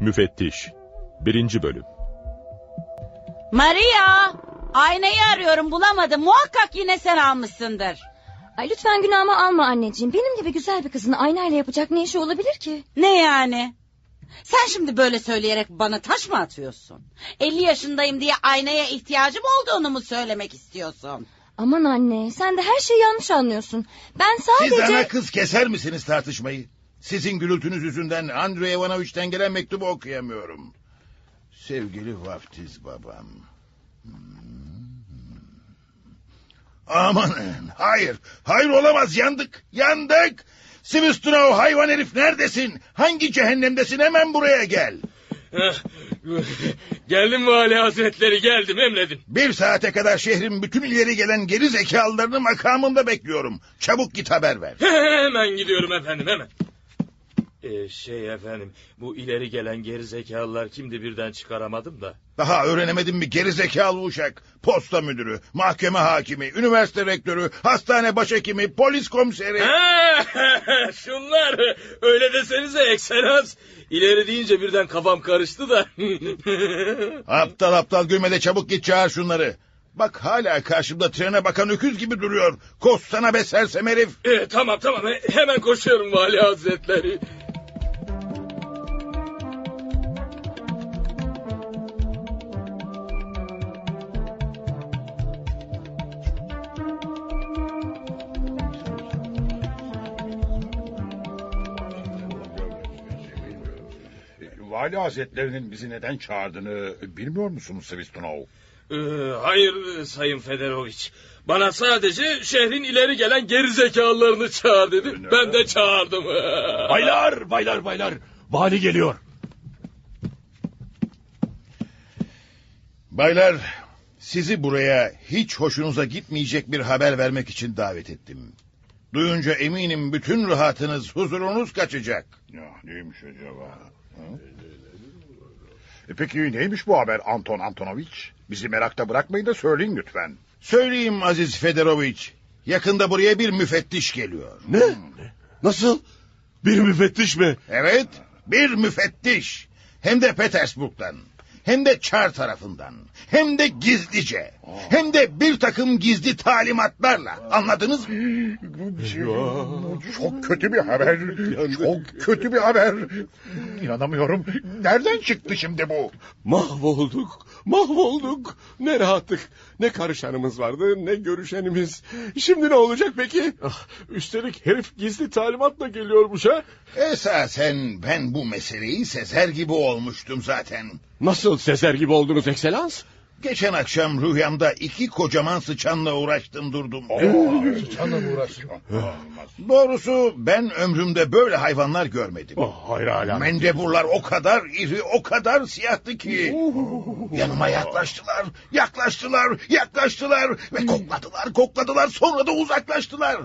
Müfettiş 1. Bölüm Maria! Aynayı arıyorum bulamadım. Muhakkak yine sen almışsındır. Ay lütfen günahımı alma anneciğim. Benim gibi güzel bir kızın aynayla yapacak ne işi olabilir ki? Ne yani? Sen şimdi böyle söyleyerek bana taş mı atıyorsun? 50 yaşındayım diye aynaya ihtiyacım olduğunu mu söylemek istiyorsun? Aman anne sen de her şeyi yanlış anlıyorsun. Ben Siz sadece... ana kız keser misiniz tartışmayı? Sizin gürültünüz yüzünden Andrei Ivanoviç'ten gelen mektubu okuyamıyorum. Sevgili vaftiz babam. Hmm. Amanın hayır hayır olamaz yandık yandık. Sivistunov hayvan herif neredesin? Hangi cehennemdesin hemen buraya gel. geldim vali hazretleri geldim emredin. Bir saate kadar şehrin bütün ileri gelen geri zekalılarını makamında bekliyorum. Çabuk git haber ver. hemen gidiyorum efendim hemen. Ee, şey efendim bu ileri gelen geri zekalılar kimdi birden çıkaramadım da. Daha öğrenemedim mi geri zekalı uşak? Posta müdürü, mahkeme hakimi, üniversite rektörü, hastane başhekimi, polis komiseri. Ha, Şunlar öyle desenize ekselans. İleri deyince birden kafam karıştı da. aptal aptal gülmede çabuk git çağır şunları. Bak hala karşımda trene bakan öküz gibi duruyor. Koşsana be sersem herif. Ee, tamam tamam hemen koşuyorum vali hazretleri. Vali Hazretlerinin bizi neden çağırdığını bilmiyor musunuz Svistunov? Ee, hayır Sayın Federoviç. Bana sadece şehrin ileri gelen geri zekalılarını çağır dedi. Ben de çağırdım. Baylar baylar baylar Vali geliyor Baylar sizi buraya hiç hoşunuza gitmeyecek bir haber vermek için davet ettim. Duyunca eminim bütün rahatınız, huzurunuz kaçacak. Ya neymiş acaba? E peki neymiş bu haber Anton Antonoviç? Bizi merakta bırakmayın da söyleyin lütfen. Söyleyeyim Aziz Federoviç. Yakında buraya bir müfettiş geliyor. Ne? Nasıl? Bir müfettiş mi? Evet, bir müfettiş. Hem de Petersburg'dan. Hem de Çar tarafından. Hem de gizlice. Hem de bir takım gizli talimatlarla. Anladınız mı? Çok kötü bir haber. Çok kötü bir haber. İnanamıyorum. Nereden çıktı şimdi bu? Mahvolduk, mahvolduk. Ne rahattık, ne karışanımız vardı, ne görüşenimiz. Şimdi ne olacak peki? Ah, üstelik herif gizli talimatla geliyormuş ha. Esasen ben bu meseleyi sezer gibi olmuştum zaten. Nasıl Sezer gibi oldunuz ekselans? Geçen akşam rüyamda iki kocaman sıçanla uğraştım durdum. Canım uğraşıyor. Doğrusu ben ömrümde böyle hayvanlar görmedim. Oh, hayır hala. Mendeburlar o kadar iri, o kadar siyahtı ki. Yanıma yaklaştılar, yaklaştılar, yaklaştılar ve kokladılar, kokladılar sonra da uzaklaştılar.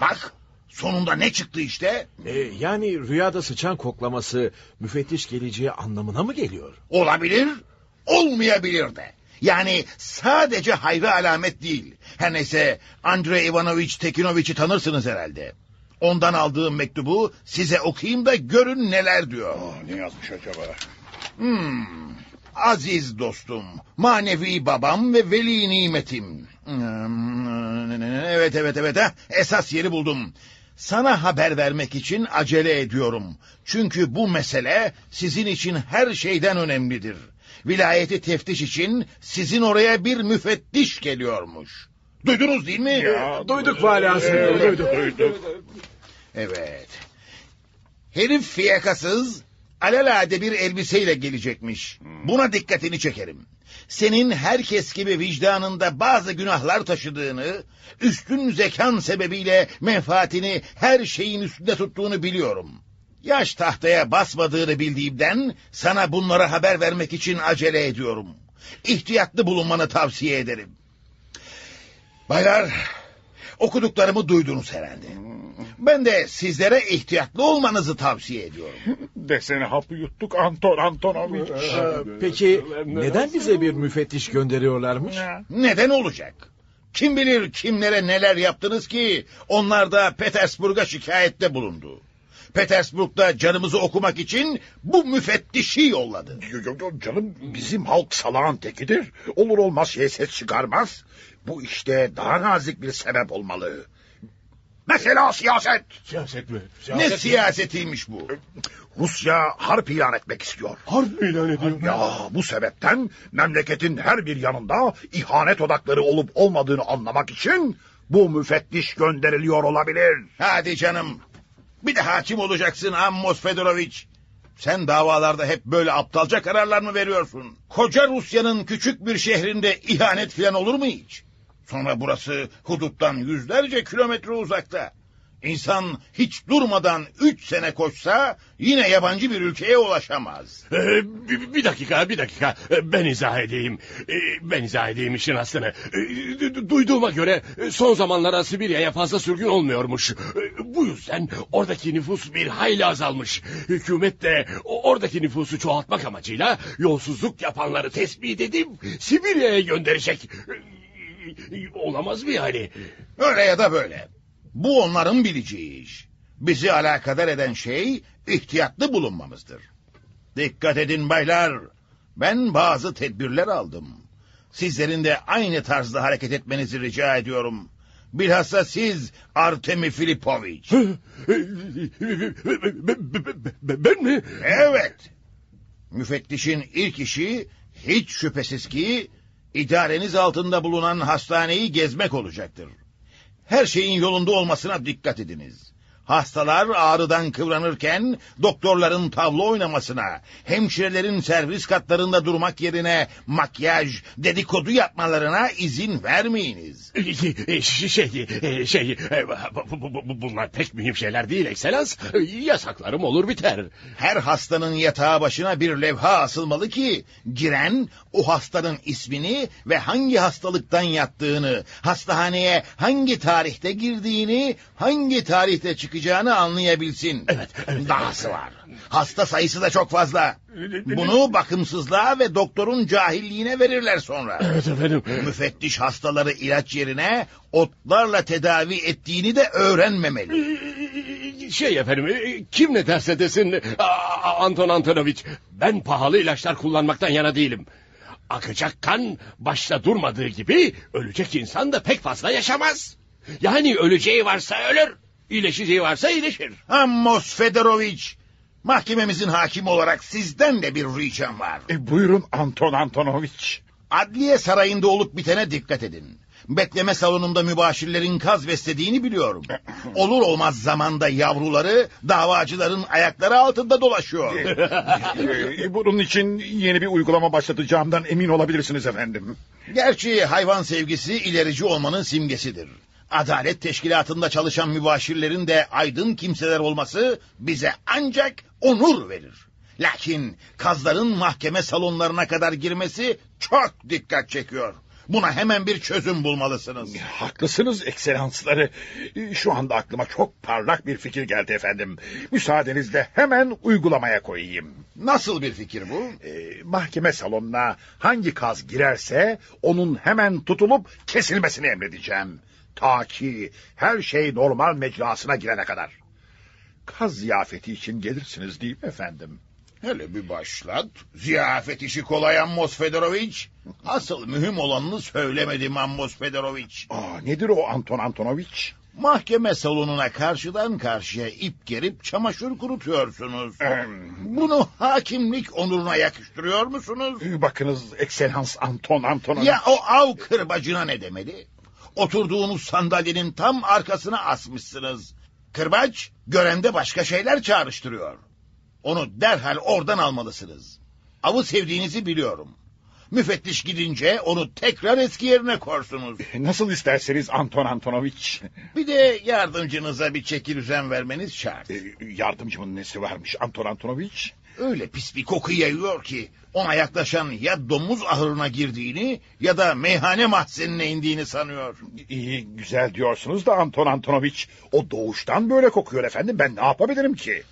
Bak sonunda ne çıktı işte? E, yani rüyada sıçan koklaması müfettiş geleceği anlamına mı geliyor? Olabilir, olmayabilir de. Yani sadece hayra alamet değil. Her neyse Andrei Ivanoviç Tekinoviç'i tanırsınız herhalde. Ondan aldığım mektubu size okuyayım da görün neler diyor. Ne yazmış acaba? Hmm, aziz dostum, manevi babam ve veli nimetim. Hmm, Evet evet evet ha, esas yeri buldum. Sana haber vermek için acele ediyorum. Çünkü bu mesele sizin için her şeyden önemlidir. Vilayeti teftiş için sizin oraya bir müfettiş geliyormuş. Duydunuz değil mi? Duyduk Vali Hazretleri, duyduk. Duyduk. Evet. Herif fiyakasız, alelade bir elbiseyle gelecekmiş. Buna dikkatini çekerim. Senin herkes gibi vicdanında bazı günahlar taşıdığını, üstün zekan sebebiyle menfaatini her şeyin üstünde tuttuğunu biliyorum. Yaş tahtaya basmadığını bildiğimden sana bunlara haber vermek için acele ediyorum. İhtiyatlı bulunmanı tavsiye ederim. Baylar, okuduklarımı duydunuz herhalde. Ben de sizlere ihtiyatlı olmanızı tavsiye ediyorum. Desene hapı yuttuk Anton Antonoviç. Peki neden bize bir müfettiş gönderiyorlarmış? Neden olacak? Kim bilir kimlere neler yaptınız ki onlar da Petersburg'a şikayette bulundu. Petersburg'da canımızı okumak için bu müfettişi yolladı. Yo, yo, yo, canım bizim halk salağın tekidir. Olur olmaz şey ses çıkarmaz. Bu işte daha nazik bir sebep olmalı. Mesela siyaset. Siyaset mi? Ne siyasetiymiş bu? Rusya harp ilan etmek istiyor. Harp mı ilan ediyor? Ya bu sebepten memleketin her bir yanında ihanet odakları olup olmadığını anlamak için bu müfettiş gönderiliyor olabilir. Hadi canım. Bir de hakim olacaksın Ammos Fedoroviç. Sen davalarda hep böyle aptalca kararlar mı veriyorsun? Koca Rusya'nın küçük bir şehrinde ihanet falan olur mu hiç? Sonra burası huduttan yüzlerce kilometre uzakta. İnsan hiç durmadan üç sene koşsa yine yabancı bir ülkeye ulaşamaz. Ee, bir, bir dakika, bir dakika. Ee, Ben izah edeyim. Ee, Ben izah edeyim işin aslını. Ee, du- Duyduğuma göre e, son zamanlarda Sibirya'ya fazla sürgün olmuyormuş. Bu yüzden oradaki nüfus bir hayli azalmış. Hükümet de oradaki nüfusu çoğaltmak amacıyla yolsuzluk yapanları tespit edip Sibirya'ya gönderecek. Olamaz mı yani? Öyle ya da böyle. Bu onların bileceği iş. Bizi alakadar eden şey ihtiyatlı bulunmamızdır. Dikkat edin baylar. Ben bazı tedbirler aldım. Sizlerin de aynı tarzda hareket etmenizi rica ediyorum. Bilhassa siz Artemi Filipoviç. Ben mi? Evet. Müfettişin ilk işi hiç şüphesiz ki idareniz altında bulunan hastaneyi gezmek olacaktır. Her şeyin yolunda olmasına dikkat ediniz. Hastalar ağrıdan kıvranırken doktorların tavla oynamasına, hemşirelerin servis katlarında durmak yerine makyaj, dedikodu yapmalarına izin vermeyiniz. Şey, şey, bu- bu- bu- bunlar pek mühim şeyler değil ekselans. Yasaklarım olur biter. Her hastanın yatağı başına bir levha asılmalı ki giren o hastanın ismini ve hangi hastalıktan yattığını, hastahaneye hangi tarihte girdiğini, hangi tarihte çıkacağını anlayabilsin. Evet, evet. Dahası var. Hasta sayısı da çok fazla. Bunu bakımsızlığa ve doktorun cahilliğine verirler sonra. Evet efendim. Müfettiş hastaları ilaç yerine otlarla tedavi ettiğini de öğrenmemeli. Şey efendim, kim ne derse desin Aa, Anton Antonoviç, ben pahalı ilaçlar kullanmaktan yana değilim. Akacak kan başta durmadığı gibi ölecek insan da pek fazla yaşamaz. Yani öleceği varsa ölür, iyileşeceği varsa iyileşir. Amos Fedoroviç, mahkememizin hakimi olarak sizden de bir ricam var. E, buyurun Anton Antonoviç. Adliye sarayında olup bitene dikkat edin. Bekleme salonunda mübaşirlerin kaz beslediğini biliyorum. Olur olmaz zamanda yavruları davacıların ayakları altında dolaşıyor. E, bunun için yeni bir uygulama başlatacağımdan emin olabilirsiniz efendim. Gerçi hayvan sevgisi ilerici olmanın simgesidir. Adalet teşkilatında çalışan mübaşirlerin de aydın kimseler olması bize ancak onur verir. Lakin kazların mahkeme salonlarına kadar girmesi çok dikkat çekiyor. Buna hemen bir çözüm bulmalısınız. Haklısınız ekselansları. Şu anda aklıma çok parlak bir fikir geldi efendim. Müsaadenizle hemen uygulamaya koyayım. Nasıl bir fikir bu? E, mahkeme salonuna hangi kaz girerse onun hemen tutulup kesilmesini emredeceğim. Ta ki her şey normal mecrasına girene kadar. Kaz ziyafeti için gelirsiniz değil mi efendim? Hele bir başlat. Ziyafet işi kolay Ammos Fedoroviç. Asıl mühim olanını söylemedim Ammos Fedoroviç. Aa, nedir o Anton Antonoviç? Mahkeme salonuna karşıdan karşıya ip gerip çamaşır kurutuyorsunuz. Em, Bunu hakimlik onuruna yakıştırıyor musunuz? e, bakınız ekselans Anton Antonoviç. Ya o av kırbacına ne demeli? Oturduğunuz sandalyenin tam arkasına asmışsınız. Kırbaç görende başka şeyler çağrıştırıyor. Onu derhal oradan almalısınız. Avı sevdiğinizi biliyorum. Müfettiş gidince onu tekrar eski yerine korsunuz. Nasıl isterseniz Anton Antonoviç. Bir de yardımcınıza bir çeki düzen vermeniz şart. E, yardımcımın nesi varmış Anton Antonoviç? Öyle pis bir koku yayıyor ki ona yaklaşan ya domuz ahırına girdiğini ya da meyhane mahzenine indiğini sanıyor. İyi güzel diyorsunuz da Anton Antonoviç. O doğuştan böyle kokuyor efendim. Ben ne yapabilirim ki?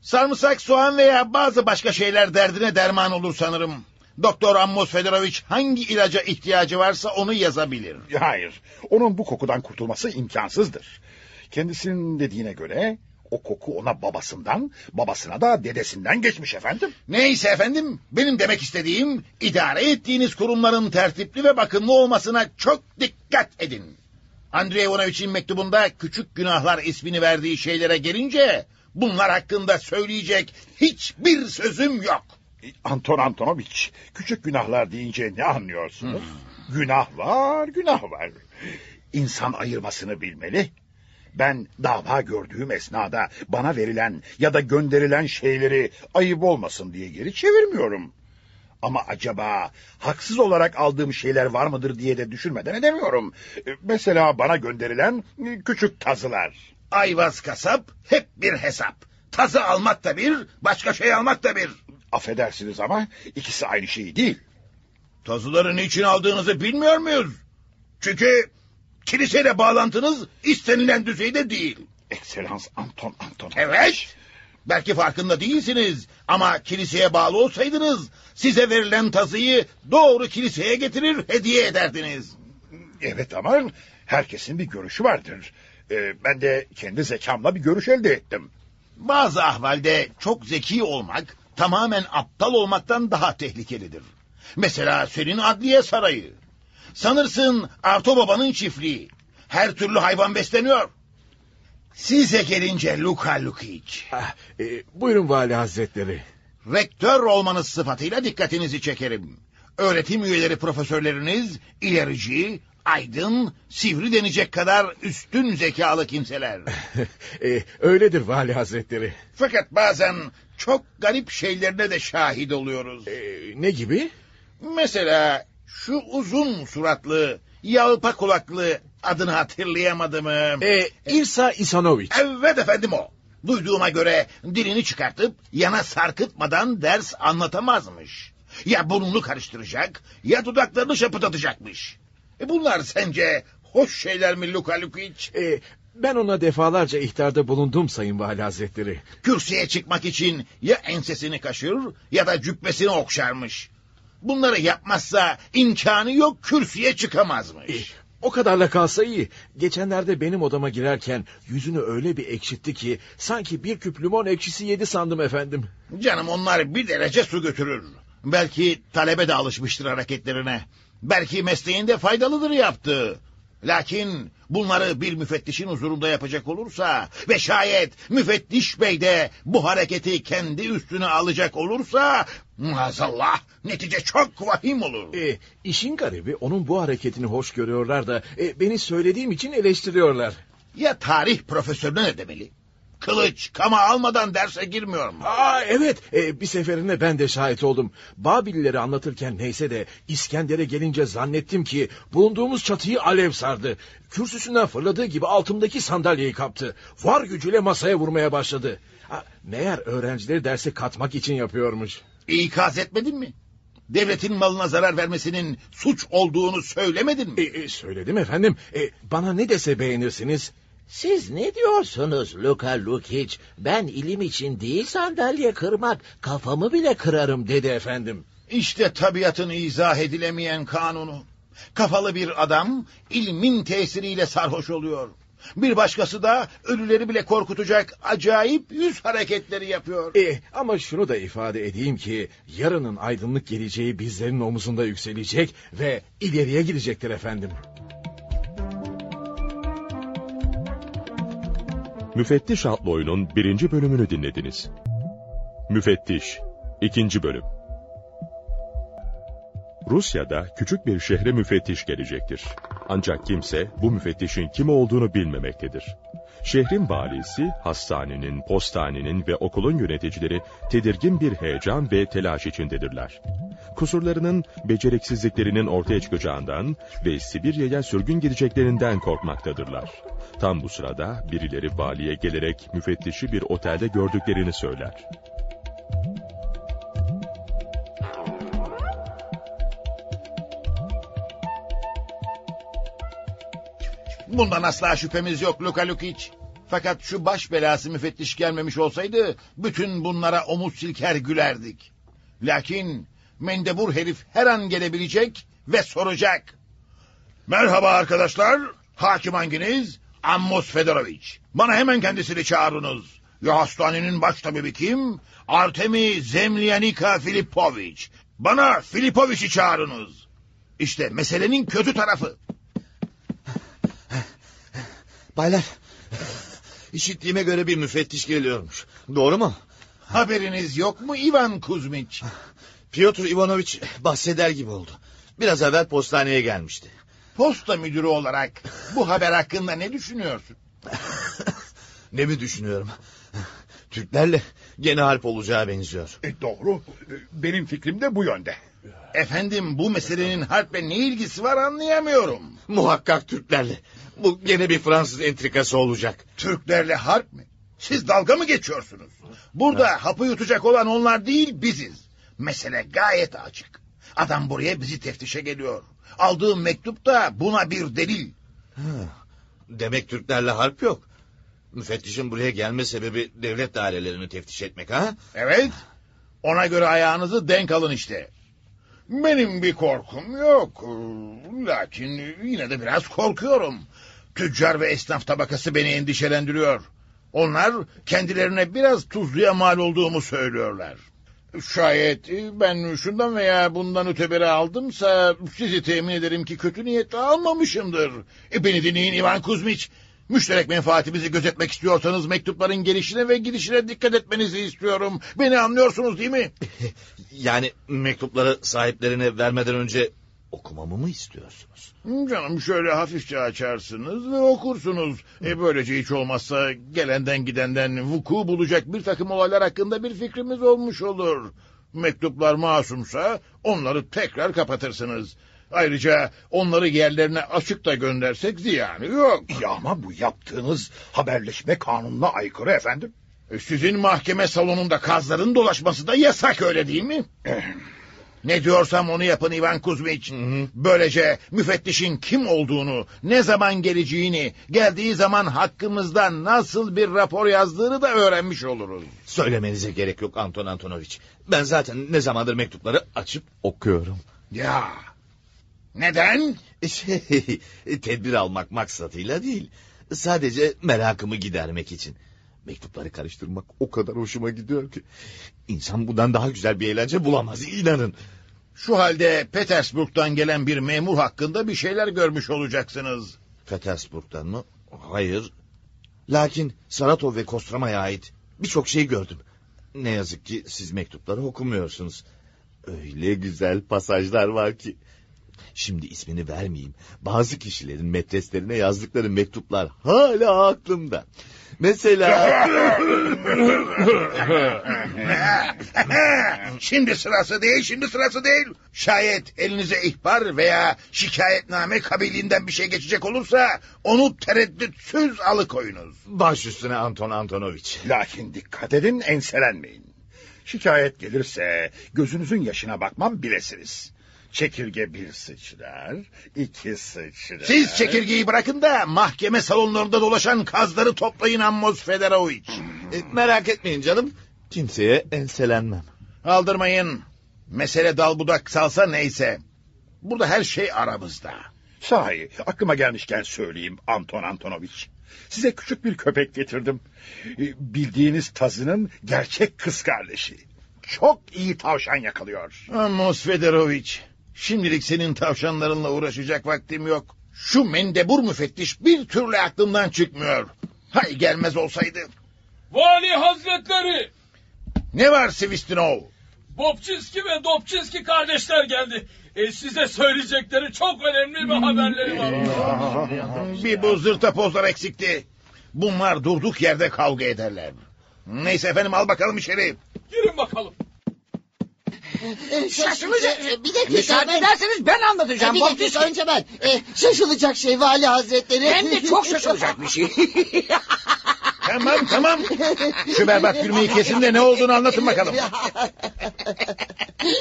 Sarımsak, soğan veya bazı başka şeyler derdine derman olur sanırım. Doktor Ammos Fedoroviç hangi ilaca ihtiyacı varsa onu yazabilir. Hayır. Onun bu kokudan kurtulması imkansızdır. Kendisinin dediğine göre O koku ona babasından, babasına da dedesinden geçmiş efendim. Neyse efendim, benim demek istediğim idare ettiğiniz kurumların tertipli ve bakımlı olmasına çok dikkat edin. Andrei Ivanovich'in mektubunda küçük günahlar ismini verdiği şeylere gelince bunlar hakkında söyleyecek hiçbir sözüm yok. Anton Antonovich, küçük günahlar deyince ne anlıyorsunuz? Günah var, günah var. İnsan ayırmasını bilmeli. Ben dava gördüğüm esnada bana verilen ya da gönderilen şeyleri ayıp olmasın diye geri çevirmiyorum. Ama acaba haksız olarak aldığım şeyler var mıdır diye de düşünmeden edemiyorum. Mesela bana gönderilen e, küçük tazılar. Ayvaz kasap hep bir hesap. Tazı almak da bir, başka şey almak da bir. Affedersiniz ama ikisi aynı şey değil. Tazıları niçin aldığınızı bilmiyor muyuz? Çünkü kiliseyle bağlantınız istenilen düzeyde değil. Ekselans Anton Antonovich. Evet. Belki farkında değilsiniz ama kiliseye bağlı olsaydınız size verilen tazıyı doğru kiliseye getirir hediye ederdiniz. Evet ama herkesin bir görüşü vardır. Ee, ben de kendi zekamla bir görüş elde ettim. Bazı ahvalde çok zeki olmak tamamen aptal olmaktan daha tehlikelidir. Mesela senin adliye sarayı. Sanırsın Arto babanın çiftliği. Her türlü hayvan besleniyor. Size gelince Luka Lukic. Ah, e, buyurun vali hazretleri. Rektör olmanız sıfatıyla dikkatinizi çekerim. Öğretim üyeleri profesörleriniz ilerici, aydın, sivri denecek kadar üstün zekalı kimseler. E, öyledir vali hazretleri. Fakat bazen çok garip şeylerine de şahit oluyoruz. E, ne gibi? Mesela şu uzun suratlı, yalpa kulaklı adını hatırlayamadım. E, İrsa İsanoviç. Evet efendim o. Duyduğuma göre dilini çıkartıp yana sarkıtmadan ders anlatamazmış. Ya burnunu karıştıracak ya dudaklarını şapıdatacakmış. E bunlar sence hoş şeyler mi Luka Lukic? E, ben ona defalarca ihtarda bulundum sayın vali hazretleri. Kürsüye çıkmak için ya ensesini kaşır ya da cübbesini okşarmış. Bunları yapmazsa imkanı yok kürsüye çıkamazmış. E, o kadarla kalsa iyi. Geçenlerde benim odama girerken yüzünü öyle bir ekşitti ki... ...sanki bir küp limon ekşisi yedi sandım efendim. Canım onlar bir derece su götürür. Belki talebe de alışmıştır hareketlerine. Belki mesleğinde faydalıdır yaptığı. Lakin bunları bir müfettişin huzurunda yapacak olursa ve şayet müfettiş bey de bu hareketi kendi üstüne alacak olursa maazallah netice çok vahim olur. E, işin garibi onun bu hareketini hoş görüyorlar da... E, ...beni söylediğim için eleştiriyorlar. Ya tarih profesörüne ne demeli? Kılıç kama almadan derse girmiyor mu? Aa evet e, bir seferinde ben de şahit oldum. Babillileri anlatırken neyse de İskender'e gelince zannettim ki bulunduğumuz çatıyı alev sardı. Kürsüsünden fırladığı gibi altımdaki sandalyeyi kaptı. Var gücüyle masaya vurmaya başladı. Ha, meğer öğrencileri derse katmak için yapıyormuş. İkaz etmedin mi? Devletin malına zarar vermesinin suç olduğunu söylemedin mi? E, e, söyledim efendim. E, bana ne dese beğenirsiniz. Siz ne diyorsunuz Luka Lukic? Ben ilim için değil sandalye kırmak, kafamı bile kırarım dedi efendim. İşte tabiatın izah edilemeyen kanunu. Kafalı bir adam ilmin tesiriyle sarhoş oluyor. Bir başkası da ölüleri bile korkutacak acayip yüz hareketleri yapıyor. E, ama şunu da ifade edeyim ki yarının aydınlık geleceği bizlerin omuzunda yükselecek ve ileriye gidecektir efendim. Müfettiş adlı oyunun birinci bölümünü dinlediniz. Müfettiş, ikinci bölüm. Rusya'da küçük bir şehre müfettiş gelecektir. Ancak kimse bu müfettişin kim olduğunu bilmemektedir. Şehrin valisi, hastanenin, postanenin ve okulun yöneticileri tedirgin bir heyecan ve telaş içindedirler. Kusurlarının, beceriksizliklerinin ortaya çıkacağından ve Sibirya'ya sürgün gideceklerinden korkmaktadırlar. Tam bu sırada birileri valiye gelerek müfettişi bir otelde gördüklerini söyler. Bundan asla şüphemiz yok Luka Lukic. Fakat şu baş belası müfettiş gelmemiş olsaydı bütün bunlara omuz silker gülerdik. Lakin mendebur herif her an gelebilecek ve soracak. Merhaba arkadaşlar, hakim hanginiz? Ammos Fedoroviç. Bana hemen kendisini çağırınız. Ya hastanenin baş tabibi kim? Artemi Zemlyanika Filipoviç. Bana Filipoviç'i çağırınız. İşte meselenin kötü tarafı. Baylar, işittiğime göre bir müfettiş geliyormuş. Doğru mu? Haberiniz yok mu Ivan Kuzmiç? Piotr Ivanoviç bahseder gibi oldu. Biraz evvel postaneye gelmişti. Posta müdürü olarak bu haber hakkında ne düşünüyorsun? Ne mi düşünüyorum? Türklerle gene harp olacağı benziyor. E, doğru. E, Benim fikrim de bu yönde. Efendim bu meselenin harple ne ilgisi var anlayamıyorum. Muhakkak Türklerle. Bu gene bir Fransız entrikası olacak. Türklerle harp mi? Siz dalga mı geçiyorsunuz? Burada hapı yutacak olan onlar değil biziz. Mesele gayet açık. Adam buraya bizi teftişe geliyor. Aldığım mektup da buna bir delil. Demek Türklerle harp yok. Müfettişin buraya gelme sebebi devlet dairelerini teftiş etmek ha? Evet. Ona göre ayağınızı denk alın işte. Benim bir korkum yok. Lakin yine de biraz korkuyorum. Tüccar ve esnaf tabakası beni endişelendiriyor. Onlar kendilerine biraz tuzluya mal olduğumu söylüyorlar. Şayet ben şundan veya bundan öteberi aldımsa sizi temin ederim ki kötü niyetle almamışımdır. E beni dinleyin Ivan Kuzmiç. Müşterek menfaatimizi gözetmek istiyorsanız mektupların gelişine ve gidişine dikkat etmenizi istiyorum. Beni anlıyorsunuz değil mi? Yani mektupları sahiplerine vermeden önce okumamı mı istiyorsunuz? Canım şöyle hafifçe açarsınız ve okursunuz. E böylece hiç olmazsa gelenden gidenden vuku bulacak bir takım olaylar hakkında bir fikrimiz olmuş olur. Mektuplar masumsa onları tekrar kapatırsınız. Ayrıca onları yerlerine açık da göndersek ziyanı yok. Ya ama bu yaptığınız haberleşme kanununa aykırı efendim. E, Sizin mahkeme salonunda kazların dolaşması da yasak öyle değil mi? Ne diyorsam onu yapın Ivan Kuzmiç. Böylece müfettişin kim olduğunu, ne zaman geleceğini, geldiği zaman hakkımızda nasıl bir rapor yazdığını da öğrenmiş oluruz. Söylemenize gerek yok Anton Antonoviç. Ben zaten ne zamandır mektupları açıp okuyorum. Ya neden? Şey, tedbir almak maksatıyla değil. Sadece merakımı gidermek için. Mektupları karıştırmak o kadar hoşuma gidiyor ki. İnsan bundan daha güzel bir eğlence bulamaz inanın. Şu halde Petersburg'dan gelen bir memur hakkında bir şeyler görmüş olacaksınız. Petersburg'dan mı? Hayır. Lakin Saratov ve Kostrama'ya ait birçok şey gördüm. Ne yazık ki siz mektupları okumuyorsunuz. Öyle güzel pasajlar var ki. Şimdi ismini vermeyeyim. Bazı kişilerin metreslerine yazdıkları mektuplar hala aklımda. Mesela... şimdi sırası değil, şimdi sırası değil. Şayet elinize ihbar veya şikayetname kabiliğinden bir şey geçecek olursa onu tereddütsüz alıkoyunuz. Baş üstüne Anton Antonoviç. Lakin dikkat edin enselenmeyin. Şikayet gelirse gözünüzün yaşına bakmam bilesiniz. Çekirge bir sıçrar, iki sıçrar. Siz çekirgeyi bırakın da mahkeme salonlarında dolaşan kazları toplayın Amos Federoviç. E, merak etmeyin canım. Kimseye enselenmem. Aldırmayın. Mesele dal budak salsa neyse. Burada her şey aramızda. Sahi aklıma gelmişken söyleyeyim Anton Antonoviç. Size küçük bir köpek getirdim. E, Bildiğiniz tazının gerçek kız kardeşi. Çok iyi tavşan yakalıyor. Amos Federoviç. Şimdilik senin tavşanlarınla uğraşacak vaktim yok. Şu mendebur müfettiş bir türlü aklımdan çıkmıyor. Hay gelmez olsaydı. Vali hazretleri! Ne var Sivistinov? Bobçinski ve Dobçinski kardeşler geldi. E, size söyleyecekleri çok önemli bir haberleri var. Bir bu zırta pozlar eksikti. Bunlar durduk yerde kavga ederler. Neyse efendim al bakalım içeri. Girin bakalım. Şaşılacak. Bir dakika. Müsaade ben- ederseniz ben anlatacağım. Bir dakika önce ben. E, şaşılacak şey vali hazretleri. Hem de çok şaşılacak bir şey. Tamam tamam. Şu berbat gülmeyi kesin de ne olduğunu anlatın bakalım.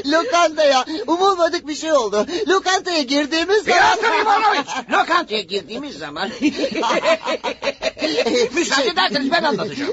Lokantaya umulmadık bir şey oldu. Lokantaya girdiğimiz zaman... Piotr Ivanoviç, lokantaya girdiğimiz zaman... Müsaade ederseniz ben anlatacağım.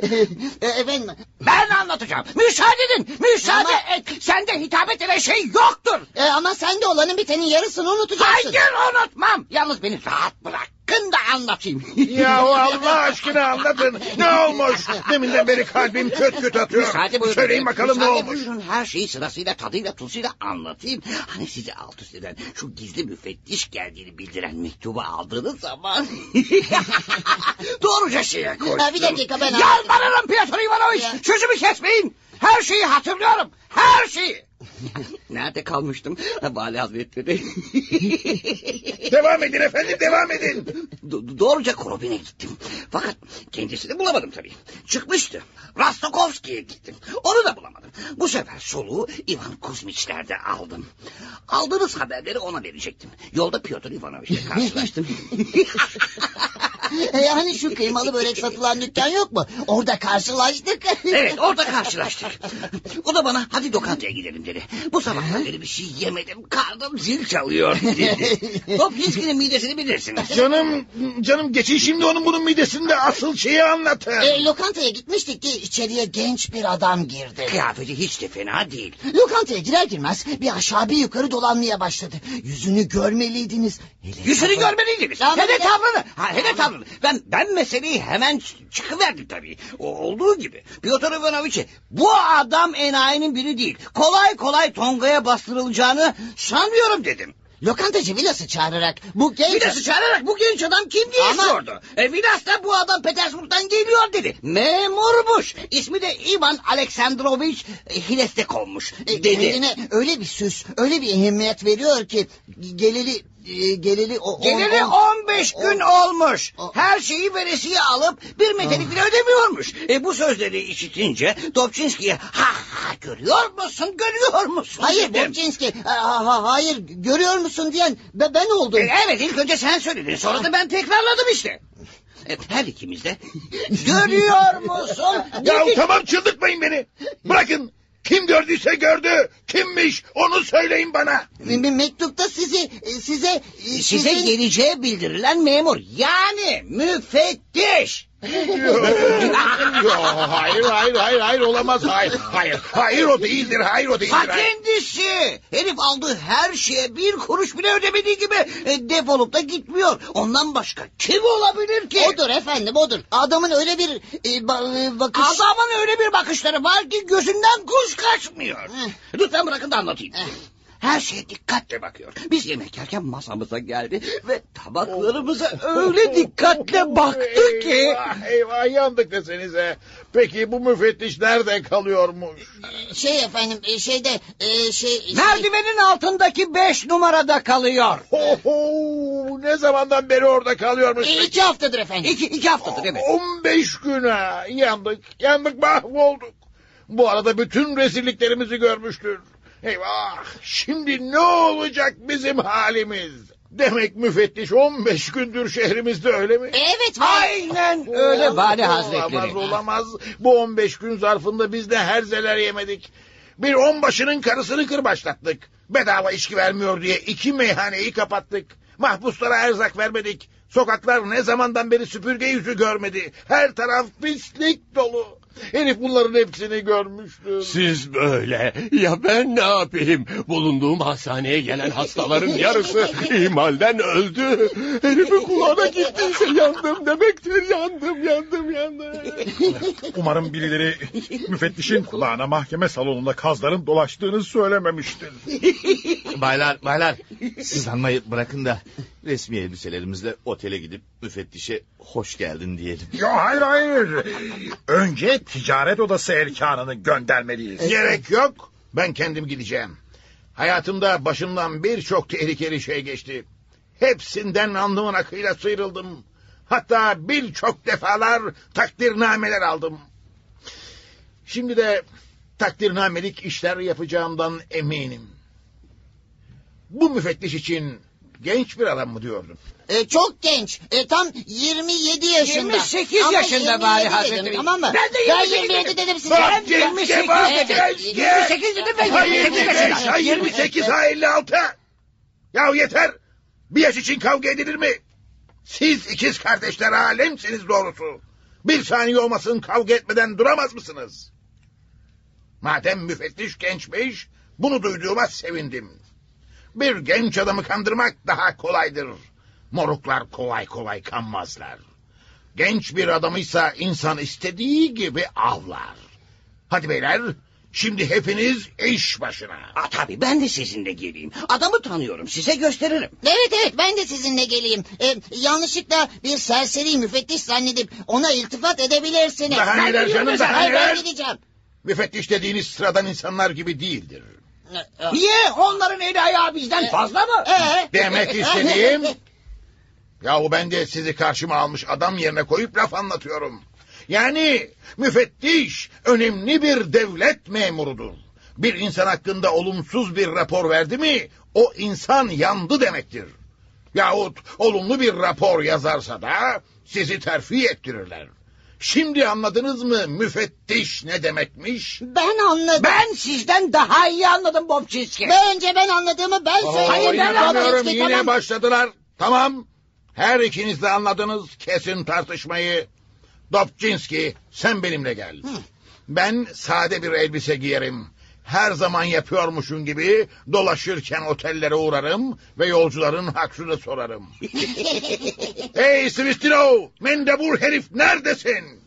E, Efendim Ben anlatacağım. Müsaade edin. Müsaade et. Sende hitap edilen şey yoktur. e, ama sen de olanın bitenin yarısını unutacaksın. Hayır unutmam. Yalnız beni rahat bırak. Hakkında anlatayım. Ya Allah aşkına anlatın. Ne olmuş? Deminden beri kalbim küt küt atıyor. Müsaade buyurun. Söyleyin bakalım ne Müsaade olmuş? buyurun her şeyi sırasıyla tadıyla tuzuyla anlatayım. Hani size alt üst eden şu gizli müfettiş geldiğini bildiren mektubu aldığınız zaman... Doğruca şeye koştum. Ha, bir dakika, ben Yalvarırım Piotr Ivanoviç. Sözümü kesmeyin. Her şeyi hatırlıyorum. Her şeyi. Nerede kalmıştım? Vali Hazretleri. Devam edin efendim devam edin. Do- doğruca Korobin'e gittim. Fakat kendisini bulamadım tabii. Çıkmıştı. Rastokovski'ye gittim. Onu da bulamadım. Bu sefer soluğu Ivan Kuzmiçler'de aldım. Aldığınız haberleri ona verecektim. Yolda Piotr Ivanoviç'le karşılaştım. E, hani şu kıymalı börek satılan dükkan yok mu? Orada karşılaştık. evet orada karşılaştık. O da bana hadi lokantaya gidelim dedi. Bu sabahtan beri bir şey yemedim. Karnım zil çalıyor dedi. Topkinski'nin midesini bilirsiniz. Canım, canım geçin şimdi onun bunun midesinde asıl şeyi anlatın. E, lokantaya gitmiştik ki içeriye genç bir adam girdi. Kıyafeti hiç de fena değil. Lokantaya girer girmez bir aşağı bir yukarı dolanmaya başladı. Yüzünü görmeliydiniz. Hele Yüzünü tavrı- görmeliydiniz. Tamam, Hele tavrını. Ha, hele tavrını. Ben, ben meseleyi hemen çıkıverdim tabii. O olduğu gibi. Piotr Ivanoviç'e bu adam enayinin biri değil. Kolay kolay Tonga'ya bastırılacağını sanmıyorum dedim. Lokantacı Vilas'ı çağırarak bu genç... Vidas'ı çağırarak bu genç adam kim diye Ama- sordu. E, Vidas da bu adam Petersburg'dan geliyor dedi. Memurmuş. İsmi de Ivan Aleksandrovich Hilestekov'muş E, dedi. Kendine öyle bir süs, öyle bir ehemmiyet veriyor ki geleli e, geleli o on- Geleli on- 15 gün olmuş. O- Her şeyi veresiye alıp bir metelik bile ödemiyormuş. E bu sözleri işitince Dobçinski'ye ha ha görüyor musun görüyor musun Hayır dedim. Borçinski, ha, ha, hayır görüyor musun diyen be- ben oldum. E, evet ilk önce sen söyledin sonra da ben tekrarladım işte. E, her ikimiz de görüyor musun? Ya dedik. tamam çıldırtmayın beni. Bırakın. Kim gördüyse gördü. Kimmiş onu söyleyin bana. Bir- bir mektupta sizi e, size e, Size sizin- geleceği bildirilen memur yani müfettiş. Yo, hayır hayır hayır hayır olamaz hayır hayır hayır o değildir hayır o değildir. Ta hayır. kendisi. Herif aldığı her şeye bir kuruş bile ödemediği gibi e, defolup da gitmiyor. Ondan başka kim olabilir ki? Odur efendim odur. Adamın öyle bir e, ba- e, bakış... Adamın öyle bir bakışları var ki gözünden kuş kaçmıyor. Heh. Lütfen bırakın da anlatayım. Her şeye dikkatle bakıyor. Biz yemek yerken masamıza geldi ve tabaklarımıza öyle dikkatle baktı ki... Eyvah eyvah yandık desenize. Peki bu müfettiş nerede kalıyormuş? Şey efendim e, şeyde e, şey... şey- Merdivenin altındaki beş numarada kalıyor. Ho ho ne zamandan beri orada kalıyormuş? E, iki haftadır efendim. İki, iki haftadır evet. 15 güne yandık yandık mahvolduk. Bu arada bütün rezilliklerimizi görmüştür. Eyvah şimdi ne olacak bizim halimiz? Demek müfettiş 15 gündür şehrimizde öyle mi? Evet. Aynen öyle Vali Hazretleri. Olamaz olamaz. Bu 15 gün zarfında biz de herzeler yemedik. Bir onbaşının karısını kırbaçlattık. Bedava içki vermiyor diye iki meyhaneyi kapattık. Mahpuslara erzak vermedik. Sokaklar ne zamandan beri süpürge yüzü görmedi. Her taraf pislik dolu. Herif bunların hepsini görmüştür. Siz böyle. Ya ben ne yapayım? Bulunduğum hastaneye gelen hastaların yarısı ihmalden öldü. Herifin kulağına gittiyse yandım demektir. Yandım, yandım, yandım. Umarım birileri müfettişin kulağına mahkeme salonunda kazların dolaştığını söylememiştir. Baylar baylar sızlanmayı bırakın da resmi elbiselerimizle otele gidip müfettişe hoş geldin diyelim. Yo hayır hayır. Önce ticaret odası erkanını göndermeliyiz. Gerek yok. Ben kendim gideceğim. Hayatımda başımdan birçok tehlikeli şey geçti. Hepsinden alnımın akıyla sıyrıldım. Hatta birçok defalar takdirnameler aldım. Şimdi de takdirnamelik işler yapacağımdan eminim. Bu müfettiş için genç bir adam mı diyordun? E, çok genç. E, tam 27 yaşında. 28 Ama yaşında 27 Vali dedim, Hazretleri. Tamam mı? Ben de 28 dedim size. Bak, Ben 28 bak, dedim. geç, geç. 28 dedim ben Ha 28 25, yaşında. ha 28, ha 56. Ya yeter. Bir yaş için kavga edilir mi? Siz ikiz kardeşler alemsiniz doğrusu. Bir saniye olmasın kavga etmeden duramaz mısınız? Madem müfettiş gençmiş, bunu duyduğuma sevindim. Bir genç adamı kandırmak daha kolaydır. Moruklar kolay kolay kanmazlar. Genç bir adamıysa insan istediği gibi avlar. Hadi beyler, şimdi hepiniz iş başına. Aa, tabii ben de sizinle geleyim. Adamı tanıyorum size gösteririm. Evet evet ben de sizinle geleyim. Ee, yanlışlıkla bir serseri müfettiş zannedip ona iltifat edebilirsiniz. Daha neler canım, daha Hayır, ben neler? gideceğim. Müfettiş dediğiniz sıradan insanlar gibi değildir. Niye? Onların eli ayağı bizden fazla mı? Ee? Demek istediğim... Yahu ben de sizi karşıma almış adam yerine koyup laf anlatıyorum. Yani müfettiş önemli bir devlet memurudur. Bir insan hakkında olumsuz bir rapor verdi mi o insan yandı demektir. Yahut olumlu bir rapor yazarsa da sizi terfi ettirirler. Şimdi anladınız mı müfettiş ne demekmiş? Ben anladım. Ben sizden daha iyi anladım Bobçinski. Önce ben anladığımı ben söyleyeyim. inanamıyorum Bobinski, yine tamam. başladılar. Tamam. Her ikiniz de anladınız. Kesin tartışmayı. Dobczynski sen benimle gel. Ben sade bir elbise giyerim. Her zaman yapıyormuşun gibi dolaşırken otellere uğrarım ve yolcuların hakkını sorarım. hey Svistino, mendebur herif neredesin?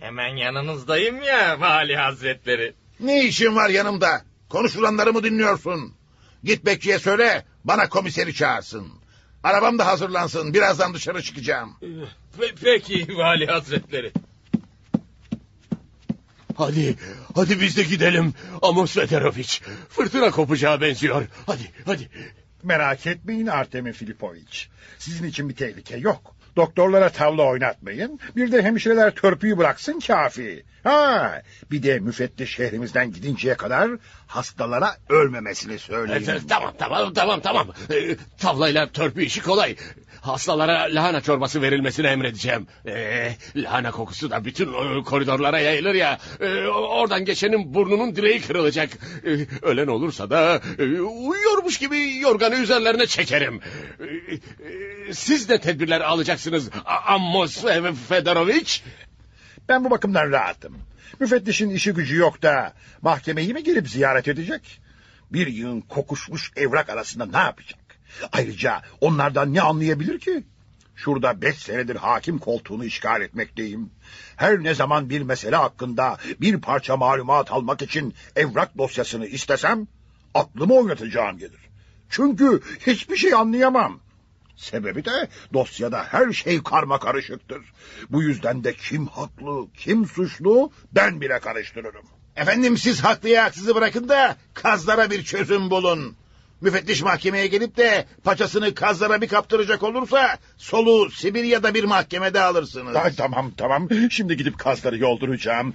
Hemen yanınızdayım ya vali hazretleri. Ne işin var yanımda? Konuşulanları mı dinliyorsun? Git bekçiye söyle bana komiseri çağırsın. Arabam da hazırlansın birazdan dışarı çıkacağım. Pe- peki vali hazretleri. Hadi, hadi biz de gidelim. Amos Federoviç. Fırtına kopacağı benziyor. Hadi, hadi. Merak etmeyin Artemi Filipoviç. Sizin için bir tehlike yok. Doktorlara tavla oynatmayın. Bir de hemşireler törpüyü bıraksın kafi. Ha, bir de müfettiş şehrimizden gidinceye kadar hastalara ölmemesini söyleyin. Evet, tamam, tamam, tamam, tamam. Ee, tavlayla törpü işi kolay. Hastalara lahana çorbası verilmesini emredeceğim. Ee, lahana kokusu da bütün e, koridorlara yayılır ya. Ee, oradan geçenin burnunun direği kırılacak. Ee, ölen olursa da e, uyuyormuş gibi yorganı üzerlerine çekerim. Ee, e, siz de tedbirler alacaksınız A- Amos Fedoroviç. Ben bu bakımdan rahatım. Müfettişin işi gücü yok da mahkemeyi mi gelip ziyaret edecek? Bir yığın kokuşmuş evrak arasında ne yapacak? Ayrıca onlardan ne anlayabilir ki? Şurada beş senedir hakim koltuğunu işgal etmekteyim. Her ne zaman bir mesele hakkında bir parça malumat almak için evrak dosyasını istesem aklımı oynatacağım gelir. Çünkü hiçbir şey anlayamam. Sebebi de dosyada her şey karma karışıktır. Bu yüzden de kim haklı, kim suçlu ben bile karıştırırım. Efendim siz haklıyı haksızı bırakın da kazlara bir çözüm bulun. Müfettiş mahkemeye gelip de paçasını kazlara bir kaptıracak olursa soluğu Sibirya'da bir mahkemede alırsınız. Ay, tamam tamam şimdi gidip kazları yolduracağım.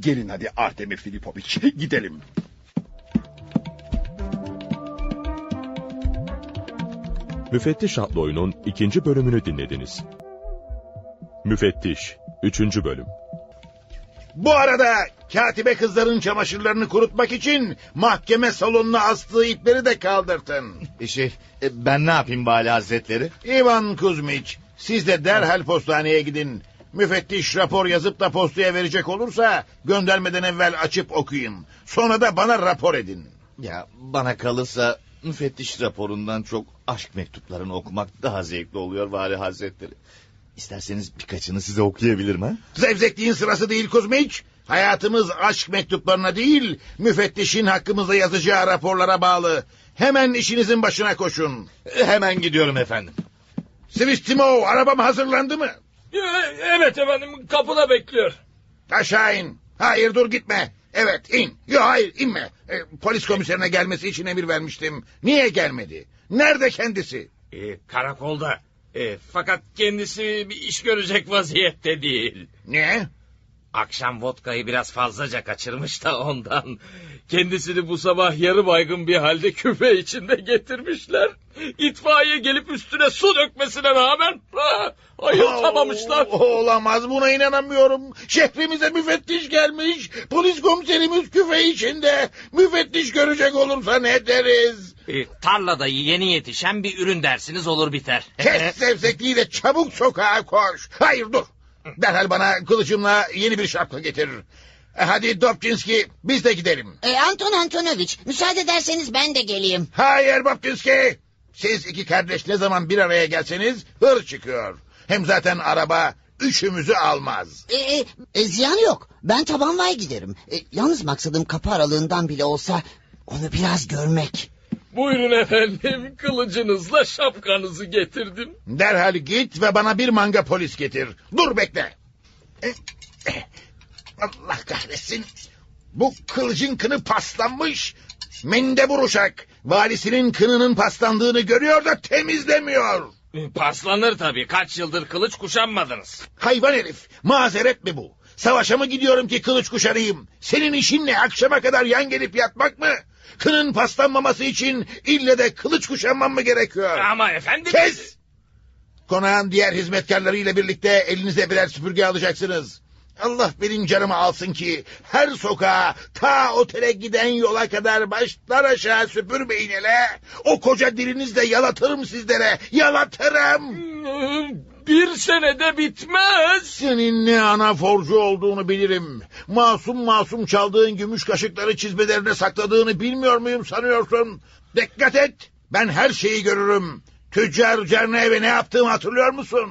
Gelin hadi Artemi Filipoviç gidelim. Müfettiş adlı oyunun ikinci bölümünü dinlediniz. Müfettiş 3. bölüm Bu arada katibe kızların çamaşırlarını kurutmak için mahkeme salonuna astığı ipleri de kaldırtın. Şey, e, ben ne yapayım Vali Hazretleri? İvan Kuzmiç, siz de derhal postaneye gidin. Müfettiş rapor yazıp da postaya verecek olursa göndermeden evvel açıp okuyun. Sonra da bana rapor edin. Ya bana kalırsa müfettiş raporundan çok aşk mektuplarını okumak daha zevkli oluyor Vali Hazretleri. İsterseniz birkaçını size okuyabilirim ha? Zevzekliğin sırası değil Kuzmiç. Hayatımız aşk mektuplarına değil, müfettişin hakkımızda yazacağı raporlara bağlı. Hemen işinizin başına koşun. Hemen gidiyorum efendim. Svistimo, arabam hazırlandı mı? Ee, Evet efendim kapıda bekliyor. Aşağı in. Hayır dur gitme. Evet in. Yok hayır inme. E, polis komiserine gelmesi için emir vermiştim. Niye gelmedi? Nerede kendisi? Ee, karakolda. Ee, fakat kendisi bir iş görecek vaziyette değil. Niye? Akşam vodkayı biraz fazlaca kaçırmış da ondan. Kendisini bu sabah yarı baygın bir halde küfe içinde getirmişler. İtfaiye gelip üstüne su dökmesine rağmen ha, ayıltamamışlar. Olamaz buna inanamıyorum. Şehrimize müfettiş gelmiş. Polis komiserimiz küfe içinde. Müfettiş görecek olursa ne deriz? Ee, tarlada yeni yetişen bir ürün dersiniz olur biter. Kes zevzekliğiyle çabuk sokağa koş. Hayır dur. Derhal bana kılıcımla yeni bir şapka getir. E, hadi Dobczynski biz de gidelim. E, Anton Antonovich müsaade ederseniz ben de geleyim. Hayır Bobczynski. Siz iki kardeş ne zaman bir araya gelseniz hır çıkıyor. Hem zaten araba üçümüzü almaz. E, e, e, ziyanı yok. Ben tabanvay giderim. E, yalnız maksadım kapı aralığından bile olsa onu biraz görmek. Buyurun efendim kılıcınızla şapkanızı getirdim. Derhal git ve bana bir manga polis getir. Dur bekle. Eh, eh, Allah kahretsin. Bu kılıcın kını paslanmış. Mendebur uşak. Valisinin kınının paslandığını görüyor da temizlemiyor. Paslanır tabii kaç yıldır kılıç kuşanmadınız. Hayvan herif. Mazeret mi bu? Savaşa mı gidiyorum ki kılıç kuşanayım? Senin işin ne? Akşama kadar yan gelip yatmak mı? Kının paslanmaması için ille de kılıç kuşanmam mı gerekiyor? Ama efendim... Kes! Konağın diğer hizmetkarlarıyla birlikte elinize birer süpürge alacaksınız. Allah benim canımı alsın ki her sokağa ta otele giden yola kadar başlar aşağı süpürmeyin hele. O koca dilinizle yalatırım sizlere yalatırım. Bir senede bitmez. Senin ne ana forcu olduğunu bilirim. Masum masum çaldığın gümüş kaşıkları çizmelerine sakladığını bilmiyor muyum sanıyorsun? Dikkat et ben her şeyi görürüm. Tüccar Cerneve ne yaptığımı hatırlıyor musun?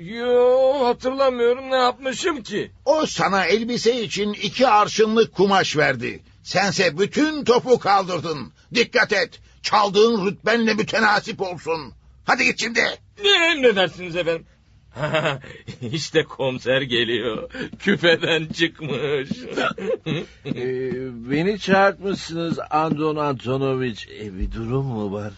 Yo hatırlamıyorum ne yapmışım ki? O sana elbise için iki arşınlık kumaş verdi. Sense bütün topu kaldırdın. Dikkat et. Çaldığın rütbenle mütenasip olsun. Hadi git şimdi. Ne emredersiniz efendim? işte komiser geliyor. Küpeden çıkmış. Ee, beni çağırtmışsınız Andon Antonovich. E, bir durum mu var?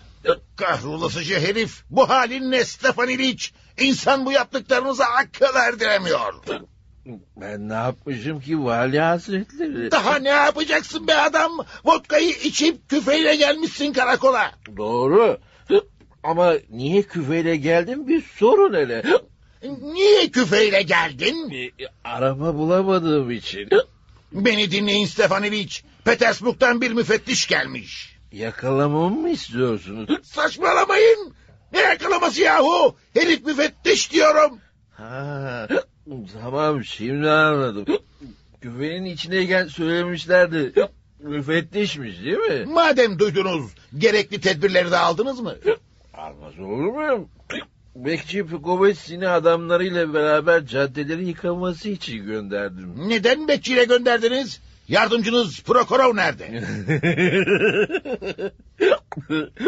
Kahrolasıcı herif. Bu halin ne Stefan İliç? İnsan bu yaptıklarınıza akıl erdiremiyor. Ben ne yapmışım ki vali hazretleri? Daha ne yapacaksın be adam? Vodkayı içip küfeyle gelmişsin karakola. Doğru. Ama niye küfeyle geldim bir sorun hele. Niye küfeyle geldin? Araba bulamadığım için. Beni dinleyin Stefan İliç. Petersburg'dan bir müfettiş gelmiş. Yakalamamı mı istiyorsunuz? Saçmalamayın. Ne yakalaması yahu? Herif müfettiş diyorum. Ha, tamam şimdi anladım. Küfenin içindeyken söylemişlerdi. Müfettişmiş değil mi? Madem duydunuz, gerekli tedbirleri de aldınız mı? Almaz olur muyum? Bekçi Fikovetsini adamlarıyla beraber caddeleri yıkaması için gönderdim. Neden bekçiyle gönderdiniz? Yardımcınız Prokorov nerede?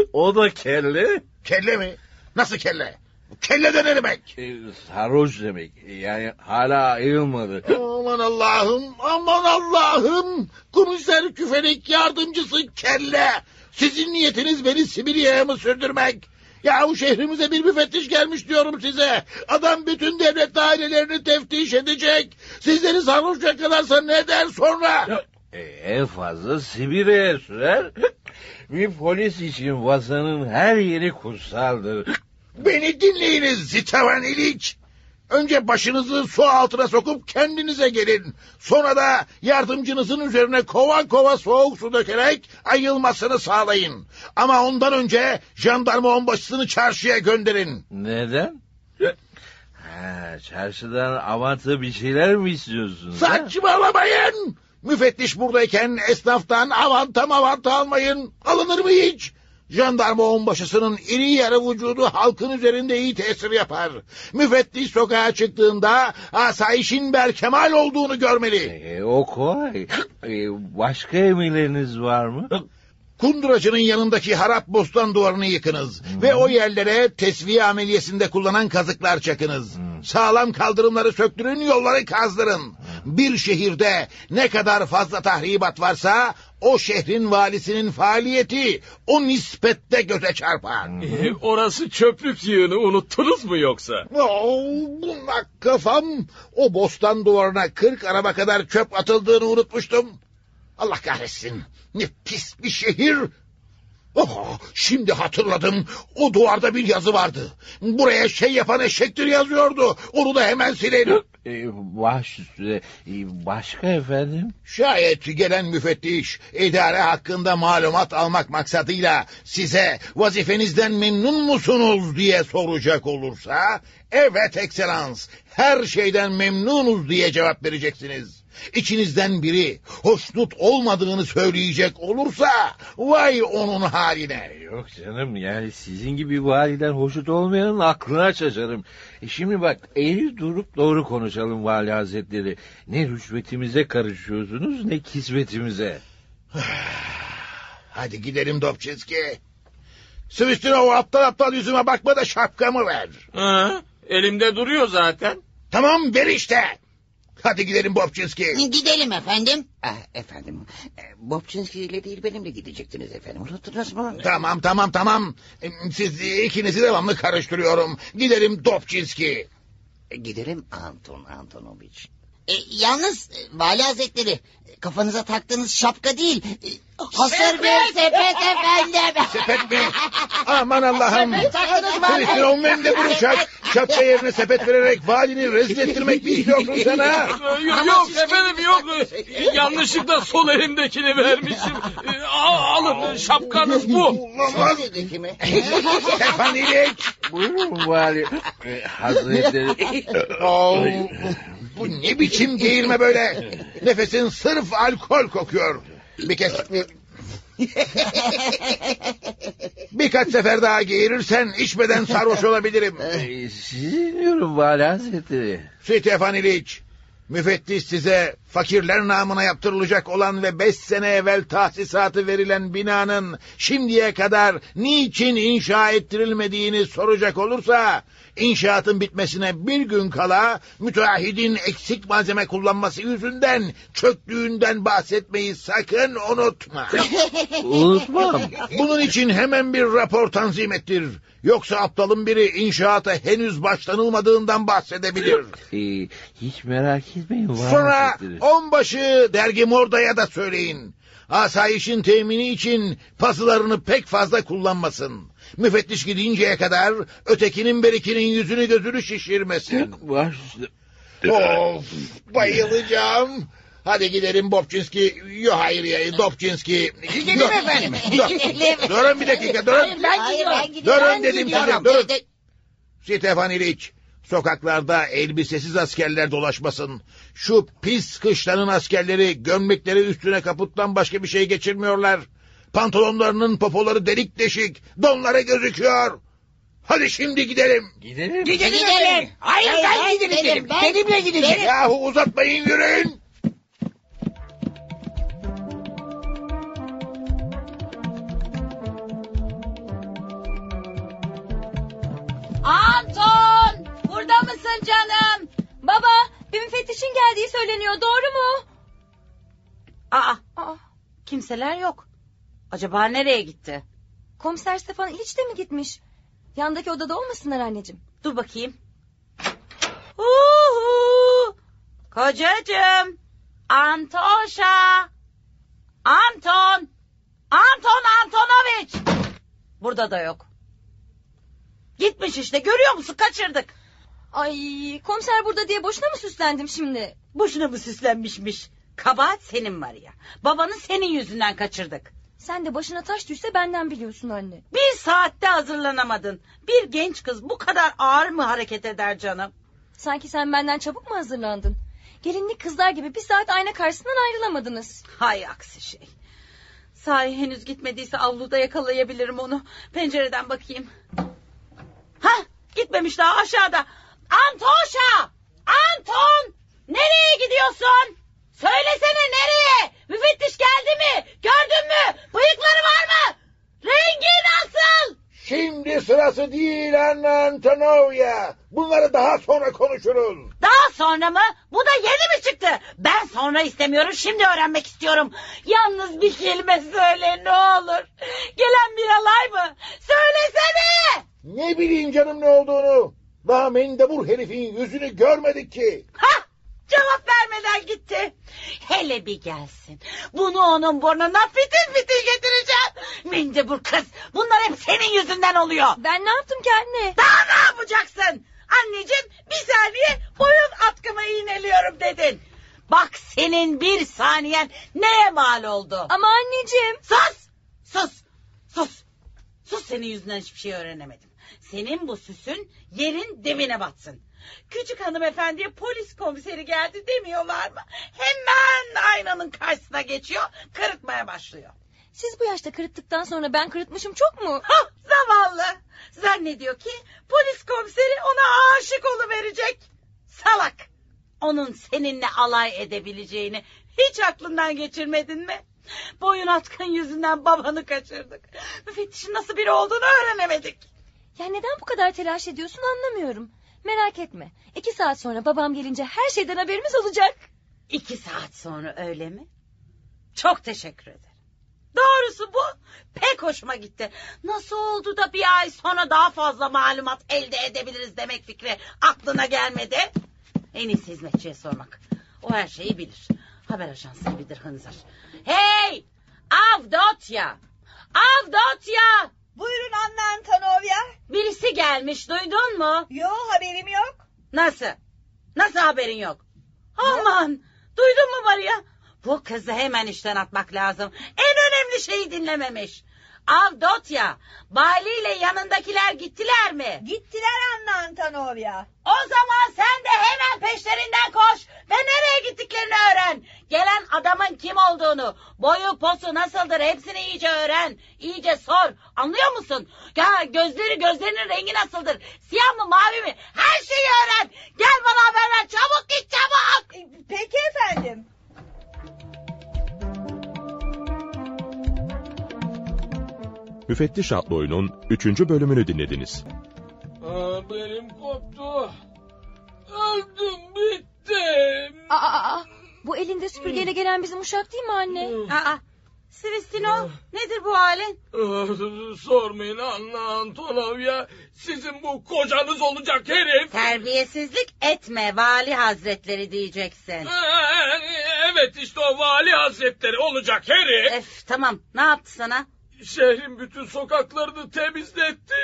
o da kelle. Kelle mi? Nasıl kelle? Kelle de ne demek? E, sarhoş demek. Yani hala ayılmadı. Aman Allah'ım, aman Allah'ım. Komiser küfelik yardımcısı kelle. Sizin niyetiniz beni Sibirya'ya mı sürdürmek? Yahu şehrimize bir müfettiş gelmiş diyorum size. Adam bütün devlet dairelerini teftiş edecek. Sizleri sarhoş yakalarsa ne der sonra? E, en fazla Sibirya'ya sürer. Bir polis için vatanın her yeri kutsaldır. Beni dinleyiniz Zitavan İliç. Önce başınızı su altına sokup kendinize gelin. Sonra da yardımcınızın üzerine kova kova soğuk su dökerek ayılmasını sağlayın. Ama ondan önce jandarma onbaşısını çarşıya gönderin. Neden? Ha, çarşıdan avantı bir şeyler mi istiyorsunuz? Saçmalamayın. Müfettiş buradayken esnaftan avanta mavanta almayın. Alınır mı hiç? Jandarma onbaşısının iri yarı vücudu halkın üzerinde iyi tesir yapar. Müfettiş sokağa çıktığında asayişin berkemal olduğunu görmeli. E, o kolay. E, başka emirleriniz var mı? Kunduracının yanındaki harap bostan duvarını yıkınız. Ve o yerlere tesviye ameliyesinde kullanan kazıklar çakınız. Sağlam kaldırımları söktürün yolları kazdırın. Bir şehirde ne kadar fazla tahribat varsa o şehrin valisinin faaliyeti o nispette göze çarpar. E, orası çöplük yığını unuttunuz mu yoksa? Oo, bunak kafam. O bostan duvarına kırk araba kadar çöp atıldığını unutmuştum. Allah kahretsin. Ne pis bir şehir. Oh, şimdi hatırladım. O duvarda bir yazı vardı. Buraya şey yapan eşektir yazıyordu. Onu da hemen silelim. E, baş. E, başka efendim? Şayet gelen müfettiş idare hakkında malumat almak maksadıyla size vazifenizden memnun musunuz diye soracak olursa evet ekselans her şeyden memnunuz diye cevap vereceksiniz. İçinizden biri hoşnut olmadığını söyleyecek olursa vay onun haline. Yok canım yani sizin gibi validen hoşnut olmayanın aklına şaşarım. E şimdi bak eğri durup doğru konuşalım vali hazretleri. Ne rüşvetimize karışıyorsunuz ne kisvetimize. Hadi gidelim Dobçinski. Svistinov aptal aptal yüzüme bakma da şapkamı ver. Ha, elimde duruyor zaten. Tamam ver işte. Hadi gidelim Bobçinski. Gidelim efendim. Ah, efendim, e, Bobçinski ile değil benimle gidecektiniz efendim. Unuttunuz mu? Tamam tamam tamam. Siz ikinizi devamlı karıştırıyorum. Gidelim Dobçinski. E, Gidelim Anton Antonovich. E, yalnız e, vali hazretleri kafanıza taktığınız şapka değil. Hasır bir sepet efendim. Sepet mi? Aman Allah'ım. Vali. Kristin mendebur uşak. Şapka yerine sepet vererek valini rezil ettirmek mi istiyorsun sen ha? Yok, yok efendim yok. Yanlışlıkla sol elimdekini vermişim. Ee, al- Alın şapkanız bu. Olamaz. Efendilik. Buyurun vali e, hazretleri. Bu ne biçim giyirme böyle? Nefesin sırf alkol kokuyor. Bir kez... Birkaç sefer daha giyirirsen içmeden sarhoş olabilirim. E, sizi dinliyorum vali hazretleri. Stefan İliç, müfettiş size fakirler namına yaptırılacak olan ve beş sene evvel tahsisatı verilen binanın şimdiye kadar niçin inşa ettirilmediğini soracak olursa, inşaatın bitmesine bir gün kala müteahhidin eksik malzeme kullanması yüzünden çöktüğünden bahsetmeyi sakın unutma. Unutmam. Bunun için hemen bir rapor tanzim ettir. Yoksa aptalın biri inşaata henüz başlanılmadığından bahsedebilir. E, hiç merak etmeyin Sonra. Onbaşı dergi Morda'ya da söyleyin. Asayişin temini için pasılarını pek fazla kullanmasın. Müfettiş gidinceye kadar ötekinin berikinin yüzünü gözünü şişirmesin. Of bayılacağım. Hadi gidelim Bobçinski. Yo hayır ya Dobçinski. Gidelim Dur- efendim. Dur. Gidelim. Durun bir dakika durun. Hayır, ben gidiyorum. Durun Ben dedim gidiyorum. size durun. Stefan İliç, sokaklarda elbisesiz askerler dolaşmasın. Şu pis kışlanın askerleri gömlekleri üstüne kaputtan başka bir şey geçirmiyorlar. Pantolonlarının popoları delik deşik, donları gözüküyor. Hadi şimdi gidelim. Gidelim. Gidelim. Hayır ben gideceğim. ben- Benimle gideceğim. Yahu uzatmayın yürüyün. Anton! Burada mısın canım? Baba bir müfettişin geldiği söyleniyor doğru mu? Aa, Aa, kimseler yok. Acaba nereye gitti? komiser Stefan İliç de mi gitmiş? Yandaki odada olmasınlar anneciğim. Dur bakayım. Uhu! Kocacığım. Antoşa. Anton. Anton Antonovich. Burada da yok. Gitmiş işte görüyor musun kaçırdık. Ay komiser burada diye boşuna mı süslendim şimdi? Boşuna mı süslenmişmiş? Kabahat senin var ya. Babanı senin yüzünden kaçırdık. Sen de başına taş düşse benden biliyorsun anne. Bir saatte hazırlanamadın. Bir genç kız bu kadar ağır mı hareket eder canım? Sanki sen benden çabuk mu hazırlandın? Gelinlik kızlar gibi bir saat ayna karşısından ayrılamadınız. Hay aksi şey. Sahi henüz gitmediyse avluda yakalayabilirim onu. Pencereden bakayım. Ha gitmemiş daha aşağıda. Antoşa! Anton! Nereye gidiyorsun? Söylesene nereye? Müfettiş geldi mi? Gördün mü? Bıyıkları var mı? Rengi nasıl? Şimdi sırası değil Anna Antonovya. Bunları daha sonra konuşuruz. Daha sonra mı? Bu da yeni mi çıktı? Ben sonra istemiyorum şimdi öğrenmek istiyorum. Yalnız bir kelime söyle ne olur. Gelen bir alay mı? Söylesene. Ne bileyim canım ne olduğunu. Daha mendebur herifin yüzünü görmedik ki. Ha cevap vermeden gitti. Hele bir gelsin. Bunu onun burnuna fitil fitil getireceğim. Mendebur kız bunlar hep senin yüzünden oluyor. Ben ne yaptım ki anne? Daha ne yapacaksın? Anneciğim bir saniye boyun atkımı iğneliyorum dedin. Bak senin bir saniyen neye mal oldu? Ama anneciğim. Sus! Sus! Sus! Sus senin yüzünden hiçbir şey öğrenemedim. Senin bu süsün yerin dibine batsın. Küçük hanımefendiye polis komiseri geldi demiyorlar mı? Hemen aynanın karşısına geçiyor, kırıtmaya başlıyor. Siz bu yaşta kırıttıktan sonra ben kırıtmışım çok mu? Hah, zavallı. Zannediyor ki polis komiseri ona aşık verecek. Salak. Onun seninle alay edebileceğini hiç aklından geçirmedin mi? Boyun atkın yüzünden babanı kaçırdık. Müfettişin nasıl biri olduğunu öğrenemedik. Ya neden bu kadar telaş ediyorsun anlamıyorum. Merak etme. İki saat sonra babam gelince her şeyden haberimiz olacak. İki saat sonra öyle mi? Çok teşekkür ederim. Doğrusu bu pek hoşuma gitti. Nasıl oldu da bir ay sonra daha fazla malumat elde edebiliriz demek fikri aklına gelmedi? En iyisi hizmetçiye sormak. O her şeyi bilir. Haber ajansı gibidir hınzır. Hey! Avdotya! Avdotya! Buyurun Anna Antonovya. Birisi gelmiş duydun mu? Yo haberim yok. Nasıl? Nasıl haberin yok? Aman! Duydun mu Maria? Bu kızı hemen işten atmak lazım. En önemli şeyi dinlememiş. Avdotya, Bali ile yanındakiler gittiler mi? Gittiler Anna Antonovya. O zaman sen de hemen peşlerinden koş ve nereye gittiklerini öğren. Gelen adamın kim olduğunu, boyu posu nasıldır hepsini iyice öğren. İyice sor. Anlıyor musun? Ya gözleri gözlerinin rengi nasıldır? Siyah mı mavi mi? Her şeyi öğren. Gel bana haber ver. Çabuk git çabuk. Peki efendim. Müfettiş adlı oyunun 3. bölümünü dinlediniz. Aa, benim koptu. Öldüm bittim. Aa, aa, bu elinde süpürgeyle gelen bizim uşak değil mi anne? Aa, Svistino nedir bu halin? Sormayın Anna Antonovya. Sizin bu kocanız olacak herif. Terbiyesizlik etme vali hazretleri diyeceksin. Ee, Evet işte o vali hazretleri olacak herif. Öf, tamam ne yaptı sana? Şehrin bütün sokaklarını temizletti.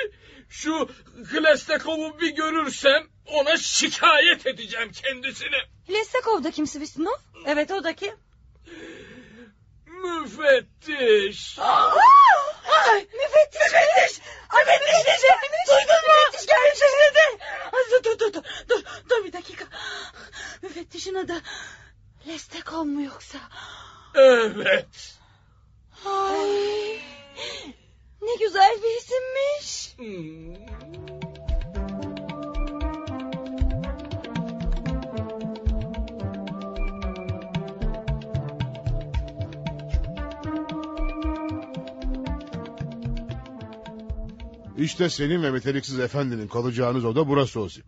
Şu Hlestekov'u bir görürsem ona şikayet edeceğim kendisini. Lesakov'da kim Svisnov? Evet o da kim? Müfettiş. Ay, müfettiş müfettiş. Müfettiş dedi. Duydun mu? Müfettiş gelmiş dedi. Ay, Dur dur dur dur dur bir dakika. Müfettişin adı Lestekov mu yoksa? Evet. Ay, ne güzel bir isimmiş. İşte senin ve meteliksiz efendinin kalacağınız oda burası Osip.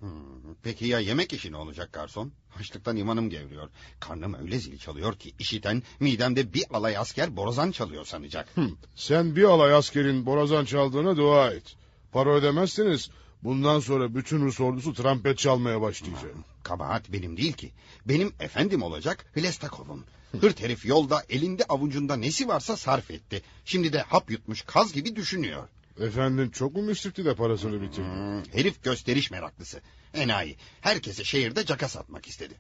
Peki ya yemek işi ne olacak garson? Açlıktan imanım gevriyor. Karnım öyle zil çalıyor ki işiten midemde bir alay asker borazan çalıyor sanacak. Sen bir alay askerin borazan çaldığına dua et. Para ödemezseniz bundan sonra bütün Rus ordusu trompet çalmaya başlayacak. Kabahat benim değil ki. Benim efendim olacak Hlestakov'un. Hırt herif yolda elinde avucunda nesi varsa sarf etti. Şimdi de hap yutmuş kaz gibi düşünüyor. Efendin çok mu müsrifti de parasını bitirdi? Hmm, herif gösteriş meraklısı. Enayi. Herkese şehirde caka satmak istedi.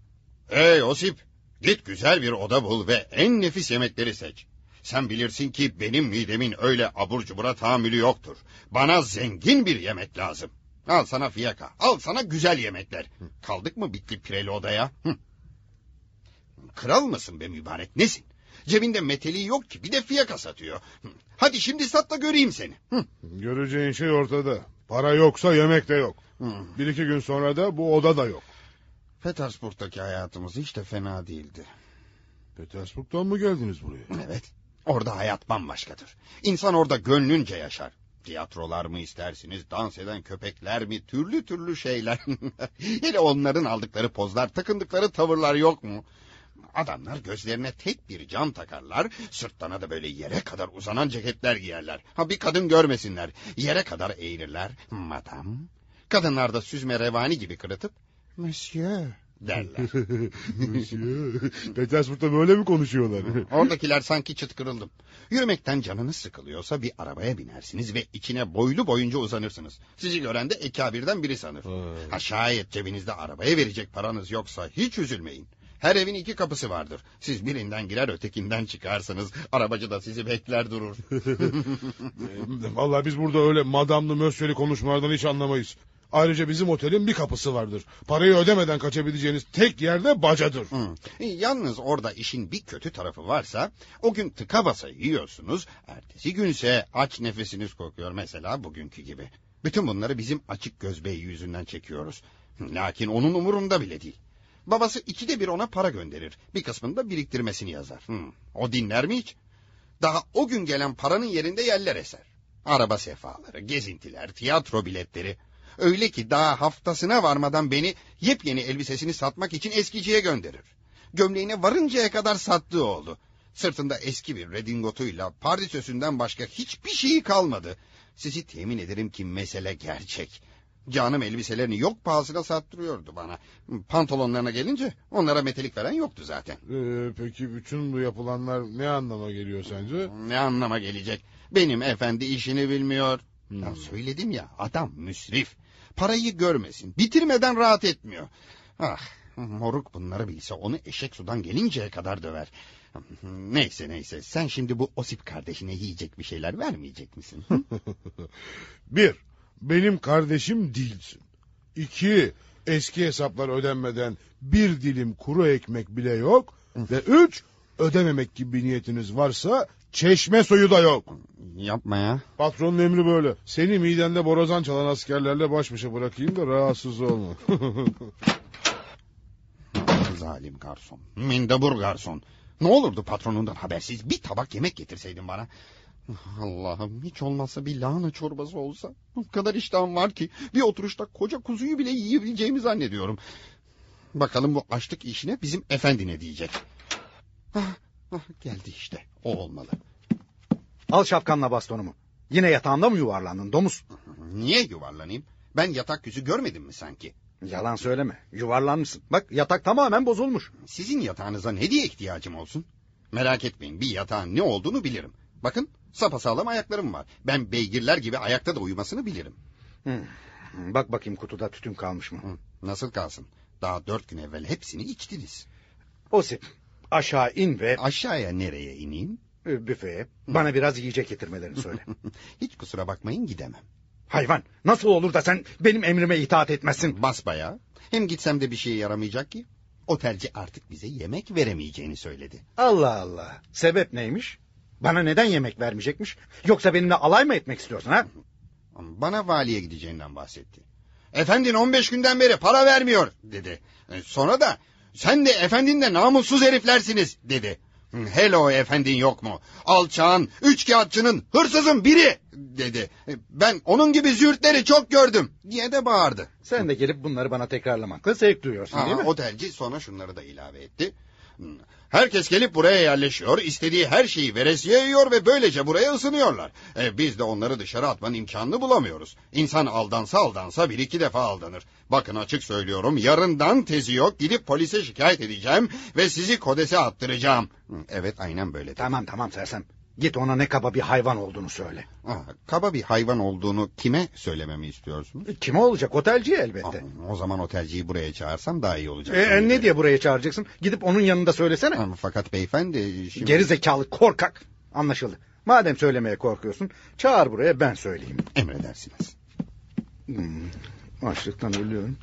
Ey Osip. Git güzel bir oda bul ve en nefis yemekleri seç. Sen bilirsin ki benim midemin öyle abur cubura tahammülü yoktur. Bana zengin bir yemek lazım. Al sana fiyaka, al sana güzel yemekler. Kaldık mı bitli pireli odaya? Hı. Kral mısın be mübarek nesin? Cebinde meteliği yok ki bir de fiyaka satıyor. Hadi şimdi sat da göreyim seni. Hı. Göreceğin şey ortada. Para yoksa yemek de yok. Bir iki gün sonra da bu oda da yok. Petersburg'daki hayatımız hiç de fena değildi. Petersburg'dan mı geldiniz buraya? Evet. Orada hayat bambaşkadır. İnsan orada gönlünce yaşar. Tiyatrolar mı istersiniz, dans eden köpekler mi, türlü türlü şeyler. Hele onların aldıkları pozlar, takındıkları tavırlar yok mu? Adamlar gözlerine tek bir cam takarlar, sırtlarına da böyle yere kadar uzanan ceketler giyerler. Ha bir kadın görmesinler, yere kadar eğilirler. Madam, kadınlar da süzme revani gibi kırıtıp, Monsieur derler. Monsieur, Petersburg'da böyle mi konuşuyorlar? Oradakiler sanki çıt kırıldım. Yürümekten canınız sıkılıyorsa bir arabaya binersiniz ve içine boylu boyunca uzanırsınız. Sizi gören de ekabirden biri sanır. Ha şayet cebinizde arabaya verecek paranız yoksa hiç üzülmeyin. Her evin iki kapısı vardır. Siz birinden girer ötekinden çıkarsınız. Arabacı da sizi bekler durur. Vallahi biz burada öyle madamlı mösyöli konuşmalardan hiç anlamayız. Ayrıca bizim otelin bir kapısı vardır. Parayı ödemeden kaçabileceğiniz tek yerde bacadır. Hı. Yalnız orada işin bir kötü tarafı varsa o gün tıka basa yiyorsunuz. Ertesi günse aç nefesiniz kokuyor mesela bugünkü gibi. Bütün bunları bizim açık göz beyi yüzünden çekiyoruz. Lakin onun umurunda bile değil. Babası ikide bir ona para gönderir. Bir kısmını da biriktirmesini yazar. Hı. O dinler mi hiç? Daha o gün gelen paranın yerinde yerler eser. Araba sefaları, gezintiler, tiyatro biletleri. Öyle ki daha haftasına varmadan beni yepyeni elbisesini satmak için eskiciye gönderir. Gömleğine varıncaya kadar sattığı oldu. Sırtında eski bir redingotuyla pardesösünden başka hiçbir şeyi kalmadı. Sizi temin ederim ki mesele gerçek. Canım elbiselerini yok pahasına sattırıyordu bana. Pantolonlarına gelince onlara metelik veren yoktu zaten. Ee, peki bütün bu yapılanlar ne anlama geliyor sence? Ne anlama gelecek? Benim efendi işini bilmiyor. Ya söyledim ya adam müsrif. Parayı görmesin. Bitirmeden rahat etmiyor. Ah moruk bunları bilse onu eşek sudan gelinceye kadar döver. Neyse neyse sen şimdi bu Osip kardeşine yiyecek bir şeyler vermeyecek misin? Bir, benim kardeşim değilsin. İki, eski hesaplar ödenmeden bir dilim kuru ekmek bile yok. Ve üç, ödememek gibi bir niyetiniz varsa çeşme suyu da yok. Yapma ya. Patronun emri böyle. Seni midende borazan çalan askerlerle baş başa bırakayım da rahatsız olma. Zalim garson. Mindabur garson. Ne olurdu patronundan habersiz bir tabak yemek getirseydin bana. Allah'ım hiç olmazsa bir lahana çorbası olsa. O kadar iştahım var ki bir oturuşta koca kuzuyu bile yiyebileceğimi zannediyorum. Bakalım bu açlık işine bizim efendi ne diyecek. Ah, ah, geldi işte o olmalı. Al şapkanla bastonumu. Yine yatağında mı yuvarlandın domuz? Niye yuvarlanayım? Ben yatak yüzü görmedim mi sanki? Yalan söyleme. Yuvarlanmışsın. Bak yatak tamamen bozulmuş. Sizin yatağınıza ne diye ihtiyacım olsun? Merak etmeyin bir yatağın ne olduğunu bilirim. Bakın sapasağlam ayaklarım var. Ben beygirler gibi ayakta da uyumasını bilirim. Hmm. Bak bakayım kutuda tütün kalmış mı? Nasıl kalsın? Daha dört gün evvel hepsini içtiniz. Osip aşağı in ve... Aşağıya nereye ineyim? E, Büfeye. Bana biraz yiyecek getirmelerini söyle. Hiç kusura bakmayın gidemem. Hayvan nasıl olur da sen benim emrime itaat etmezsin? Basbaya. Hem gitsem de bir şeye yaramayacak ki. Otelci artık bize yemek veremeyeceğini söyledi. Allah Allah. Sebep neymiş? Bana neden yemek vermeyecekmiş? Yoksa benimle alay mı etmek istiyorsun ha? Bana valiye gideceğinden bahsetti. Efendin 15 günden beri para vermiyor dedi. E, Sonra da sen de efendin de namussuz heriflersiniz dedi. Hello efendin yok mu? Alçağın, üçkağıtçının, hırsızın biri dedi. E, Ben onun gibi zürtleri çok gördüm diye de bağırdı. Sen de gelip bunları bana tekrarlamakla zevk duyuyorsun değil Aa, mi? otelci sonra şunları da ilave etti. Herkes gelip buraya yerleşiyor, istediği her şeyi veresiye yiyor ve böylece buraya ısınıyorlar. E, biz de onları dışarı atmanın imkanını bulamıyoruz. İnsan aldansa aldansa bir iki defa aldanır. Bakın açık söylüyorum, yarından tezi yok, gidip polise şikayet edeceğim ve sizi kodese attıracağım. Evet, aynen böyle. Tamam tamam sersem. Git ona ne kaba bir hayvan olduğunu söyle. Aa, kaba bir hayvan olduğunu kime söylememi istiyorsunuz? Kime olacak? Otelciye elbette. O zaman otelciyi buraya çağırsam daha iyi olacak. E, e, ne diye buraya çağıracaksın? Gidip onun yanında söylesene. Ama fakat beyefendi şimdi... Geri zekalı korkak. Anlaşıldı. Madem söylemeye korkuyorsun çağır buraya ben söyleyeyim. Emredersiniz. Hmm, açlıktan ölüyorum.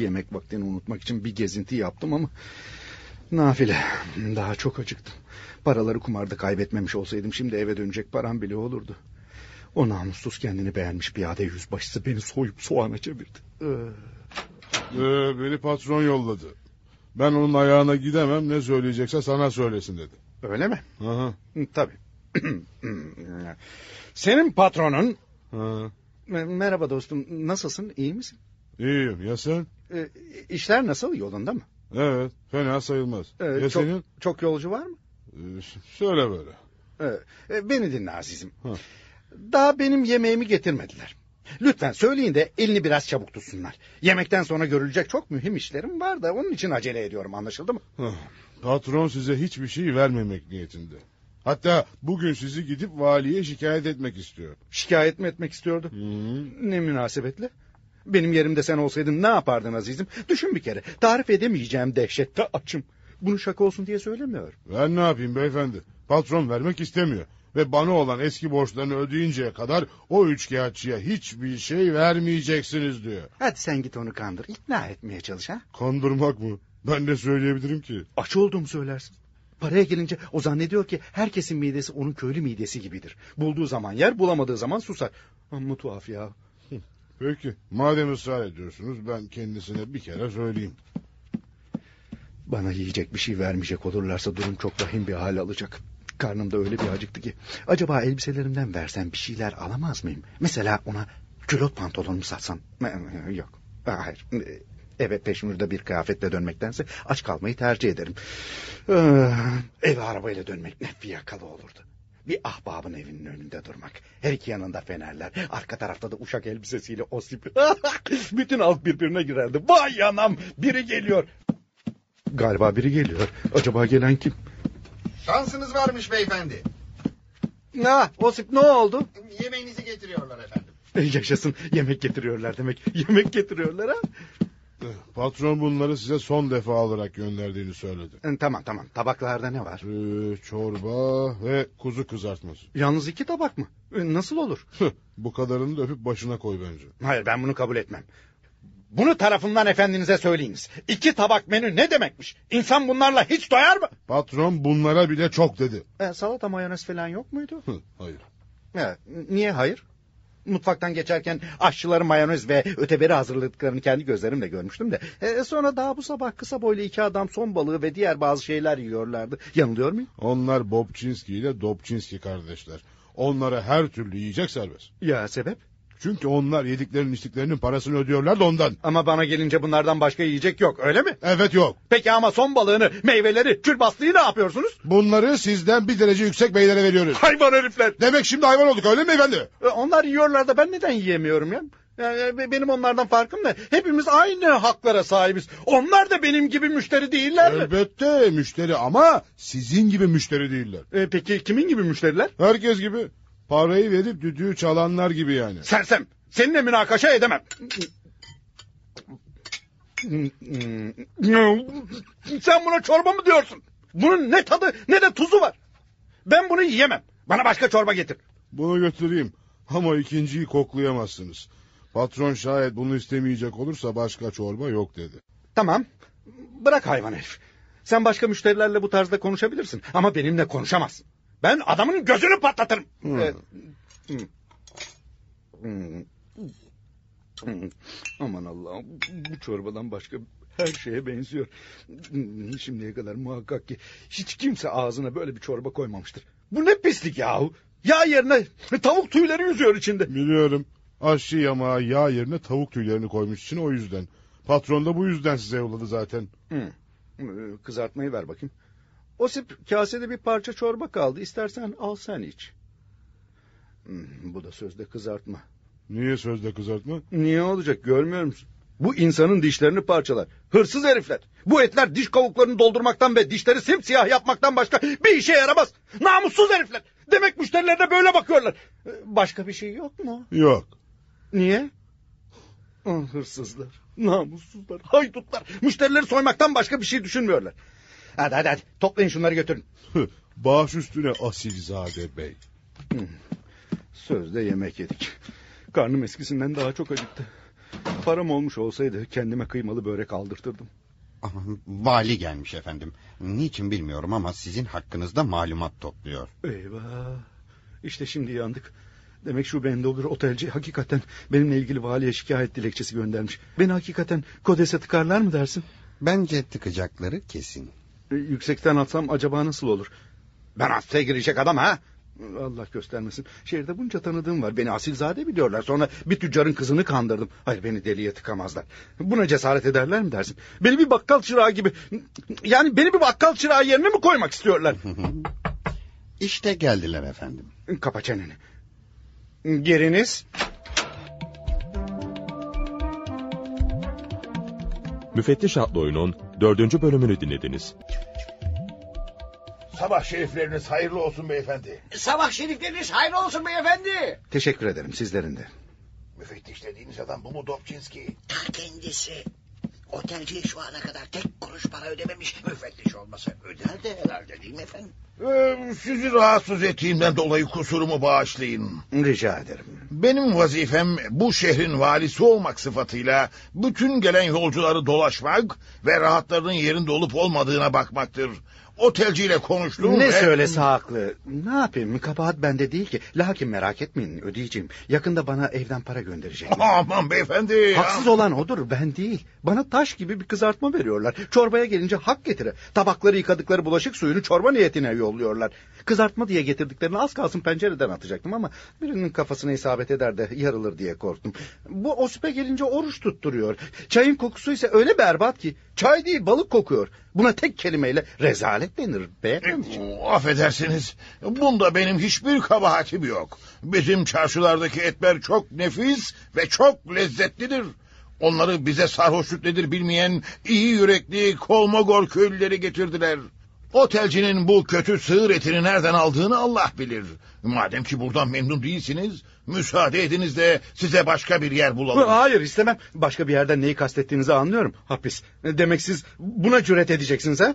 Yemek vaktini unutmak için bir gezinti yaptım ama... Nafile. Daha çok acıktım. Paraları kumarda kaybetmemiş olsaydım şimdi eve dönecek param bile olurdu. O namussuz kendini beğenmiş piyade yüzbaşısı beni soyup soğana çevirdi. Ee, Ee, beni patron yolladı. Ben onun ayağına gidemem ne söyleyecekse sana söylesin dedi. Öyle mi? Aha. Hı, Tabii. Senin patronun... Ha. Merhaba dostum nasılsın iyi misin? İyiyim ya sen? Ee, işler nasıl yolunda mı? Evet fena sayılmaz. Ee, ya çok, senin? çok yolcu var mı? Ee, söyle böyle. Evet, e, beni dinle azizim. Daha benim yemeğimi getirmediler. Lütfen söyleyin de elini biraz çabuk tutsunlar. Yemekten sonra görülecek çok mühim işlerim var da onun için acele ediyorum anlaşıldı mı? Patron size hiçbir şey vermemek niyetinde. Hatta bugün sizi gidip valiye şikayet etmek istiyor. Şikayet mi etmek istiyordu? Hı. Ne münasebetle? Benim yerimde sen olsaydın ne yapardın azizim? Düşün bir kere. Tarif edemeyeceğim dehşette açım. Bunu şaka olsun diye söylemiyorum. Ben ne yapayım beyefendi? Patron vermek istemiyor. Ve bana olan eski borçlarını ödeyinceye kadar o üçkağıtçıya hiçbir şey vermeyeceksiniz diyor. Hadi sen git onu kandır. ikna etmeye çalış ha. Kandırmak mı? Ben de söyleyebilirim ki. Aç olduğumu söylersin. Paraya gelince o zannediyor ki herkesin midesi onun köylü midesi gibidir. Bulduğu zaman yer bulamadığı zaman susar. Amma tuhaf ya. Peki madem ısrar ediyorsunuz ben kendisine bir kere söyleyeyim. Bana yiyecek bir şey vermeyecek olurlarsa durum çok vahim bir hal alacak. Karnımda öyle bir acıktı ki. Acaba elbiselerimden versem bir şeyler alamaz mıyım? Mesela ona külot pantolonumu satsam. Ee, Yok. Hayır. Eve peşmürde bir kıyafetle dönmektense aç kalmayı tercih ederim. Ee, eve arabayla dönmek ne fiyakalı olurdu. Bir ahbabın evinin önünde durmak. Her iki yanında fenerler. Arka tarafta da uşak elbisesiyle osip. Bütün halk birbirine girerdi. Vay anam biri geliyor. Galiba biri geliyor. Acaba gelen kim? Şansınız varmış beyefendi. Ya Osip ne oldu? Yemeğinizi getiriyorlar efendim. Yaşasın yemek getiriyorlar demek. Yemek getiriyorlar ha. Patron bunları size son defa olarak gönderdiğini söyledi. Tamam tamam tabaklarda ne var? Ee, çorba ve kuzu kızartması. Yalnız iki tabak mı? E, Nasıl olur? Bu kadarını da öpüp başına koy bence. Hayır ben bunu kabul etmem. Bunu tarafından efendinize söyleyiniz. İki tabak menü ne demekmiş? İnsan bunlarla hiç doyar mı? Patron bunlara bile çok dedi. E, salata mayonez falan yok muydu? Hayır. E, niye hayır? Mutfaktan geçerken aşçıların mayonez ve öteberi hazırladıklarını kendi gözlerimle görmüştüm de. E, sonra daha bu sabah kısa boylu iki adam son balığı ve diğer bazı şeyler yiyorlardı. Yanılıyor muyum? Onlar Bobçinski ile Dobçinski kardeşler. Onlara her türlü yiyecek serbest. Ya sebep? Çünkü onlar yediklerinin içtiklerinin parasını ödüyorlar da ondan. Ama bana gelince bunlardan başka yiyecek yok öyle mi? Evet yok. Peki ama son balığını, meyveleri, külbastıyı ne yapıyorsunuz? Bunları sizden bir derece yüksek beylere veriyoruz. Hayvan herifler. Demek şimdi hayvan olduk öyle mi efendi? E, Onlar yiyorlar da ben neden yiyemiyorum ya? Yani be- benim onlardan farkım ne? Hepimiz aynı haklara sahibiz. Onlar da benim gibi müşteri değiller mi? Elbette müşteri ama sizin gibi müşteri değiller. E, peki kimin gibi müşteriler? Herkes gibi. Parayı verip düdüğü çalanlar gibi yani. Sersem. Seninle münakaşa edemem. Sen buna çorba mı diyorsun? Bunun ne tadı ne de tuzu var. Ben bunu yiyemem. Bana başka çorba getir. Bunu götüreyim ama ikinciyi koklayamazsınız. Patron şayet bunu istemeyecek olursa başka çorba yok dedi. Tamam. Bırak hayvan herif. Sen başka müşterilerle bu tarzda konuşabilirsin. Ama benimle konuşamazsın. Ben adamın gözünü patlatırım. Hmm. Ee, hmm. Hmm. Hmm. Aman Allah'ım bu çorbadan başka her şeye benziyor. Hmm, Şimdiye kadar muhakkak ki hiç kimse ağzına böyle bir çorba koymamıştır. Bu ne pislik yahu. Yağ yerine tavuk tüyleri yüzüyor içinde. Biliyorum. Aşçı yamağa yağ yerine tavuk tüylerini koymuş için o yüzden. Patron da bu yüzden size yolladı zaten. Hı. Ee, Kızartmayı ver bakayım. Osip kasede bir parça çorba kaldı. İstersen al sen iç. Hmm, bu da sözde kızartma. Niye sözde kızartma? Niye olacak görmüyor musun? Bu insanın dişlerini parçalar. Hırsız herifler. Bu etler diş kavuklarını doldurmaktan ve dişleri simsiyah yapmaktan başka bir işe yaramaz. Namussuz herifler. Demek müşterilerine böyle bakıyorlar. Başka bir şey yok mu? Yok. Niye? Ah, hırsızlar, namussuzlar, haydutlar. Müşterileri soymaktan başka bir şey düşünmüyorlar. Hadi hadi hadi toplayın şunları götürün. Baş üstüne Asilzade Bey. Hmm. Sözde yemek yedik. Karnım eskisinden daha çok acıktı. Param olmuş olsaydı kendime kıymalı börek aldırtırdım. Vali gelmiş efendim. Niçin bilmiyorum ama sizin hakkınızda malumat topluyor. Eyvah. İşte şimdi yandık. Demek şu Bendover otelci hakikaten benimle ilgili valiye şikayet dilekçesi göndermiş. Beni hakikaten kodese tıkarlar mı dersin? Bence tıkacakları kesin. E, Yüksekten atsam acaba nasıl olur? Ben hapse girecek adam ha? Allah göstermesin. Şehirde bunca tanıdığım var. Beni asilzade biliyorlar. Sonra bir tüccarın kızını kandırdım. Hayır beni deliye tıkamazlar. Buna cesaret ederler mi dersin? Beni bir bakkal çırağı gibi... Yani beni bir bakkal çırağı yerine mi koymak istiyorlar? İşte geldiler efendim. Kapa çeneni. Geriniz... Müfettiş oyunun dördüncü bölümünü dinlediniz. Sabah şerifleriniz hayırlı olsun beyefendi. Sabah şerifleriniz hayırlı olsun beyefendi. Teşekkür ederim sizlerin de. Müfettiş dediğiniz adam bu mu Dobçinski? Ta kendisi. Otelciye şu ana kadar tek kuruş para ödememiş. Müfettiş olmasa öder de herhalde değil mi efendim? Ee, sizi rahatsız ettiğimden dolayı kusurumu bağışlayın. Rica ederim. Benim vazifem bu şehrin valisi olmak sıfatıyla bütün gelen yolcuları dolaşmak ve rahatlarının yerinde olup olmadığına bakmaktır. Otelciyle konuştum Ne ve... söylese haklı. Ne yapayım kabahat bende değil ki. Lakin merak etmeyin ödeyeceğim. Yakında bana evden para gönderecek. Aman beyefendi. Haksız olan odur ben değil. Bana taş gibi bir kızartma veriyorlar. Çorbaya gelince hak getire. Tabakları yıkadıkları bulaşık suyunu çorba niyetine yolluyorlar. Kızartma diye getirdiklerini az kalsın pencereden atacaktım ama birinin kafasına isabet eder de yarılır diye korktum. Bu osipe gelince oruç tutturuyor. Çayın kokusu ise öyle berbat ki çay değil balık kokuyor. Buna tek kelimeyle rezalet denir beyefendiciğim. Affedersiniz. Bunda benim hiçbir kabahatim yok. Bizim çarşılardaki etler çok nefis ve çok lezzetlidir. Onları bize sarhoşluk nedir bilmeyen iyi yürekli Kolmogor köylüleri getirdiler. Otelcinin bu kötü sığır etini nereden aldığını Allah bilir. Madem ki buradan memnun değilsiniz, müsaade ediniz de size başka bir yer bulalım. Hayır istemem. Başka bir yerden neyi kastettiğinizi anlıyorum. Hapis. Demek siz buna cüret edeceksiniz ha?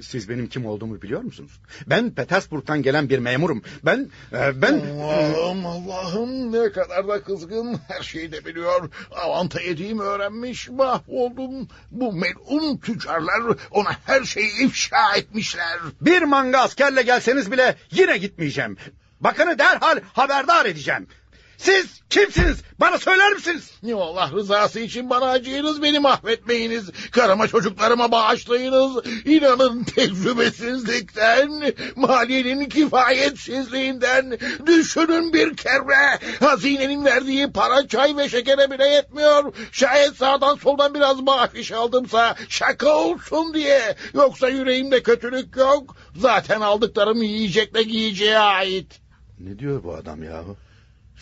Siz benim kim olduğumu biliyor musunuz? Ben Petersburg'dan gelen bir memurum. Ben e, ben Allah'ım Allah'ım ne kadar da kızgın her şeyi de biliyor. Avanta yediğimi öğrenmiş mahvoldum. Bu melun tüccarlar ona her şeyi ifşa etmişler. bir manga askerle gelseniz bile yine gitmeyeceğim. Bakanı derhal haberdar edeceğim. Siz kimsiniz? Bana söyler misiniz? Ya Allah rızası için bana acıyınız beni mahvetmeyiniz. Karıma çocuklarıma bağışlayınız. İnanın tecrübesizlikten, maliyenin kifayetsizliğinden. Düşünün bir kere. Hazinenin verdiği para çay ve şekere bile yetmiyor. Şayet sağdan soldan biraz bahşiş aldımsa şaka olsun diye. Yoksa yüreğimde kötülük yok. Zaten aldıklarım yiyecekle giyeceğe ait. Ne diyor bu adam yahu?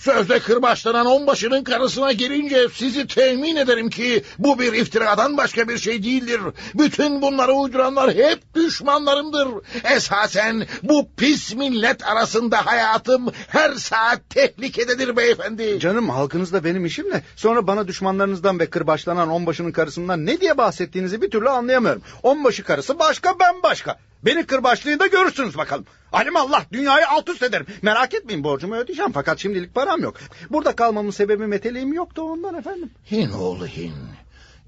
Sözde kırbaçlanan onbaşının karısına gelince sizi temin ederim ki bu bir iftiradan başka bir şey değildir. Bütün bunları uyduranlar hep düşmanlarımdır. Esasen bu pis millet arasında hayatım her saat tehlikededir beyefendi. Canım halkınızla benim işim ne? Sonra bana düşmanlarınızdan ve kırbaçlanan onbaşının karısından ne diye bahsettiğinizi bir türlü anlayamıyorum. Onbaşı karısı başka ben başka. Beni kırbaçlayın da görürsünüz bakalım. Alim Allah dünyayı alt üst ederim. Merak etmeyin borcumu ödeyeceğim fakat şimdilik param yok. Burada kalmamın sebebi meteliğim yoktu ondan efendim. Hin oğlu hin.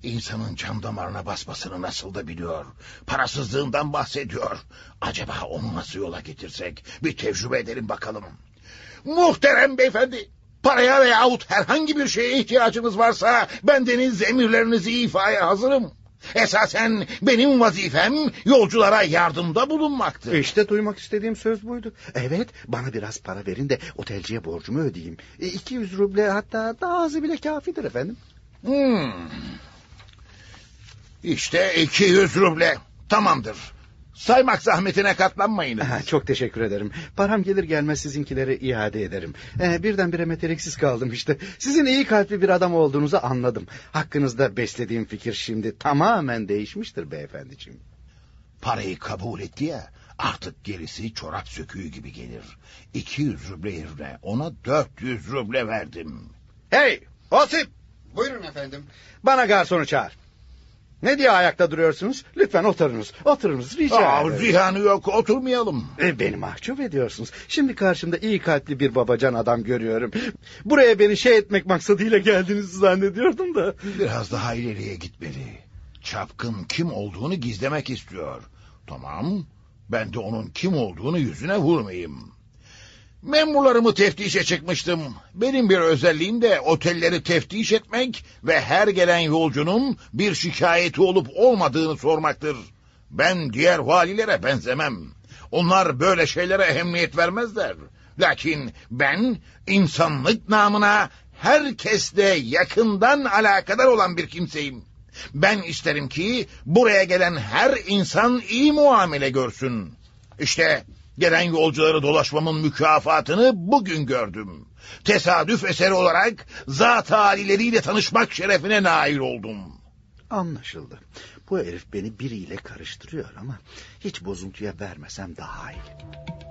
İnsanın cam damarına basmasını nasıl da biliyor. Parasızlığından bahsediyor. Acaba onu nasıl yola getirsek? Bir tecrübe edelim bakalım. Muhterem beyefendi. Paraya veyahut herhangi bir şeye ihtiyacınız varsa bendeniz emirlerinizi ifaya hazırım. Esasen benim vazifem yolculara yardımda bulunmaktır. İşte duymak istediğim söz buydu. Evet bana biraz para verin de otelciye borcumu ödeyeyim. E, 200 ruble hatta daha azı bile kafidir efendim. Hmm. İşte 200 ruble. Tamamdır. Saymak zahmetine katlanmayınız. Çok teşekkür ederim. Param gelir gelmez sizinkileri iade ederim. Ee, birdenbire meteliksiz kaldım işte. Sizin iyi kalpli bir adam olduğunuzu anladım. Hakkınızda beslediğim fikir şimdi tamamen değişmiştir beyefendiciğim. Parayı kabul etti ya artık gerisi çorap söküğü gibi gelir. 200 ruble yerine ona 400 ruble verdim. Hey Osip Buyurun efendim. bana garsonu çağır. Ne diye ayakta duruyorsunuz? Lütfen oturunuz. Oturunuz rica Aa, ederim. zihanı yok oturmayalım. E, beni mahcup ediyorsunuz. Şimdi karşımda iyi kalpli bir babacan adam görüyorum. Buraya beni şey etmek maksadıyla geldiğinizi zannediyordum da. Biraz daha ileriye gitmeli. Çapkın kim olduğunu gizlemek istiyor. Tamam ben de onun kim olduğunu yüzüne vurmayayım. Memurlarımı teftişe çıkmıştım. Benim bir özelliğim de otelleri teftiş etmek ve her gelen yolcunun bir şikayeti olup olmadığını sormaktır. Ben diğer valilere benzemem. Onlar böyle şeylere ehemmiyet vermezler. Lakin ben insanlık namına herkesle yakından alakadar olan bir kimseyim. Ben isterim ki buraya gelen her insan iyi muamele görsün. İşte gelen yolcuları dolaşmamın mükafatını bugün gördüm. Tesadüf eseri olarak zat halileriyle tanışmak şerefine nail oldum. Anlaşıldı. Bu herif beni biriyle karıştırıyor ama hiç bozuntuya vermesem daha iyi.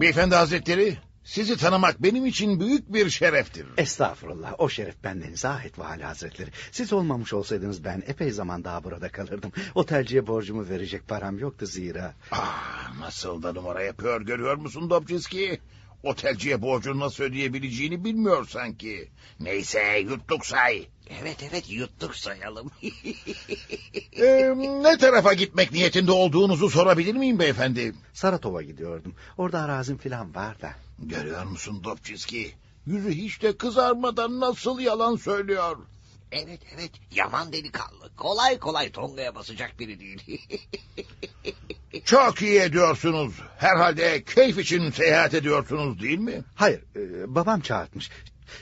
Beyefendi hazretleri, sizi tanımak benim için büyük bir şereftir. Estağfurullah o şeref benden zahit vali hazretleri. Siz olmamış olsaydınız ben epey zaman daha burada kalırdım. Otelciye borcumu verecek param yoktu zira. Ah, nasıl da numara yapıyor görüyor musun Dobçinski? Otelciye borcunu nasıl ödeyebileceğini bilmiyor sanki. Neyse yuttuk say. Evet evet yuttuk sayalım. Ee, ne tarafa gitmek niyetinde olduğunuzu sorabilir miyim beyefendi? Saratov'a gidiyordum. Orada arazim falan var da. Görüyor musun Dobçinski? Yüzü hiç de kızarmadan nasıl yalan söylüyor. evet evet yaman delikanlı. Kolay kolay tongaya basacak biri değil. Çok iyi ediyorsunuz. Herhalde keyif için seyahat ediyorsunuz değil mi? Hayır e, babam çağırtmış.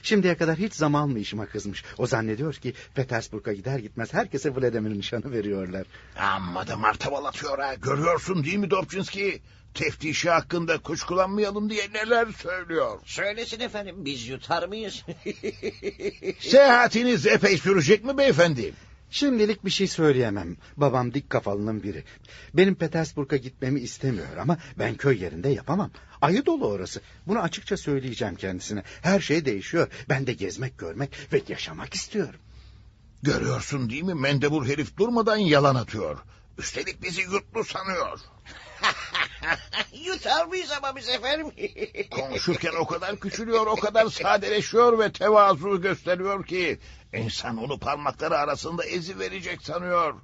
Şimdiye kadar hiç zam almayışıma kızmış. O zannediyor ki Petersburg'a gider gitmez herkese Vladimir nişanı veriyorlar. Amma da martabalatıyor ha. Görüyorsun değil mi Dobçinski? Teftişi hakkında kuşkulanmayalım diye neler söylüyor. Söylesin efendim biz yutar mıyız? Seyahatiniz epey sürecek mi beyefendi? Şimdilik bir şey söyleyemem. Babam dik kafalının biri. Benim Petersburg'a gitmemi istemiyor ama ben köy yerinde yapamam. Ayı dolu orası. Bunu açıkça söyleyeceğim kendisine. Her şey değişiyor. Ben de gezmek, görmek ve yaşamak istiyorum. Görüyorsun değil mi? Mendebur herif durmadan yalan atıyor. Üstelik bizi yutlu sanıyor. yutar mıyız ama biz efendim? Konuşurken o kadar küçülüyor, o kadar sadeleşiyor ve tevazu gösteriyor ki... ...insan onu parmakları arasında ezi verecek sanıyor.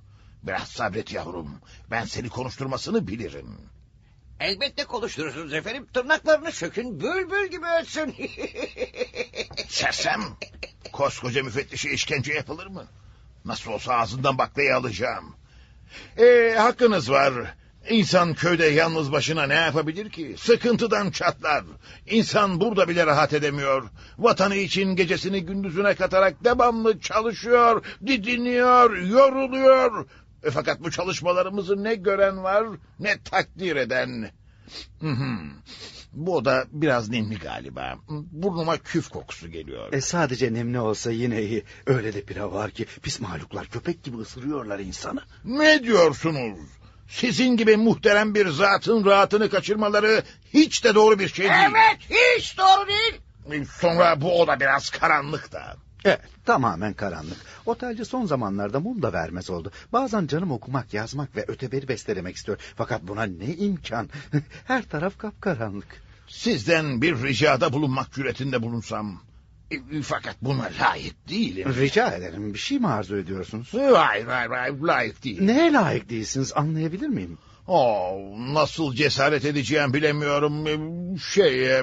Biraz sabret yavrum. Ben seni konuşturmasını bilirim. Elbette konuşturursunuz efendim. Tırnaklarını sökün, bülbül gibi ötsün. Sersem, koskoca müfettişe işkence yapılır mı? Nasıl olsa ağzından baklayı alacağım. Ee, hakkınız var. İnsan köyde yalnız başına ne yapabilir ki? Sıkıntıdan çatlar. İnsan burada bile rahat edemiyor. Vatanı için gecesini gündüzüne katarak devamlı çalışıyor, didiniyor, yoruluyor. E, fakat bu çalışmalarımızı ne gören var ne takdir eden. Hı hı. Bu oda biraz nemli galiba. Burnuma küf kokusu geliyor. E sadece nemli olsa yine iyi. Öyle de bira var ki pis mahluklar köpek gibi ısırıyorlar insanı. Ne diyorsunuz? Sizin gibi muhterem bir zatın rahatını kaçırmaları hiç de doğru bir şey değil. evet hiç doğru değil. Sonra bu oda biraz karanlık da. Evet tamamen karanlık. Otelci son zamanlarda mum da vermez oldu. Bazen canım okumak, yazmak ve öteberi bestelemek istiyor. Fakat buna ne imkan. Her taraf kapkaranlık. Sizden bir ricada bulunmak cüretinde bulunsam. E, Fakat buna layık değilim. Rica ederim bir şey mi arzu ediyorsunuz? Hayır hayır hayır layık değil. Neye layık değilsiniz anlayabilir miyim? Oh, nasıl cesaret edeceğim bilemiyorum. E, Şey,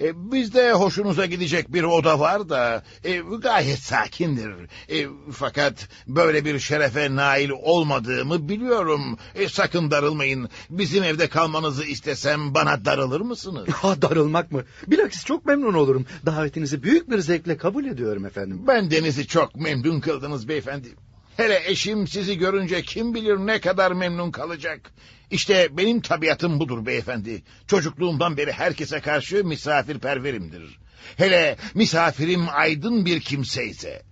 e, bizde hoşunuza gidecek bir oda var da e, gayet sakindir. E, fakat böyle bir şerefe nail olmadığımı biliyorum. E, sakın darılmayın. Bizim evde kalmanızı istesem bana darılır mısınız? Ha darılmak mı? Bilakis çok memnun olurum. Davetinizi büyük bir zevkle kabul ediyorum efendim. Ben denizi çok memnun kıldınız beyefendi. Hele eşim sizi görünce kim bilir ne kadar memnun kalacak. İşte benim tabiatım budur beyefendi. Çocukluğumdan beri herkese karşı misafirperverimdir. Hele misafirim aydın bir kimseyse.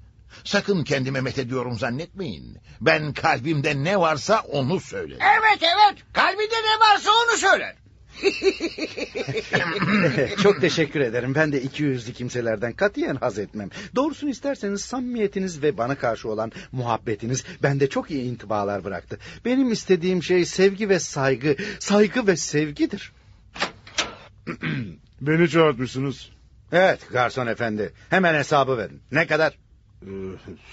Sakın kendime methediyorum zannetmeyin. Ben kalbimde ne varsa onu söylerim. Evet evet kalbinde ne varsa onu söyler. Çok teşekkür ederim. Ben de iki yüzlü kimselerden katiyen haz etmem. Doğrusunu isterseniz samimiyetiniz ve bana karşı olan muhabbetiniz bende çok iyi intibalar bıraktı. Benim istediğim şey sevgi ve saygı, saygı ve sevgidir. Beni çağırtmışsınız. Evet garson efendi. Hemen hesabı verin. Ne kadar? Ee,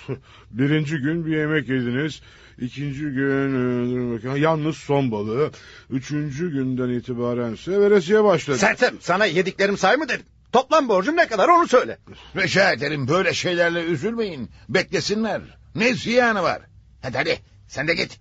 Birinci gün bir yemek yediniz. İkinci gün e, dur bakayım, yalnız son balığı. Üçüncü günden itibaren ise veresiye başladı. Sertem sana yediklerim say mı dedim. Toplam borcum ne kadar onu söyle. Rica ederim böyle şeylerle üzülmeyin. Beklesinler. Ne ziyanı var? Hadi hadi sen de git.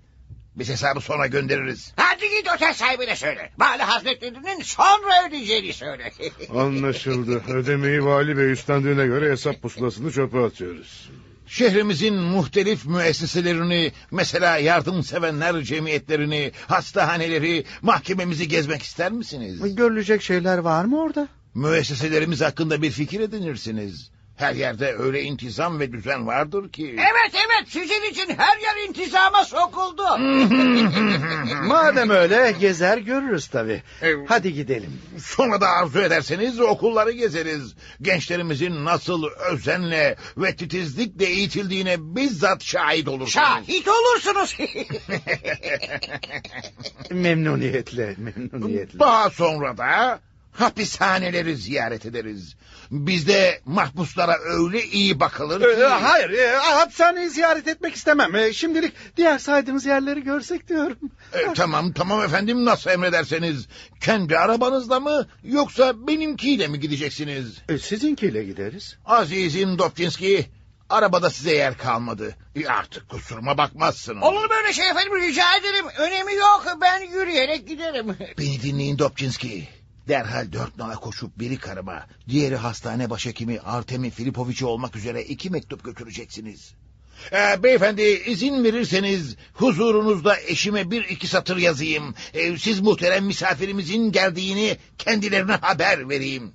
Biz hesabı sonra göndeririz. Hadi git otel sahibine söyle. Vali hazretlerinin sonra ödeyeceğini söyle. Anlaşıldı. Ödemeyi vali bey üstlendiğine göre hesap pusulasını çöpe atıyoruz. Şehrimizin muhtelif müesseselerini, mesela yardımsevenler cemiyetlerini, hastahaneleri, mahkememizi gezmek ister misiniz? Görülecek şeyler var mı orada? Müesseselerimiz hakkında bir fikir edinirsiniz. Her yerde öyle intizam ve düzen vardır ki. Evet evet sizin için her yer intizama sokuldu. Madem öyle gezer görürüz tabii. Hadi gidelim. Sonra da arzu ederseniz okulları gezeriz. Gençlerimizin nasıl özenle ve titizlikle eğitildiğine bizzat şahit olursunuz. Şahit olursunuz. Memnuniyetle, memnuniyetle. Daha sonra da hapishaneleri ziyaret ederiz. Bizde mahpuslara öyle iyi bakılır ki... Ee, hayır, e, hapishaneyi ziyaret etmek istemem. E, şimdilik diğer saydığınız yerleri görsek diyorum. E, tamam tamam efendim nasıl emrederseniz. Kendi arabanızla mı yoksa benimkiyle mi gideceksiniz? E, sizinkiyle gideriz. Azizim Dobkinski arabada size yer kalmadı. E, artık kusuruma bakmazsınız. Olur böyle şey efendim rica ederim. Önemi yok ben yürüyerek giderim. Beni dinleyin Dobkinski. Derhal dört nala koşup biri karıma, diğeri hastane başhekimi Artemi Filipoviç'i olmak üzere iki mektup götüreceksiniz. Ee, beyefendi izin verirseniz huzurunuzda eşime bir iki satır yazayım. Ee, siz muhterem misafirimizin geldiğini kendilerine haber vereyim.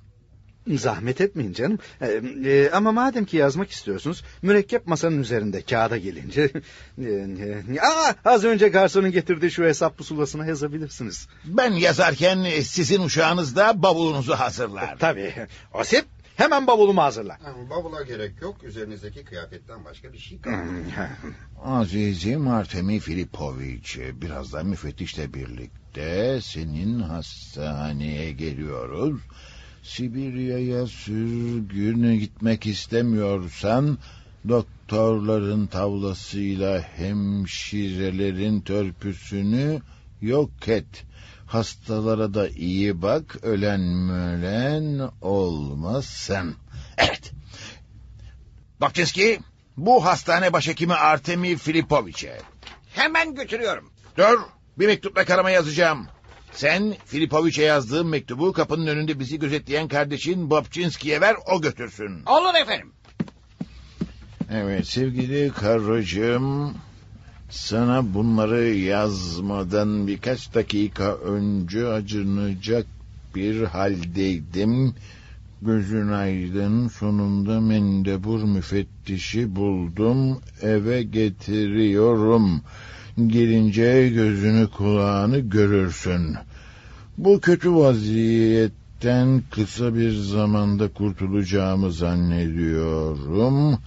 Zahmet etmeyin canım. E, e, ama madem ki yazmak istiyorsunuz, mürekkep masanın üzerinde kağıda gelince... E, e, aa, az önce garsonun getirdiği şu hesap pusulasına yazabilirsiniz. Ben yazarken e, sizin uşağınız da bavulunuzu hazırlar. Tabii. Osip hemen bavulumu hazırla. Bavula gerek yok. Üzerinizdeki kıyafetten başka bir şey kalmadı. Azizim Artemi Filipoviç, birazdan müfettişle birlikte senin hastaneye geliyoruz. Sibirya'ya sürgün gitmek istemiyorsan doktorların tavlasıyla hemşirelerin törpüsünü yok et. Hastalara da iyi bak, ölen mölen olmasın. Evet. Bakçeski, bu hastane başhekimi Artemi Filipoviç'e. Hemen götürüyorum. Dur, bir mektupla karama yazacağım. Sen Filipoviç'e yazdığın mektubu kapının önünde bizi gözetleyen kardeşin Bobçinski'ye ver, o götürsün. Olur efendim. Evet sevgili karıcığım, sana bunları yazmadan birkaç dakika önce acınacak bir haldeydim. Gözün aydın sonunda mendebur müfettişi buldum eve getiriyorum. Gelince gözünü kulağını görürsün. Bu kötü vaziyetten kısa bir zamanda kurtulacağımı zannediyorum.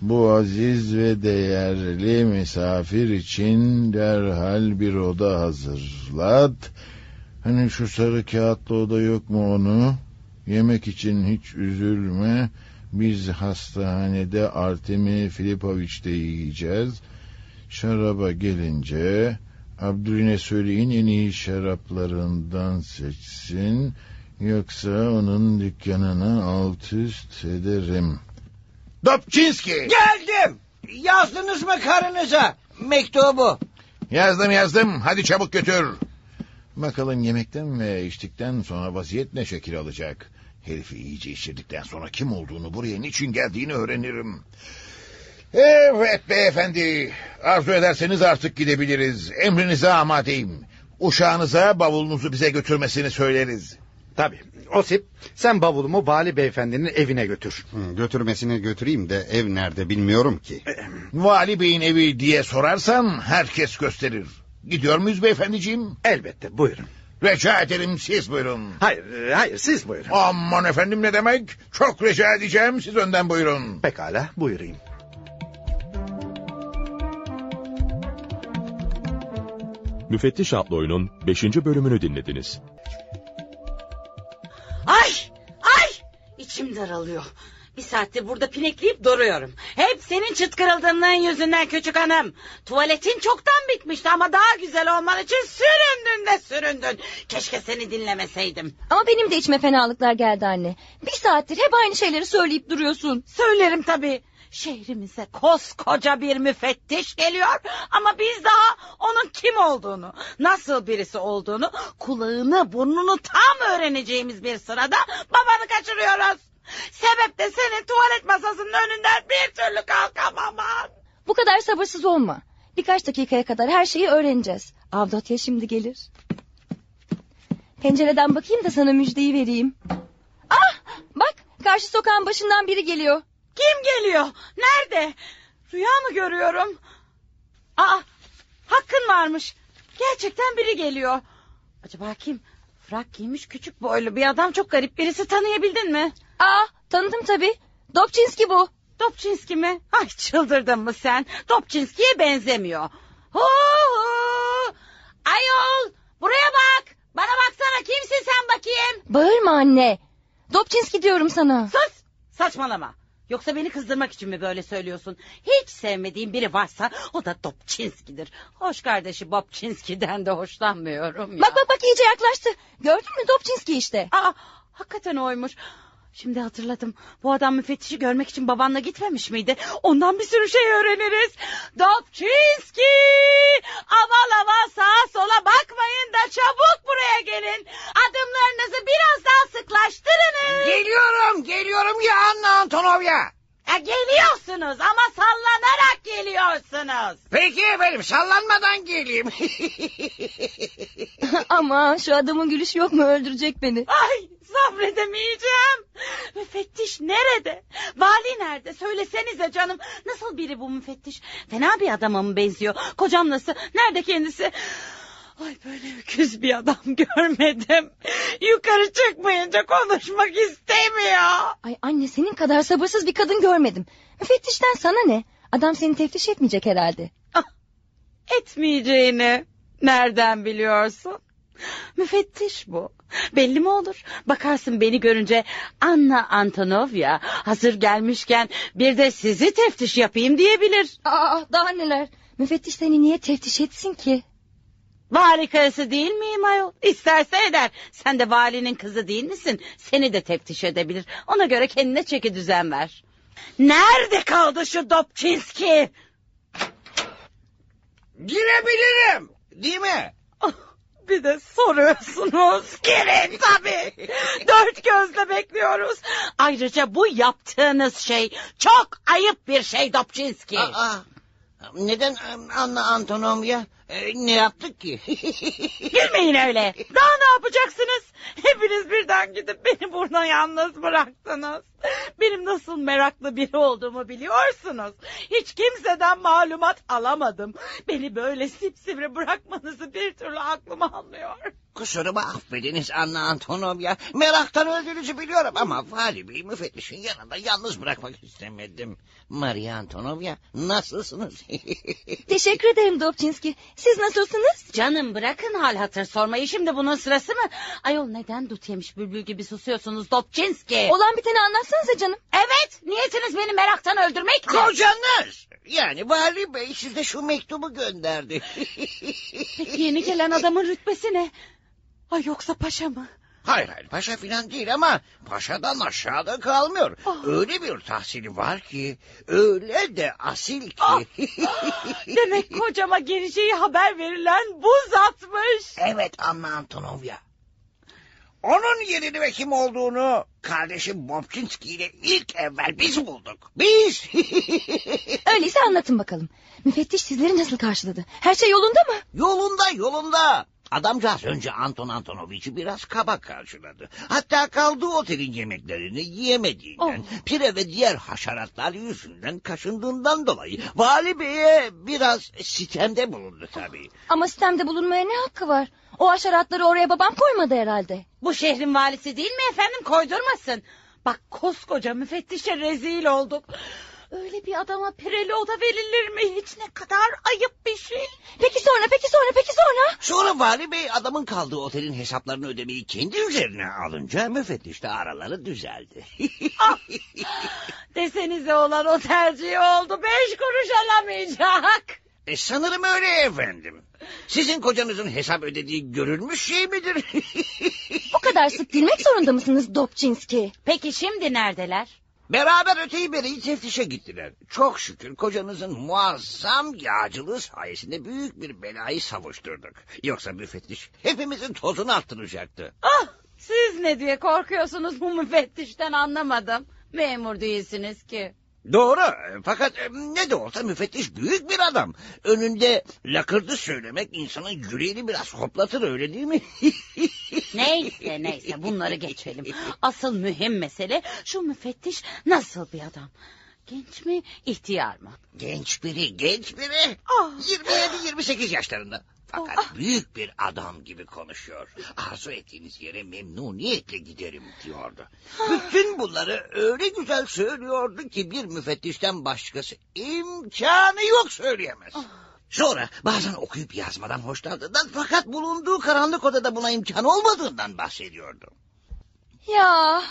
Bu aziz ve değerli misafir için derhal bir oda hazırlat. Hani şu sarı kağıtlı oda yok mu onu? Yemek için hiç üzülme. Biz hastanede Artemi Filipoviç'te yiyeceğiz. Şaraba gelince Abdüline söyleyin en iyi şaraplarından seçsin. Yoksa onun dükkanına alt üst ederim. Dobçinski! Geldim. Yazdınız mı karınıza mektubu? Yazdım yazdım. Hadi çabuk götür. Bakalım yemekten ve içtikten sonra vaziyet ne şekil alacak. Herifi iyice içirdikten sonra kim olduğunu, buraya niçin geldiğini öğrenirim. Evet beyefendi. Arzu ederseniz artık gidebiliriz. Emrinize amadeyim. Uşağınıza bavulunuzu bize götürmesini söyleriz. Tabii. Osip sen bavulumu vali beyefendinin evine götür. Hı, götürmesini götüreyim de ev nerede bilmiyorum ki. Vali beyin evi diye sorarsan herkes gösterir. Gidiyor muyuz beyefendiciğim? Elbette buyurun. Rica ederim siz buyurun. Hayır hayır siz buyurun. Aman efendim ne demek? Çok rica edeceğim siz önden buyurun. Pekala buyurayım. Müfettiş adlı oyunun 5. bölümünü dinlediniz. Ay ay içim daralıyor. Bir saattir burada pinekleyip duruyorum. Hep senin çıt kırıldığından yüzünden küçük hanım. Tuvaletin çoktan bitmişti ama daha güzel olman için süründün de süründün. Keşke seni dinlemeseydim. Ama benim de içime fenalıklar geldi anne. Bir saattir hep aynı şeyleri söyleyip duruyorsun. Söylerim tabii. Şehrimize koskoca bir müfettiş geliyor ama biz daha onun kim olduğunu, nasıl birisi olduğunu, kulağını, burnunu tam öğreneceğimiz bir sırada babanı kaçırıyoruz. Sebep de senin tuvalet masasının önünden bir türlü kalkamaman. Bu kadar sabırsız olma. Birkaç dakikaya kadar her şeyi öğreneceğiz. Avdotya şimdi gelir. Pencereden bakayım da sana müjdeyi vereyim. Ah bak karşı sokağın başından biri geliyor. Kim geliyor? Nerede? Rüya mı görüyorum? Aa, hakkın varmış. Gerçekten biri geliyor. Acaba kim? Frak giymiş küçük boylu bir adam çok garip birisi tanıyabildin mi? Aa tanıdım tabii. Dobçinski bu. Dobçinski mi? Ay çıldırdın mı sen? Dobçinski'ye benzemiyor. Hu hu. Ayol buraya bak. Bana baksana kimsin sen bakayım? Bağırma anne. Dobçinski diyorum sana. Sus saçmalama. Yoksa beni kızdırmak için mi böyle söylüyorsun? Hiç sevmediğim biri varsa o da Dobçinski'dir. Hoş kardeşi Bobçinski'den de hoşlanmıyorum ya. Bak bak bak iyice yaklaştı. Gördün mü Dobçinski işte. Aa, hakikaten oymuş. Şimdi hatırladım. Bu adam müfettişi görmek için babanla gitmemiş miydi? Ondan bir sürü şey öğreniriz. Dobçinski! Aval aval sağa sola bakmayın da çabuk buraya gelin. Adımlarınızı biraz daha sıklaştırınız. Geliyorum, geliyorum ya Anna Antonovya. Ha, geliyorsunuz ama sallanarak geliyorsunuz. Peki efendim sallanmadan geleyim. Ama şu adamın gülüşü yok mu öldürecek beni. Ay sabredemeyeceğim. Müfettiş nerede? Vali nerede? Söylesenize canım. Nasıl biri bu müfettiş? Fena bir adama mı benziyor? Kocam nasıl? Nerede kendisi? Ay böyle öküz bir adam görmedim. Yukarı çıkmayınca konuşmak istemiyor. Ay anne senin kadar sabırsız bir kadın görmedim. Müfettişten sana ne? Adam seni teftiş etmeyecek herhalde. Etmeyeceğini nereden biliyorsun? Müfettiş bu. Belli mi olur? Bakarsın beni görünce Anna Antonovya hazır gelmişken bir de sizi teftiş yapayım diyebilir. Aa daha neler? Müfettiş seni niye teftiş etsin ki? Vali karısı değil miyim ayol? İsterse eder. Sen de valinin kızı değil misin? Seni de teftiş edebilir. Ona göre kendine çeki düzen ver. Nerede kaldı şu Dobçinski? Girebilirim. Değil mi? Bir de soruyorsunuz. Girin tabii. Dört gözle bekliyoruz. Ayrıca bu yaptığınız şey çok ayıp bir şey Dobçinski. Aa, neden Anna Antonovya? Ee, ne yaptık ki? Gülmeyin öyle. Daha ne yapacaksınız? Hepiniz birden gidip beni burada yalnız bıraktınız. Benim nasıl meraklı biri olduğumu biliyorsunuz. Hiç kimseden malumat alamadım. Beni böyle sipsivri bırakmanızı bir türlü aklım almıyor. Kusurumu affediniz Anna Antonovya. Meraktan öldüğünüzü biliyorum ama Vali Bey müfettişin yanında yalnız bırakmak istemedim. Maria Antonovya nasılsınız? Teşekkür ederim Dobçinski. Siz nasılsınız? Canım bırakın hal hatır sormayı şimdi bunun sırası mı? Ayol neden dut yemiş bülbül gibi susuyorsunuz Dobçinski? Olan biteni anlatsanıza canım. Evet niyetiniz beni meraktan öldürmek mi? Kocanız! Yani Vali Bey size şu mektubu gönderdi. Peki yeni gelen adamın rütbesi ne? Ay yoksa paşa mı? Hayır hayır paşa filan değil ama paşadan aşağıda kalmıyor. Öyle bir tahsili var ki öyle de asil ki. Demek kocama geleceği haber verilen bu zatmış. evet Anna Antonovya. Onun yerini ve kim olduğunu kardeşim Bobçinski ile ilk evvel biz bulduk. Biz. Öyleyse anlatın bakalım. Müfettiş sizleri nasıl karşıladı? Her şey yolunda mı? Yolunda yolunda. Adamcağız önce Anton Antonoviç'i biraz kaba karşıladı. Hatta kaldığı otelin yemeklerini yiyemediğinden, pire ve diğer haşeratlar yüzünden kaşındığından dolayı Vali Bey'e biraz sitemde bulundu tabii. Ama sistemde bulunmaya ne hakkı var? O haşeratları oraya babam koymadı herhalde. Bu şehrin valisi değil mi efendim koydurmasın. Bak koskoca müfettişe rezil olduk. Öyle bir adama pireli oda verilir mi? Hiç ne kadar ayıp bir şey. Peki sonra peki sonra peki sonra? Sonra Vali Bey adamın kaldığı otelin hesaplarını ödemeyi kendi üzerine alınca müfettiş de araları düzeldi. Desenize olan o tercih oldu. Beş kuruş alamayacak. E, sanırım öyle efendim. Sizin kocanızın hesap ödediği görülmüş şey midir? Bu kadar sık gülmek zorunda mısınız Dobçinski? Peki şimdi neredeler? Beraber öteyi beriyi teftişe gittiler. Çok şükür kocanızın muazzam yağcılığı sayesinde büyük bir belayı savuşturduk. Yoksa müfettiş hepimizin tozunu attıracaktı. Ah siz ne diye korkuyorsunuz bu müfettişten anlamadım. Memur değilsiniz ki. Doğru fakat e, ne de olsa müfettiş büyük bir adam. Önünde lakırdı söylemek insanın yüreğini biraz hoplatır öyle değil mi? Neyse neyse bunları geçelim. Asıl mühim mesele şu müfettiş nasıl bir adam? Genç mi ihtiyar mı? Genç biri, genç biri. Ah. 27-28 yaşlarında. Fakat büyük bir adam gibi konuşuyor. Arzu ettiğiniz yere memnuniyetle giderim diyordu. Bütün bunları öyle güzel söylüyordu ki bir müfettişten başkası imkanı yok söyleyemez. Sonra bazen okuyup yazmadan hoşlandığından fakat bulunduğu karanlık odada buna imkan olmadığından bahsediyordu. Ya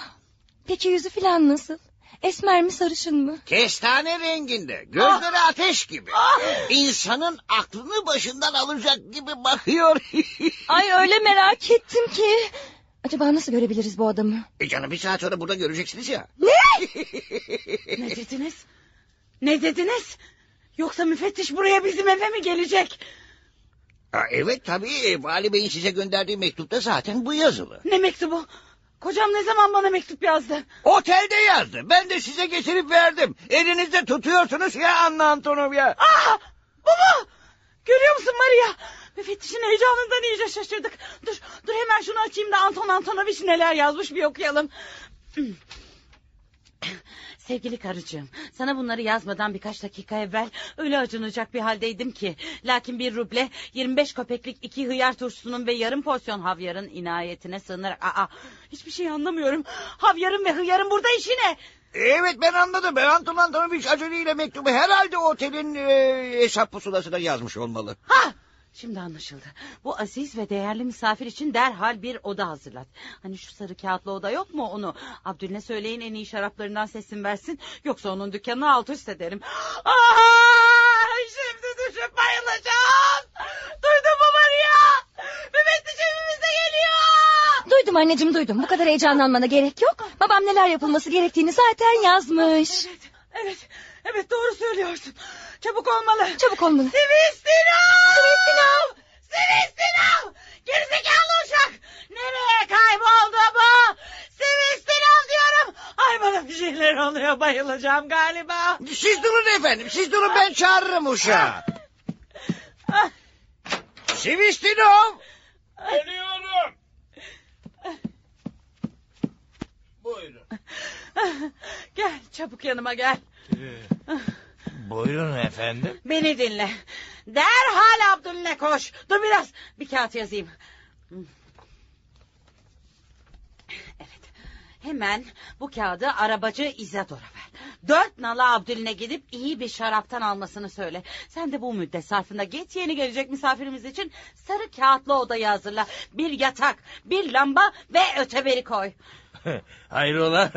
peki yüzü filan nasıl? Esmer mi sarışın mı? Kestane renginde, gözleri ateş gibi. İnsanın aklını başından alacak gibi bakıyor. Ay öyle merak ettim ki. Acaba nasıl görebiliriz bu adamı? e canım bir saat sonra burada göreceksiniz ya. Ne dediniz? Ne dediniz? Yoksa müfettiş buraya bizim eve mi gelecek? Ha, evet tabii Vali Bey'in size gönderdiği mektupta zaten bu yazılı. Ne mektubu? Kocam ne zaman bana mektup yazdı? Otelde yazdı. Ben de size getirip verdim. Elinizde tutuyorsunuz ya Anna Antonovya. Ah! Bu mu? Görüyor musun Maria? Müfettişin heyecanından iyice şaşırdık. Dur, dur hemen şunu açayım da Anton Antonovich neler yazmış bir okuyalım. Sevgili karıcığım, sana bunları yazmadan birkaç dakika evvel öyle acınacak bir haldeydim ki. Lakin bir ruble, 25 köpeklik iki hıyar turşusunun ve yarım porsiyon havyarın inayetine sığınarak... Aa, hiçbir şey anlamıyorum. Havyarın ve hıyarın burada işi ne? Evet ben anladım. Ben Anton Antonovich aceleyle mektubu herhalde otelin e, hesap pusulasına yazmış olmalı. Ha! Şimdi anlaşıldı. Bu aziz ve değerli misafir için derhal bir oda hazırlat. Hani şu sarı kağıtlı oda yok mu onu? Abdülne söyleyin en iyi şaraplarından sesin versin. Yoksa onun dükkanını alt üst ederim. Aa, şimdi düşüp bayılacağım. Duydun mu Maria? Müfettiş evimize geliyor. Duydum anneciğim duydum. Bu kadar heyecanlanmana gerek yok. Babam neler yapılması gerektiğini zaten yazmış. Evet, evet, evet doğru söylüyorsun. Çabuk olmalı. Çabuk olmalı. Sivistinov! Sivistinov! Sivistinov! Gerizekalı uşak! Nereye kayboldu bu? Sivistinov diyorum. Ay bana bir şeyler oluyor bayılacağım galiba. Siz durun efendim. Siz durun ben çağırırım uşağı. Sivistinov! Geliyorum. Buyurun. Gel çabuk yanıma gel. Buyurun efendim. Beni dinle. Derhal Abdülne koş. Dur biraz bir kağıt yazayım. Evet. Hemen bu kağıdı arabacı İzador'a ver. Dört nala Abdülne gidip iyi bir şaraptan almasını söyle. Sen de bu müddet sarfında git yeni gelecek misafirimiz için sarı kağıtlı odayı hazırla. Bir yatak, bir lamba ve öteberi koy. Hayrola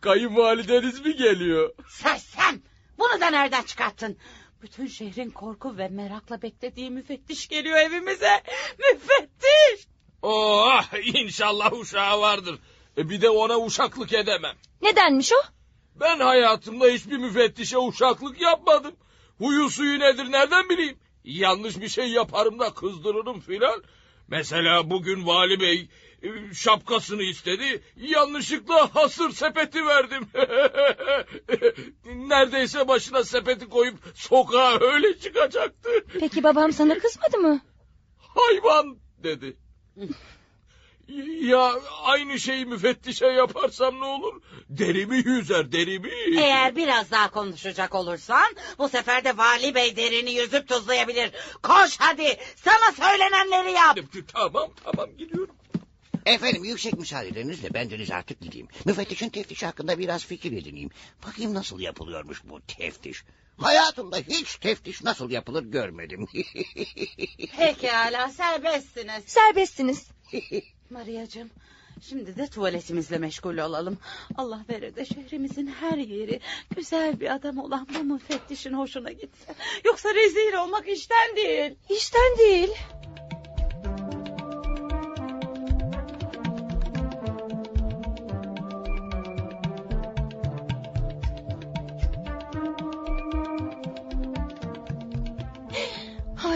kayınvalideniz mi geliyor? Sersem! Bunu da nereden çıkarttın? Bütün şehrin korku ve merakla beklediği müfettiş geliyor evimize. Müfettiş! Oh inşallah uşağı vardır. E, bir de ona uşaklık edemem. Nedenmiş o? Ben hayatımda hiçbir müfettişe uşaklık yapmadım. Huyu suyu nedir nereden bileyim? Yanlış bir şey yaparım da kızdırırım filan. Mesela bugün vali bey şapkasını istedi. Yanlışlıkla hasır sepeti verdim. Neredeyse başına sepeti koyup sokağa öyle çıkacaktı. Peki babam sana kızmadı mı? Hayvan dedi. Ya aynı şeyi müfettişe yaparsam ne olur? Derimi yüzer derimi. Eğer biraz daha konuşacak olursan bu sefer de vali bey derini yüzüp tuzlayabilir. Koş hadi sana söylenenleri yap. Tamam tamam gidiyorum. Efendim yüksek müsaadelerinizle bendeniz artık gideyim. Müfettişin teftişi hakkında biraz fikir edineyim. Bakayım nasıl yapılıyormuş bu teftiş. Hayatımda hiç teftiş nasıl yapılır görmedim. Pekala serbestsiniz. Serbestsiniz. Maria'cığım şimdi de tuvaletimizle meşgul olalım. Allah verir de şehrimizin her yeri güzel bir adam olan bu müfettişin hoşuna gitse. Yoksa rezil olmak işten değil. İşten değil.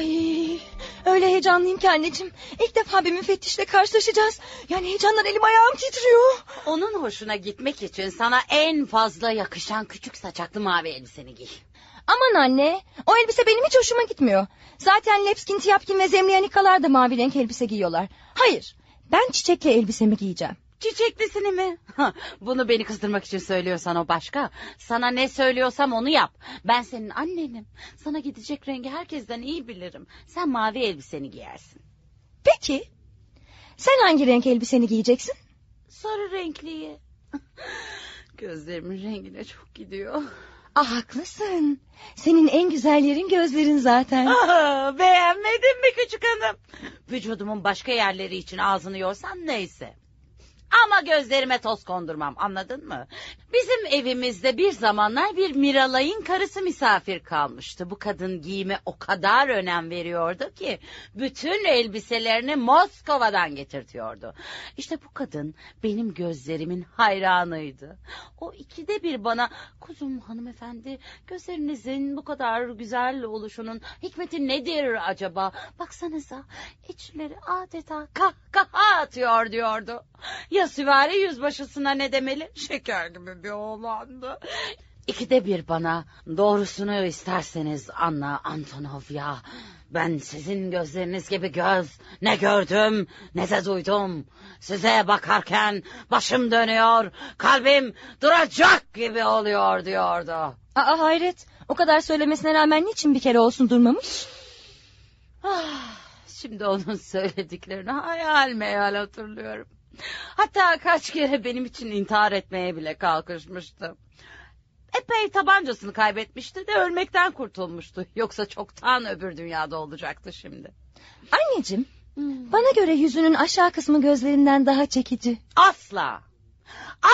Ay, öyle heyecanlıyım ki anneciğim. İlk defa bir müfettişle karşılaşacağız. Yani heyecandan elim ayağım titriyor. Onun hoşuna gitmek için sana en fazla yakışan küçük saçaklı mavi elbiseni giy. Aman anne, o elbise benim hiç hoşuma gitmiyor. Zaten Lepskin, Tiyapkin ve Zemliyanikalar da mavi renk elbise giyiyorlar. Hayır, ben çiçekli elbisemi giyeceğim. Çiçeklisini mi? Bunu beni kızdırmak için söylüyorsan o başka. Sana ne söylüyorsam onu yap. Ben senin annenim. Sana gidecek rengi herkesten iyi bilirim. Sen mavi elbiseni giyersin. Peki. Sen hangi renk elbiseni giyeceksin? Sarı renkliyi. Gözlerimin rengine çok gidiyor. Ah haklısın. Senin en güzel yerin gözlerin zaten. Aa, beğenmedin mi küçük hanım? Vücudumun başka yerleri için ağzını yorsan neyse. Ama gözlerime toz kondurmam anladın mı? Bizim evimizde bir zamanlar bir Miralay'ın karısı misafir kalmıştı. Bu kadın giyime o kadar önem veriyordu ki bütün elbiselerini Moskova'dan getirtiyordu. İşte bu kadın benim gözlerimin hayranıydı. O ikide bir bana kuzum hanımefendi gözlerinizin bu kadar güzel oluşunun hikmeti nedir acaba? Baksanıza içleri adeta kahkaha atıyor diyordu. Ya süvari yüzbaşısına ne demeli? Şeker gibi bir oğlandı. İkide bir bana doğrusunu isterseniz Anna Antonovya. Ben sizin gözleriniz gibi göz ne gördüm ne de duydum. Size bakarken başım dönüyor, kalbim duracak gibi oluyor diyordu. Aa hayret. O kadar söylemesine rağmen niçin bir kere olsun durmamış? Ah, şimdi onun söylediklerini hayal meyal hatırlıyorum. Hatta kaç kere benim için intihar etmeye bile kalkışmıştı. Epey tabancasını kaybetmişti de ölmekten kurtulmuştu. Yoksa çoktan öbür dünyada olacaktı şimdi. Anneciğim, bana göre yüzünün aşağı kısmı gözlerinden daha çekici. Asla.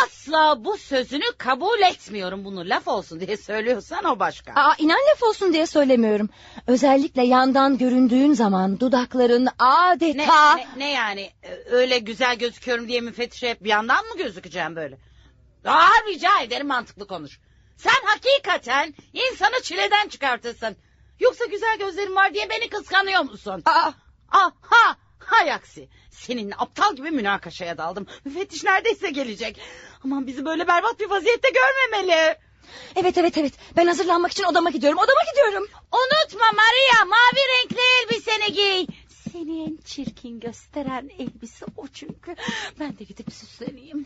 Asla bu sözünü kabul etmiyorum. Bunu laf olsun diye söylüyorsan o başka. Aa, inan laf olsun diye söylemiyorum. Özellikle yandan göründüğün zaman dudakların adeta... Ne, ne, yani Ee, öyle güzel gözüküyorum diye müfettişe hep yandan mı gözükeceğim böyle? Aa, rica ederim mantıklı konuş. Sen hakikaten insanı çileden çıkartırsın. Yoksa güzel gözlerin var diye beni kıskanıyor musun? Aa, aa, ha, hay aksi. Senin aptal gibi münakaşaya daldım. Müfettiş neredeyse gelecek. Aman bizi böyle berbat bir vaziyette görmemeli. Evet evet evet. Ben hazırlanmak için odama gidiyorum. Odama gidiyorum. Unutma Maria mavi renkli elbiseni giy. Seni en çirkin gösteren elbise o çünkü. Ben de gidip süsleneyim.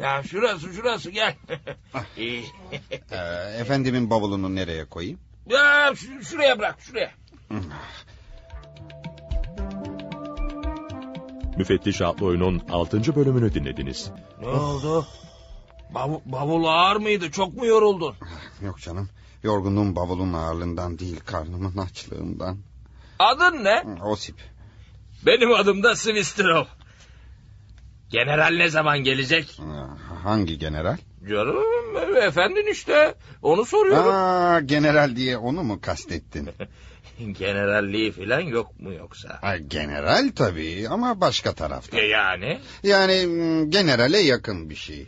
Ya şurası şurası gel. Ee, efendimin bavulunu nereye koyayım? ya şu- şuraya bırak şuraya. Müfettiş adlı oyunun 6. bölümünü dinlediniz. Ne oldu? Bav- bavul ağır mıydı? Çok mu yoruldun? Yok canım. Yorgunluğum bavulun ağırlığından değil karnımın açlığından. Adın ne? Osip. Benim adım da Svistrov. General ne zaman gelecek? Hangi general? Canım efendin işte. Onu soruyorum. Aa, general diye onu mu kastettin? Generalliği falan yok mu yoksa? Ay, general tabii ama başka tarafta. E yani? Yani mm, generale yakın bir şey.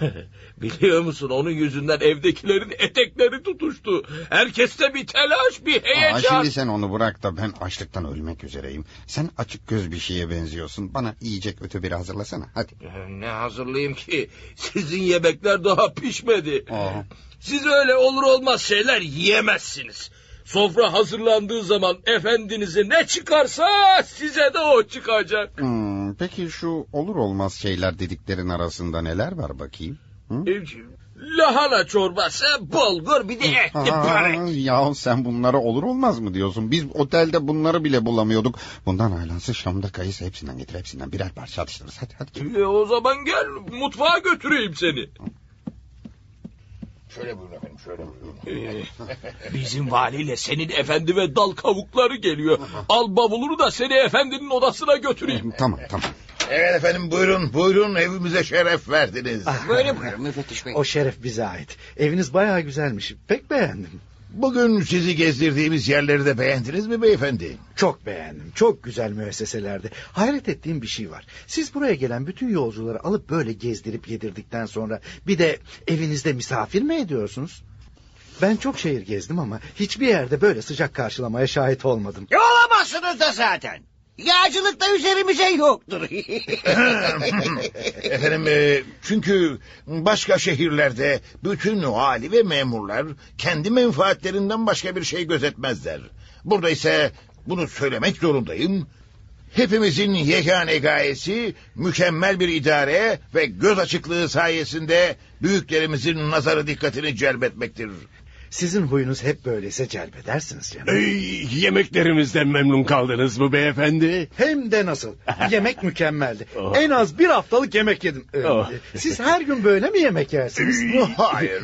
Biliyor musun onun yüzünden evdekilerin etekleri tutuştu. Herkeste bir telaş bir Aa, heyecan. şimdi sen onu bırak da ben açlıktan ölmek üzereyim. Sen açık göz bir şeye benziyorsun. Bana yiyecek öte biri hazırlasana hadi. Ne hazırlayayım ki? Sizin yemekler daha pişmedi. Aa. Siz öyle olur olmaz şeyler yiyemezsiniz. Sofra hazırlandığı zaman efendinize ne çıkarsa size de o çıkacak. Hmm, peki şu olur olmaz şeyler dediklerin arasında neler var bakayım? Hı? Lahana çorbası, bulgur bir de etli börek. ya sen bunlara olur olmaz mı diyorsun? Biz otelde bunları bile bulamıyorduk. Bundan aylası Şam'da kayısı hepsinden getir hepsinden birer parça atıştırırız. Hadi hadi. E, o zaman gel mutfağa götüreyim seni. Şöyle buyurun efendim şöyle buyurun. Ee, Bizim valiyle senin efendi ve dal kavukları geliyor. Al bavulunu da seni efendinin odasına götüreyim. Tamam tamam. Evet efendim buyurun buyurun evimize şeref verdiniz. Böyle buyurun müfettiş bey. O şeref bize ait. Eviniz bayağı güzelmiş. Pek beğendim. Bugün sizi gezdirdiğimiz yerleri de beğendiniz mi beyefendi? Çok beğendim. Çok güzel müesseselerdi. Hayret ettiğim bir şey var. Siz buraya gelen bütün yolcuları alıp böyle gezdirip yedirdikten sonra bir de evinizde misafir mi ediyorsunuz? Ben çok şehir gezdim ama hiçbir yerde böyle sıcak karşılamaya şahit olmadım. Ya olamazsınız da zaten. Yağcılık da üzerimize yoktur. Efendim e, çünkü başka şehirlerde bütün vali ve memurlar kendi menfaatlerinden başka bir şey gözetmezler. Burada ise bunu söylemek zorundayım. Hepimizin yegane gayesi mükemmel bir idare ve göz açıklığı sayesinde büyüklerimizin nazarı dikkatini celbetmektir. Sizin huyunuz hep böyleyse celbedersiniz canım. Ey, yemeklerimizden memnun kaldınız mı beyefendi? Hem de nasıl. Yemek mükemmeldi. En az bir haftalık yemek yedim. Ee, Oh. Siz her gün böyle mi yemek yersiniz? Hayır.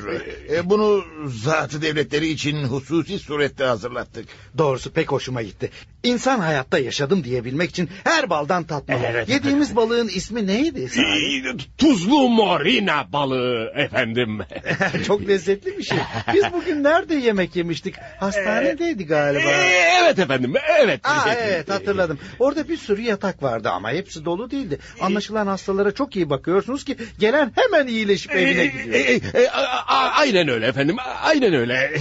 E, bunu zatı devletleri için hususi surette hazırlattık. Doğrusu pek hoşuma gitti. İnsan hayatta yaşadım diyebilmek için her baldan tatmalı. Evet. Yediğimiz balığın ismi neydi? sahi? Tuzlu morina balığı efendim. Çok lezzetli bir şey. Biz bugün nerede yemek yemiştik? Hastanedeydi galiba. Ee, evet efendim evet. Aa, evet hatırladım. Orada bir sürü yatak vardı ama hepsi dolu değildi. Anlaşılan hastalara çok iyi bakıyorsunuz ki gelen hemen iyileşip evine gidiyor. E, e, e, a- a- aynen öyle efendim. Aynen öyle.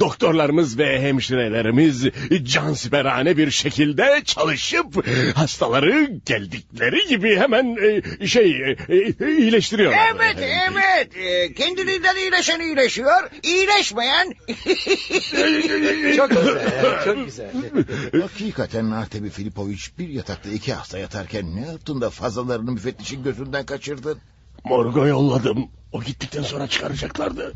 Doktorlarımız ve hemşirelerimiz cansiperane bir şekilde çalışıp hastaları geldikleri gibi hemen e, şey e, iyileştiriyorlar. Evet evet Ee, kendiliğinden iyileşen iyileşiyor iyileşmeyen çok güzel çok güzel. Hakikaten Artebi Filipoviç bir yatakta iki hasta yatarken ne yaptın da fazlalarını müfettişin gözünden kaçırdın? Morga yolladım. O gittikten sonra çıkaracaklardı.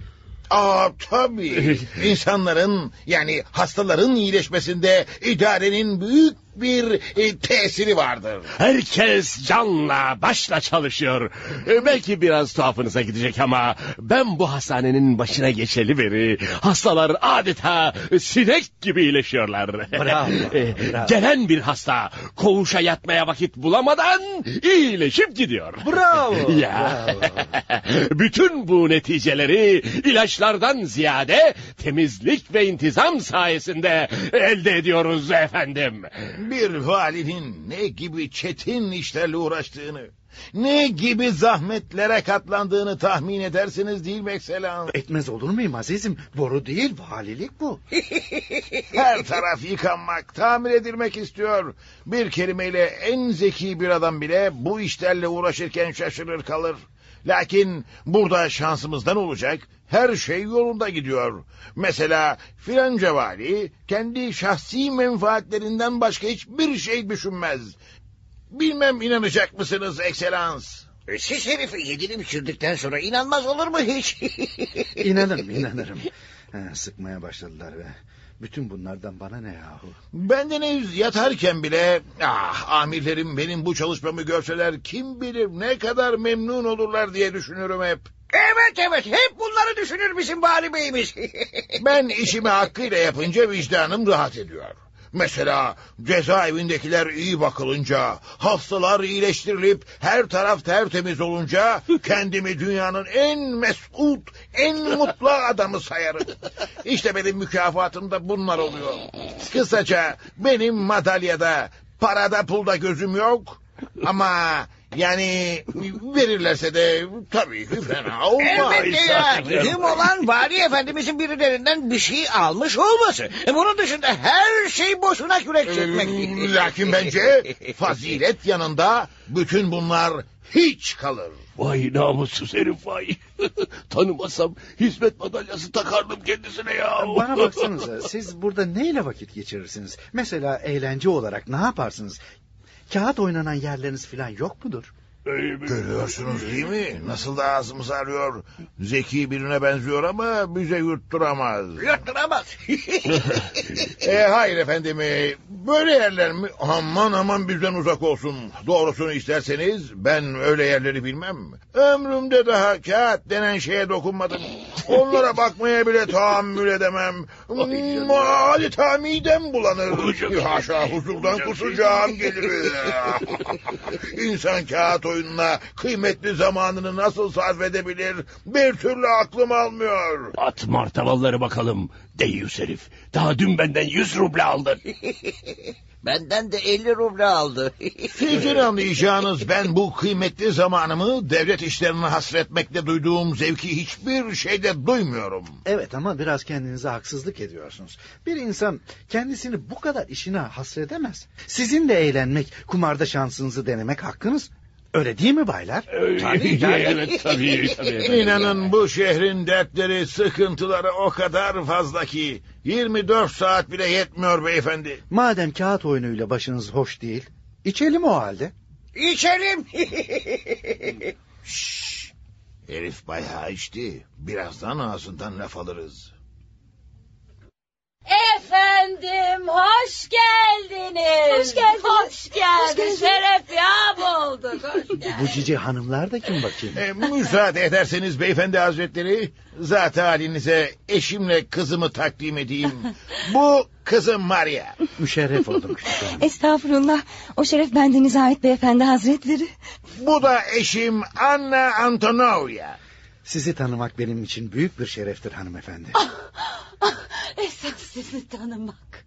Aa tabii. İnsanların yani hastaların iyileşmesinde idarenin büyük bir e, tesiri vardır. Herkes canla başla çalışıyor. E, belki biraz tuhafınıza gidecek ama ben bu hastanenin başına geçeli beri hastalar adeta sinek gibi iyileşiyorlar. Bravo, E, bravo. Gelen bir hasta koğuşa yatmaya vakit bulamadan iyileşip gidiyor. Bravo, ya. Bütün bu neticeleri ilaçlardan ziyade temizlik ve intizam sayesinde elde ediyoruz efendim. Bir valinin ne gibi çetin işlerle uğraştığını, ne gibi zahmetlere katlandığını tahmin edersiniz değil mi Ekselans? Etmez olur muyum azizim? Boru değil valilik bu. Her taraf yıkanmak, tamir edilmek istiyor. Bir kelimeyle en zeki bir adam bile bu işlerle uğraşırken şaşırır kalır. Lakin burada şansımızdan olacak her şey yolunda gidiyor. Mesela filanca vali kendi şahsi menfaatlerinden başka hiçbir şey düşünmez. Bilmem inanacak mısınız ekselans? Siz herifi yedini pişirdikten sonra inanmaz olur mu hiç? İnanırım inanırım. Ha, sıkmaya başladılar be. Bütün bunlardan bana ne yahu? Bendeniz yatarken bile ah amirlerim benim bu çalışmamı görseler kim bilir ne kadar memnun olurlar diye düşünürüm hep. evet evet hep bunları düşünür bizim Bari Bey'imiz. Ben işimi hakkıyla yapınca vicdanım rahat ediyor. Mesela cezaevindekiler iyi bakılınca, hastalar iyileştirilip her taraf tertemiz olunca kendimi dünyanın en mesut, en mutlu adamı sayarım. İşte benim mükafatım da bunlar oluyor. Kısaca benim madalyada, parada pulda gözüm yok ama yani verirlerse de tabii ki fena olmaz. Elbette ya. Mühim olan Vali Efendimizin birilerinden bir şey almış olması. E, Bunun dışında her şey boşuna kürek çekmek. Hmm, Lakin bence fazilet yanında bütün bunlar hiç kalır. Vay namussuz herif vay. Tanımasam hizmet madalyası takardım kendisine ya. Bana baksanıza siz burada neyle vakit geçirirsiniz? Mesela eğlence olarak ne yaparsınız? Kağıt oynanan yerleriniz falan yok mudur? Görüyorsunuz değil mi? Nasıl da ağzımız arıyor. Zeki birine benziyor ama bize yutturamaz. Yutturamaz. e, hayır efendim. e, Böyle yerler mi? Aman aman bizden uzak olsun. Doğrusunu isterseniz ben öyle yerleri bilmem. Ömrümde daha kağıt denen şeye dokunmadım. Onlara bakmaya bile tahammül edemem. Hmm, Adeta midem bulanır. Haşa huzurdan kusacağım gelir. İnsan kağıt oyununa kıymetli zamanını nasıl sarf edebilir? Bir türlü aklım almıyor. At martavalları bakalım. Deyyus herif. Daha dün benden yüz ruble aldın. Benden de 50 ruble aldı. Sizin anlayacağınız ben bu kıymetli zamanımı devlet işlerine hasretmekle duyduğum zevki hiçbir şeyde duymuyorum. Evet ama biraz kendinize haksızlık ediyorsunuz. Bir insan kendisini bu kadar işine hasredemez. Sizin de eğlenmek, kumarda şansınızı denemek hakkınız. Öyle değil mi baylar? Tabii, tabii. Evet, tabii, tabii. İnanın bu şehrin dertleri, sıkıntıları o kadar fazla ki 24 saat bile yetmiyor beyefendi. Madem kağıt oyunuyla başınız hoş değil, İçelim o halde. İçelim. Herif bayağı içti. Birazdan ağzından laf alırız. Efendim hoş geldiniz. Hoş geldiniz. Hoş geldiniz. Hoş geldiniz. Şeref ya geldiniz. Bu cici hanımlar da kim bakayım? E, müsaade ederseniz beyefendi hazretleri zat halinize eşimle kızımı takdim edeyim. Bu kızım Maria. Müşerref oldum küçük hanım. Estağfurullah. O şeref bendenize ait beyefendi hazretleri. Bu da eşim Anna Antonovya. Sizi tanımak benim için büyük bir şereftir hanımefendi. Esas sizi tanımak.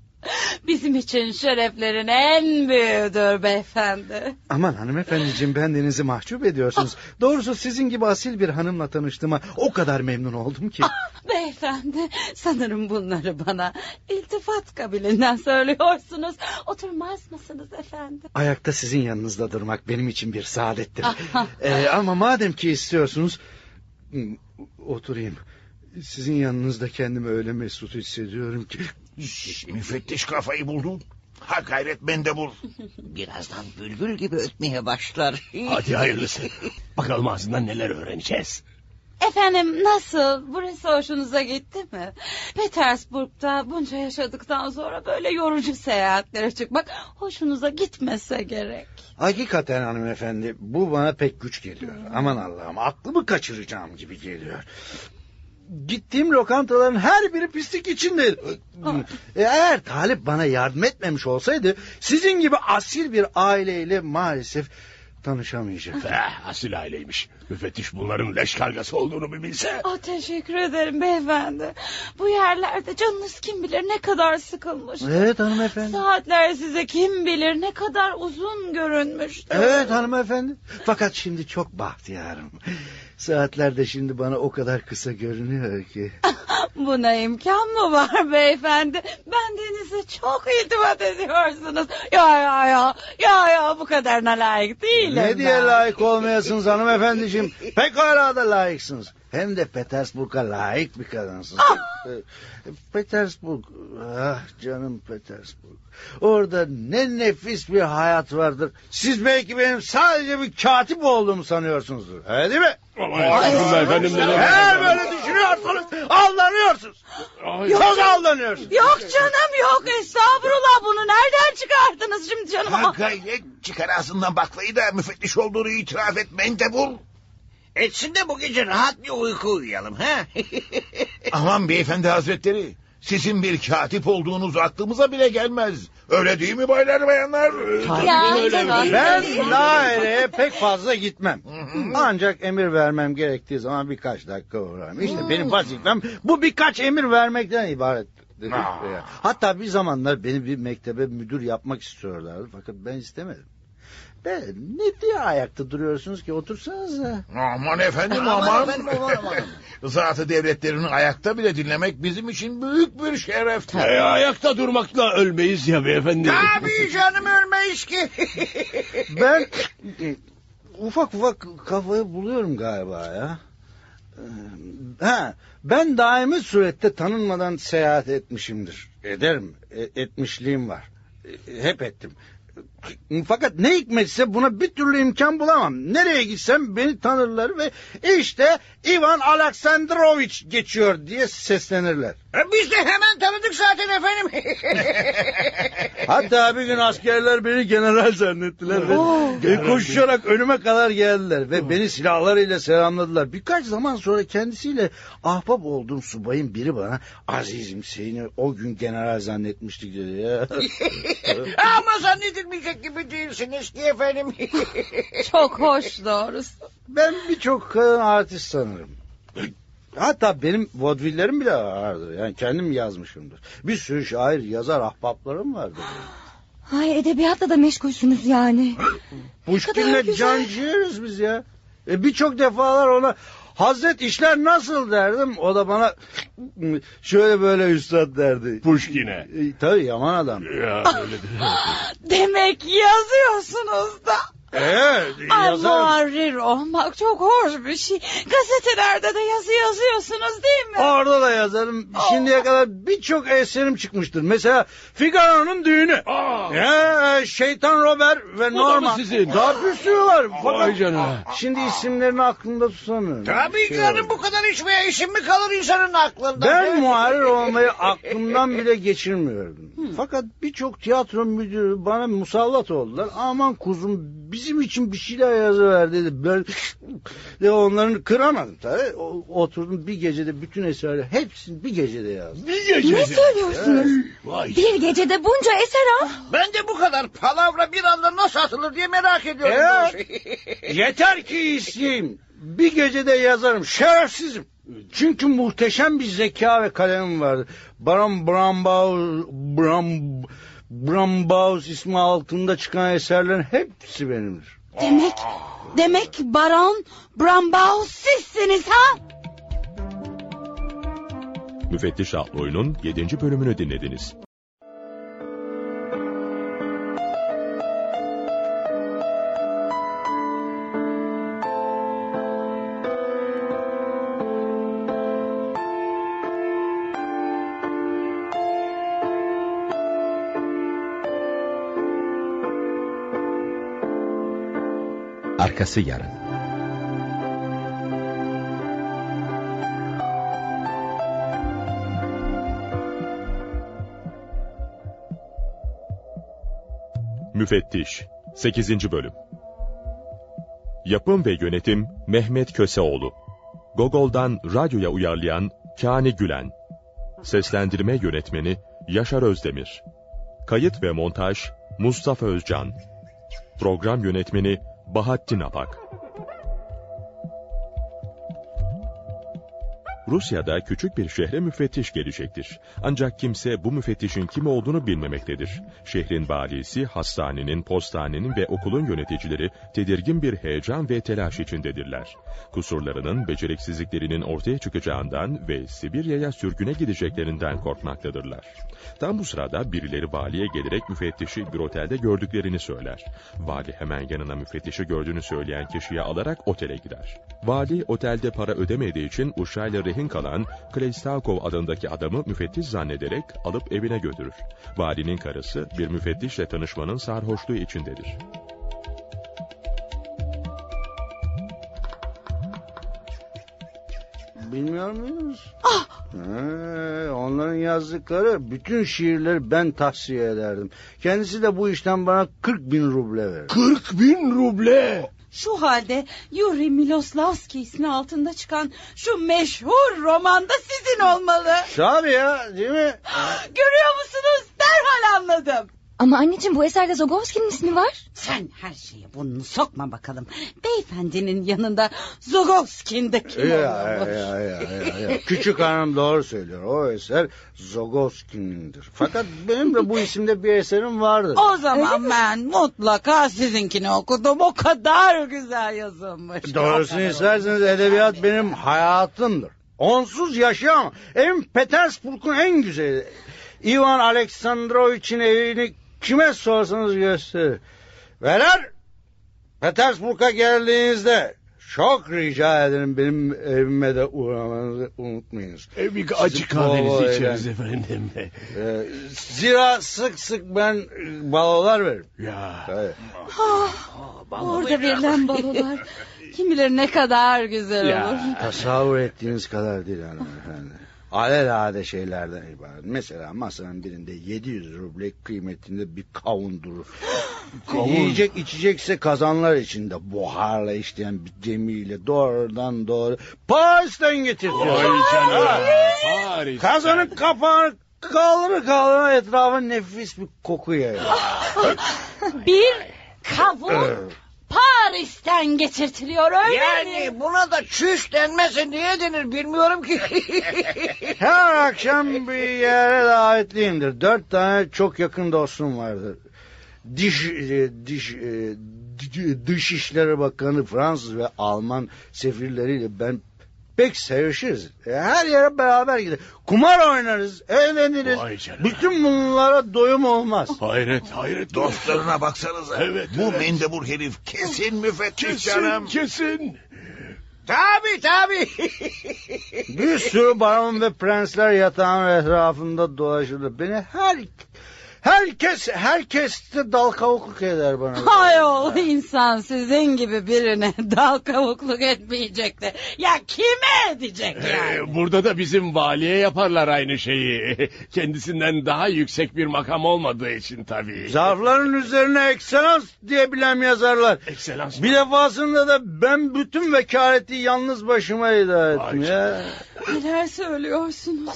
Bizim için şereflerin en büyüğüdür beyefendi. Aman hanımefendiciğim bendenizi mahcup ediyorsunuz. Doğrusu sizin gibi asil bir hanımla tanıştığıma o kadar memnun oldum ki. Beyefendi sanırım bunları bana iltifat kabilinden söylüyorsunuz. Oturmaz mısınız efendim? Ayakta sizin yanınızda durmak benim için bir saadettir. Ee, ama madem ki istiyorsunuz... Oturayım. Sizin yanınızda kendimi öyle mesut hissediyorum ki... Şş, müfettiş kafayı buldu. Ha gayret bende bul. Birazdan bülbül gibi ötmeye başlar. Hadi hayırlısı. Bakalım ağzından neler öğreneceğiz. Efendim nasıl? Burası hoşunuza gitti mi? Petersburg'da bunca yaşadıktan sonra böyle yorucu seyahatlere çıkmak hoşunuza gitmese gerek. Hakikaten hanımefendi bu bana pek güç geliyor. Aman Allah'ım aklımı kaçıracağım gibi geliyor. Gittiğim lokantaların her biri pislik içinde. Eğer Talip bana yardım etmemiş olsaydı sizin gibi asil bir aileyle maalesef tanışamayacaktım. Eh, asil aileymiş. Müfettiş bunların leş kargası olduğunu bir bilse. Ah, teşekkür ederim beyefendi. Bu yerlerde canınız kim bilir ne kadar sıkılmış. Evet hanımefendi. Saatler size kim bilir ne kadar uzun görünmüştür. Evet hanımefendi. Fakat şimdi çok bahtiyarım. Saatler de şimdi bana o kadar kısa görünüyor ki. Buna imkan mı var beyefendi? Bendenize çok iltifat ediyorsunuz. Ya ya ya ya ya bu kadarına layık değilim Ne ben. diye layık olmayasınız hanımefendiciğim? Pekala da layıksınız. Hem de Petersburg'a layık bir kadınsınız. Ee, Petersburg, ah canım Petersburg. Orada ne nefis bir hayat vardır. Siz belki benim sadece bir katip olduğumu sanıyorsunuzdur. Öyle değil mi? Estağfurullah efendim, Eğer böyle düşünüyorsanız aldanıyorsunuz. Çok aldanıyorsunuz. Yok canım yok estağfurullah bunu nereden çıkardınız şimdi canım? Ha gayret çıkar ağzından baklayı da müfettiş olduğunu itiraf et mendebur. Etsin de bu gece rahat bir uyku uyuyalım ha. Aman beyefendi hazretleri. Sizin bir katip olduğunuz aklımıza bile gelmez. Öyle değil mi baylar bayanlar? Ben daireye pek fazla gitmem. Ancak emir vermem gerektiği zaman birkaç dakika uğrarım. İşte benim vazifem bu birkaç emir vermekten ibaret. Hatta bir zamanlar beni bir mektebe müdür yapmak istiyorlardı fakat ben istemedim. Ben ne diye ayakta duruyorsunuz ki otursanız da. Aman efendim Aman aman. efendim, aman, aman. Zatı devletlerini ayakta bile dinlemek bizim için büyük bir şereftir. E, ayakta durmakla ölmeyiz ya beyefendi. Tabii canım ölmeyiz ki. Ben e, ufak ufak kafayı buluyorum galiba ya. Ee, Ha, ben daimi surette tanınmadan seyahat etmişimdir. Ederim, e- etmişliğim var. E, Hep ettim. Fakat ne hikmetse buna bir türlü imkan bulamam. Nereye gitsem beni tanırlar ve işte Ivan Aleksandrovich geçiyor diye seslenirler. E, Biz de hemen tanıdık zaten efendim. Hatta bir gün askerler beni general zannettiler ve e, koşarak önüme kadar geldiler ve beni silahlarıyla selamladılar. Birkaç zaman sonra kendisiyle ahbap olduğum subayın biri bana azizim seni o gün general zannetmiştik dedi ya. Ama zannedilmeyecek gibi değilsiniz ki efendim. Çok hoş doğrusu. Ben birçok kadın artist sanırım. Hatta benim vodvillerim bile vardır. Yani kendim yazmışımdır. Bir sürü şair, yazar, ahbaplarım vardır. Ay edebiyatla da meşgulsünüz yani. Pushkin'le can ciğeriz biz ya. E, Birçok defalar ona Hazret işler nasıl derdim. O da bana şöyle böyle üstad derdi. Pushkin'e. E, tabii yaman adam. Ya öyledir. Demek yazıyorsunuz da. Evet Ay yazarım. muharrir olmak çok hoş bir şey. Gazetelerde de yazı yazıyorsunuz değil mi? Orada da yazarım. Şimdiye kadar birçok eserim çıkmıştır. Mesela Figaro'nun düğünü. Ya, Şeytan Robert ve mı Norman. sizin? Daha bir sürü var. Fakat Vay canına. şimdi isimlerini aklımda tutamıyorum. Tabii Şey canım bu kadar içmeye işim mi kalır insanın aklında? Ben muharrir olmayı aklımdan bile geçirmiyordum. Fakat birçok tiyatro müdürü bana musallat oldular. Aman kuzum bizim için bir şeyler yazıver dedi. Ben de onların kıramadım tabii. O- Oturdum bir gecede bütün eserleri hepsini bir gecede yazdım. Bir Ne söylüyorsunuz? Bir gecede bunca eser ha? Ben de bu kadar palavra bir anda nasıl atılır diye merak ediyorum. Evet. Yeter ki isteyeyim. Bir gecede yazarım. Şerefsizim. Çünkü muhteşem bir zeka ve kalemim vardı. Baron Brambaus, Bram, Brambaus ismi altında çıkan eserlerin hepsi benimdir. Demek, demek Baron Brambaus sizsiniz ha? Müfettiş adlı oyunun 7. bölümünü dinlediniz. Arkası yarın. Müfettiş 8. Bölüm Yapım ve Yönetim Mehmet Köseoğlu Gogol'dan radyoya uyarlayan Kani Gülen Seslendirme Yönetmeni Yaşar Özdemir Kayıt ve Montaj Mustafa Özcan Program Yönetmeni Bahattin Apak Rusya'da küçük bir şehre müfettiş gelecektir. Ancak kimse bu müfettişin kim olduğunu bilmemektedir. Şehrin valisi, hastanenin, postanenin ve okulun yöneticileri tedirgin bir heyecan ve telaş içindedirler. Kusurlarının, beceriksizliklerinin ortaya çıkacağından ve Sibirya'ya sürgüne gideceklerinden korkmaktadırlar. Tam bu sırada birileri valiye gelerek müfettişi bir otelde gördüklerini söyler. Vali hemen yanına müfettişi gördüğünü söyleyen kişiyi alarak otele gider. Vali otelde para ödemediği için uşağıyla rehin kalan Kleistakov adındaki adamı müfettiş zannederek alıp evine götürür. Valinin karısı bir müfettişle tanışmanın sarhoşluğu içindedir. Bilmiyor musunuz? He, onların yazdıkları bütün şiirleri ben tahsiye ederdim. Kendisi de bu işten bana 40 bin ruble verir. 40 bin ruble! Şu halde Yuri Miloslavski ismi altında çıkan şu meşhur romanda sizin olmalı. Tabii ya değil mi? Görüyor musunuz? Derhal anladım. Ama anneciğim bu eserde Zogovski'nin ismi var. Sen her şeye burnunu sokma bakalım. Beyefendinin yanında Zogovski'nin de kim Ya, ya, ya, ya, ya. Küçük hanım doğru söylüyor. O eser Zogovski'nindir. Fakat benim de bu isimde bir eserim vardır. O zaman ben mutlaka sizinkini okudum. O kadar güzel yazılmış. Doğrusunu isterseniz edebiyat benim hayatımdır. Onsuz yaşayamam. Evim Petersburg'un en güzeli. Ivan Aleksandrovich'in evini kime sorsanız gösterir. Veler Petersburg'a geldiğinizde çok rica ederim benim evime de uğramanızı unutmayınız. E, bir acı kahvenizi içeriz efendim. Ee, zira sık sık ben e, balolar veririm. Ya. Evet. Ah, orada verilen balolar. Kim bilir ne kadar güzel olur. Tasavvur ettiğiniz kadar değil hanımefendi. Alelade şeylerden ibaret. Mesela masanın birinde 700 ruble kıymetinde bir kavun durur. Kavun. Yiyecek içecekse kazanlar içinde buharla işleyen bir gemiyle doğrudan doğru Paris'ten getirtiyor. Vay canına. Ha. Paris. Kazanın kapağını kaldırır kaldırır etrafa nefis bir koku yayıyor. Bir kavun Paris'ten getirtiliyor öyle mi? Yani buna da çüş denmesin diye denir bilmiyorum ki. Her akşam bir yere davetliyimdir. Dört tane çok yakın dostum vardır. Diş, e, diş, e, Dışişleri Bakanı Fransız ve Alman sefirleriyle ben pek sevişiriz. E, Her yere beraber gideriz. Kumar oynarız, eğleniriz. Vay canına. Bütün bunlara doyum olmaz. Hayret hayret. Dostlarına baksanıza. Evet, Bu evet. mendebur herif kesin müfettiş Kesin canım. kesin. Tabi tabi. Bir sürü baron ve prensler yatağın etrafında dolaşırdı. Beni her herkes herkes de dal kavukluk eder bana. Hayol insan sizin gibi birine dal kavukluk etmeyecekti. Ya kime edecek yani? Ee, burada da bizim valiye yaparlar aynı şeyi. Kendisinden daha yüksek bir makam olmadığı için tabii. Zarfların üzerine ekselans diye bilem yazarlar. Ekselans Bir defasında da ben bütün vekaleti yalnız başıma idare ettim ya. Neler söylüyorsunuz?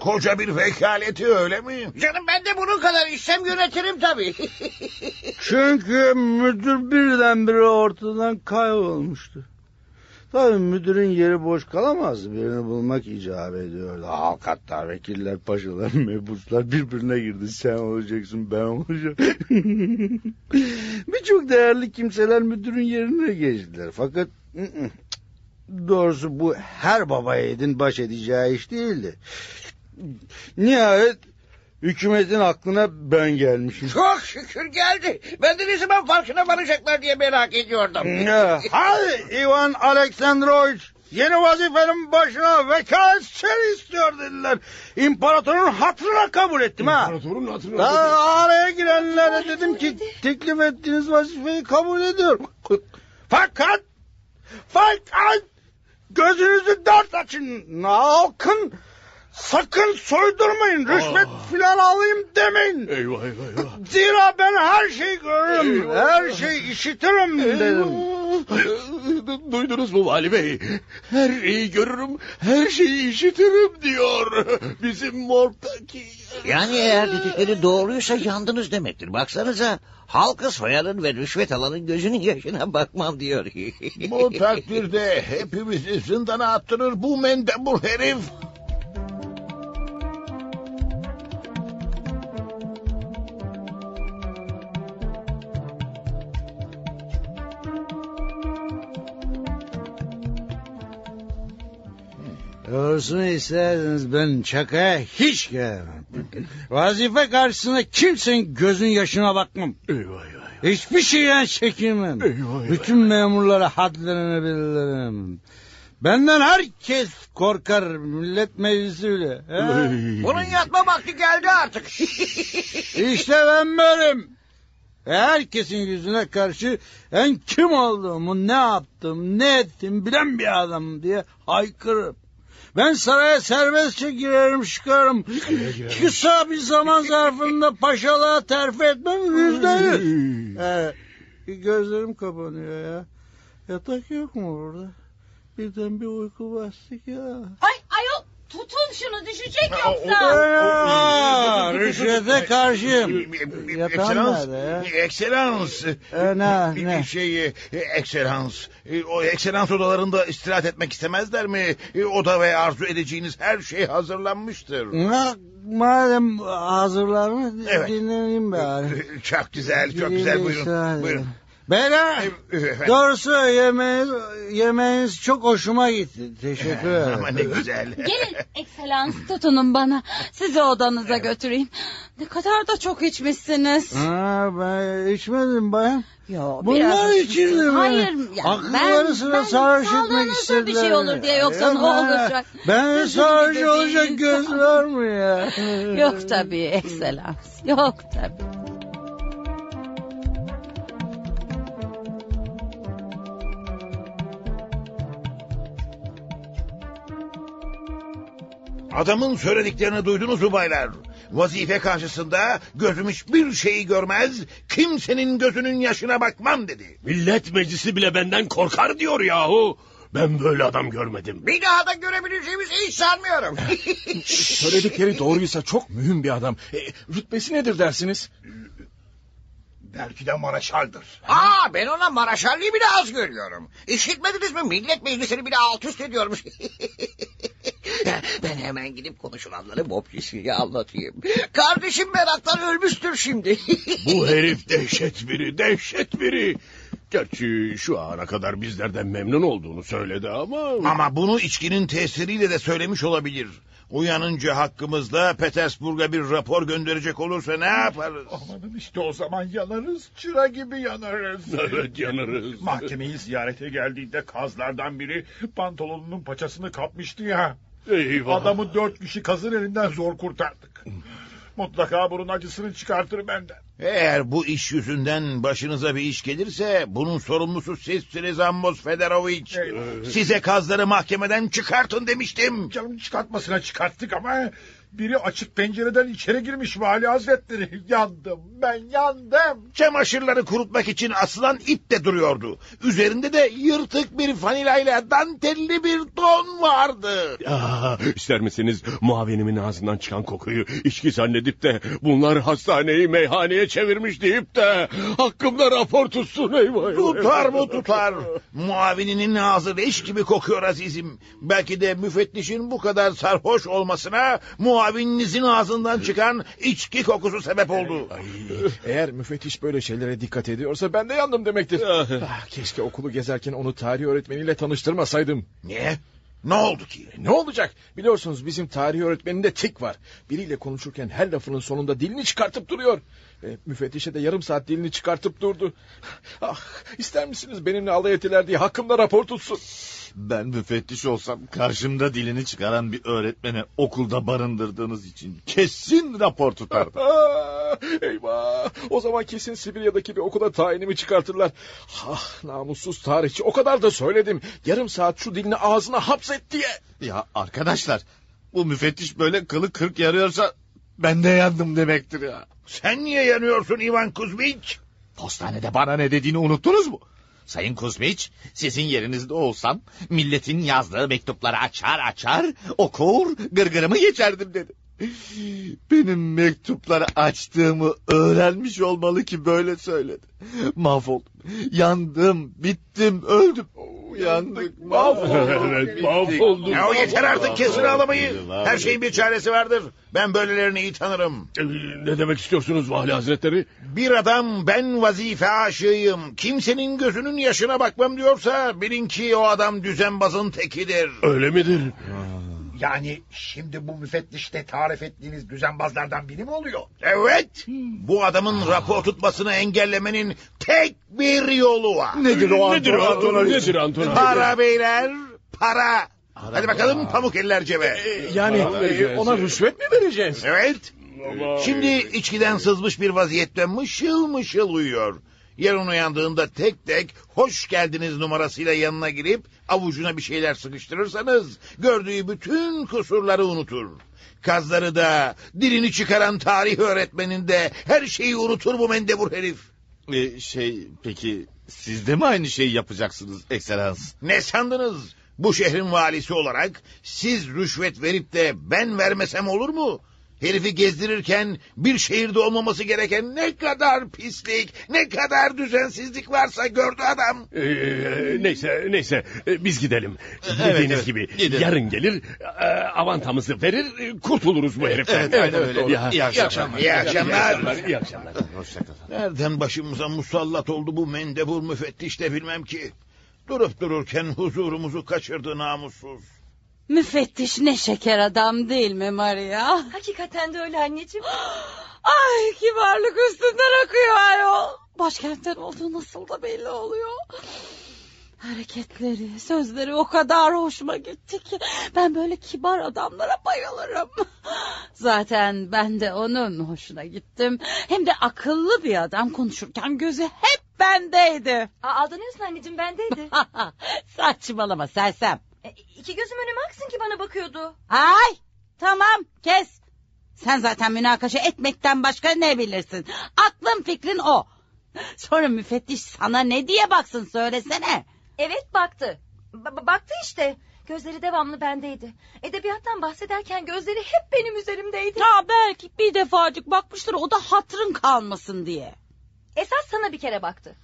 Koca bir vekaleti öyle mi? Canım ben de bunun kadar işlem yönetirim tabi. Çünkü müdür birdenbire ortadan kaybolmuştu. Tabii müdürün yeri boş kalamazdı. Birini bulmak icap ediyordu. Halk hatta vekiller, paşalar, mebuslar birbirine girdi. Sen olacaksın, ben olacağım. Birçok değerli kimseler müdürün yerine geçtiler. Fakat doğrusu bu her baba yiğidin baş edeceği iş değildi. Nihayet hükümetin aklına ben gelmişim. Çok şükür geldi. Ben de ne zaman farkına varacaklar diye merak ediyordum. Ya, Hadi Ivan Aleksandrovich yeni vazifenin başına vekalet seni istiyor dediler. İmparatorun hatırına kabul ettim ha. İmparatorun hatırına Daha araya girenlere dedim ki teklif ettiğiniz vazifeyi kabul ediyorum. Fakat fakat gözünüzü dört açın. Halkın sakın soydurmayın. Rüşvet filan alayım demeyin. Eyvah eyvah eyvah. Zira ben her şeyi görürüm. Her şeyi işitirim dedim. Duydunuz mu Vali Bey? Her şeyi görürüm, her şeyi işitirim diyor. Bizim morgdaki... Yani eğer dedikleri doğruysa yandınız demektir. Baksanıza halkı soyanın ve rüşvet alanın gözünün yaşına bakmam diyor. Bu takdirde hepimizi zindana attırır bu mendebur herif. Doğrusunu isterseniz ben çakaya hiç gelemem. Vazife karşısında kimsenin gözün yaşına bakmam. Eyvah eyvah. Hiçbir şeyden çekinmem. Eyvah, Bütün memurlara hadlerini bildiririm. Benden herkes korkar millet meclisi bile. he? Bunun yatma vakti geldi artık. İşte ben böyleyim. Herkesin yüzüne karşı en kim olduğumu, ne yaptım, ne ettim bilen bir adam diye haykırırım. Ben saraya serbestçe girerim çıkarım. Kısa bir zaman zarfında paşalığa terfi etmem yüzde yüz. Ee, gözlerim kapanıyor ya. Yatak yok mu burada? Birden bir uyku bastık ya. Ay ayol tutun şunu düşecek yoksa. Aa, rüşvete karşıyım. Yatağım Ekselans, nerede ya? ekselans. E, ne, Bir ne? Şey, e, ekselans. E, O ekselans odalarında istirahat etmek istemezler mi? E, Oda ve arzu edeceğiniz her şey hazırlanmıştır. Ma madem hazırlar mı Evet. dinleneyim bari. Çok güzel, çok güzel. Buyurun, buyurun. Beyler doğrusu yemeğiniz, yemeğiniz çok hoşuma gitti. Teşekkür ederim. Ama ne güzel. Gelin ekselans tutunun bana. Sizi odanıza götüreyim. Ne kadar da çok içmişsiniz. Ha, ben içmedim bayan. Yo, Bunlar içildi mi? Hayır. Yani Akılları ben, sıra ben sarhoş etmek istediler. bir şey olur diye yoksa ne olacak? Ben sarhoş olacak göz var mı ya? Yok tabii ekselans. Yok tabii. Adamın söylediklerini duydunuz mu baylar? Vazife karşısında gözüm hiçbir şeyi görmez, kimsenin gözünün yaşına bakmam dedi. Millet meclisi bile benden korkar diyor yahu. Ben böyle adam görmedim. Bir daha da görebileceğimizi hiç sanmıyorum. Söyledikleri doğruysa çok mühim bir adam. E, rütbesi nedir dersiniz? Belki de maraşaldır. Aa ben ona maraşalliği bile az görüyorum. İşitmediniz mi millet meclisini bile alt üst ediyormuş. ben hemen gidip konuşulanları Bob Risky'ye anlatayım. Kardeşim meraktan ölmüştür şimdi. Bu herif dehşet biri, dehşet biri. Gerçi şu ana kadar bizlerden memnun olduğunu söyledi ama... Ama bunu içkinin tesiriyle de söylemiş olabilir. Uyanınca hakkımızda Petersburg'a bir rapor gönderecek olursa ne yaparız? Amanın işte o zaman yanarız. Çıra gibi yanarız. Evet, yanarız. Mahkemeyi ziyarete geldiğinde kazlardan biri pantolonunun paçasını kapmıştı ya. Eyvah. Adamı dört kişi kazın elinden zor kurtardık. Mutlaka bunun acısını çıkartır benden. Eğer bu iş yüzünden başınıza bir iş gelirse bunun sorumlusu sizsiniz Amos Federoviç. Size kazları mahkemeden çıkartın demiştim. Canım çıkartmasına çıkarttık ama biri açık pencereden içeri girmiş vali hazretleri. Yandım ben yandım. Çamaşırları kurutmak için asılan ip de duruyordu. Üzerinde de yırtık bir fanilayla dantelli bir don vardı. Ya, ister misiniz muavinimin ağzından çıkan kokuyu içki zannedip de bunlar hastaneyi meyhaneye çevirmiş deyip de hakkımda rapor tutsun eyvah. eyvah. Tutar bu tutar. Muavininin ağzı leş gibi kokuyor azizim. Belki de müfettişin bu kadar sarhoş olmasına muavininizin ağzından çıkan içki kokusu sebep oldu. Eğer müfettiş böyle şeylere dikkat ediyorsa ben de yandım demektir. Ah, keşke okulu gezerken onu tarih öğretmeniyle tanıştırmasaydım. Niye? Ne oldu ki? Ne olacak? Biliyorsunuz bizim tarih öğretmeninde tik var. Biriyle konuşurken her lafının sonunda dilini çıkartıp duruyor. E, müfettişe de yarım saat dilini çıkartıp durdu. Ah, ister misiniz benimle alay ettiler diye hakkımda rapor tutsun. Ben müfettiş olsam karşımda dilini çıkaran bir öğretmene okulda barındırdığınız için kesin rapor tutardım. Ah, eyvah! O zaman kesin Sibirya'daki bir okula tayinimi çıkartırlar. Ah namussuz tarihçi o kadar da söyledim. Yarım saat şu dilini ağzına hapset diye. Ya arkadaşlar bu müfettiş böyle kılı kırk yarıyorsa ben de yandım demektir ya. Sen niye yanıyorsun Ivan Kuzmiç? Postanede bana ne dediğini unuttunuz mu? Sayın Kuzmiç, sizin yerinizde olsam milletin yazdığı mektupları açar açar okur gırgırımı geçerdim dedi. Benim mektupları açtığımı öğrenmiş olmalı ki böyle söyledi. Mahvoldum, yandım, bittim, öldüm. Yandık, mahvolduk. Evet, mahvolduk. Ya yeter artık kesin ağlamayı. Her şeyin bir çaresi vardır. Ben böylelerini iyi tanırım. Ee, Ne demek istiyorsunuz vali hazretleri? Bir adam ben vazife aşığıyım. Kimsenin gözünün yaşına bakmam diyorsa bilin ki o adam düzenbazın tekidir. Öyle midir? Yani şimdi bu müfettişte tarif ettiğiniz düzenbazlardan biri mi oluyor? Evet. Bu adamın rapor tutmasını engellemenin tek bir yolu var. Nedir o Nedir o Antonov? Nedir Antonov? Para beyler, para. Hadi bakalım pamuk eller cebe. Yani e, ona rüşvet mi vereceğiz? Evet. Şimdi içkiden sızmış bir vaziyette mışıl mışıl uyuyor. Yarın uyandığında tek tek hoş geldiniz numarasıyla yanına girip avucuna bir şeyler sıkıştırırsanız gördüğü bütün kusurları unutur. Kazları da dilini çıkaran tarih öğretmenin de her şeyi unutur bu mendebur herif. Ee, şey peki siz de mi aynı şeyi yapacaksınız ekselans? Ne sandınız? Bu şehrin valisi olarak siz rüşvet verip de ben vermesem olur mu? Herifi gezdirirken bir şehirde olmaması gereken ne kadar pislik, ne kadar düzensizlik varsa gördü adam. Ee, neyse neyse Ee, biz gidelim. Evet, Dediğiniz evet, gibi gidelim. yarın gelir e, avantamızı verir kurtuluruz bu heriften. Evet, aynen öyle. doğru. İyi akşamlar. İyi akşamlar. İyi akşamlar. Hoşçakalın. Nereden başımıza musallat oldu bu mendebur müfettiş de bilmem ki. Durup dururken huzurumuzu kaçırdı namussuz. Müfettiş ne şeker adam değil mi Maria? Hakikaten de öyle anneciğim. Ay kibarlık üstünden akıyor ayol. Başkentten olduğu nasıl da belli oluyor. Hareketleri, sözleri o kadar hoşuma gitti ki ben böyle kibar adamlara bayılırım. Zaten ben de onun hoşuna gittim. Hem de akıllı bir adam konuşurken gözü hep bendeydi. Aa, aldanıyorsun anneciğim bendeydi. Saçmalama sersem. E, iki gözüm önüme aksın ki bana bakıyordu. Ay tamam kes. Sen zaten münakaşa etmekten başka ne bilirsin? Aklın fikrin o. Sonra müfettiş sana ne diye baksın söylesene. Evet baktı. Ba- baktı işte. Gözleri devamlı bendeydi. Edebiyattan bahsederken gözleri hep benim üzerimdeydi. Ya belki bir defacık bakmıştır o da hatırın kalmasın diye. Esas sana bir kere baktı.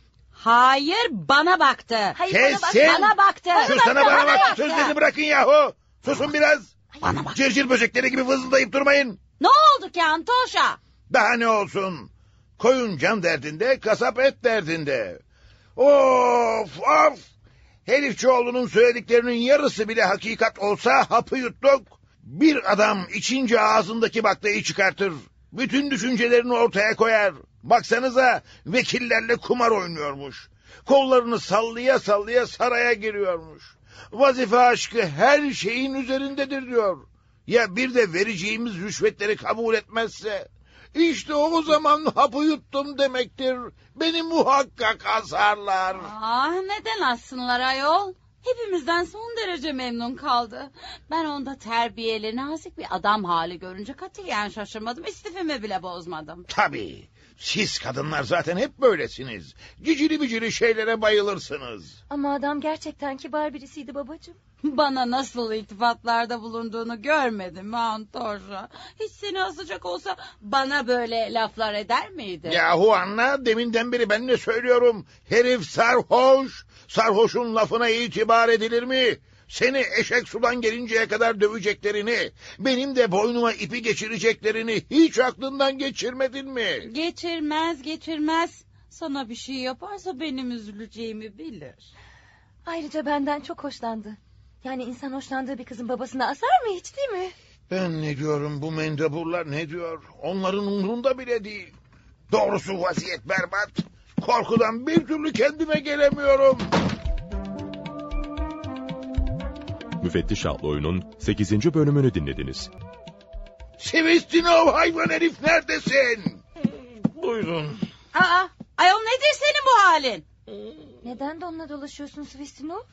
Hayır bana baktı. Hayır bana baktı. Kesin. Bana baktı. Şu sana bana bak sözlerini bırakın yahu. Susun biraz. Bana bak. Cırcır böcekleri gibi vızıldayıp durmayın. Ne oldu ki Antoşa? Daha ne olsun? Koyun can derdinde, kasap et derdinde. Of of! Herifçioğlu'nun söylediklerinin yarısı bile hakikat olsa hapı yuttuk. Bir adam içince ağzındaki baklayı çıkartır. Bütün düşüncelerini ortaya koyar. Baksanıza vekillerle kumar oynuyormuş. Kollarını sallaya sallaya saraya giriyormuş. Vazife aşkı her şeyin üzerindedir diyor. Ya bir de vereceğimiz rüşvetleri kabul etmezse? İşte o zaman hapı yuttum demektir. Beni muhakkak asarlar. Ah neden assınlar ayol? Hepimizden son derece memnun kaldı. Ben onda terbiyeli, nazik bir adam hali görünce katiyen şaşırmadım. İstifimi bile bozmadım. Tabii. Siz kadınlar zaten hep böylesiniz. Cicili bicili şeylere bayılırsınız. Ama adam gerçekten kibar birisiydi babacığım. Bana nasıl iltifatlarda bulunduğunu görmedim mi Antorja? Hiç seni asacak olsa bana böyle laflar eder miydi? Yahu Anna deminden beri ben ne söylüyorum? Herif sarhoş. Sarhoşun lafına itibar edilir mi? Seni eşek sudan gelinceye kadar döveceklerini, benim de boynuma ipi geçireceklerini hiç aklından geçirmedin mi? Geçirmez geçirmez. Sana bir şey yaparsa benim üzüleceğimi bilir. Ayrıca benden çok hoşlandı. Yani insan hoşlandığı bir kızın babasına asar mı hiç değil mi? Ben ne diyorum bu mendeburlar ne diyor? Onların umrunda bile değil. Doğrusu vaziyet berbat. Korkudan bir türlü kendime gelemiyorum. Müfettiş adlı oyunun 8. bölümünü dinlediniz. Sivistinov hayvan herif neredesin? Buyurun. Aa, ayol nedir senin bu halin? Neden de onunla dolaşıyorsun Svistino?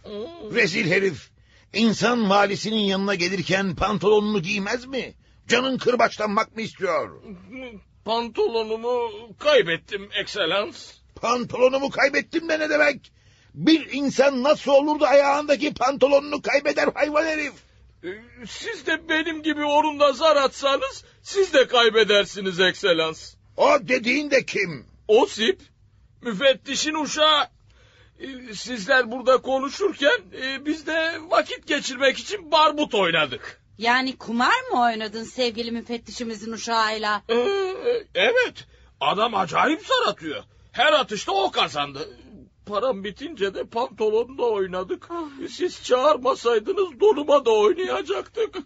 Rezil herif. İnsan valisinin yanına gelirken pantolonunu giymez mi? Canın kırbaçlanmak mı istiyor? Pantolonumu kaybettim ekselans. Pantolonumu kaybettim de ne demek? Bir insan nasıl olur da ayağındaki pantolonunu kaybeder hayvan herif? Ee, Siz de benim gibi orunda zar atsanız siz de kaybedersiniz ekselans. O dediğin de kim? Osip, müfettişin uşağı. Ee, Sizler burada konuşurken e, biz de vakit geçirmek için barbut oynadık. Yani kumar mı oynadın sevgili müfettişimizin uşağıyla? Ee, evet, adam acayip zar atıyor. Her atışta o kazandı. Param bitince de pantolonla oynadık. Siz çağırmasaydınız donuma da oynayacaktık.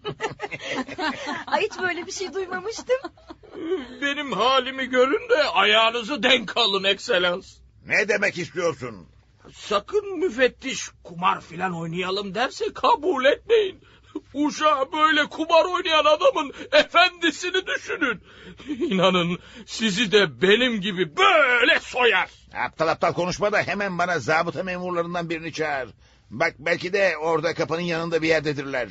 Ay hiç böyle bir şey duymamıştım. Benim halimi görün de ayağınızı denk alın ekselans. Ne demek istiyorsun? Sakın müfettiş kumar filan oynayalım derse kabul etmeyin. Uşağı böyle kumar oynayan adamın efendisini düşünün. İnanın sizi de benim gibi böyle soyar. Aptal aptal konuşma da hemen bana zabıta memurlarından birini çağır. Bak belki de orada kapının yanında bir yerdedirler.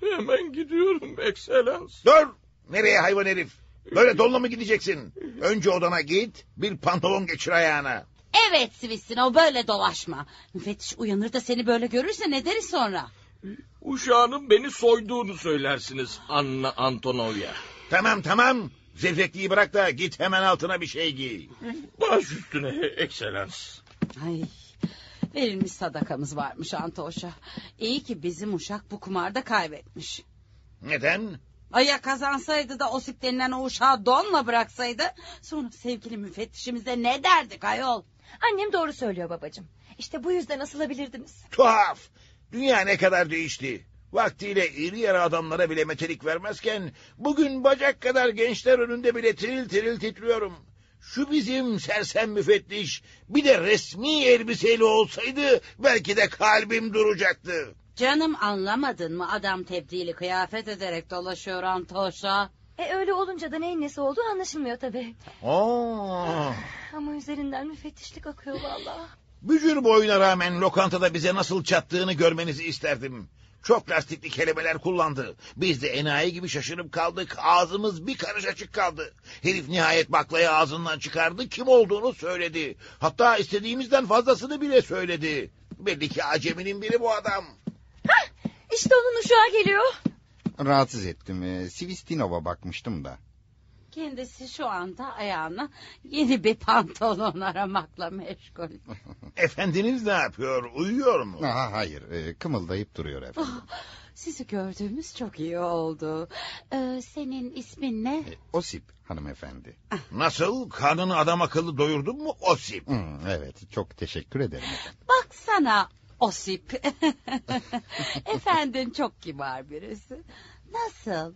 Hemen gidiyorum ekselans. Dur! Nereye hayvan herif? Böyle donla mı gideceksin? Önce odana git, bir pantolon geçir ayağına. Evet Svistino böyle dolaşma. Müfettiş uyanır da seni böyle görürse ne deriz sonra? Uşağının beni soyduğunu söylersiniz Anna Antonovya. Tamam tamam. Zevzekliği bırak da git hemen altına bir şey giy. Baş üstüne ekselans. Ay, verilmiş sadakamız varmış Antoş'a. İyi ki bizim uşak bu kumarda kaybetmiş. Neden? Aya kazansaydı da Osip denilen o uşağı donla bıraksaydı... ...sonra sevgili müfettişimize ne derdik ayol? Annem doğru söylüyor babacığım. İşte bu yüzden asılabilirdiniz. Tuhaf. Dünya ne kadar değişti. Vaktiyle iri yarı adamlara bile metelik vermezken... ...bugün bacak kadar gençler önünde bile tiril tiril titriyorum. Şu bizim sersem müfettiş bir de resmi elbiseyle olsaydı belki de kalbim duracaktı. Canım anlamadın mı adam tebdili kıyafet ederek dolaşıyor Antoş'a? E öyle olunca da neyin nesi olduğu anlaşılmıyor tabii. Oo. Ama üzerinden müfettişlik akıyor vallahi. Bücür boyuna rağmen lokantada bize nasıl çattığını görmenizi isterdim. Çok lastikli kelimeler kullandı. Biz de enayi gibi şaşırıp kaldık. Ağzımız bir karış açık kaldı. Herif nihayet baklayı ağzından çıkardı. Kim olduğunu söyledi. Hatta istediğimizden fazlasını bile söyledi. Belli ki aceminin biri bu adam. İşte onun uşağı geliyor. Rahatsız ettim. Ee, Sivistinov'a bakmıştım da. Kendisi şu anda ayağına yeni bir pantolon aramakla meşgul. Efendiniz ne yapıyor? Uyuyor mu? Aha, hayır e, kımıldayıp duruyor efendim. Ah, sizi gördüğümüz çok iyi oldu. Ee, senin ismin ne? Osip hanımefendi. Nasıl? Karnını adam akıllı doyurdun mu Osip? Hmm, evet çok teşekkür ederim. Baksana Osip. Efendin çok kibar birisi. Nasıl?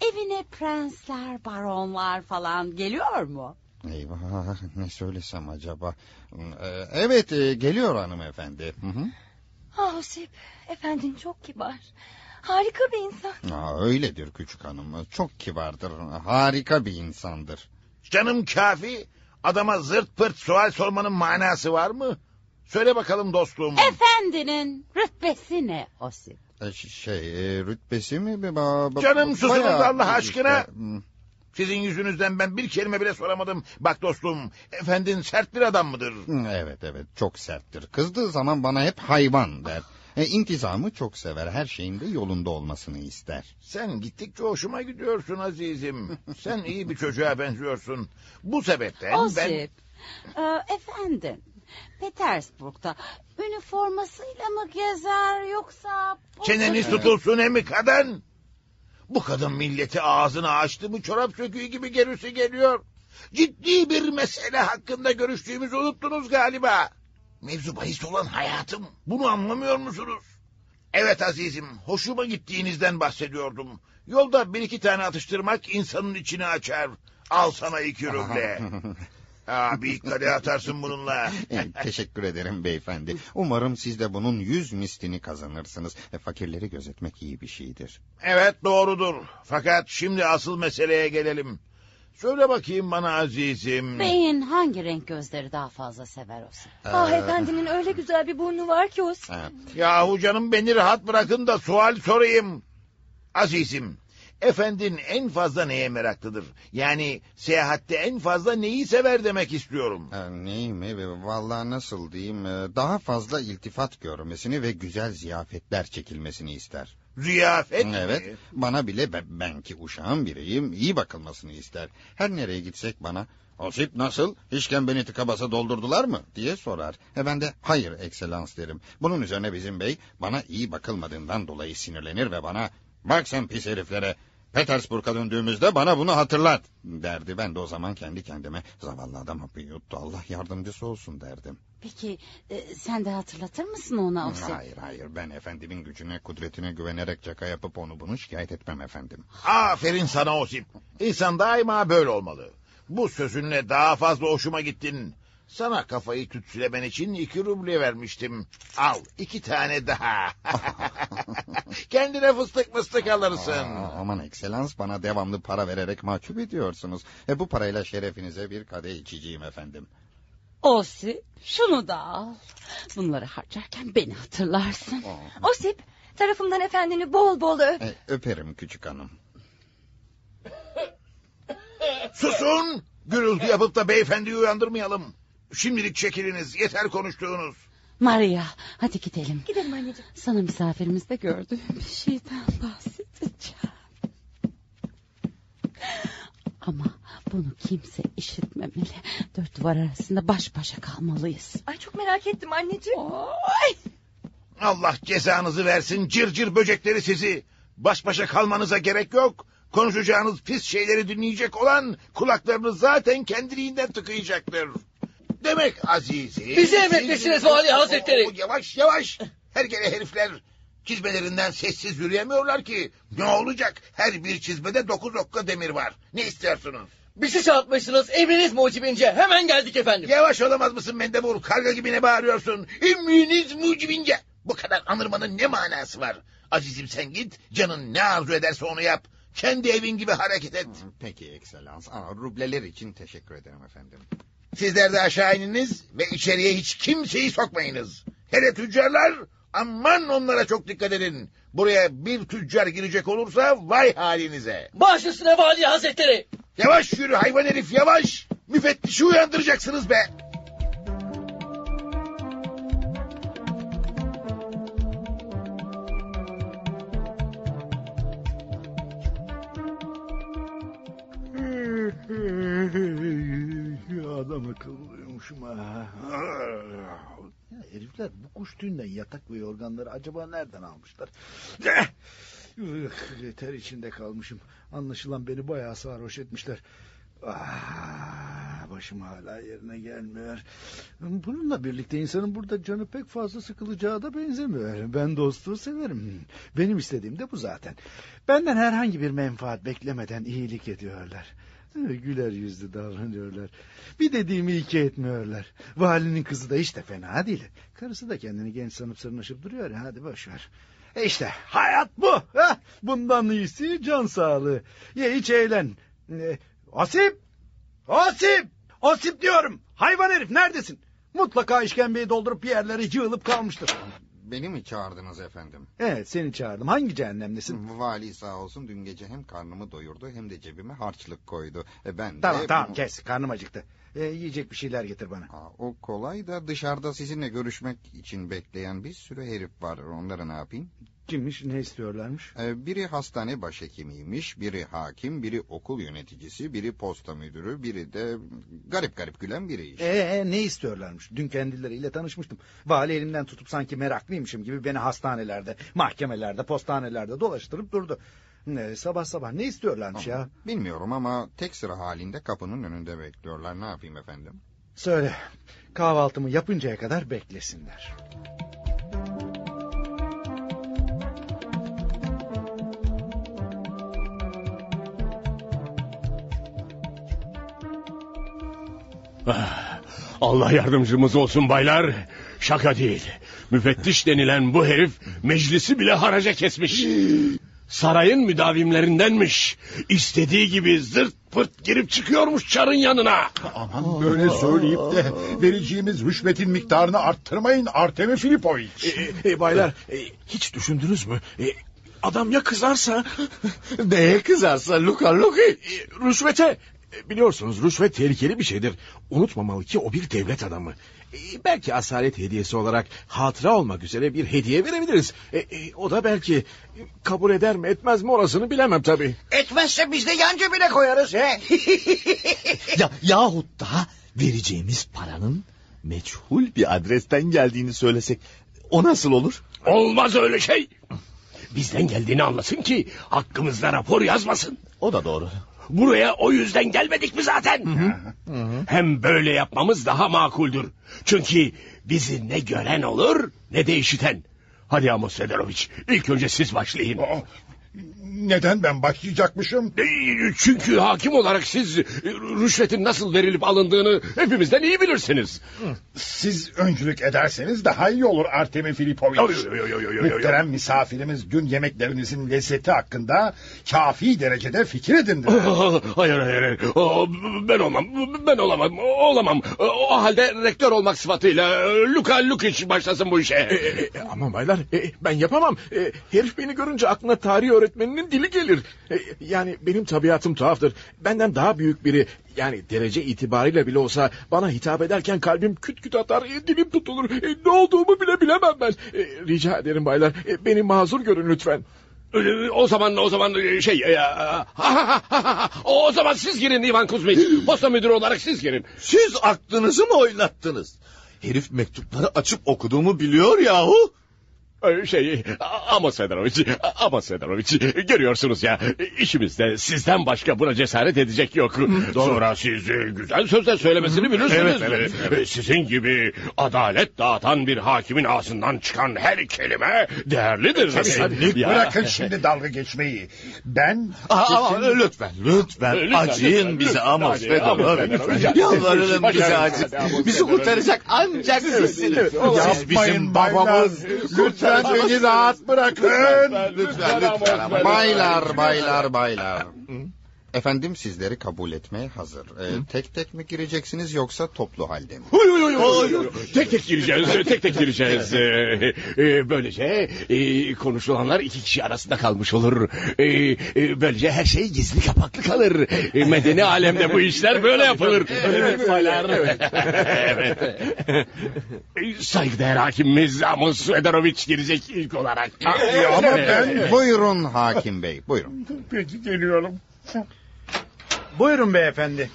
Evine prensler, baronlar falan geliyor mu? Eyvah ne söylesem acaba. Hmm, e, Evet e, geliyor hanımefendi. Hı hı. Ah Osip, efendin çok kibar. Harika bir insan. Aa, öyledir küçük hanım. Çok kibardır. Harika bir insandır. Canım kafi. Adama zırt pırt sual sormanın manası var mı? Söyle bakalım dostum. Efendinin rütbesi ne Osip? E, Şey e, rütbesi mi? Ba- ba- Canım susunuz bayağı- Allah aşkına. işte, hmm. Sizin yüzünüzden ben bir kelime bile soramadım. Bak dostum, efendin sert bir adam mıdır? Hmm, Evet evet çok serttir. Kızdığı zaman bana hep hayvan der. E, intizamı çok sever. Her şeyin de yolunda olmasını ister. Sen gittikçe hoşuma gidiyorsun azizim. Sen iyi bir çocuğa benziyorsun. Bu sebepten ben... Osip. Ee, efendim. Petersburg'da üniformasıyla mı gezer yoksa... Çeneniz tutulsun emi kadın. Bu kadın milleti ağzını açtı mı çorap söküğü gibi gerisi geliyor. Ciddi bir mesele hakkında görüştüğümüzü unuttunuz galiba. Mevzu bahis olan hayatım. Bunu anlamıyor musunuz? Evet azizim, hoşuma gittiğinizden bahsediyordum. Yolda bir iki tane atıştırmak insanın içini açar. Al sana iki ruble. Aa, bir kadeh atarsın bununla. Teşekkür ederim beyefendi. Umarım siz de bunun yüz mislini kazanırsınız. E, fakirleri gözetmek iyi bir şeydir. Evet doğrudur. Fakat şimdi asıl meseleye gelelim. Söyle bakayım bana azizim. Beyin hangi renk gözleri daha fazla sever Osip? Ah efendinin öyle güzel bir burnu var ki Osip. Yahu canım beni rahat bırakın da sual sorayım. Azizim, efendin en fazla neye meraklıdır? Yani seyahatte en fazla neyi sever demek istiyorum. E, neyi mi? Vallahi nasıl diyeyim? e, Daha fazla iltifat görmesini ve güzel ziyafetler çekilmesini ister. Ziyafet mi? Evet. Bana bile ben, ben ki uşağın biriyim iyi bakılmasını ister. Her nereye gitsek bana Osip nasıl? Hiçken beni tıka basa doldurdular mı? diye sorar. E ben de hayır ekselans derim. Bunun üzerine bizim bey bana iyi bakılmadığından dolayı sinirlenir ve bana bak sen pis heriflere Petersburg'a döndüğümüzde bana bunu hatırlat derdi. Ben de o zaman kendi kendime zavallı adam hapı yuttu Allah yardımcısı olsun derdim. Peki e, sen de hatırlatır mısın ona Osip? Hayır hayır ben efendimin gücüne kudretine güvenerek caka yapıp onu bunu şikayet etmem efendim. Aferin sana Osip. İnsan daima böyle olmalı. Bu sözünle daha fazla hoşuma gittin. Sana kafayı tütsülemen için iki ruble vermiştim. Al iki tane daha. Kendine fıstık mıstık alırsın. Aa, aman ekselans bana devamlı para vererek mahcup ediyorsunuz. E bu parayla şerefinize bir kadeh içeceğim efendim. Osip şunu da al. Bunları harcarken beni hatırlarsın. Osip tarafımdan efendini bol bol öp. E, öperim küçük hanım. Susun! Gürültü yapıp da beyefendiyi uyandırmayalım. Şimdilik çekiliniz. Yeter konuştuğunuz. Maria hadi gidelim. Gidelim anneciğim. Sana misafirimizde gördüğüm bir şeyden bahsedeceğim. Ama bunu kimse işitmemeli. Dört duvar arasında baş başa kalmalıyız. Ay çok merak ettim anneciğim. Allah cezanızı versin cırcır böcekleri sizi. Baş başa kalmanıza gerek yok. Konuşacağınız pis şeyleri dinleyecek olan kulaklarınız zaten kendiliğinden tıkayacaktır. Demek Azizi... Bizi emretmişsiniz Vali Hazretleri. Oo, Yavaş yavaş. Hergele herifler çizmelerinden sessiz yürüyemiyorlar ki. Ne olacak? Her bir çizmede dokuz okka demir var. Ne istiyorsunuz? Bizi çarpmışsınız emriniz mucibince hemen geldik efendim. Yavaş olamaz mısın Mendebur? Karga gibi ne bağırıyorsun? Emriniz mucibince. Bu kadar anırmanın ne manası var? Azizim sen git, canın ne arzu ederse onu yap. Kendi evin gibi hareket et. Peki ekselans. Aa, rubleler için teşekkür ederim efendim. Sizler de aşağı ininiz ve içeriye hiç kimseyi sokmayınız. Hele tüccarlar aman onlara çok dikkat edin. Buraya bir tüccar girecek olursa vay halinize. Baş üstüne Vali Hazretleri. Yavaş yürü hayvan herif yavaş. Müfettişi uyandıracaksınız be. Ha. Ya herifler bu kuş tüyünden yatak ve yorganları acaba nereden almışlar? Eh! Ter içinde kalmışım. Anlaşılan beni bayağı sarhoş etmişler. Ah, başım hala yerine gelmiyor. Bununla birlikte insanın burada canı pek fazla sıkılacağı da benzemiyor. Ben dostluğu severim. Benim istediğim de bu zaten. Benden herhangi bir menfaat beklemeden iyilik ediyorlar. Güler yüzlü davranıyorlar. Bir dediğimi iki etmiyorlar. Valinin kızı da hiç de fena değil. Karısı da kendini genç sanıp sırnaşıp duruyor. Hadi boşver. E işte hayat bu. Heh, bundan iyisi can sağlığı. Ye iç eğlen. E, Asip! Asip! Asip diyorum. Hayvan herif neredesin? Mutlaka işkembeyi doldurup bir yerlere yığılıp kalmıştır. Beni mi çağırdınız efendim? Evet seni çağırdım. Hangi cehennemdesin? Vali sağ olsun dün gece hem karnımı doyurdu hem de cebime harçlık koydu. E ben de... Tamam tamam kes karnım acıktı. E, yiyecek bir şeyler getir bana. Aa, o kolay da dışarıda sizinle görüşmek için bekleyen bir sürü herif var. Onları ne yapayım? Kimmiş ne istiyorlarmış? Ee, biri hastane başhekimiymiş, biri hakim, biri okul yöneticisi, biri posta müdürü, biri de garip garip gülen biri işte. Ee, ne istiyorlarmış? Dün kendileriyle tanışmıştım. Vali elimden tutup sanki meraklıymışım gibi beni hastanelerde, mahkemelerde, postanelerde dolaştırıp durdu. Ne, sabah sabah ne istiyorlarmış ya? Bilmiyorum ama tek sıra halinde kapının önünde bekliyorlar. Ne yapayım efendim? Söyle, kahvaltımı yapıncaya kadar beklesinler. Ah, Allah yardımcımız olsun baylar. Şaka değil. Müfettiş denilen bu herif meclisi bile haraca kesmiş. Sarayın müdavimlerindenmiş. İstediği gibi zırt pırt girip çıkıyormuş çarın yanına. Aman böyle söyleyip de vereceğimiz rüşvetin miktarını arttırmayın Artemi Filipoviç. E, e, baylar e, hiç düşündünüz mü? E, adam ya kızarsa? Neye kızarsa Luka Luka? E, rüşvete. E, Biliyorsunuz rüşvet tehlikeli bir şeydir. Unutmamalı ki o bir devlet adamı. E, belki asalet hediyesi olarak hatıra olmak üzere bir hediye verebiliriz. E, e, o da belki e, kabul eder mi etmez mi orasını bilemem tabii. Etmezse biz de yan cebine koyarız he. ya, yahut da vereceğimiz paranın meçhul bir adresten geldiğini söylesek o nasıl olur? Olmaz öyle şey. Bizden geldiğini anlasın ki hakkımızda rapor yazmasın. O da doğru. Buraya o yüzden gelmedik mi zaten? Hem böyle yapmamız daha makuldür. Çünkü bizi ne gören olur ne de işiten. Hadi Amos Federoviç ilk önce siz başlayın. Neden ben başlayacakmışım? Çünkü hakim olarak siz e, rüşvetin nasıl verilip alındığını hepimizden iyi bilirsiniz. Siz öncülük ederseniz daha iyi olur Artemi yo. Muhterem misafirimiz dün yemeklerinizin lezzeti hakkında kafi derecede fikir edindi. hayır hayır Ben olmam. Ben olamam. Olamam. O halde rektör olmak sıfatıyla e, Luka Lukic başlasın bu işe. E, e, e, aman baylar e, ben yapamam. E, herif beni görünce aklına tarih öğretmeninin dili gelir. E, yani benim tabiatım tuhaftır. Benden daha büyük biri yani derece itibariyle bile olsa bana hitap ederken kalbim küt küt atar, e, dilim tutulur. E, ne olduğumu bile bilemem ben. Rica ederim baylar beni mazur görün lütfen. O zaman o zaman şey ha, ha, ha, ha, o zaman siz girin Ivan Kuzmiç. Posta müdürü olarak siz girin. Siz aklınızı mı oynattınız? Herif mektupları açıp okuduğumu biliyor yahu. Ee, Şey Amos Federoviç, Amos Federoviç görüyorsunuz ya işimizde sizden başka buna cesaret edecek yok. Sonra siz güzel sözler söylemesini bilirsiniz. Evet, evet, evet. E, Sizin gibi adalet dağıtan bir hakimin ağzından çıkan her kelime değerlidir. Kesinlik Ya. bırakın şimdi dalga geçmeyi. Ben... Aa, ama kesin- lütfen, lütfen, Lütfen, acıyın lütfen, bize lütfen. Amos Fedorov. Yalvarırım bize acı. Bizi kurtaracak ancak sizsiniz. Siz bizim babamız. Lütfen beni rahat bırakın. Lütfen, lütfen. Baylar, baylar, baylar. Efendim sizleri kabul etmeye hazır. Ee, tek tek mi gireceksiniz yoksa toplu halde mi? Oy, oy, oy. Tek tek gireceğiz, tek tek gireceğiz. Ee, e, böylece e, konuşulanlar iki kişi arasında kalmış olur. E, e, böylece her şey gizli kapaklı kalır. E, medeni alemde bu işler böyle yapılır. Evet. Evet. evet. E, Saygıdeğer hakimimiz Amos Fedoroviç girecek ilk olarak. Ama ben... Buyurun hakim bey, buyurun. Peki geliyorum. Buyurun beyefendi.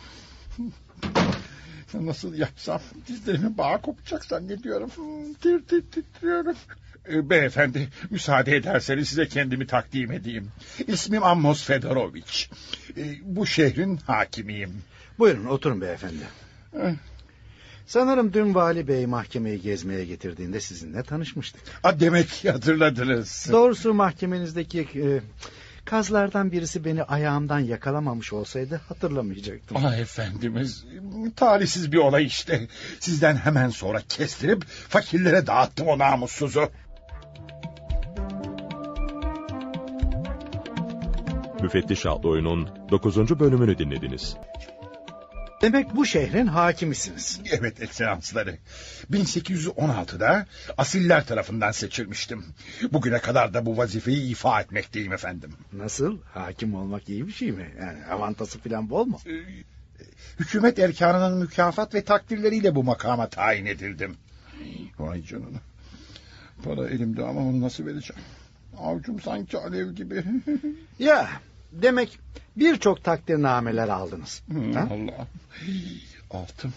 Nasıl yapsam dizlerimin bağı kopacak zannediyorum. Tir tir titriyorum. Ee, Beyefendi müsaade ederseniz size kendimi takdim edeyim. İsmim Amos Fedoroviç. Ee, Bu şehrin hakimiyim. Buyurun oturun beyefendi. Eh. Sanırım dün vali bey mahkemeyi gezmeye getirdiğinde sizinle tanışmıştık. Ha, demek ki hatırladınız. Doğrusu mahkemenizdeki e, kazlardan birisi beni ayağımdan yakalamamış olsaydı hatırlamayacaktım. Ah efendimiz talihsiz bir olay işte. Sizden hemen sonra kestirip fakirlere dağıttım o namussuzu. Müfettiş adlı oyunun 9. bölümünü dinlediniz. Demek bu şehrin hakimisiniz. Evet ekselansları. 1816'da asiller tarafından seçilmiştim. Bugüne kadar da bu vazifeyi ifa etmekteyim efendim. Nasıl? Hakim olmak iyi bir şey mi? Yani avantası falan bol mu? Hükümet erkanının mükafat ve takdirleriyle bu makama tayin edildim. Vay canına. Para elimde ama onu nasıl vereceğim? Avucum sanki alev gibi. Ya demek birçok takdirnameler aldınız. Hmm, Ha? Allah. Altım.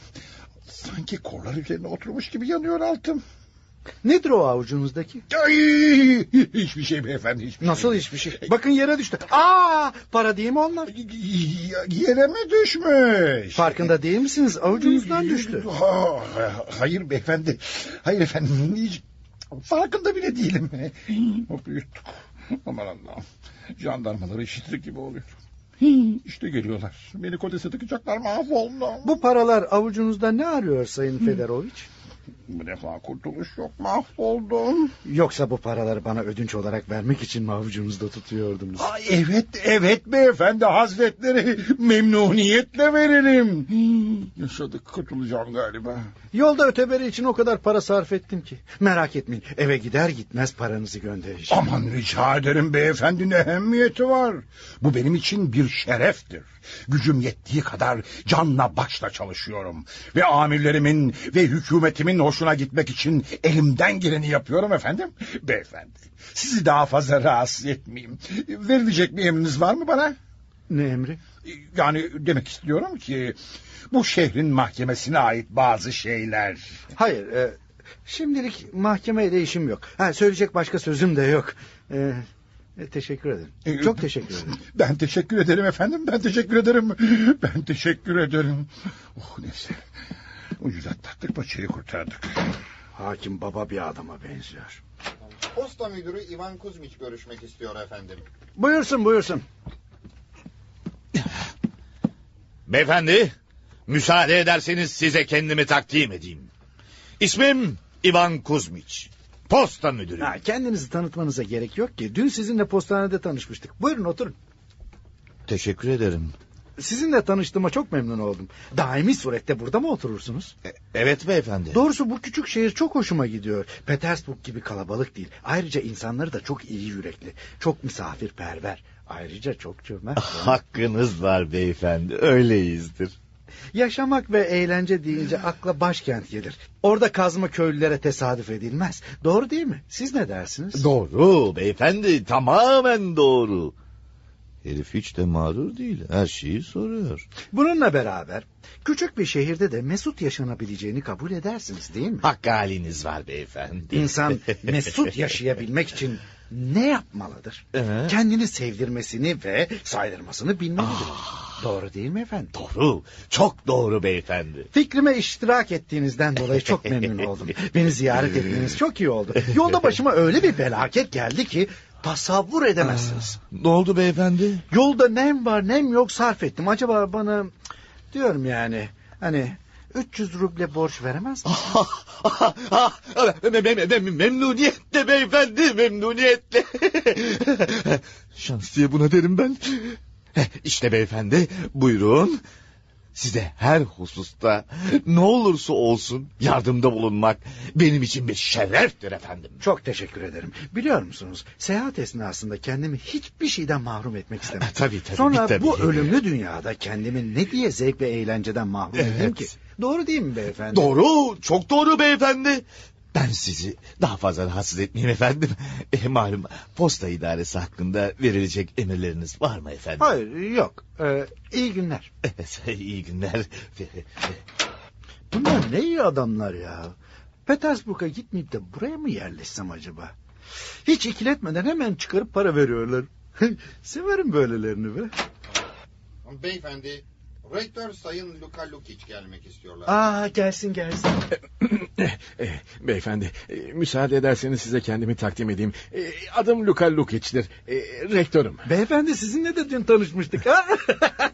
Sanki kollar üzerine oturmuş gibi yanıyor altım. Nedir o avucunuzdaki? Ay, hiçbir şey beyefendi hiçbir Nasıl şey. hiçbir şey? Bakın yere düştü. Aa, para değil mi onlar? Yere mi düşmüş? Farkında değil misiniz? Avucunuzdan düştü. Ha, hayır beyefendi. Hayır efendim. Hiç farkında bile değilim. O büyüttük. Aman Allah'ım. Jandarmaları işitir gibi oluyor. İşte geliyorlar. Beni kodese tıkacaklar mahvoldum. Bu paralar avucunuzda ne arıyor Sayın Federoviç? Bu defa kurtuluş yok mahvoldum. Yoksa bu paraları bana ödünç olarak vermek için mi avucunuzda tutuyordunuz? Ay, evet evet beyefendi hazretleri memnuniyetle veririm. Yaşadık kurtulacağım galiba. Yolda öteberi için o kadar para sarf ettim ki. Merak etmeyin eve gider gitmez paranızı göndereceğim. Aman rica ederim beyefendi ne ehemmiyeti var. Bu benim için bir şereftir. Gücüm yettiği kadar canla başla çalışıyorum. Ve amirlerimin ve hükümetimin hoşuna gitmek için elimden geleni yapıyorum efendim. Beyefendi sizi daha fazla rahatsız etmeyeyim. Verilecek bir emriniz var mı bana? Ne emri? Yani demek istiyorum ki bu şehrin mahkemesine ait bazı şeyler. Hayır e, şimdilik mahkemeyle işim yok. Ha, söyleyecek başka sözüm de yok. E, e, teşekkür ederim. Çok teşekkür ederim. Ben teşekkür ederim efendim. Ben teşekkür ederim. Ben teşekkür ederim. Oh neyse. Ucuz atlattık paçayı kurtardık. Hakim baba bir adama benziyor. Posta müdürü Ivan Kuzmiç görüşmek istiyor efendim. Buyursun buyursun. Beyefendi, müsaade ederseniz size kendimi takdim edeyim. İsmim Ivan Kuzmiç. Posta müdürü. Ha, kendinizi tanıtmanıza gerek yok ki. Dün sizinle postanede tanışmıştık. Buyurun oturun. Teşekkür ederim. Sizinle tanıştığıma çok memnun oldum. Daimi surette burada mı oturursunuz? Evet beyefendi. Doğrusu bu küçük şehir çok hoşuma gidiyor. Petersburg gibi kalabalık değil. Ayrıca insanları da çok iyi yürekli. Çok misafirperver. Ayrıca çok cömert. Hakkınız var beyefendi, öyleyizdir. Yaşamak ve eğlence deyince akla başkent gelir. Orada kazma köylülere tesadüf edilmez. Doğru değil mi? Siz ne dersiniz? Doğru beyefendi, tamamen doğru. Herif hiç de mağrur değil, her şeyi soruyor. Bununla beraber küçük bir şehirde de mesut yaşanabileceğini kabul edersiniz değil mi? Hakkı haliniz var beyefendi. İnsan mesut yaşayabilmek için ne yapmalıdır? Ee? Kendini sevdirmesini ve saydırmasını bilmelidir. Doğru değil mi efendim? Doğru, çok doğru beyefendi. Fikrime iştirak ettiğinizden dolayı çok memnun oldum. Beni ziyaret etmeniz çok iyi oldu. Yolda başıma öyle bir felaket geldi ki tasavvur edemezsiniz. Ne oldu beyefendi? Yolda nem var nem yok sarf ettim. Acaba bana diyorum yani hani 300 ruble borç veremez misiniz? Mem mem mem memnuniyetle beyefendi, memnuniyetle. Şans diye buna derim ben. İşte beyefendi, buyurun. Size her hususta ne olursa olsun yardımda bulunmak benim için bir şereftir efendim. Çok teşekkür ederim. Biliyor musunuz seyahat esnasında kendimi hiçbir şeyden mahrum etmek istemem. Tabii tabii. Sonra tabii. bu ölümlü dünyada kendimi ne diye zevk ve eğlenceden mahrum ettim Evet. ki? Doğru değil mi beyefendi? Doğru, çok doğru beyefendi. Ben sizi daha fazla rahatsız etmeyeyim efendim. E, malum posta idaresi hakkında verilecek emirleriniz var mı efendim? Hayır yok. Ee, iyi günler. Evet, iyi günler. Bunlar ne iyi adamlar ya. Petersburg'a gitmeyip de buraya mı yerleşsem acaba? Hiç ikiletmeden hemen çıkarıp para veriyorlar. Severim böylelerini be. Beyefendi, rektör Sayın Luka Lukic gelmek istiyorlar. Aa gelsin gelsin. Eh, beyefendi, e, müsaade ederseniz size kendimi takdim edeyim. E, adım Luka Lukic'tir. E, rektörüm. Beyefendi sizinle de dün tanışmıştık. Ha?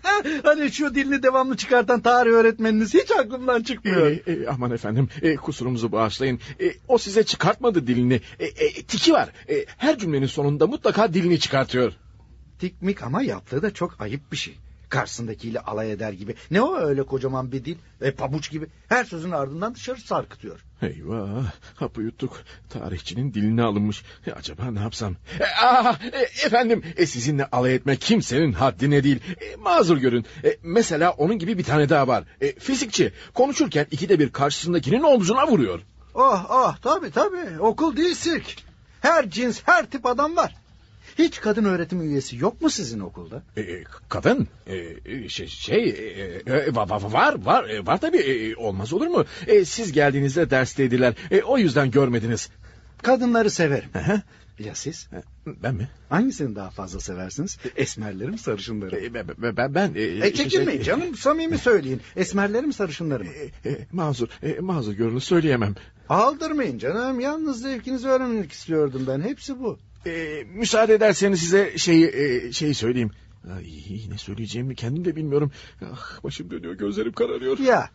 hani şu dilini devamlı çıkartan tarih öğretmeniniz hiç aklımdan çıkmıyor. E, e, aman efendim, e, kusurumuzu bağışlayın. E, o size çıkartmadı dilini. E, e, tiki var. E, her cümlenin sonunda mutlaka dilini çıkartıyor. Tikmik ama yaptığı da çok ayıp bir şey. Karşısındakiyle alay eder gibi. Ne o öyle kocaman bir dil? E, pabuç gibi. Her sözün ardından dışarı sarkıtıyor. Eyvah, hapı yuttuk. Tarihçinin diline alınmış. E, acaba ne yapsam? E, aa, e, efendim, e, sizinle alay etmek kimsenin haddine değil. E, mazur görün. E, mesela onun gibi bir tane daha var. E, fizikçi. Konuşurken ikide bir karşısındakinin omzuna vuruyor. Oh oh tabii tabii. Okul değil sirk. Her cins her tip adam var. Hiç kadın öğretim üyesi yok mu sizin okulda? E, kadın e, şey, şey e, e, va- va- var var e, var tabii e, olmaz olur mu? E, siz geldiğinizde dersteydiler. E, o yüzden görmediniz. Kadınları severim. Ya siz? Ben mi? Hangisini daha fazla seversiniz? Esmerlerim sarışınlarım. E, ben ben, ben e, E çekinmeyin şey- canım samimi söyleyin. Esmerlerim sarışınlarım. E, mazur e, mazur görün söyleyemem. Aldırmayın canım. Yalnız zevkinizi öğrenmek istiyordum ben. Hepsi bu. E, müsaade ederseniz size şeyi e, şeyi söyleyeyim. Ay, ne söyleyeceğimi kendim de bilmiyorum. Ah, başım dönüyor gözlerim kararıyor. Ya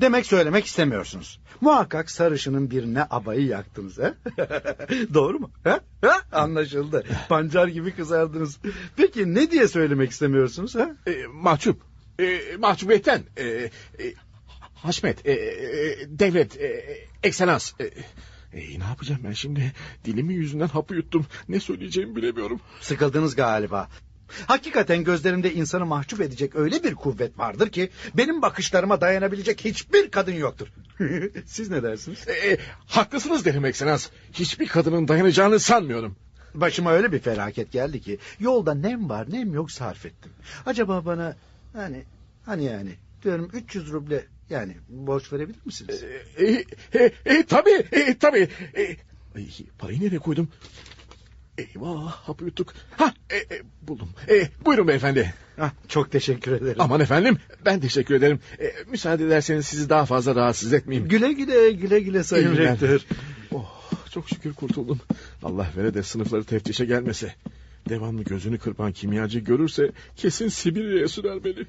demek söylemek istemiyorsunuz. Muhakkak sarışının birine abayı yaktınız. He? Doğru mu? He? He? Anlaşıldı. Pancar gibi kızardınız. Peki ne diye söylemek istemiyorsunuz? He? E, mahcup. E, mahcubiyetten. E, e, Haşmet. E, e, devlet. E, ekselans. E, e, ne yapacağım ben şimdi? Dilimin yüzünden hapı yuttum. Ne söyleyeceğimi bilemiyorum. Sıkıldınız galiba. Hakikaten gözlerimde insanı mahcup edecek öyle bir kuvvet vardır ki... ...benim bakışlarıma dayanabilecek hiçbir kadın yoktur. Siz ne dersiniz? E, haklısınız derim ekselans. Hiçbir kadının dayanacağını sanmıyorum. Başıma öyle bir felaket geldi ki... ...yolda nem var nem yok sarf ettim. Acaba bana hani hani yani diyorum 300 ruble yani borç verebilir misiniz? E, e, e, tabii e, tabii. E, ay, parayı nereye koydum? Eyvah hapı yuttuk. Ha e, e, buldum. E, buyurun beyefendi. Ah, çok teşekkür ederim. Aman efendim ben teşekkür ederim. E, müsaade ederseniz sizi daha fazla rahatsız etmeyeyim. Güle güle güle güle sayın rektör. Oh, çok şükür kurtuldum. Allah vere de sınıfları teftişe gelmese. Devamlı gözünü kırpan kimyacı görürse kesin Sibirya'ya sürer beni.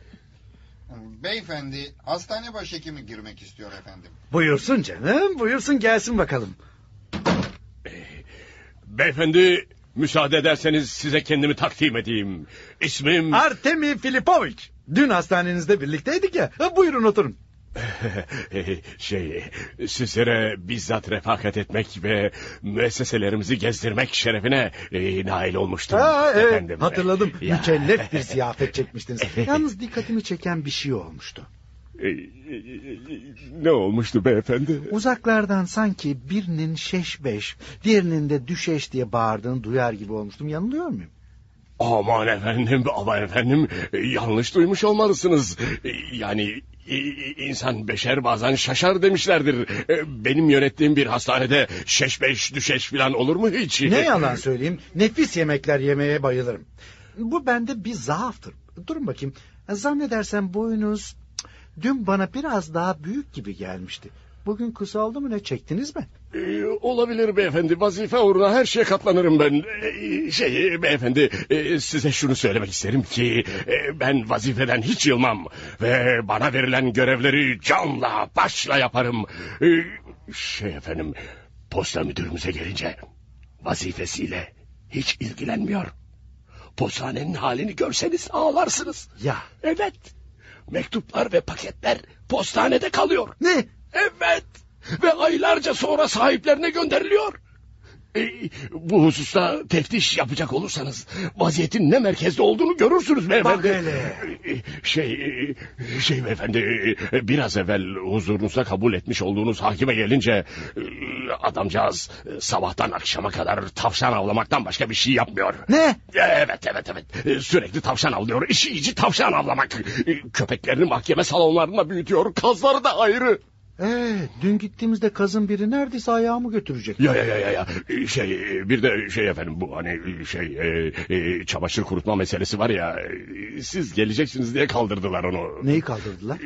Beyefendi, hastane başhekimi girmek istiyor efendim. Buyursun canım buyursun gelsin bakalım. Beyefendi müsaade ederseniz size kendimi takdim edeyim. İsmim... Artemi Filipoviç. Dün hastanenizde birlikteydik ya. Buyurun oturun. şey sizlere bizzat refakat etmek ve müesseselerimizi gezdirmek şerefine e, nail olmuştum Ha, evet, efendim. hatırladım. Ya. Mükellef bir ziyafet çekmiştiniz. Yalnız dikkatimi çeken bir şey olmuştu. E, e, ne olmuştu beyefendi? Uzaklardan sanki birinin şeş beş, diğerinin de düşeş diye bağırdığını duyar gibi olmuştum. Yanılıyor muyum? Aman efendim, aman efendim, e, yanlış duymuş olmalısınız. E, Yani e, insan beşer bazen şaşar demişlerdir. E, Benim yönettiğim bir hastanede şeş beş düşeş falan olur mu hiç? Ne yalan söyleyeyim, nefis yemekler yemeye bayılırım. Bu bende bir zaaftır. Durun bakayım, zannedersem boyunuz dün bana biraz daha büyük gibi gelmişti. Bugün kısaldı mı ne çektiniz mi? Ee, olabilir beyefendi. Vazife uğruna her şeye katlanırım ben. Ee, şey beyefendi e, size şunu söylemek isterim ki e, ben vazifeden hiç yılmam ve bana verilen görevleri canla başla yaparım. Ee, şey efendim posta müdürümüze gelince vazifesiyle hiç ilgilenmiyor. Postanenin halini görseniz ağlarsınız. Ya. Evet. Mektuplar ve paketler postanede kalıyor. Ne? Evet. Ve aylarca sonra sahiplerine gönderiliyor. E, bu hususta teftiş yapacak olursanız vaziyetin ne merkezde olduğunu görürsünüz beyefendi. Bak hele. E, Şey, e, şey beyefendi e, biraz evvel huzurunuza kabul etmiş olduğunuz hakime gelince adamcağız sabahtan akşama kadar tavşan avlamaktan başka bir şey yapmıyor. Ne? Evet evet evet sürekli tavşan avlıyor işi içi tavşan avlamak köpeklerini mahkeme salonlarında büyütüyor kazları da ayrı. Ee, dün gittiğimizde kazın biri neredeyse ayağımı götürecek. Ya ya ya ya ya şey bir de şey efendim bu hani şey e, e, çamaşır kurutma meselesi var ya e, siz geleceksiniz diye kaldırdılar onu. Neyi kaldırdılar?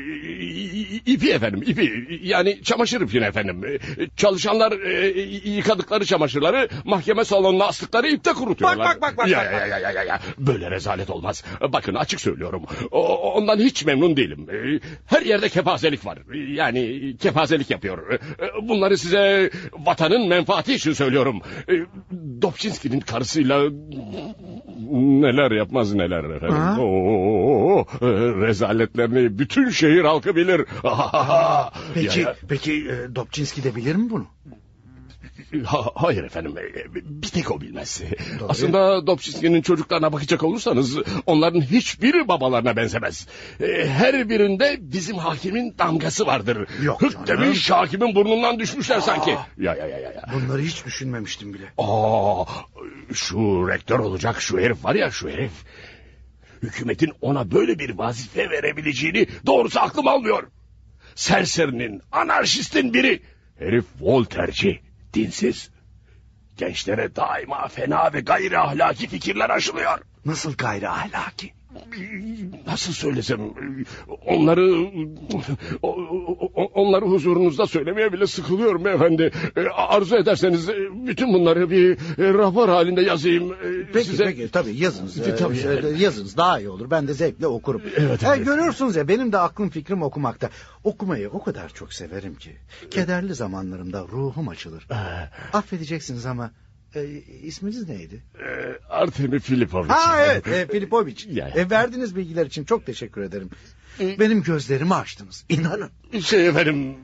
İpi efendim ipi yani çamaşır ipini efendim. E, Çalışanlar e, yıkadıkları çamaşırları mahkeme salonuna astıkları ipte kurutuyorlar. Bak, bak, bak, bak, ya, ya, ya, ya, ya, ya. Böyle rezalet olmaz. Bakın açık söylüyorum. O, ondan hiç memnun değilim. E, Her yerde kepazelik var. Yani kepazelik yapıyor. E, Bunları size vatanın menfaati için söylüyorum. E, Dobçinski'nin karısıyla neler yapmaz neler efendim. Ha? Oo, e, rezaletlerini bütün şehir halkı bilir. Peki, Ya, ya. peki e, Dobçinski de bilir mi bunu? Ha- hayır efendim e, bir tek o bilmez. Aslında Dobçinski'nin çocuklarına bakacak olursanız onların hiçbiri babalarına benzemez. E, Her birinde bizim hakimin damgası vardır. Yok Hık canım. demiş hakimin burnundan düşmüşler sanki. Ya ya ya ya. ya. Bunları hiç düşünmemiştim bile. Aa, şu rektör olacak şu herif var ya şu herif. Hükümetin ona böyle bir vazife verebileceğini doğrusu aklım almıyor. Serserinin, anarşistin biri. Herif Volterci, dinsiz. Gençlere daima fena ve gayri ahlaki fikirler aşılıyor. Nasıl gayri ahlaki? Nasıl söylesem onları onları huzurunuzda söylemeye bile sıkılıyorum beyefendi. E, Arzu ederseniz e, bütün bunları bir e, rapor halinde yazayım. e, Peki size. peki tabii yazınız. E, tabii. Ee, yazınız daha iyi olur. Ben de zevkle okurum. Evet, evet. görüyorsunuz ya benim de aklım fikrim okumakta. Okumayı o kadar çok severim ki. Kederli zamanlarımda ruhum açılır. Affedeceksiniz ama e, isminiz neydi? E, Artemi Filipovic. Ha evet e, Filipovic. Ya, ya. E, verdiğiniz bilgiler için çok teşekkür ederim. Benim gözlerimi açtınız. İnanın. Şey efendim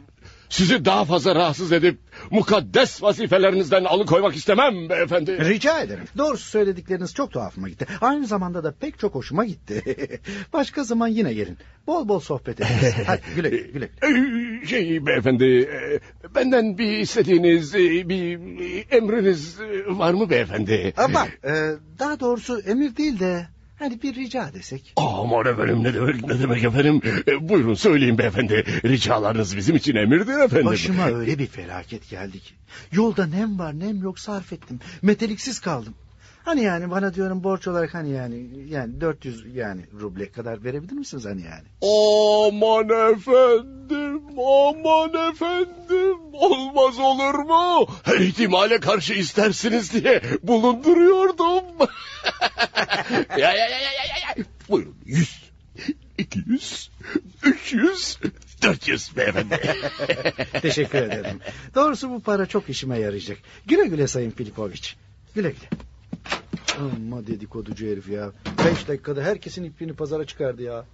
sizi daha fazla rahatsız edip mukaddes vazifelerinizden alıkoymak istemem beyefendi. Rica ederim. Doğrusu söyledikleriniz çok tuhafıma gitti. Aynı zamanda da pek çok hoşuma gitti. Başka zaman yine gelin. Bol bol sohbet ederiz. Hadi güle güle. Ee, Şey beyefendi e, benden bir istediğiniz e, bir emriniz e, var mı beyefendi? Bak daha doğrusu emir değil de hani bir rica desek. Aman efendim ne demek ne demek efendim. E, buyurun söyleyin beyefendi. Ricalarınız bizim için emirdir efendim. Başıma öyle bir felaket geldi ki. Yolda nem var nem yok sarf ettim. Meteliksiz kaldım. Hani yani bana diyorum borç olarak hani yani yani 400 yani ruble kadar verebilir misiniz hani yani? Aman efendim, aman efendim. Olmaz olur mu? Her ihtimale karşı istersiniz diye bulunduruyordum. ya, ya, ya, ya, ya, ya. Buyurun yüz, iki yüz, üç yüz, dört yüz beyefendi. Teşekkür ederim. Doğrusu bu para çok işime yarayacak. Güle güle Sayın Filipoviç. Güle güle. Amma dedikoducu herif ya. Beş dakikada herkesin ipini pazara çıkardı ya.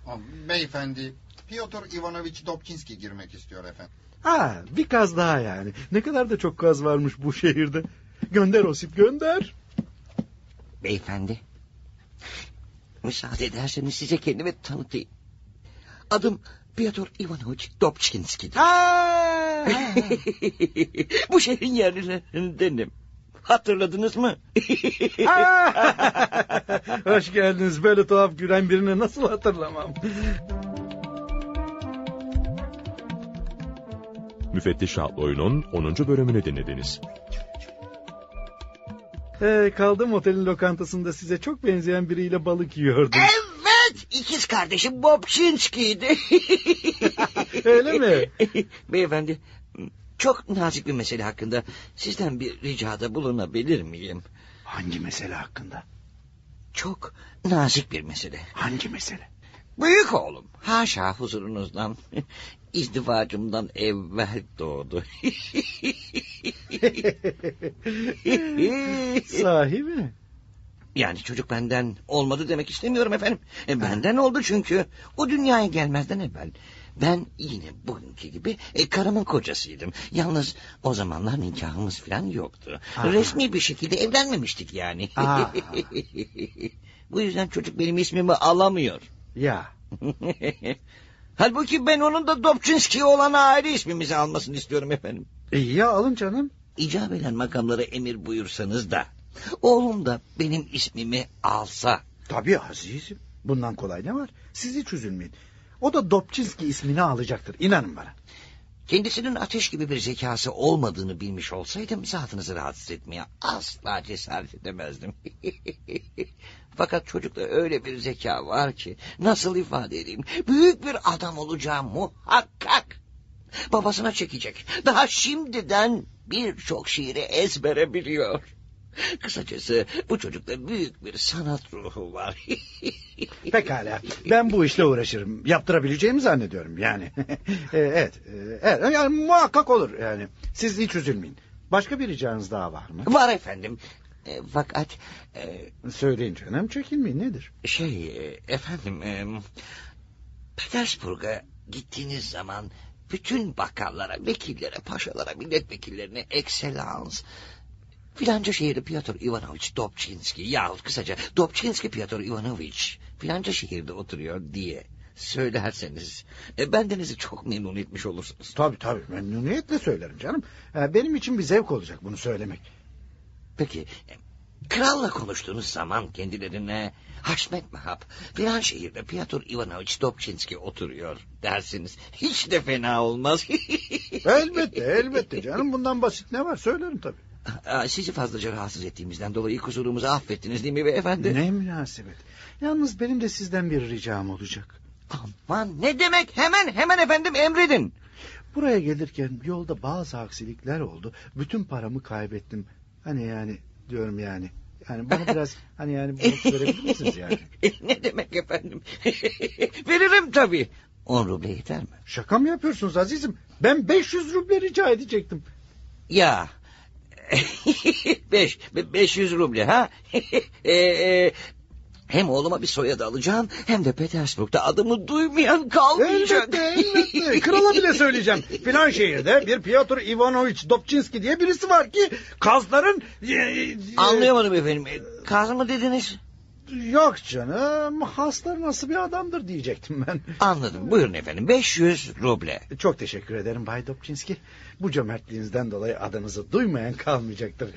Beyefendi, Piotr Ivanovich Dobkinski girmek istiyor efendim. Ha bir kaz daha yani. Ne kadar da çok kaz varmış bu şehirde. Gönder Osip gönder. Beyefendi. Müsaade ederseniz size kendimi tanıtayım. Adım Piotr Ivanovich Dobçinski'dir. Bu şehrin yerlilerindenim. Hatırladınız mı? Hoş geldiniz. Böyle tuhaf gülen birini nasıl hatırlamam? Müfettiş adlı oyunun 10. bölümünü dinlediniz. Ee, kaldığım otelin lokantasında size çok benzeyen biriyle balık yiyordum. Evet, ikiz kardeşim Bobçinski'ydi. Öyle mi? Beyefendi, çok nazik bir mesele hakkında sizden bir ricada bulunabilir miyim? Hangi mesele hakkında? Çok nazik bir mesele. Hangi mesele? Büyük oğlum, haşa huzurunuzdan, izdivacımdan evvel doğdu. Sahi mi? Yani çocuk benden olmadı demek istemiyorum efendim. E, benden oldu çünkü. O dünyaya gelmezden evvel. Ben yine bugünkü gibi e, karımın kocasıydım. Yalnız o zamanlar nikahımız falan yoktu. Aha. Resmi bir şekilde evlenmemiştik yani. Bu yüzden çocuk benim ismimi alamıyor. Ya. Halbuki ben onun da Dobçinski olan aile ismimizi almasını istiyorum efendim. İyi ya alın canım. İcap eden makamlara emir buyursanız da... ...oğlum da benim ismimi alsa... Tabii azizim. Bundan kolay ne var? Siz hiç üzülmeyin. O da Dobçinski ismini alacaktır. İnanın bana. Kendisinin ateş gibi bir zekası olmadığını bilmiş olsaydım zatınızı rahatsız etmeye asla cesaret edemezdim. Fakat çocukta öyle bir zeka var ki nasıl ifade edeyim? Büyük bir adam olacağım muhakkak. Babasına çekecek. Daha şimdiden birçok şiiri ezbere biliyor. Kısacası bu çocukta büyük bir sanat ruhu var. Pekala. Ben bu işle uğraşırım. Yaptırabileceğimi zannediyorum yani. E, evet. e, evet. Yani muhakkak olur yani. Siz hiç üzülmeyin. Başka bir ricanız daha var mı? Var efendim. E, fakat... e, Söyleyin canım çekinmeyin nedir? Şey e, efendim... E, Petersburg'a gittiğiniz zaman... Bütün bakkallara, vekillere, paşalara, milletvekillerine ekselans... Filanca şehirde Piotr Ivanoviç Dobçinski yahut kısaca Dobçinski Piotr Ivanoviç filanca şehirde oturuyor diye söylerseniz e, bendenizi çok memnun etmiş olursunuz. Tabii tabii memnuniyetle söylerim canım. E, Benim için bir zevk olacak bunu söylemek. Peki e, kralla konuştuğunuz zaman kendilerine Haşmet Mahap filan şehirde Piotr Ivanoviç Dobçinski oturuyor dersiniz. Hiç de fena olmaz. elbette elbette canım bundan basit ne var söylerim tabii. Aa, Sizi fazlaca rahatsız ettiğimizden dolayı kusurumuzu affettiniz değil mi beyefendi? Ne münasebet. Yalnız benim de sizden bir ricam olacak. Aman ne demek hemen hemen efendim emredin. Buraya gelirken yolda bazı aksilikler oldu. Bütün paramı kaybettim. Hani yani diyorum yani. Yani bana biraz hani yani bunu verebilir misiniz yani? ne demek efendim? Veririm tabii. 10 ruble yeter mi? Şaka mı yapıyorsunuz azizim? Ben 500 ruble rica edecektim. Ya. Beş, be- 500 ruble ha? E, e, hem oğluma bir soyadı alacağım hem de Petersburg'da adımı duymayan kalmayacak. Elbette elbette. Krala bile söyleyeceğim. Filan şehirde bir Piotr Ivanoviç Dobçinski diye birisi var ki kazların... Anlayamadım efendim. E, Kaz mı dediniz? Yok canım hasta nasıl bir adamdır diyecektim ben. Anladım buyurun efendim 500 ruble. Çok teşekkür ederim Bay Dobçinski. Bu cömertliğinizden dolayı adınızı duymayan kalmayacaktır.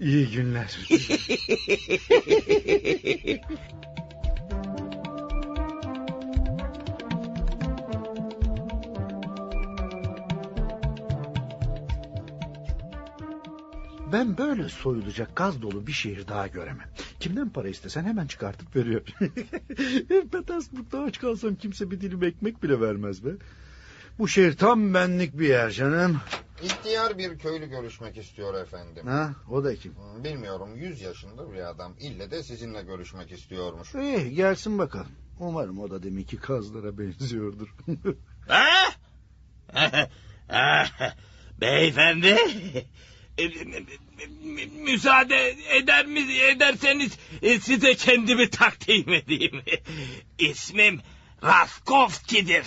İyi günler. Ben böyle soyulacak gaz dolu bir şehir daha göremem. Kimden para istesen hemen çıkartıp veriyor. Petersburg'da aç kalsam kimse bir dilim ekmek bile vermez be. Bu şehir tam benlik bir yer canım. İhtiyar bir köylü görüşmek istiyor efendim. Ha, o da kim? Bilmiyorum yüz yaşında bir adam. İlle de sizinle görüşmek istiyormuş. İyi gelsin bakalım. Umarım o da deminki kazlara benziyordur. Ha? Beyefendi. e, mü- mü- Müsaade eder mi ederseniz e, size kendimi takdim edeyim. İsmim Raskovski'dir.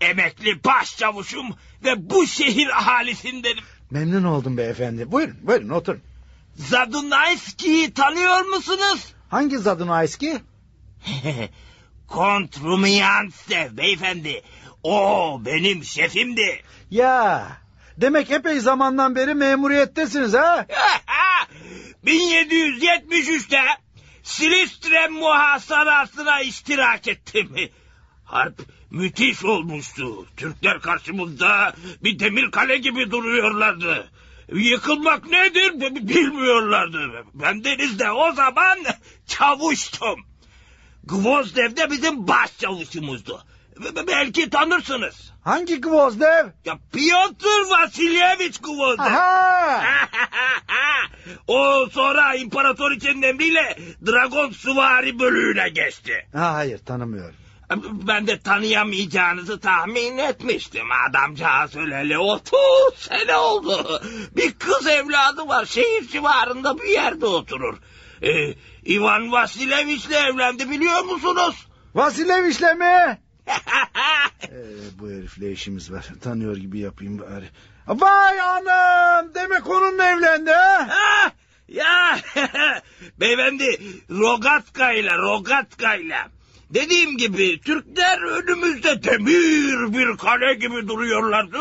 Emekli başçavuşum ve bu şehir ahalisindenim. Memnun oldum beyefendi. Buyurun buyurun oturun. Zadunayski'yi tanıyor musunuz? Hangi Zadunayski? Kont Rumyantsev beyefendi. O benim şefimdi. Ya demek epey zamandan beri memuriyettesiniz ha? 1773'te Silistre muhasarasına iştirak ettim. Harp müthiş olmuştu. Türkler karşımızda bir demir kale gibi duruyorlardı. Yıkılmak nedir bilmiyorlardı. Ben denizde o zaman çavuştum. Gvozdev de bizim baş çavuşumuzdu. Belki tanırsınız. Hangi Gvozdev? Ya Piotr Vasilyevich Gvozdev. O sonra imparatoriçenin emriyle Dragon Süvari bölüğüne geçti. Ha, hayır tanımıyorum. Ben de tanıyamayacağınızı tahmin etmiştim. Adamcağız öleli 30 sene oldu. Bir kız evladı var şehir civarında bir yerde oturur. Ee, Ivan Vasilyevich'le evlendi biliyor musunuz? Vasileviç'le mi? ee, bu herifle işimiz var. Tanıyor gibi yapayım bari. Vay anam! Demek onunla evlendi ha? Ha, ya beyefendi Rogatka ile Rogatka ile. Dediğim gibi Türkler önümüzde demir bir kale gibi duruyorlardı.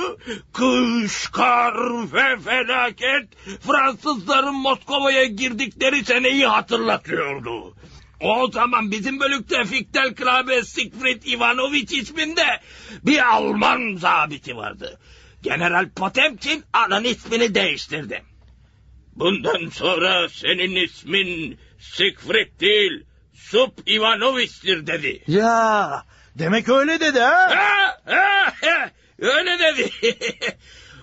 Kış, kar ve felaket Fransızların Moskova'ya girdikleri seneyi hatırlatıyordu. O zaman bizim bölükte Fiktel Krabe Siegfried Ivanoviç isminde bir Alman zabiti vardı. General Potemkin anın ismini değiştirdi. Bundan sonra senin ismin Siegfried değil, Sup Ivanoviç'tir dedi. Ya demek öyle dedi ha? Ha, ha, ha, öyle dedi.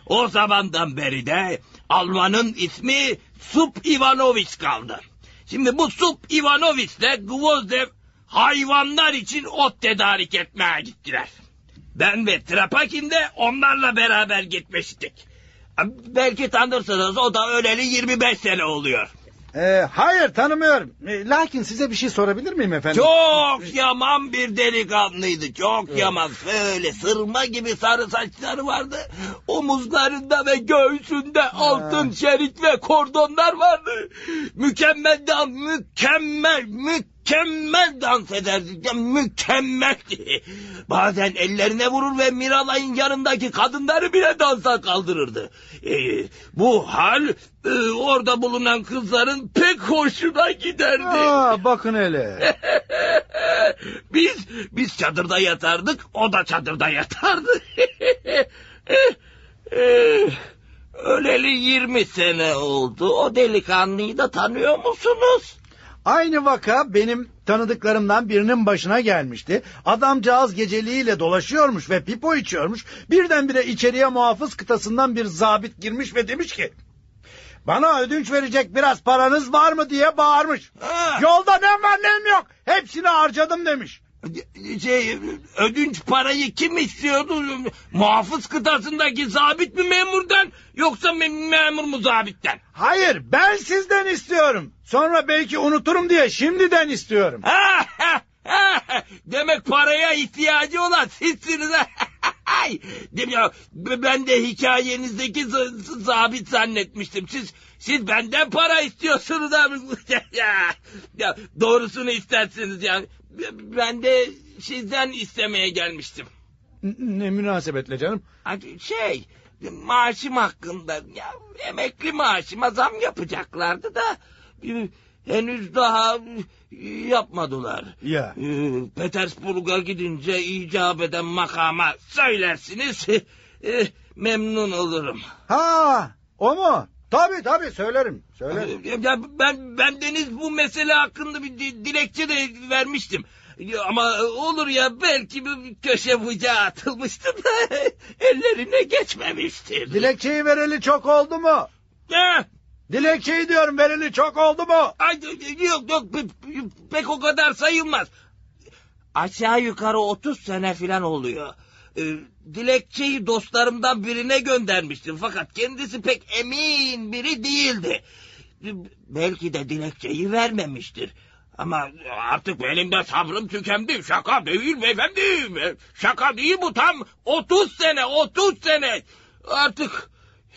o zamandan beri de Alman'ın ismi Sup Ivanoviç kaldı. Şimdi bu Sup Ivanoviç'le Gvozdev hayvanlar için ot tedarik etmeye gittiler. Ben ve Trapakin de onlarla beraber gitmiştik. Belki tanırsınız o da öleli 25 sene oluyor. Ee, hayır tanımıyorum. Ee, lakin size bir şey sorabilir miyim efendim? Çok yaman bir delikanlıydı. Çok yaman. Böyle sırma gibi sarı saçları vardı. Omuzlarında ve göğsünde altın şerit ve kordonlar vardı. Mükemmel dans, mükemmel, mükemmel dans ederdi. Ya, Mükemmeldi. Bazen ellerine vurur ve Miralay'ın yanındaki kadınları bile dansa kaldırırdı. Ee, bu hal e, orada bulunan kızların pek hoşuna giderdi. Aa, bakın hele. biz biz çadırda yatardık, o da çadırda yatardı. Öleli 20 sene oldu. O delikanlıyı da tanıyor musunuz? Aynı vaka benim tanıdıklarımdan birinin başına gelmişti. Adamcağız geceliğiyle dolaşıyormuş ve pipo içiyormuş. Birdenbire içeriye muhafız kıtasından bir zabit girmiş ve demiş ki... Bana ödünç verecek biraz paranız var mı diye bağırmış. Yolda ne var ne yok hepsini harcadım demiş. Şey, ödünç parayı kim istiyordu? Muhafız kıtasındaki zabit mi memurdan yoksa me- memur mu zabitten? Hayır ben sizden istiyorum. Sonra belki unuturum diye şimdiden istiyorum. Demek paraya ihtiyacı olan sizsiniz. Ya? Ben de hikayenizdeki zabit zannetmiştim. Siz siz benden para istiyorsunuz abi. ya, ya doğrusunu isterseniz yani. Ben de sizden istemeye gelmiştim. Ne münasebetle canım. Şey, maaşım hakkında ya emekli maaşıma zam yapacaklardı da henüz daha e, yapmadılar. Ya. E, Petersburg'a gidince icap eden makama söylersiniz. e, memnun olurum. Ha o mu? Tabii tabii söylerim. Söylerim. Ya ben ben Deniz bu mesele hakkında bir di- dilekçe de vermiştim. Ama olur ya belki bir köşe bucağı atılmıştır da ellerine geçmemiştir. Dilekçeyi vereli çok oldu mu? Ne? Dilekçeyi diyorum vereli çok oldu mu? Ay, yok yok pe- pek o kadar sayılmaz. Aşağı yukarı 30 sene filan oluyor. Dilekçeyi dostlarımdan birine göndermiştim fakat kendisi pek emin biri değildi. Belki de dilekçeyi vermemiştir. Ama artık benim de sabrım tükendi. Şaka değil beyefendi. Şaka değil bu tam 30 sene 30 sene. Artık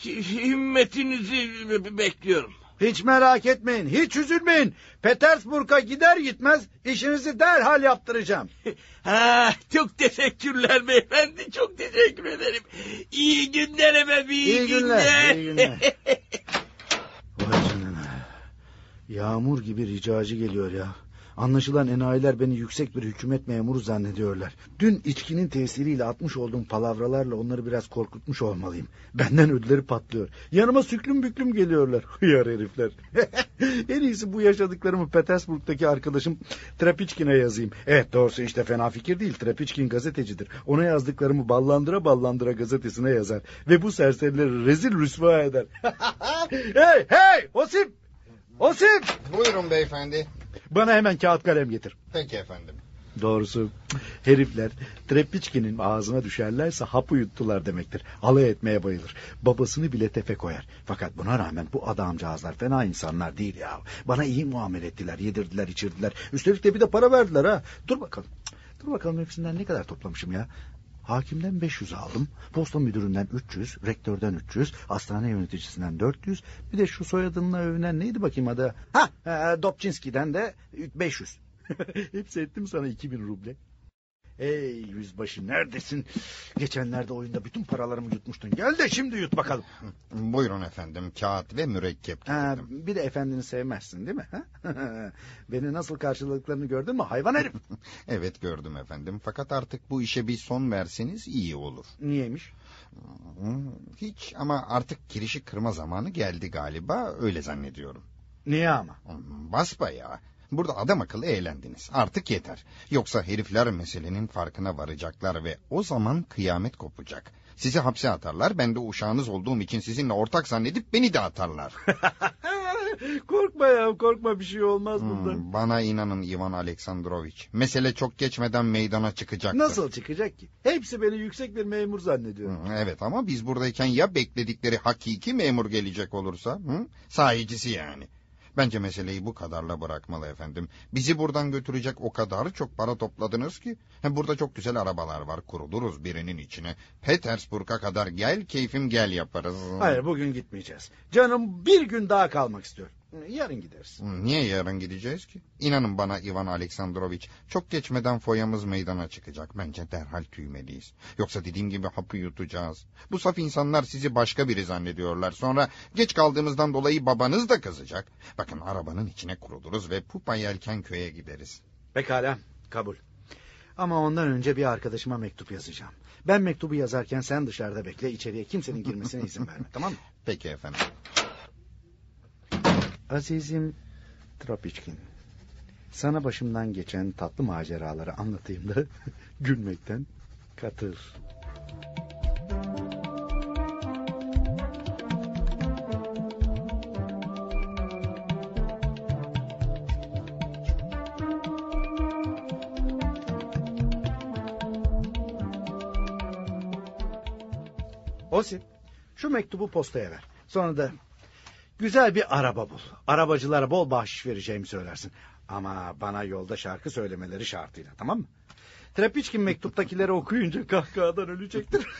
himmetinizi bekliyorum. Hiç merak etmeyin, hiç üzülmeyin. Petersburg'a gider gitmez işinizi derhal yaptıracağım. Ha, çok teşekkürler beyefendi. Çok teşekkür ederim. İyi günler efendim. iyi, İyi günler, iyi günler. Vay canına. Yağmur gibi ricacı geliyor ya. Anlaşılan enayiler beni yüksek bir hükümet memuru zannediyorlar. Dün içkinin tesiriyle atmış olduğum palavralarla onları biraz korkutmuş olmalıyım. Benden ödleri patlıyor. Yanıma süklüm büklüm geliyorlar. Hıyar herifler. en iyisi bu yaşadıklarımı Petersburg'daki arkadaşım Trapiçkin'e yazayım. Evet doğrusu işte fena fikir değil. Trapiçkin gazetecidir. Ona yazdıklarımı ballandıra ballandıra gazetesine yazar. Ve bu serserileri rezil rüsva eder. hey hey Osip! Osip! Buyurun beyefendi. Bana hemen kağıt kalem getir. Peki efendim. Doğrusu herifler Trepiçki'nin ağzına düşerlerse hapı yuttular demektir. Alay etmeye bayılır. Babasını bile tefe koyar. Fakat buna rağmen bu adamcağızlar fena insanlar değil ya. Bana iyi muamele ettiler, yedirdiler, içirdiler. Üstelik de bir de para verdiler ha. Dur bakalım. Dur bakalım hepsinden ne kadar toplamışım ya. Hakimden 500 aldım. Posta müdüründen 300, rektörden 300, hastane yöneticisinden 400. Bir de şu soyadınla övünen neydi bakayım adı? Ha, e, Dobçinski'den de 500. Hepsi ettim sana 2000 ruble. Ey yüzbaşı neredesin? Geçenlerde oyunda bütün paralarımı yutmuştun. Gel de şimdi yut bakalım. Buyurun efendim kağıt ve mürekkep Ha, getirdim. bir de efendini sevmezsin değil mi? Ha? Beni nasıl karşıladıklarını gördün mü hayvan herif? evet gördüm efendim fakat artık bu işe bir son verseniz iyi olur. Niyeymiş? Hiç ama artık kirişi kırma zamanı geldi galiba öyle zannediyorum. Niye ama? Basbayağı. Burada adam akıllı eğlendiniz. Artık yeter. Yoksa herifler meselenin farkına varacaklar ve o zaman kıyamet kopacak. Sizi hapse atarlar. Ben de uşağınız olduğum için sizinle ortak zannedip beni de atarlar. korkma ya korkma bir şey olmaz Hmm, bundan. bana inanın Ivan Aleksandroviç. Mesele çok geçmeden meydana çıkacaktır. Nasıl çıkacak ki? Hepsi beni yüksek bir memur zannediyor. Hmm, Evet ama biz buradayken ya bekledikleri hakiki memur gelecek olursa? Hı? Sahicisi yani. Bence meseleyi bu kadarla bırakmalı efendim. Bizi buradan götürecek o kadar çok para topladınız ki. Hem burada çok güzel arabalar var. Kuruluruz birinin içine. Petersburg'a kadar gel keyfim gel yaparız. Hayır bugün gitmeyeceğiz. Canım bir gün daha kalmak istiyor. Yarın gideriz. Niye yarın gideceğiz ki? İnanın bana Ivan Aleksandroviç çok geçmeden foyamız meydana çıkacak. Bence derhal tüymeliyiz. Yoksa dediğim gibi hapı yutacağız. Bu saf insanlar sizi başka biri zannediyorlar. Sonra geç kaldığımızdan dolayı babanız da kızacak. Bakın arabanın içine kuruluruz ve pupa yelken köye gideriz. Pekala kabul. Ama ondan önce bir arkadaşıma mektup yazacağım. Ben mektubu yazarken sen dışarıda bekle. içeriye kimsenin girmesine izin verme tamam mı? Peki efendim. Azizim Tropiçkin. Sana başımdan geçen tatlı maceraları anlatayım da gülmekten katır. Osip şu mektubu postaya ver. Sonra da güzel bir araba bul. Arabacılara bol bahşiş vereceğimi söylersin. Ama bana yolda şarkı söylemeleri şartıyla tamam mı? Trepiçkin mektuptakileri okuyunca kahkahadan ölecektir.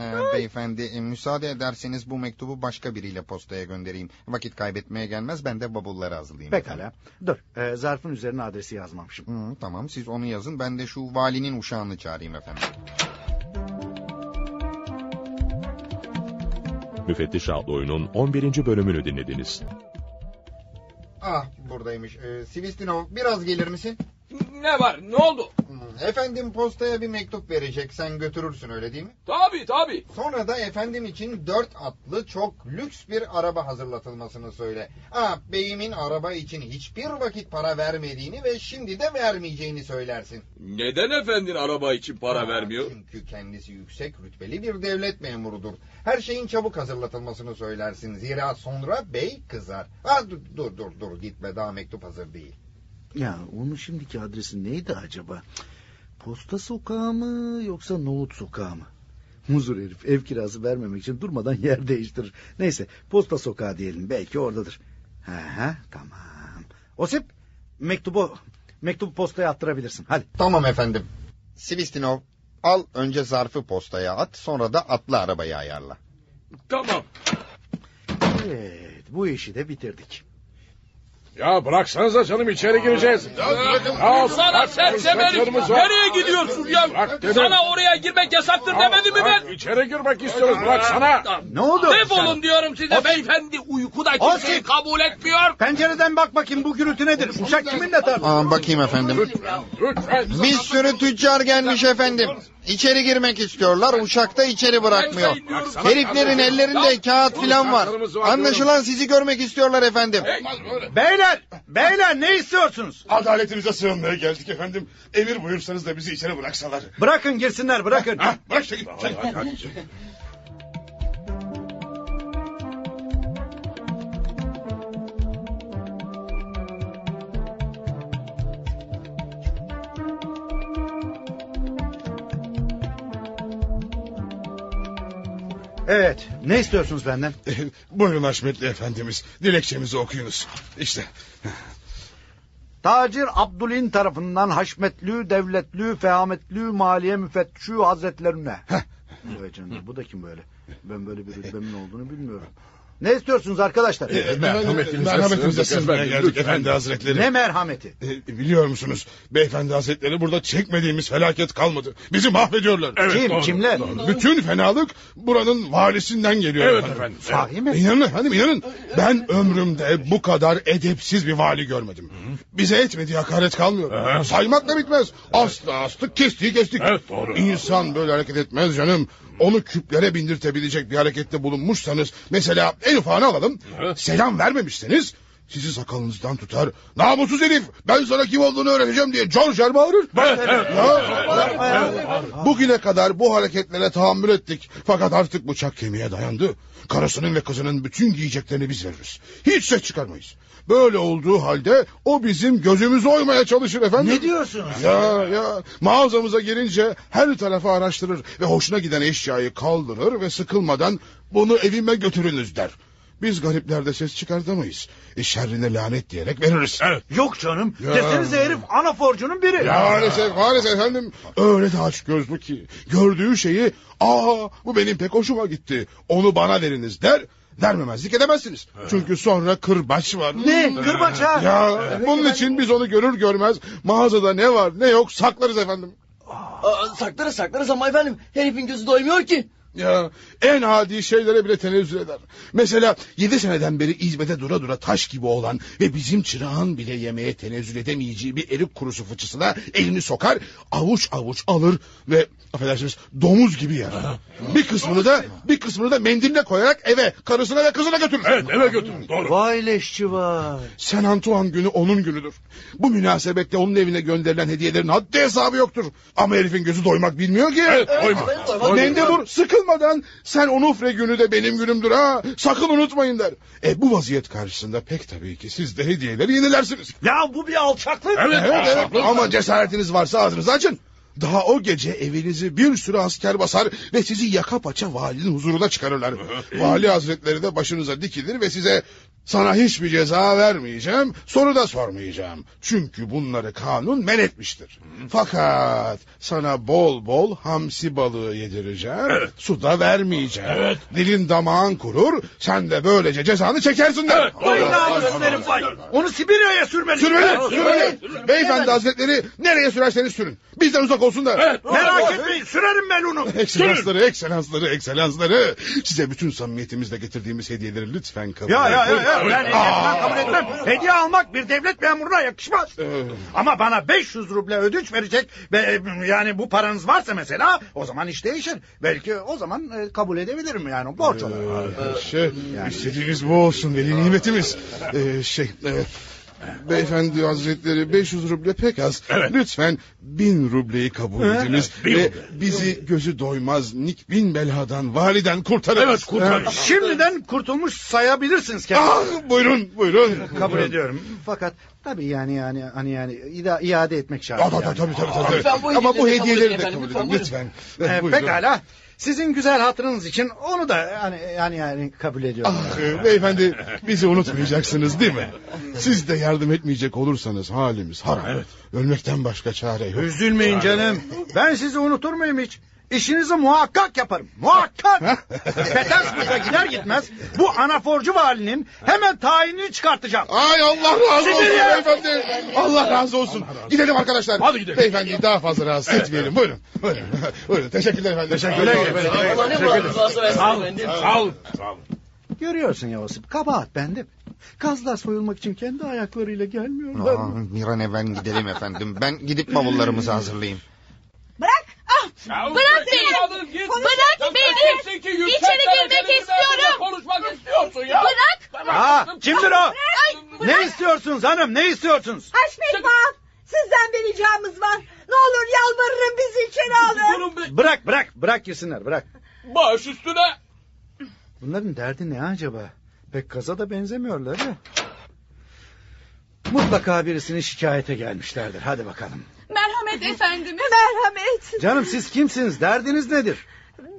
Ee, beyefendi e, müsaade ederseniz bu mektubu başka biriyle postaya göndereyim. Vakit kaybetmeye gelmez ben de bavulları hazırlayayım. Pekala. Dur e, zarfın üzerine adresi yazmamışım. Hı, tamam siz onu yazın ben de şu valinin uşağını çağırayım efendim. Müfettiş Adloy'un 11. bölümünü dinlediniz. Ah buradaymış. Ee, Sivistinov biraz gelir misin? Ne var ne oldu? Efendim postaya bir mektup verecek. Sen götürürsün öyle değil mi? Tabi tabi. Sonra da efendim için dört atlı çok lüks bir araba hazırlatılmasını söyle. Ah beyimin araba için hiçbir vakit para vermediğini ve şimdi de vermeyeceğini söylersin. Neden efendin araba için para Aa, vermiyor? Çünkü kendisi yüksek rütbeli bir devlet memurudur. Her şeyin çabuk hazırlatılmasını söylersin. Zira sonra bey kızar. Ha, dur dur dur, dur gitme daha mektup hazır değil. Ya onun şimdiki adresi neydi acaba? Posta sokağı mı yoksa Nohut sokağı mı? Muzur herif ev kirası vermemek için durmadan yer değiştirir. Neyse posta sokağı diyelim belki oradadır. Ha, ha tamam. Osip mektubu mektubu postaya attırabilirsin hadi. Tamam efendim. Sivistinov al önce zarfı postaya at sonra da atlı arabayı ayarla. Tamam. Evet bu işi de bitirdik. Ya bıraksanıza canım içeri gireceğiz. Ya, Sana bırak, sersem herif bıraklarımız var. nereye gidiyorsun ya? Bırak dedim. Sana oraya girmek yasaktır demedim mi ben? İçeri girmek istiyoruz bıraksana. Ne oldu? Defolun diyorum size beyefendi uykuda kimseyi kabul etmiyor. Pencereden bak bakayım bu gürültü nedir? Uşak kiminle tartışıyor? Aa, bakayım efendim. Lütfen. Bir sürü tüccar gelmiş efendim. İçeri girmek istiyorlar. Uçakta içeri bırakmıyor. Heriflerin ellerinde kağıt filan var. Anlaşılan sizi görmek istiyorlar efendim. Beyler, beyler ne istiyorsunuz? Adaletinize sığınmaya geldik efendim. Emir buyursanız da bizi içeri bıraksalar. Bırakın girsinler bırakın. Ha, bırak işte git. Evet ne istiyorsunuz benden? Buyurun Haşmetli efendimiz. Dilekçemizi okuyunuz. İşte. Tacir Abdülin tarafından haşmetlü, devletlü, fehametlü, maliye müfettişü hazretlerine. Vay canına bu da kim böyle? Ben böyle bir rütbemin olduğunu bilmiyorum. Ne istiyorsunuz arkadaşlar? merhametinize, merhametinize sığınmaya geldik efendi hazretleri. Ne merhameti? E, biliyor musunuz? Beyefendi hazretleri burada çekmediğimiz felaket kalmadı. Bizi mahvediyorlar. Kim, kimler? Bütün fenalık buranın valisinden geliyor. Evet efendim. Sahi mi? İnanın efendim inanın. Ben ömrümde bu kadar edepsiz bir vali görmedim. Bize etmediği hakaret kalmıyor. Evet. Saymakla bitmez. Asla astık kestiği kestik. Evet, doğru. İnsan böyle hareket etmez canım. Onu küplere bindirtebilecek bir harekette bulunmuşsanız mesela en ufağını alalım. Selam vermemişseniz sizi sakalınızdan tutar. Namussuz herif ben sana kim olduğunu öğreteceğim diye John Jar bağırır. Bugüne kadar bu hareketlere tahammül ettik. Fakat artık bıçak kemiğe dayandı. Karısının ve kızının bütün giyeceklerini biz veririz. Hiç ses çıkarmayız. Böyle olduğu halde o bizim gözümüzü oymaya çalışır efendim. Ne diyorsunuz? Ya ya mağazamıza gelince her tarafı araştırır ve hoşuna giden eşyayı kaldırır ve sıkılmadan bunu evime götürünüz der. Biz gariplerde ses çıkartamayız. E, şerrine lanet diyerek veririz. Yok canım. Ya. Desenize herif anaforcunun biri. Ya maalesef maalesef efendim öyle de aç gözlü ki gördüğü şeyi aa bu benim pek hoşuma gitti onu bana veriniz der vermemezlik edemezsiniz. Çünkü sonra kırbaç var. Ne? Kırbaç ha? Ya bunun için biz onu görür görmez mağazada ne var ne yok saklarız efendim. Aa, saklarız saklarız ama efendim herifin gözü doymuyor ki. Ya en adi şeylere bile tenezzül eder. Mesela yedi seneden beri hizmete dura dura taş gibi olan ve bizim çırağın bile yemeğe tenezzül edemeyeceği bir erik kurusu fıçısına elini sokar, avuç avuç alır ve affedersiniz domuz gibi yer. Bir kısmını da bir kısmını da mendille koyarak eve, karısına ve kızına götürür. Evet eve götürür. Doğru. Vay leşçi vay. Sen Antoine günü onun günüdür. Bu münasebetle onun evine gönderilen hediyelerin haddi hesabı yoktur. Ama herifin gözü doymak bilmiyor ki. Evet, doymak. Mendebur sıkılmadan sen Onufre günü de benim günümdür ha. Sakın unutmayın der. E bu vaziyet karşısında pek tabii ki siz de hediyeleri yenilersiniz. Ya bu bir alçaklık. Evet, evet, ama cesaretiniz varsa ağzınızı açın. Daha o gece evinizi bir sürü asker basar ve sizi yaka paça valinin huzuruna çıkarırlar. Vali hazretleri de başınıza dikilir ve size sana hiçbir ceza vermeyeceğim, soru da sormayacağım. Çünkü bunları kanun men etmiştir. Fakat sana bol bol hamsi balığı yedireceğim, su da vermeyeceğim. Dilin damağın kurur, sen de böylece cezanı çekersin der. Vay namussuz herif vay. Onu Sibirya'ya sürmeli. Sürmeli, sürmeli. Beyefendi hazretleri nereye sürerseniz sürün. Bizden uzak olsun da. Merak etmeyin sürerim ben onu. Ekselansları, ekselansları, ekselansları. Size bütün samimiyetimizle getirdiğimiz hediyeleri lütfen kabul Ya ya ya, edin. ya ben kabul etmem. Hediye almak bir devlet memuruna yakışmaz. Ama bana 500 ruble ödünç verecek ve e, yani bu paranız varsa mesela o zaman iş değişir. Belki o zaman e, kabul edebilirim yani borç olarak. Ee, Şey, istediğiniz bu olsun veli nimetimiz. Ee, şey, e, beyefendi hazretleri 500 ruble pek az. Lütfen bin rubleyi kabul Evet. ediniz. Bin Ve bizi gözü doymaz Nik bin beladan, validen kurtarın. Evet kurtarın. Şimdiden kurtulmuş sayabilirsiniz kendinizi. Ah, buyurun, buyurun. Kabul ediyorum. Fakat tabii yani yani hani yani ida- iade etmek şart. Tabii, tabii, tabii, tabii, tabii. Ama bu hediyeleri de kabul edin lütfen. Ee, Buyurun. pekala. Sizin güzel hatırınız için onu da yani yani yani kabul ediyorum. Ah, e, beyefendi bizi unutmayacaksınız değil mi? Siz de yardım etmeyecek olursanız halimiz harap. Ölmekten başka çare yok. Üzülmeyin canım. Ben sizi unutur muyum hiç? İşinizi muhakkak yaparım. Muhakkak. Petersburg'a gider gitmez bu anaforcu valinin hemen tayinini çıkartacağım. Ay Allah razı olsun Sibirya! beyefendi. Allah razı olsun. Gidelim arkadaşlar. Hadi gidelim. Beyefendiyi daha fazla rahatsız etmeyelim. Buyurun. Buyurun. Buyurun. Teşekkürler efendim. Teşekkürler. Teşekkürler. Sağ olun. Efendim. Sağ olun. Görüyorsun Yavuz'um kabahat bende. Kazlar soyulmak için kendi ayaklarıyla gelmiyorlar. Aa, bir an evvel gidelim efendim. Ben gidip bavullarımızı hazırlayayım. Bırak beni. Bırak beni. İçeri girmek istiyorum. Konuşmak istiyorsun ya. Bırak. Ha, kimdir o? Ay, bırak. Ne istiyorsunuz hanım ne istiyorsunuz? Haşmet Bağım sizden bir ricamız var. Ne olur yalvarırım bizi içeri alın. Bırak bırak bırak girsinler bırak. Baş üstüne. Bunların derdi ne acaba? Pek kaza da benzemiyorlar ya. Mutlaka birisini şikayete gelmişlerdir. Hadi bakalım. Merhamet efendimiz. Merhamet. Canım siz kimsiniz? Derdiniz nedir?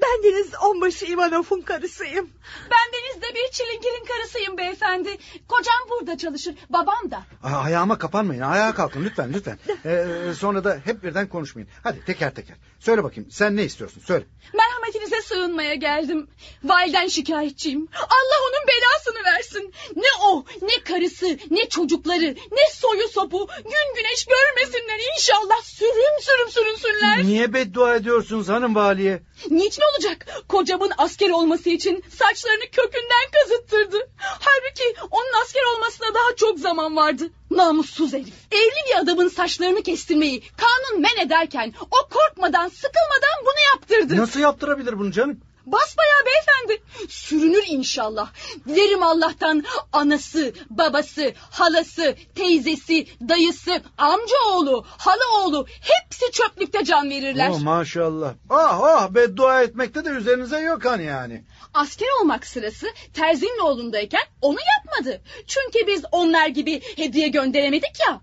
Ben Deniz Onbaşı Ivanov'un karısıyım. Ben denizde bir çilingilin karısıyım beyefendi. Kocam burada çalışır. Babam da. Aa, ayağıma kapanmayın. Ayağa kalkın lütfen lütfen. Ee, sonra da hep birden konuşmayın. Hadi teker teker. Söyle bakayım sen ne istiyorsun? Söyle. Merhametinize sığınmaya geldim. Validen şikayetçiyim. Allah onun belasını versin. Ne o, ne karısı, ne çocukları, ne soyu sopu. Gün güneş görmesinler inşallah. Sürüm sürüm sürünsünler. Niye beddua ediyorsunuz hanım valiye? Niçin olacak? Kocamın asker olması için saçlarını kökünden kazıttırdı. Halbuki onun asker olmasına daha çok zaman vardı. Namussuz herif. Evli bir adamın saçlarını kestirmeyi kanun men ederken o korkmadan sıkılmadan bunu yaptırdı. Nasıl yaptırabilir bunu canım? Basbayağı beyefendi. Sürünür inşallah. Dilerim Allah'tan anası, babası, halası, teyzesi, dayısı, amcaoğlu, halaoğlu hepsi çöplükte can verirler. Oh maşallah. Ah ah beddua etmekte de üzerinize yok hani yani. Asker olmak sırası Terzi'nin oğlundayken onu yapmadı. Çünkü biz onlar gibi hediye gönderemedik ya.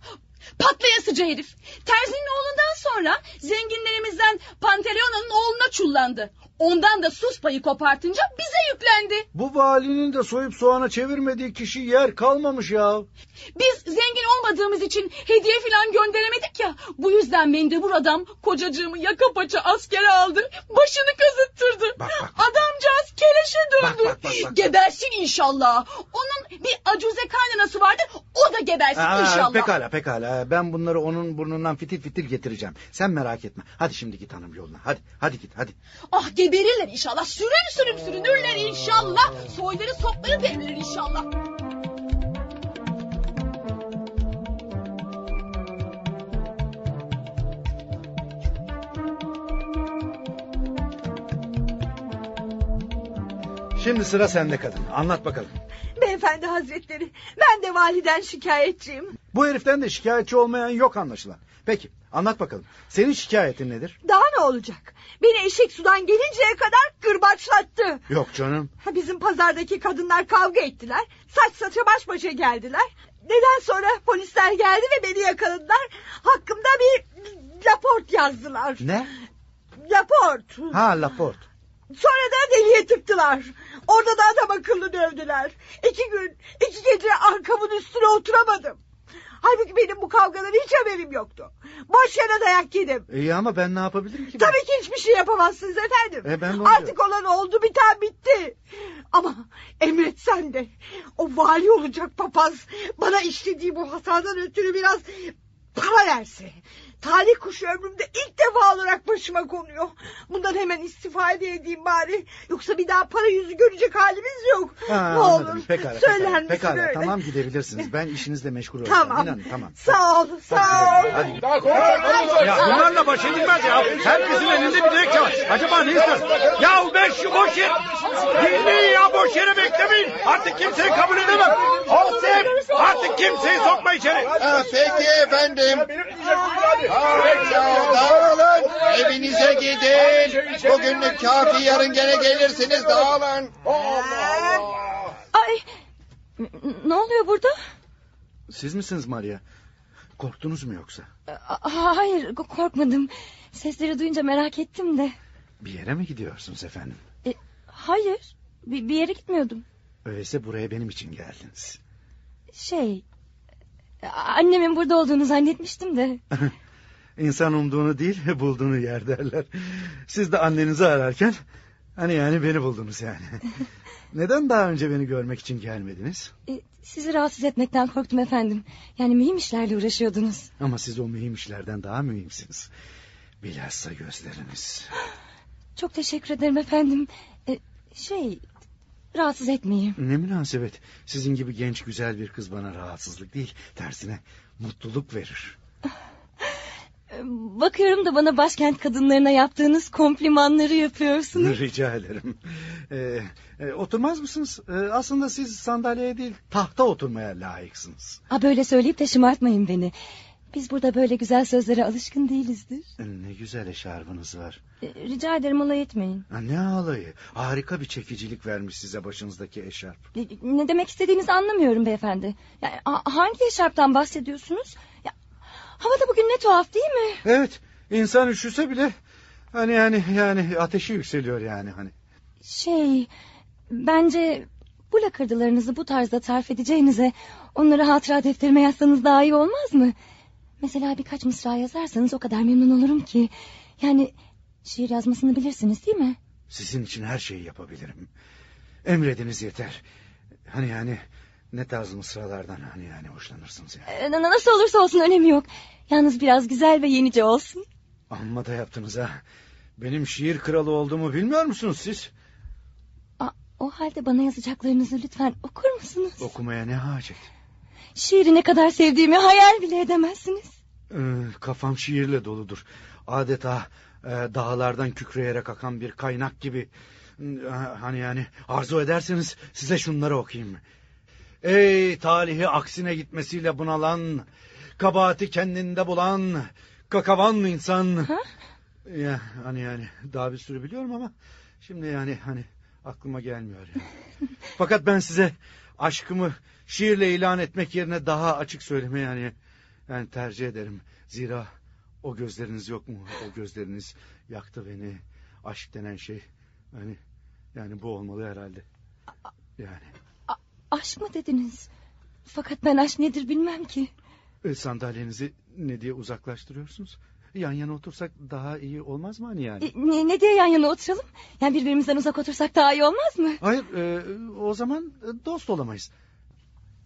Patlayasıcı herif. Terzi'nin oğlundan sonra zenginlerimizden Panteleona'nın oğluna çullandı. Ondan da sus payı kopartınca bize yüklendi. Bu valinin de soyup soğana çevirmediği kişi yer kalmamış ya. Biz zengin olmadığımız için hediye falan gönderemedik ya. Bu yüzden mendebur adam kocacığımı yaka paça askere aldı. Başını kazıttırdı. Adamcağız keleşe döndü. Gebersin inşallah. Onun bir acuze kaynanası vardı. O da gebersin Aa, inşallah. Pekala pekala ben bunları onun burnundan fitil fitil getireceğim. Sen merak etme. Hadi şimdi git hanım yoluna. Hadi hadi git hadi. Ah geberirler inşallah. Sürün sürüp sürünürler inşallah. Soyları sopları devrilir inşallah. Şimdi sıra sende kadın. Anlat bakalım. Beyefendi hazretleri ben de validen şikayetçiyim. Bu heriften de şikayetçi olmayan yok anlaşılan. Peki anlat bakalım. Senin şikayetin nedir? Daha ne olacak? Beni eşek sudan gelinceye kadar gırbaçlattı. Yok canım. Bizim pazardaki kadınlar kavga ettiler. Saç saça baş başa geldiler. Neden sonra polisler geldi ve beni yakaladılar. Hakkımda bir raport yazdılar. Ne? Raport. Ha Laport. Sonra da deliye tıktılar. Orada da adam akıllı dövdüler. İki gün, iki gece arkamın üstüne oturamadım. Halbuki benim bu kavgadan hiç haberim yoktu. Boş yere dayak yedim. İyi ama ben ne yapabilirim ki? Tabii ki hiçbir şey yapamazsınız efendim. E, ben Artık olan oldu biten bitti. Ama emretsen de o vali olacak papaz bana işlediği bu hatadan ötürü biraz para verse. Talih kuşu ömrümde ilk defa olarak başıma konuyor. Bundan hemen istifa edeyim bari. Yoksa bir daha para yüzü görecek halimiz yok. Ha, ne anladım. olur Pekala, söyler pekala, misin pekala. öyle? Tamam gidebilirsiniz. Ben işinizle meşgul olacağım. Tamam. İnanın tamam. Sağ ol, sağ ol. Hadi. Ya bunlarla baş edilmez ya. Herkesin elinde bir direk var. Acaba ne istiyorsun? Ya ben şu boş yer. Dinleyin ya boş yere beklemeyin. Artık kimseyi kabul edemem. Hosep artık kimseyi sokma içeri. peki efendim. Dağılın. Evinize gidin. Bugünlük kafi yarın gene gelirsiniz dağılın. Ay ne oluyor burada? Siz misiniz Maria? Korktunuz mu yoksa? A- hayır ko- korkmadım. Sesleri duyunca merak ettim de. Bir yere mi gidiyorsunuz efendim? E, hayır bir, bir yere gitmiyordum. Öyleyse buraya benim için geldiniz. Şey annemin burada olduğunu zannetmiştim de. İnsan umduğunu değil bulduğunu yer derler. Siz de annenizi ararken hani yani beni buldunuz yani. Neden daha önce beni görmek için gelmediniz? E, sizi rahatsız etmekten korktum efendim. Yani mühim işlerle uğraşıyordunuz. Ama siz o mühim işlerden daha mühimsiniz. Bilhassa gözleriniz. Çok teşekkür ederim efendim. E, şey rahatsız etmeyeyim. Ne münasebet. Sizin gibi genç güzel bir kız bana rahatsızlık değil. Tersine mutluluk verir. Bakıyorum da bana başkent kadınlarına yaptığınız komplimanları yapıyorsunuz. Rica ederim. Ee, e, oturmaz mısınız? Ee, aslında siz sandalyeye değil tahta oturmaya layıksınız. Ha böyle söyleyip de şımartmayın beni. Biz burada böyle güzel sözlere alışkın değilizdir. Ee, Ne güzel eşarbınız var. E, Rica ederim alay etmeyin. Ha, Ne alayı. Harika bir çekicilik vermiş size başınızdaki eşarp. E, Ne demek istediğinizi anlamıyorum beyefendi. Yani, ha- hangi eşarptan bahsediyorsunuz? Ya, havada bugün ne tuhaf değil mi? Evet insan üşüse bile hani yani yani ateşi yükseliyor yani hani. Şey bence bu lakırdılarınızı bu tarzda tarif edeceğinize onları hatıra defterime yazsanız daha iyi olmaz mı? Mesela birkaç mısra yazarsanız o kadar memnun olurum ki. Yani şiir yazmasını bilirsiniz değil mi? Sizin için her şeyi yapabilirim. Emrediniz yeter. Hani yani ne tarz mısralardan hani yani hoşlanırsınız yani. E, na- nasıl olursa olsun önemi yok. Yalnız biraz güzel ve yenice olsun. Amma da yaptınız ha. Benim şiir kralı olduğumu bilmiyor musunuz siz? A, o halde bana yazacaklarınızı lütfen okur musunuz? Okumaya ne hacet? Şiiri ne kadar sevdiğimi hayal bile edemezsiniz. Ee, kafam şiirle doludur. Adeta e, dağlardan kükreyerek akan bir kaynak gibi. Hani yani arzu ederseniz size şunları okuyayım. Ey talihi aksine gitmesiyle bunalan, kabahati kendinde bulan, kakavan insan. Ya hani yani daha bir sürü biliyorum ama şimdi yani hani aklıma gelmiyor yani. Fakat ben size aşkımı şiirle ilan etmek yerine daha açık söyleme yani yani tercih ederim. Zira o gözleriniz yok mu? O gözleriniz yaktı beni. Aşk denen şey hani yani bu olmalı herhalde. Yani Aşk mı dediniz? Fakat ben aşk nedir bilmem ki. e, sandalyenizi ne diye uzaklaştırıyorsunuz? Yan yana otursak daha iyi olmaz mı hani yani? E, Ne, ne diye yan yana oturalım? Yani birbirimizden uzak otursak daha iyi olmaz mı? Hayır e, o zaman e, dost olamayız.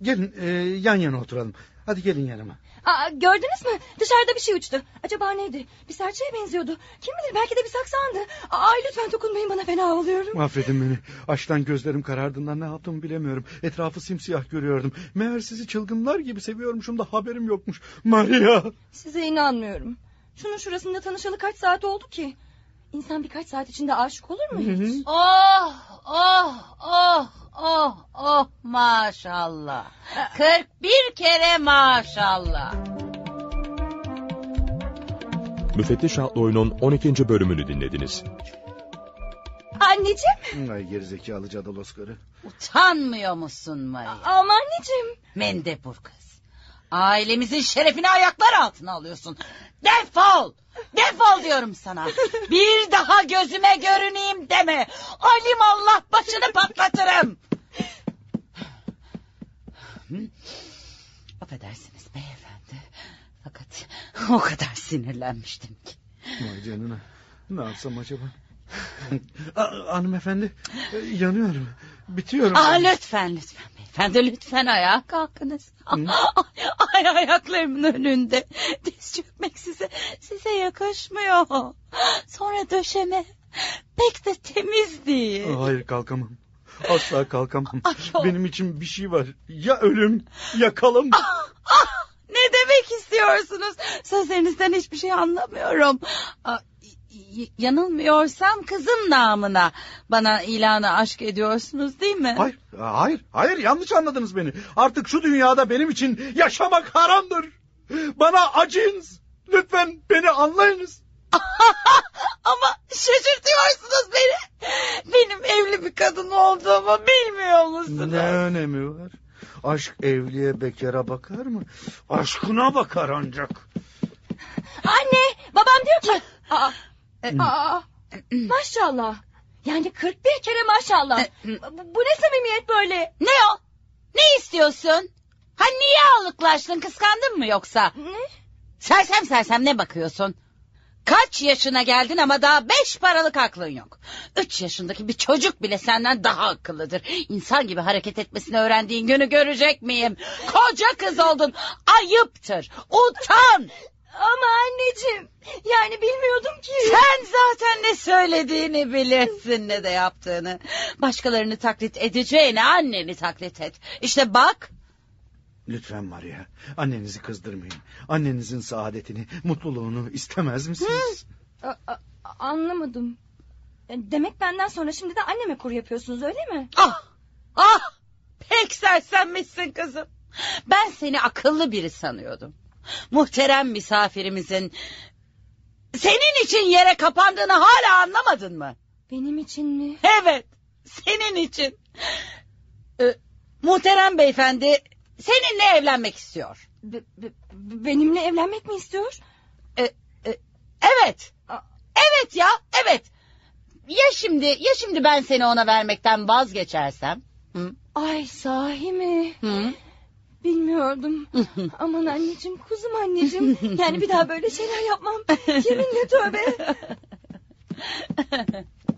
Gelin e, yan yana oturalım. Hadi gelin yanıma. Aa, gördünüz mü? Dışarıda bir şey uçtu. Acaba neydi? Bir serçeye benziyordu. Kim bilir belki de bir saksandı. Aa, lütfen dokunmayın bana fena oluyorum. Affedin beni. Açtan gözlerim karardığından ne yaptığımı bilemiyorum. Etrafı simsiyah görüyordum. Meğer sizi çılgınlar gibi seviyormuşum da haberim yokmuş. Maria. Size inanmıyorum. Şunun şurasında tanışalı kaç saat oldu ki? İnsan birkaç saat içinde aşık olur mu hiç? Oh oh oh oh oh maşallah. 41 kere maşallah. Müfettiş adlı oyunun 12. bölümünü dinlediniz. Anneciğim. Ay gerizekalı cadalos karı. Utanmıyor musun Maria? Ama anneciğim. Mendebur kız. Ailemizin şerefini ayaklar altına alıyorsun. Defol! Defol diyorum sana. Bir daha gözüme görüneyim deme. Alim Allah başını patlatırım. Affedersiniz beyefendi. Fakat o kadar sinirlenmiştim ki. Vay canına. Ne yapsam acaba? Hanımefendi yanıyorum. Bitiyorum. Aa, lütfen lütfen beyefendi lütfen ayağa kalkınız. Ay, ay ayaklarımın önünde. Diz çökmek size size yakışmıyor. Sonra döşeme pek de temiz değil. Hayır kalkamam. Asla kalkamam. yok. Benim için bir şey var. Ya ölüm ya kalım. Ah, ne demek istiyorsunuz? Sözlerinizden hiçbir şey anlamıyorum. Y- yanılmıyorsam kızım namına bana ilanı aşk ediyorsunuz değil mi? Hayır, hayır, hayır yanlış anladınız beni. Artık şu dünyada benim için yaşamak haramdır. Bana acıyınız. Lütfen beni anlayınız. Ama şaşırtıyorsunuz beni. Benim evli bir kadın olduğumu bilmiyor musunuz? Ne önemi var? Aşk evliye bekara bakar mı? Aşkına bakar ancak. Anne babam diyor ki. Aa, aa, maşallah. Yani 41 kere maşallah. Bu, bu ne samimiyet böyle? Ne o? Ne istiyorsun? Ha niye alıklaştın kıskandın mı yoksa? Ne? Sersem sersem ne bakıyorsun? Kaç yaşına geldin ama daha beş paralık aklın yok. Üç yaşındaki bir çocuk bile senden daha akıllıdır. İnsan gibi hareket etmesini öğrendiğin günü görecek miyim? Koca kız oldun. Ayıptır. Utan. Ama anneciğim yani bilmiyordum ki. Sen zaten ne söylediğini bilirsin ne de yaptığını. Başkalarını taklit edeceğine anneni taklit et. İşte bak Lütfen Maria. Annenizi kızdırmayın. Annenizin saadetini, mutluluğunu istemez misiniz? A- a- anlamadım. E, Demek benden sonra şimdi de anneme kuru yapıyorsunuz öyle mi? Ah! Ah! Pek sersemmişsin kızım. Ben seni akıllı biri sanıyordum. Muhterem misafirimizin senin için yere kapandığını hala anlamadın mı? Benim için mi? Evet, senin için. Ee, muhterem beyefendi seninle evlenmek istiyor. Be- be- benimle evlenmek mi istiyor? Ee, e, evet. Evet ya, evet. Ya şimdi, ya şimdi ben seni ona vermekten vazgeçersem? Hı? Ay sahi mi? Hı? Bilmiyordum. Aman anneciğim kuzum anneciğim. Yani bir daha böyle şeyler yapmam. Yeminle tövbe.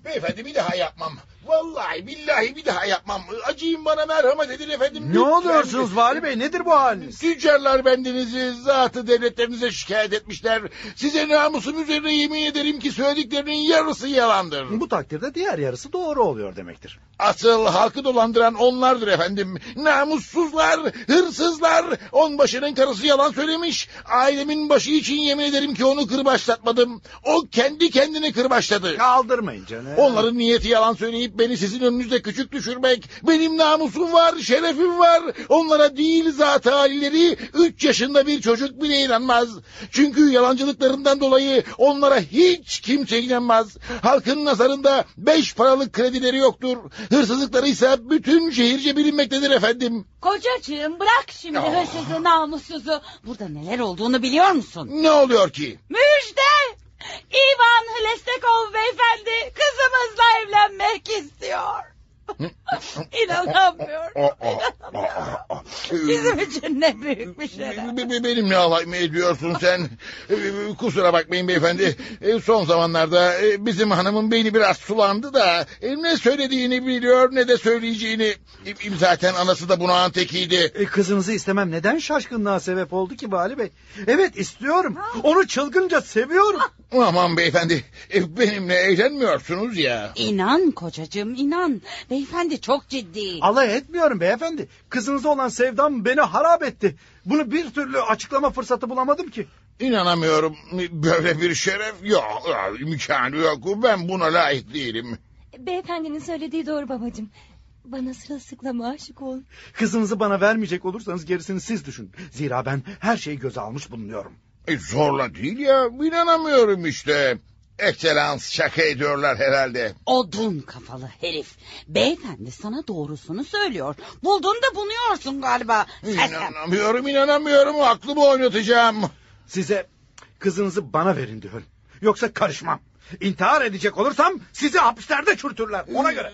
Beyefendi bir daha yapmam. Vallahi billahi bir daha yapmam. Acıyın bana merhamet edin efendim. Ne lütfen. oluyorsunuz Vali Bey nedir bu haliniz? Tüccarlar bendenizi zatı devletlerinize şikayet etmişler. Size namusum üzerine yemin ederim ki söylediklerinin yarısı yalandır. Bu takdirde diğer yarısı doğru oluyor demektir. Asıl halkı dolandıran onlardır efendim. Namussuzlar, hırsızlar. Onbaşının karısı yalan söylemiş. Ailemin başı için yemin ederim ki onu kırbaçlatmadım. O kendi kendini kırbaçladı. Kaldırmayın canım. Onların niyeti yalan söyleyip beni sizin önünüzde küçük düşürmek. Benim namusum var, şerefim var. Onlara değil zat halileri üç yaşında bir çocuk bile inanmaz. Çünkü yalancılıklarından dolayı onlara hiç kimse inanmaz. Halkın nazarında beş paralık kredileri yoktur. Hırsızlıkları ise bütün şehirce bilinmektedir efendim. Kocacığım bırak şimdi hırsızı namussuzu. Burada neler olduğunu biliyor musun? Ne oluyor ki? Müjde! İvan Hlestekov beyefendi kızımızla evlenmek istiyor. İnanamıyorum. Bizim için ne büyük bir şeref. Be- be- Benimle alay mı ediyorsun sen? Ee, Kusura bakmayın beyefendi. Ee, Son zamanlarda e, bizim hanımın beyni biraz sulandı da... e, ...ne söylediğini biliyor ne de söyleyeceğini. E, Zaten anası da buna antekiydi. E, kızınızı istemem neden şaşkınlığa sebep oldu ki Vali Bey? Evet istiyorum. Onu çılgınca seviyorum. Aman beyefendi e, benimle eğlenmiyorsunuz ya. İnan kocacığım inan. Beyefendi çok ciddi. Alay etmiyorum beyefendi. Kızınıza olan sevdam beni harap etti. Bunu bir türlü açıklama fırsatı bulamadım ki. İnanamıyorum. Böyle bir şeref yok. Ya, imkanı yok. Ben buna layık değilim. Beyefendinin söylediği doğru babacığım. Bana sırılsıklama aşık ol. Kızınızı bana vermeyecek olursanız gerisini siz düşünün. Zira ben her şeyi göze almış bulunuyorum. E, zorla değil ya. İnanamıyorum işte. Ekselans şaka ediyorlar herhalde. Odun kafalı herif. Beyefendi sana doğrusunu söylüyor. Buldun da bunuyorsun galiba. İnanamıyorum inanamıyorum. Aklımı oynatacağım. Size kızınızı bana verin diyorum. Yoksa karışmam. İntihar edecek olursam sizi hapislerde çürütürler. Ona göre.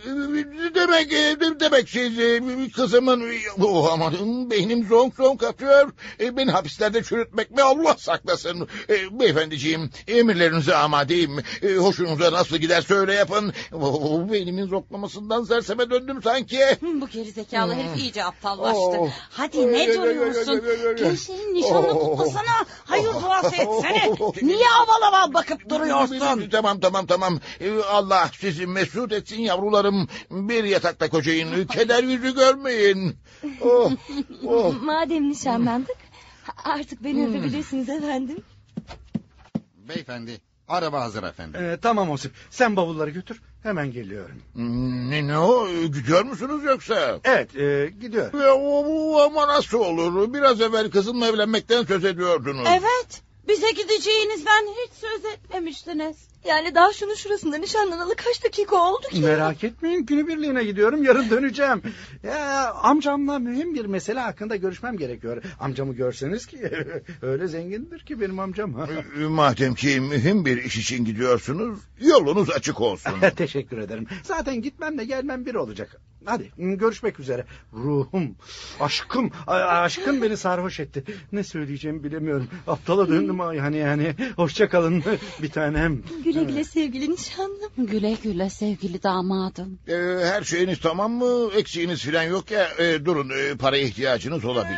Demek e, demek siz e, kızımın oh, aman beynim zonk zonk atıyor. E, Beni hapislerde çürütmek mi Allah saklasın. Beyefendiciğim emirlerinize amadeyim. Hoşunuza nasıl gider söyle yapın. Oh, Beynimin zonklamasından serseme döndüm sanki. Bu gerizekalı herif iyice aptallaştı. Oh. Hadi ne duruyorsun? Gençlerin nişanlı kutlasana. Hayır duası etsene. Niye aval aval bakıp duruyorsun? Tamam tamam tamam. E, Allah sizi mesut etsin yavrularım. Bir yatakta kocayın. Keder yüzü görmeyin. Oh, oh. Madem nişanlandık artık beni öpebilirsiniz efendim. Beyefendi araba hazır efendim. Ee, tamam Osip sen bavulları götür hemen geliyorum. Ne, ne o? Gidiyor musunuz yoksa? Evet e, gidiyor. Ya, o, o, ama nasıl olur? Biraz evvel kızımla evlenmekten söz ediyordunuz. Evet. Bize gideceğinizden hiç söz etmemiştiniz. Yani daha şunun şurasında nişanlanalı kaç dakika oldu ki? Merak etmeyin günübirliğine gidiyorum yarın döneceğim. Ya, amcamla mühim bir mesele hakkında görüşmem gerekiyor. Amcamı görseniz ki öyle zengindir ki benim amcam. Madem ki mühim bir iş için gidiyorsunuz, yolunuz açık olsun. Teşekkür ederim. Zaten gitmemle gelmem bir olacak. Hadi görüşmek üzere. Ruhum, aşkım, a- aşkın beni sarhoş etti. Ne söyleyeceğimi bilemiyorum. Aptala döndüm yani yani. Hoşça kalın bir tanem. Güle güle sevgili nişanlım. Güle güle sevgili damadım. E, her şeyiniz tamam mı? Eksiğiniz falan yok ya. E, durun e, paraya ihtiyacınız olabilir.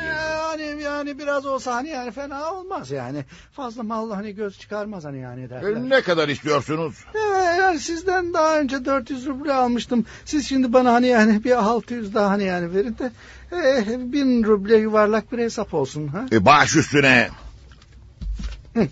Yani yani biraz olsa hani yani fena olmaz yani. Fazla mal hani göz çıkarmaz hani yani derler. E, ne kadar istiyorsunuz? Ee, yani sizden daha önce 400 ruble almıştım. Siz şimdi bana hani yani bir 600 daha hani yani verin de e, bin ruble yuvarlak bir hesap olsun. Ha? E, baş üstüne.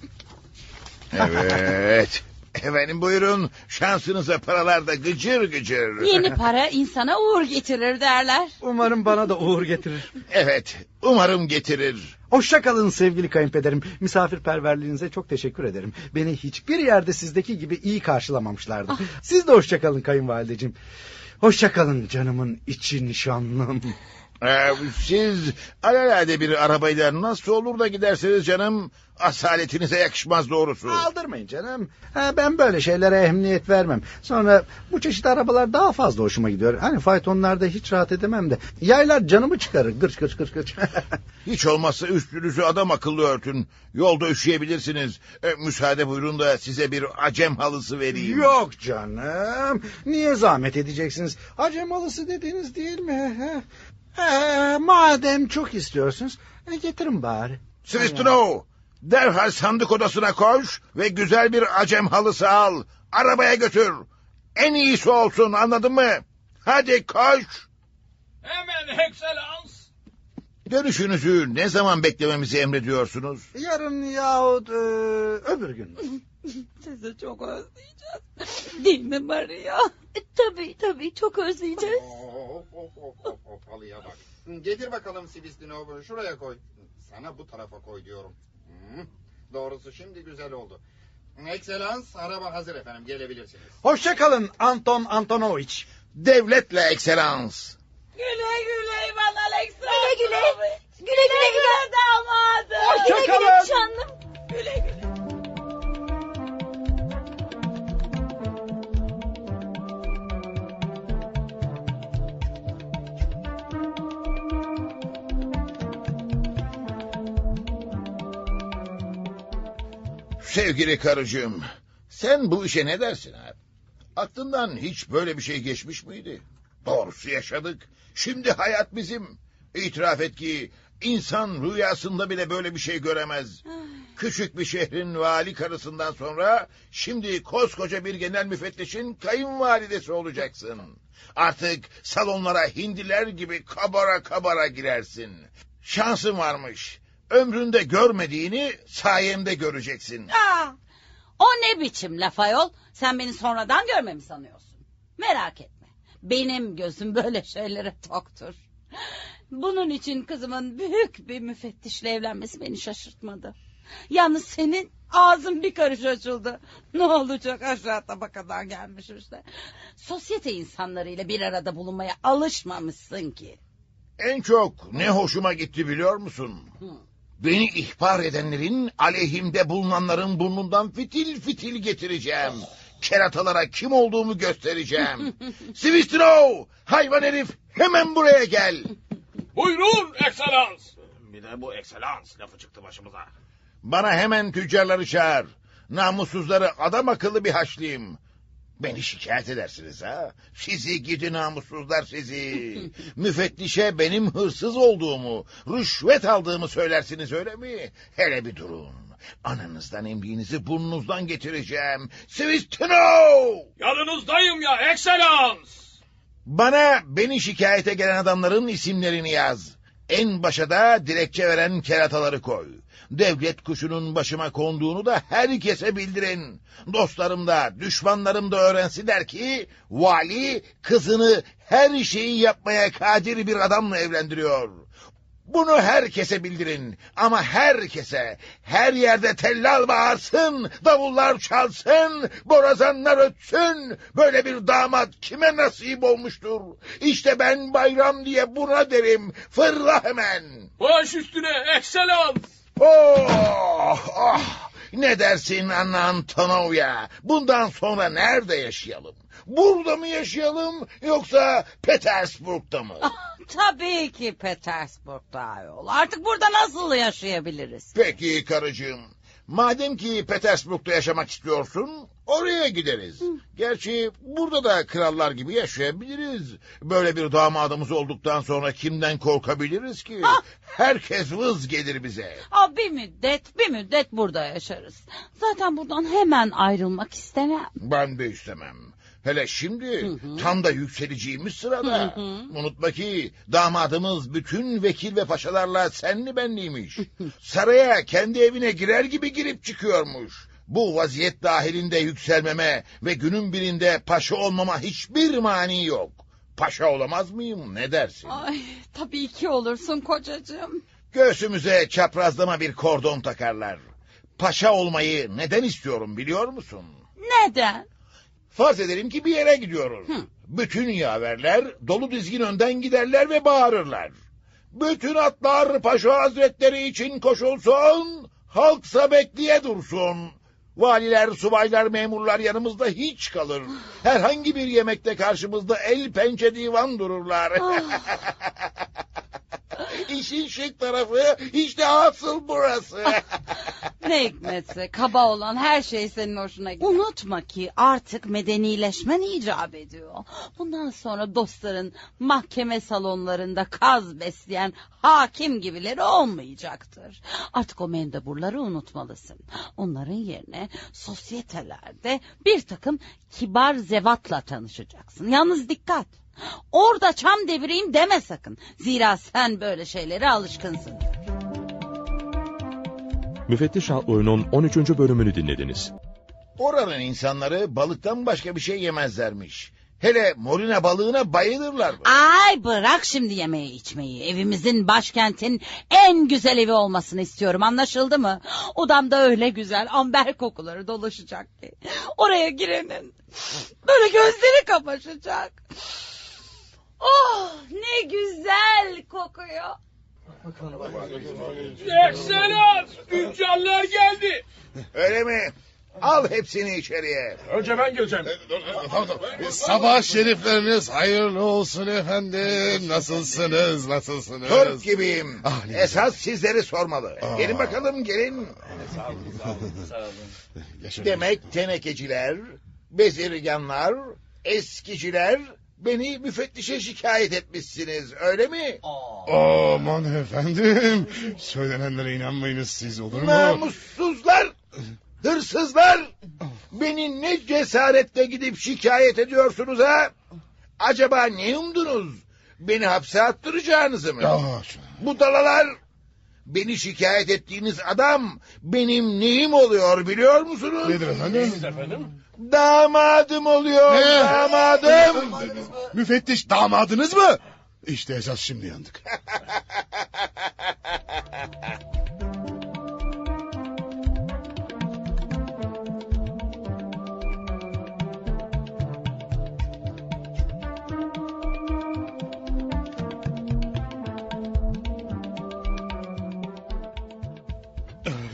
evet. Efendim buyurun. Şansınıza paralar da gıcır gıcır. Yeni para insana uğur getirir derler. Umarım bana da uğur getirir. Evet. Umarım getirir. Hoşça kalın sevgili kayınpederim. Misafirperverliğinize çok teşekkür ederim. Beni hiçbir yerde sizdeki gibi iyi karşılamamışlardı. Siz de hoşça kalın kayınvalideciğim. Hoşça kalın canımın içi nişanlım. Ee, siz alelade bir arabayla nasıl olur da gidersiniz canım? Asaletinize yakışmaz doğrusu. Aldırmayın canım. Ha, ben böyle şeylere ehemmiyet vermem. Sonra bu çeşit arabalar daha fazla hoşuma gidiyor. Hani faytonlarda hiç rahat edemem de. Yaylar canımı çıkarır. Gırç gırç gırç gırç. Hiç olmazsa üstünüzü adam akıllı örtün. Yolda üşüyebilirsiniz. E, müsaade buyurun da size bir acem halısı vereyim. Yok canım. Niye zahmet edeceksiniz? Acem halısı dediğiniz değil mi? Ha, madem çok istiyorsunuz e, getirin bari. Svistino, derhal sandık odasına koş ve güzel bir acem halısı al. Arabaya götür. En iyisi olsun anladın mı? Hadi koş. Hemen ekselans. Dönüşünüzü ne zaman beklememizi emrediyorsunuz? Yarın yahut e, öbür gün. Sizi çok özleyeceğiz. Değil mi Maria? Tabii tabii çok özleyeceğiz. Hop hop hop hop hop halıya bak. Getir bakalım Sivistino şuraya koy. Sana bu tarafa koy diyorum. Hı, Doğrusu şimdi güzel oldu. Ekselans araba hazır efendim gelebilirsiniz. Hoşçakalın Anton Antonovich. Devletle ekselans. Güle güle İvan Aleksandrovich. Güle güle. Güle güle İvan. damadım. Güle güle nişanlım. Güle güle. Sevgili karıcığım, sen bu işe ne dersin abi? Aklından hiç böyle bir şey geçmiş miydi? Doğrusu yaşadık. Şimdi hayat bizim. İtiraf et ki insan rüyasında bile böyle bir şey göremez. Küçük bir şehrin vali karısından sonra şimdi koskoca bir genel müfettişin kayınvalidesi olacaksın. Artık salonlara hindiler gibi kabara kabara girersin. Şansın varmış. Ömründe görmediğini sayemde göreceksin. Aa, o ne biçim laf ayol? Sen beni sonradan görmemi sanıyorsun. Merak etme. Benim gözüm böyle şeylere toktur. Bunun için kızımın büyük bir müfettişle evlenmesi beni şaşırtmadı. Yalnız senin ağzın bir karış açıldı. Ne olacak aşağı tabakadan gelmiş işte. Sosyete insanlarıyla bir arada bulunmaya alışmamışsın ki. En çok ne hoşuma gitti biliyor musun? Beni ihbar edenlerin aleyhimde bulunanların burnundan fitil fitil getireceğim. Keratalara kim olduğumu göstereceğim. Svistro! Hayvan herif hemen buraya gel. Buyurun ekselans. Bir de bu ekselans lafı çıktı başımıza. Bana hemen tüccarları çağır. Namussuzları adam akıllı bir haşlayayım. Beni şikayet edersiniz ha. Sizi gidi namussuzlar sizi. Müfettişe benim hırsız olduğumu, rüşvet aldığımı söylersiniz öyle mi? Hele bir durun. Ananızdan emdiğinizi burnunuzdan getireceğim. Svistino! Yanınızdayım ya ekselans. Bana beni şikayete gelen adamların isimlerini yaz. En başa da dilekçe veren kerataları koy. Devlet kuşunun başıma konduğunu da herkese bildirin. Dostlarım da düşmanlarım da öğrensinler ki vali kızını her şeyi yapmaya kadir bir adamla evlendiriyor. Bunu herkese bildirin ama herkese, her yerde tellal bağırsın, davullar çalsın, borazanlar ötsün. Böyle bir damat kime nasip olmuştur? İşte ben bayram diye buna derim. Fırla hemen. Baş üstüne ekselans. Oh, oh. Ne dersin Anna Antonovya? Bundan sonra nerede yaşayalım? Burada mı yaşayalım yoksa Petersburg'da mı? Tabii ki Petersburg'da ayol. Artık burada nasıl yaşayabiliriz? Peki karıcığım. Madem ki Petersburg'da yaşamak istiyorsun, oraya gideriz. Gerçi burada da krallar gibi yaşayabiliriz. Böyle bir damadımız olduktan sonra kimden korkabiliriz ki? Herkes vız gelir bize. Aa, bir müddet, bir müddet burada yaşarız. Zaten buradan hemen ayrılmak istemem. Ben de istemem. Hele şimdi tam da yükseleceğimiz sırada. Hı hı. Unutma ki damadımız bütün vekil ve paşalarla senli benliymiş. Saraya kendi evine girer gibi girip çıkıyormuş. Bu vaziyet dahilinde yükselmeme ve günün birinde paşa olmama hiçbir mani yok. Paşa olamaz mıyım ne dersin? Ay, tabii ki olursun kocacığım. Göğsümüze çaprazlama bir kordon takarlar. Paşa olmayı neden istiyorum biliyor musun? Neden? Farz edelim ki bir yere gidiyoruz. Bütün yaverler dolu dizgin önden giderler ve bağırırlar. Bütün atlar Paşa Hazretleri için koşulsun, halksa bekleye dursun. Valiler, subaylar, memurlar yanımızda hiç kalır. Herhangi bir yemekte karşımızda el pençe divan dururlar. İşin şık tarafı işte asıl burası. Ne hikmetse kaba olan her şey senin hoşuna gidiyor. Unutma ki artık medenileşmen icap ediyor. Bundan sonra dostların mahkeme salonlarında kaz besleyen hakim gibileri olmayacaktır. Artık o mendeburları unutmalısın. Onların yerine sosyetelerde bir takım kibar zevatla tanışacaksın. Yalnız dikkat. Orada çam devireyim deme sakın. Zira sen böyle şeylere alışkınsın. Müfettiş Outlawy'nun 13. bölümünü dinlediniz. Oranın insanları balıktan başka bir şey yemezlermiş. Hele morina balığına bayılırlar. Ay bırak şimdi yemeği içmeyi. Evimizin başkentin en güzel evi olmasını istiyorum anlaşıldı mı? Odamda öyle güzel amber kokuları dolaşacak ki. Oraya girenin böyle gözleri kamaşacak. Oh ne güzel kokuyor. Ekselans! Tüccarlar geldi. Öyle mi? Al hepsini içeriye. Önce ben gireceğim. Sabah şerifleriniz hayırlı olsun efendim. Nasılsınız, nasılsınız? Türk gibiyim. Ah, ne Esas sizleri sormalı. Aa. Gelin bakalım gelin. Demek tenekeciler, bezirganlar, eskiciler beni müfettişe şikayet etmişsiniz öyle mi? Aman efendim. Söylenenlere inanmayınız siz olur mu? Namussuzlar, hırsızlar. Beni ne cesaretle gidip şikayet ediyorsunuz ha? Acaba ne umdunuz? Beni hapse attıracağınızı mı? Ya, Bu dalalar beni şikayet ettiğiniz adam benim neyim oluyor biliyor musunuz? Nedir efendim? efendim? Damadım oluyor Ne? damadım. Müfettiş damadınız mı? İşte esas şimdi yandık.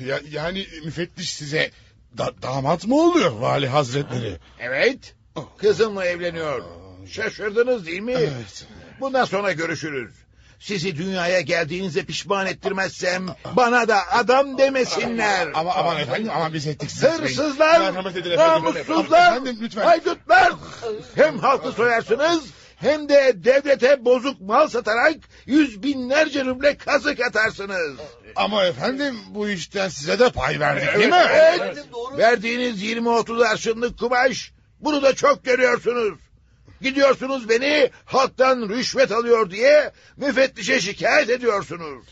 Ya, yani müfettiş size da- damat mı oluyor vali hazretleri? Evet kızımla evleniyor. Şaşırdınız değil mi? Evet. Bundan sonra görüşürüz. Sizi dünyaya geldiğinize pişman ettirmezsem bana da adam demesinler. Ama aman efendim ama biz ettik siz etmeyin. Hırsızlar, Merhamet edin efendim. namussuzlar, Efendim lütfen. haydutlar. Hem halkı soyarsınız hem de devlete bozuk mal satarak yüz binlerce ruble kazık atarsınız. Ama efendim bu işten size de pay verdik değil mi? Evet, verdiğiniz 20-30 arşınlık kumaş bunu da çok görüyorsunuz. Gidiyorsunuz beni halktan rüşvet alıyor diye müfettişe şikayet ediyorsunuz.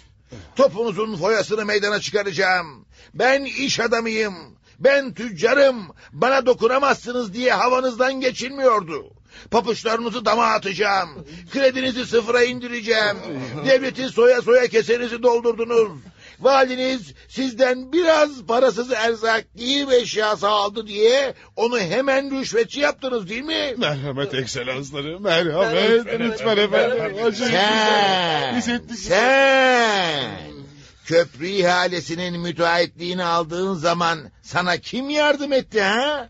Topunuzun foyasını meydana çıkaracağım. Ben iş adamıyım. Ben tüccarım. Bana dokunamazsınız diye havanızdan geçilmiyordu. Papuçlarınızı dama atacağım. Kredinizi sıfıra indireceğim. Devleti soya soya kesenizi doldurdunuz. Valiniz sizden biraz parasız erzak, giyim eşyası aldı diye onu hemen rüşvetçi yaptınız değil mi? Merhamet ekselansları, merhamet. Lütfen efendim. Sen, sen köprü ihalesinin müteahhitliğini aldığın zaman sana kim yardım etti ha?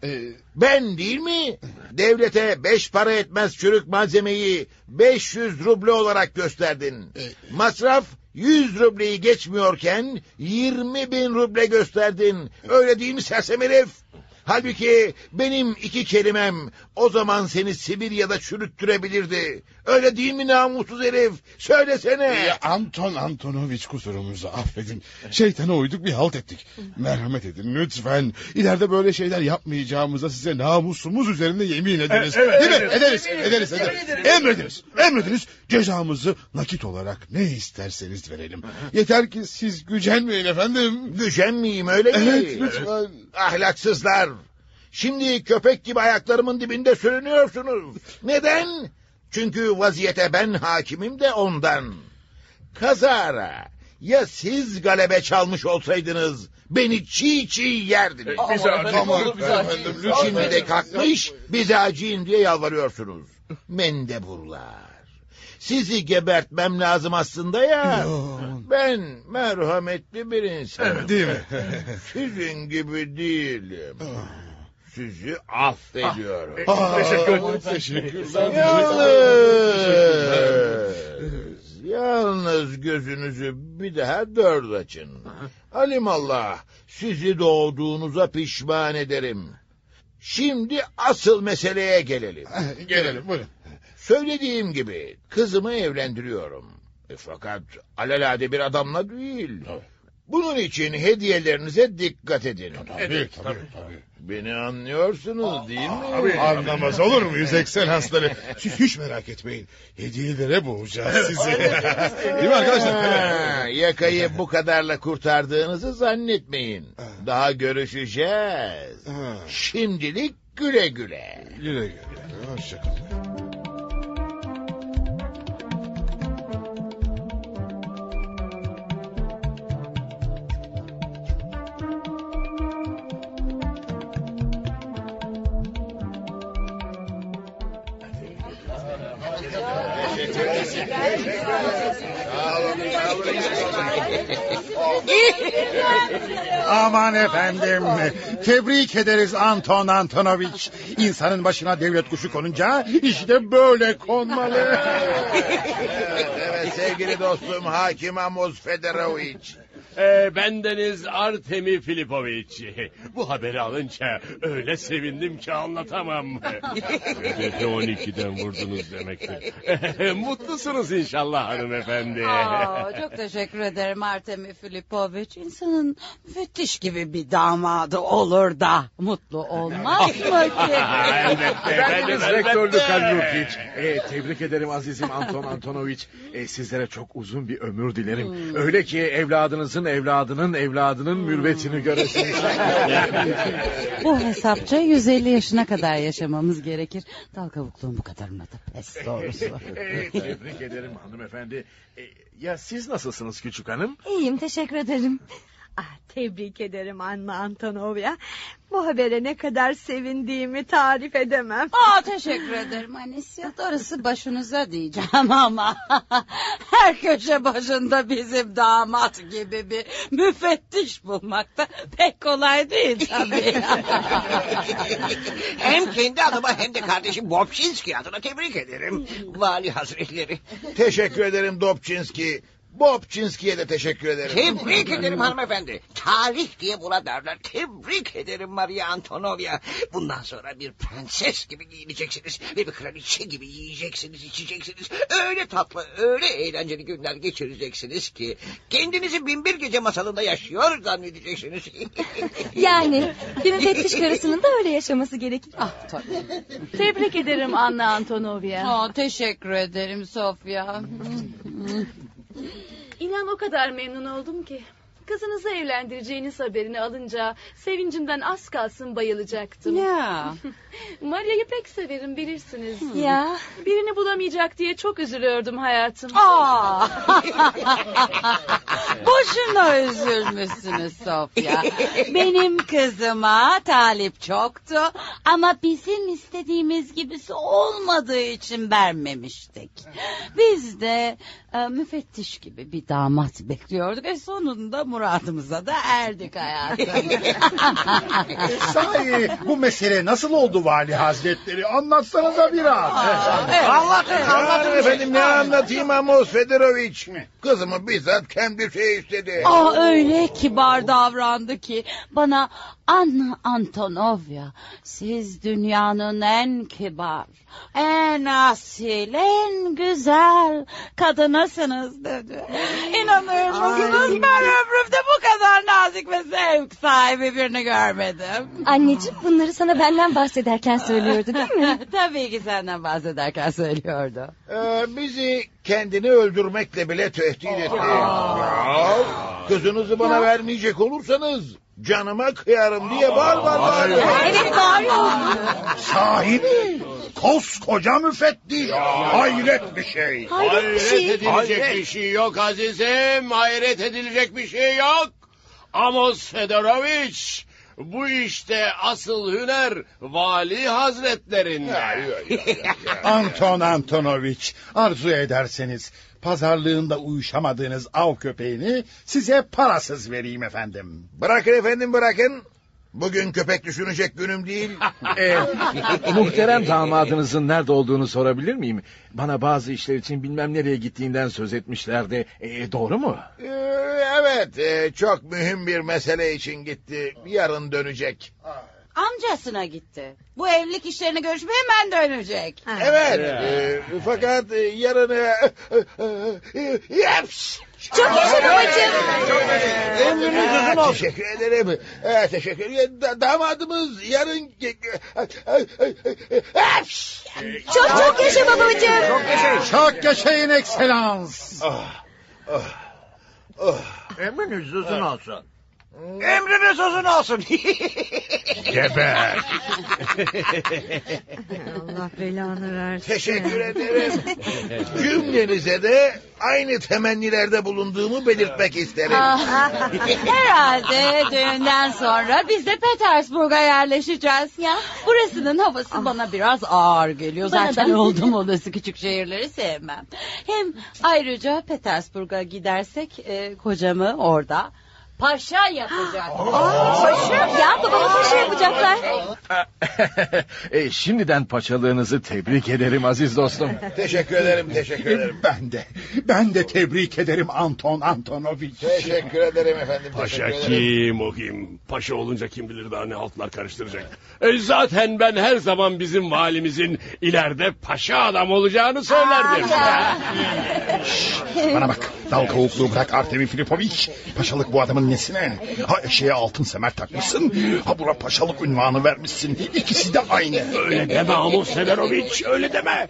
Ben değil mi? Devlete beş para etmez çürük malzemeyi 500 ruble olarak gösterdin. Masraf 100 rubleyi geçmiyorken 20 bin ruble gösterdin. Öyle değil mi sersem? Halbuki benim iki kelimem o zaman seni Sibirya'da çürüttürebilirdi. Öyle değil mi namussuz herif? Söylesene. Ya Anton Antonoviç kusurumuzu affedin. Şeytana uyduk bir halt ettik. Merhamet edin lütfen. İleride böyle şeyler yapmayacağımıza size namusumuz üzerinde yemin ederiz. E, evet, Değil mi? ederiz. Ederiz, Yemin ederiz, ederiz. Emrediniz, emrediniz. Cezamızı nakit olarak ne isterseniz verelim. Yeter ki siz gücenmeyin efendim. Gücenmeyeyim öyle mi? Evet lütfen. Ahlaksızlar. Şimdi köpek gibi ayaklarımın dibinde sürünüyorsunuz. Neden? Çünkü vaziyete ben hakimim de ondan. Kazara. Ya siz galebe çalmış olsaydınız beni çiğ çiğ yerdiniz. Olur, bize efendim lütfen. Şimdi de kalkmış bize acıyın diye yalvarıyorsunuz. Mendeburlar. Sizi gebertmem lazım aslında ya. Ben merhametli bir insanım. Değil mi? Sizin gibi değilim. Sizi affediyorum. Ah, teşekkür ederim. Teşekkürler. Yalnız, yalnız gözünüzü bir daha dört açın. Alimallah, sizi doğduğunuza pişman ederim. Şimdi asıl meseleye gelelim. Gelelim buyurun. Söylediğim gibi kızımı evlendiriyorum. E, fakat alelade bir adamla değil. Bunun için hediyelerinize dikkat edin. Tabii, tabii, tabii. Beni anlıyorsunuz değil mi? Tabii. Anlamaz olur muyuz ekselansları? Siz hiç merak etmeyin. Hediyelere boğacağız sizi. değil mi arkadaşlar? Ha, yakayı bu kadarla kurtardığınızı zannetmeyin. Daha görüşeceğiz. Şimdilik güle güle. Güle güle. Hoşçakalın. Aman efendim. Tebrik ederiz Anton Antonovich. İnsanın başına devlet kuşu konunca işte böyle konmalı. evet sevgili dostum Hakim Amos Federoviç. Ee, bendeniz Artemi Filipoviç. Bu haberi alınca öyle sevindim ki anlatamam. Hedefe 12'den vurdunuz demektir. Mutlusunuz inşallah hanımefendi. Aa, çok teşekkür ederim Artemi Filipoviç. İnsanın müthiş gibi bir damadı olur da mutlu olmaz mı ki? Bendeniz rektörlü Kallukiç. Ee, tebrik ederim azizim Anton Antonovich. Ee, sizlere çok uzun bir ömür dilerim. Öyle ki evladınızın evladının evladının mürvetini göresiniz. Bu hesapça 150 yaşına kadar yaşamamız gerekir. Dal kabukluğun bu kadarına da pes doğrusu. Tebrik ederim hanımefendi. Ee, ya siz nasılsınız küçük hanım? İyiyim teşekkür ederim. Ah, tebrik ederim Anna Antonovya. Bu habere ne kadar sevindiğimi tarif edemem. Aa, teşekkür ederim Anisya. Darısı başınıza diyeceğim ama... ...her köşe başında bizim damat gibi bir müfettiş bulmak da pek kolay değil tabii. hem kendi adıma hem de kardeşim Bobçinski adına tebrik ederim. Vali hazretleri. Teşekkür ederim Dobçinski. Bobçinski'ye de teşekkür ederim. Tebrik ederim hanımefendi. Talih diye buna derler. Tebrik ederim Maria Antonovya. Bundan sonra bir prenses gibi giyineceksiniz. Ve bir kraliçe gibi yiyeceksiniz, içeceksiniz. Öyle tatlı, öyle eğlenceli günler geçireceksiniz ki... ...kendinizi binbir gece masalında yaşıyor zannedeceksiniz. Yani bir müfettiş karısının da öyle yaşaması gerekir. Ah tabii. Tebrik ederim Anna Antonovya. Aa, teşekkür ederim Sofya. İnan o kadar memnun oldum ki. Kızınızı evlendireceğiniz haberini alınca sevincimden az kalsın bayılacaktım. Ya. Maria'yı pek severim bilirsiniz. Ya. Birini bulamayacak diye çok üzülüyordum hayatım. Aa. Boşuna üzülmüşsünüz Sofya. Benim kızıma talip çoktu ama bizim istediğimiz gibisi olmadığı için vermemiştik. Biz de e, müfettiş gibi bir damat bekliyorduk ve sonunda muradımıza da erdik hayatım. Sahi bu mesele nasıl oldu vali hazretleri? Anlatsanıza biraz. Anlatın anlatın. Efendim ne anlatayım Amos Federoviç? Kızımı bizzat kendi şey istedi. Aa öyle kibar davrandı ki bana Anna Antonovya siz dünyanın en kibar, en asil, en güzel kadınısınız dedi. İnanır mısınız ben ömrümde bu kadar nazik ve zevk sahibi birini görmedim. Anneciğim bunları sana benden bahsederken söylüyordu değil mi? Tabii ki senden bahsederken söylüyordu. Ee, bizi kendini öldürmekle bile tehdit etti. Ya, kızınızı bana vermeyecek olursanız canıma kıyarım diye bağır bağır bağırıyor. Evet bağırıyor. Sahi mi? Koskoca müfettiş. Hayret bir şey. Hayret bir şey. edilecek bir şey yok azizim. Hayret edilecek bir şey yok. Amos Fedoroviç. Bu işte asıl hüner vali hazretlerinde. Anton Antonovich arzu ederseniz pazarlığında uyuşamadığınız av köpeğini size parasız vereyim efendim. Bırakın efendim bırakın. Bugün köpek düşünecek günüm değil. Ee, muhterem damadınızın nerede olduğunu sorabilir miyim? Bana bazı işler için bilmem nereye gittiğinden söz etmişlerdi. Ee, doğru mu? Ee, evet e, çok mühim bir mesele için gitti. Yarın dönecek. Amcasına gitti. Bu evlilik işlerini görüşüp hemen dönecek. Evet e, fakat e, yarın... e, e, e! Çok yaşa babacığım. Emriniz uzun olsun. Teşekkür ederim. Ee, teşekkür ederim. Da- damadımız yarın... Yaps! Çok çok yaşa babacığım. Çok yaşayın. Çok yaşayın ekselans. Emriniz uzun olsun. Emriniz uzun olsun. Geber. Allah belanı versin. Teşekkür ederim. Cümlenize de aynı temennilerde bulunduğumu belirtmek isterim. Ah, herhalde düğünden sonra biz de Petersburg'a yerleşeceğiz. Ya burasının havası bana biraz ağır geliyor. Bana Zaten da. oldum olası küçük şehirleri sevmem. Hem ayrıca Petersburg'a gidersek e, kocamı orada paşa yapacak. paşa? Ya babamı paşa yapacaklar. e, şimdiden paçalığınızı tebrik ederim aziz dostum. Teşekkür ederim, teşekkür ederim. Ben de, ben de tebrik ederim Anton Antonovich. Teşekkür ederim efendim. Paşa teşekkür ederim. kim o kim? Paşa olunca kim bilir daha ne altlar karıştıracak. E, zaten ben her zaman bizim valimizin ileride paşa adam olacağını söylerdim. Bana bak, dal kavukluğu bırak Artemi Filipoviç. Paşalık bu adamın nesine? Ha eşeğe altın semer takmışsın, ha buna paşalık ünvanı vermişsin. İkisi de aynı. Öyle deme Amos Severoviç, öyle deme.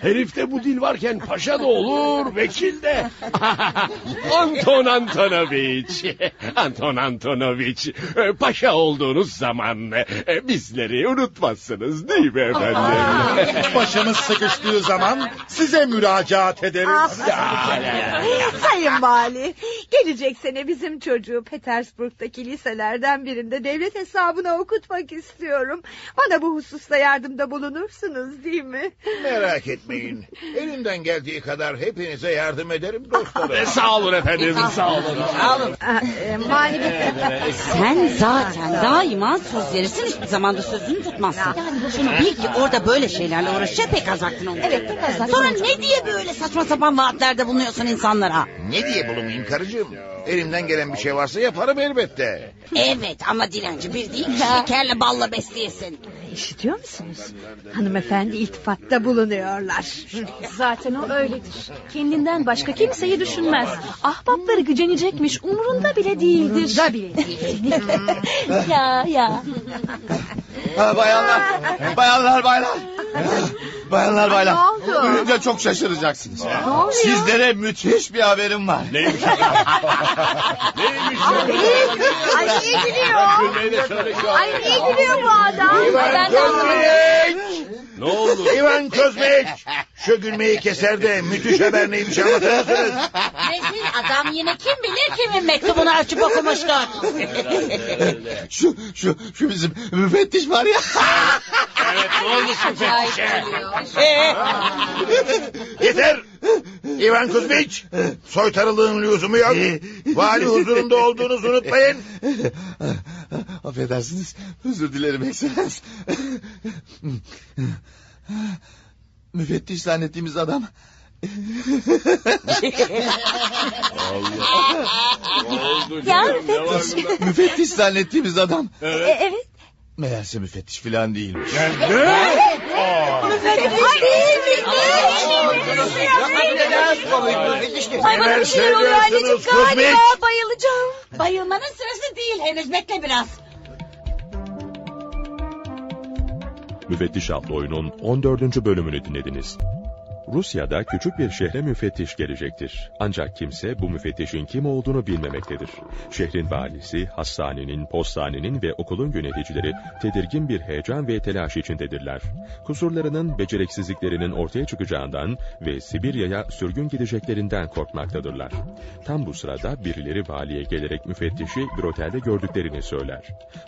Herifte bu dil varken paşa da olur, vekil de. Anton Antonoviç, Anton Antonoviç, e, paşa olduğunuz zaman e, bizleri unutmazsınız değil mi efendim? Başımız sıkıştığı zaman size müracaat ederiz. Sayın Vali, gelecek sene bizim çocuğu Petersburg'daki liselerden birinde devlet hesabına okutmak istiyorum. Bana bu hususta yardımda bulunursunuz değil mi? Merak etmeyin. Elimden geldiği kadar hepinize yardım ederim dostlarım. E, sağ olun efendim, sağ olun. Sağ olun. Mani Sen zaten daima söz verirsin hiçbir zaman da sözünü tutmazsın. Şunu bil ki orada böyle şeylerle uğraşacak pek az vaktin olacak. Evet, pek az vaktin Sonra olacak. ne diye böyle saçma sapan vaatlerde bulunuyorsun insanlara? Ne diye bulunayım karıcığım? Elimden gelen bir şey varsa yaparım elbette. Evet ama dilenci bir değil ki şekerle balla besleyesin. İşitiyor musunuz? Hanımefendi iltifatta bulunuyorlar. Zaten o öyledir. Kendinden başka kimseyi düşünmez. Ahbapları gücenecekmiş umurunda bile değildir. Umurunda bile değil. ya ya. Ha, bayanlar, bayanlar, baylar. Bayanlar, baylar. Duyunca çok şaşıracaksınız. Sizlere müthiş bir haberim var. Neymiş? Neymiş? Ay niye gülüyor? Ay niye gülüyor bu adam? İvan Ben de anlamadım. Ne oldu? İvan Kozmiç! Şu gülmeyi keser de müthiş haber neymiş anlatır mısınız? Rezil adam yine kim bilir kimin mektubunu açıp okumuştur. Şu, şu, şu bizim müfettiş var ya. Evet, ne olmuş müfettişe? Ee? Yeter! İvan Kuzmiç! Soytarılığın lüzumu yok. Vali huzurunda olduğunuzu unutmayın. Affedersiniz. Özür dilerim ekselens. Müfettiş zannettiğimiz adam. Ne oldu Ya canım? Ne var müfettiş. bunda? müfettiş zannettiğimiz adam. E, evet. Meğerse müfettiş falan değilmiş. Ay bana bir şeyler oluyor anneciğim galiba bayılacağım. Bayılmanın sırası değil henüz bekle biraz. Müfettiş adlı oyunun 14. bölümünü dinlediniz. Rusya'da küçük bir şehre müfettiş gelecektir. Ancak kimse bu müfettişin kim olduğunu bilmemektedir. Şehrin valisi, hastanenin, postanenin ve okulun yöneticileri tedirgin bir heyecan ve telaş içindedirler. Kusurlarının, beceriksizliklerinin ortaya çıkacağından ve Sibirya'ya sürgün gideceklerinden korkmaktadırlar. Tam bu sırada birileri valiye gelerek müfettişi bir otelde gördüklerini söyler.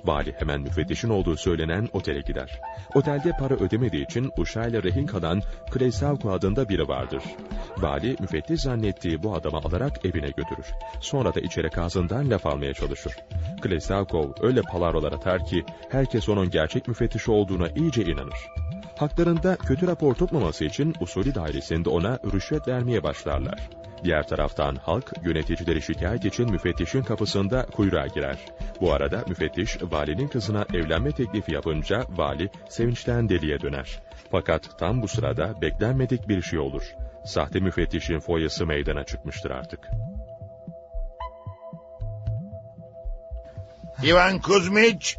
Vali hemen müfettişin olduğu söylenen otele gider. Otelde para ödemediği için uşağıyla rehin kalan Kreysavko adında biri vardır. Vali müfettiş zannettiği bu adamı alarak evine götürür. Sonra da içeri ağzından laf almaya çalışır. Kleysavkov öyle palavralar atar ki herkes onun gerçek müfettiş olduğuna iyice inanır. Haklarında kötü rapor tutmaması için usulü dairesinde ona rüşvet vermeye başlarlar. Diğer taraftan halk yöneticileri şikayet için müfettişin kapısında kuyruğa girer. Bu arada müfettiş valinin kızına evlenme teklifi yapınca vali sevinçten deliye döner. Fakat tam bu sırada beklenmedik bir şey olur. Sahte müfettişin foyası meydana çıkmıştır artık. İvan Kuzmiç,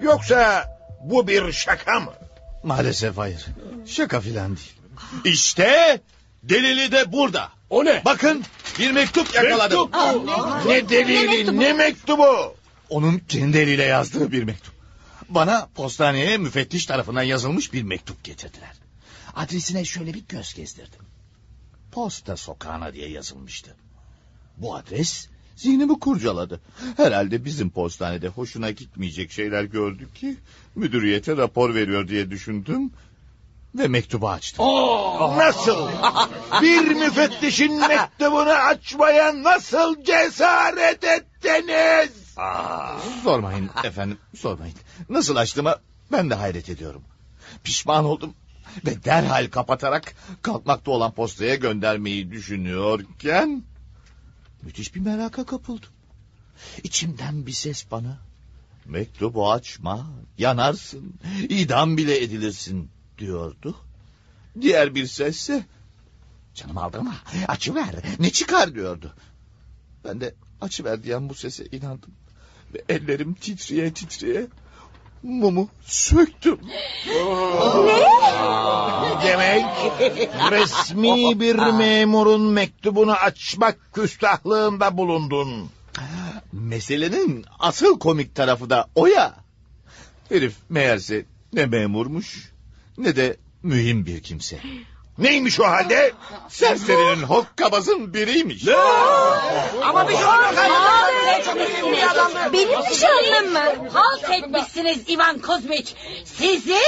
yoksa bu bir şaka mı? Maalesef hayır. Şaka filan değil. İşte delili de burada. O ne? Bakın bir mektup yakaladım. Mektup Ne delili, ne mektubu? Onun kendi eliyle yazdığı bir mektup. Bana postaneye müfettiş tarafından yazılmış bir mektup getirdiler. Adresine şöyle bir göz gezdirdim. Posta sokağına diye yazılmıştı. Bu adres zihnimi kurcaladı. Herhalde bizim postanede hoşuna gitmeyecek şeyler gördü ki... ...müdüriyete rapor veriyor diye düşündüm... ...ve mektubu açtım. Nasıl? bir müfettişin mektubunu açmaya nasıl cesaret ettiniz? Aa, sormayın efendim, sormayın. Nasıl açtığıma ben de hayret ediyorum. Pişman oldum ve derhal kapatarak kalkmakta olan postaya göndermeyi düşünüyorken... ...müthiş bir meraka kapıldım. İçimden bir ses bana... ...mektubu açma, yanarsın, idam bile edilirsin diyordu. Diğer bir sesse... ...canım aldırma, açıver, ne çıkar diyordu. Ben de açıver diyen bu sese inandım. Ve ellerim titreye titreye mumu söktüm. Demek resmi bir memurun mektubunu açmak küstahlığında bulundun. Meselenin asıl komik tarafı da o ya. Herif meğerse ne memurmuş ne de mühim bir kimse. Neymiş o halde? Serserinin hokkabazın biriymiş. Ama bir şey Benim nişanlım mı? Halt etmişsiniz Ivan Kozmiç. Sizi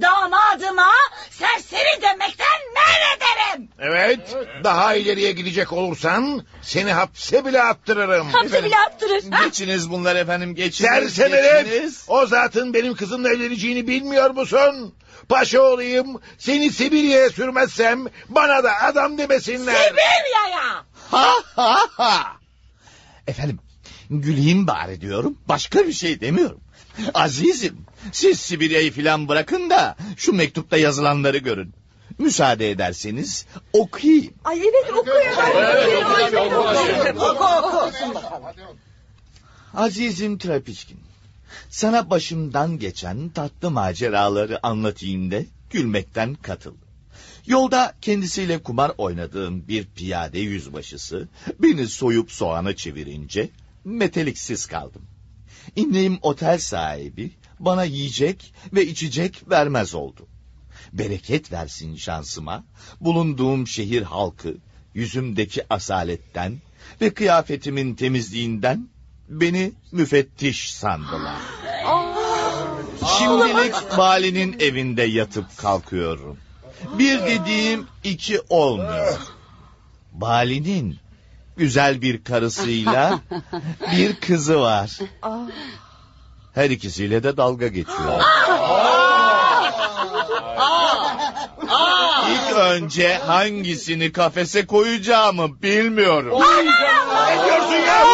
damadıma serseri demekten men ederim. Evet, daha ileriye gidecek olursan seni hapse bile attırırım. Hapse bile attırır. Geçiniz bunlar efendim geçiniz. Herif, geçiniz. o zatın benim kızımla evleneceğini bilmiyor musun? Paşa olayım, seni Sibirya'ya sürmezsem bana da adam demesinler. Sibirya'ya. Ha ha ha. Efendim güleyim bari diyorum. Başka bir şey demiyorum. Azizim siz Sibirya'yı filan bırakın da şu mektupta yazılanları görün. Müsaade ederseniz okuyayım. Ay evet okuyun. Oku oku. Azizim Trapiçkin. Sana başımdan geçen tatlı maceraları anlatayım da gülmekten katıl. Yolda kendisiyle kumar oynadığım bir piyade yüzbaşısı beni soyup soğana çevirince meteliksiz kaldım. İndiğim otel sahibi bana yiyecek ve içecek vermez oldu. Bereket versin şansıma bulunduğum şehir halkı yüzümdeki asaletten ve kıyafetimin temizliğinden beni müfettiş sandılar. Şimdilik valinin evinde yatıp kalkıyorum. Bir dediğim iki olmuyor. Valinin güzel bir karısıyla bir kızı var. Her ikisiyle de dalga geçiyor. İlk önce hangisini kafese koyacağımı bilmiyorum. Ne diyorsun ya?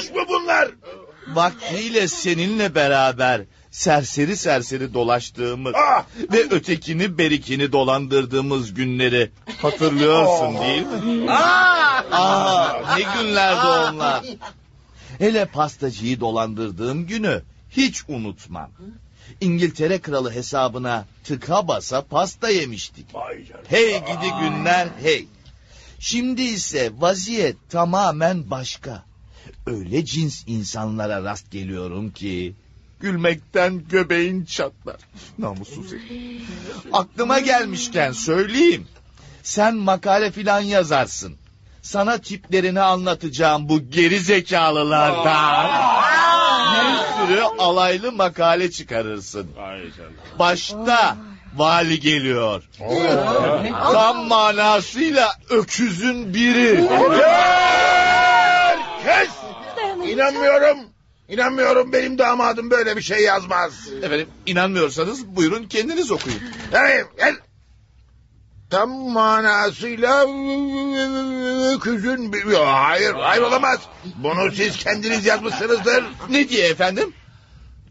Boş mu bunlar? Vaktiyle seninle beraber serseri serseri dolaştığımız Ah! ve ötekini berikini dolandırdığımız günleri hatırlıyorsun değil mi? Aa, ne günlerdi onlar. Hele pastacıyı dolandırdığım günü hiç unutmam. İngiltere kralı hesabına tıka basa pasta yemiştik. Hey gidi günler hey. Şimdi ise vaziyet tamamen başka. Öyle cins insanlara rast geliyorum ki gülmekten göbeğin çatlar. Namussuz herif. Aklıma gelmişken söyleyeyim. Sen makale filan yazarsın. Sana tiplerini anlatacağım bu geri zekalılardan. Bir sürü alaylı makale çıkarırsın. Başta vali geliyor. Tam manasıyla öküzün biri. Kes! İnanmıyorum. İnanmıyorum benim damadım böyle bir şey yazmaz. Efendim inanmıyorsanız buyurun kendiniz okuyun. Hey, gel. Tam manasıyla öküzün bir... Hayır, hayır olamaz. Bunu siz kendiniz yazmışsınızdır. Ne diye efendim?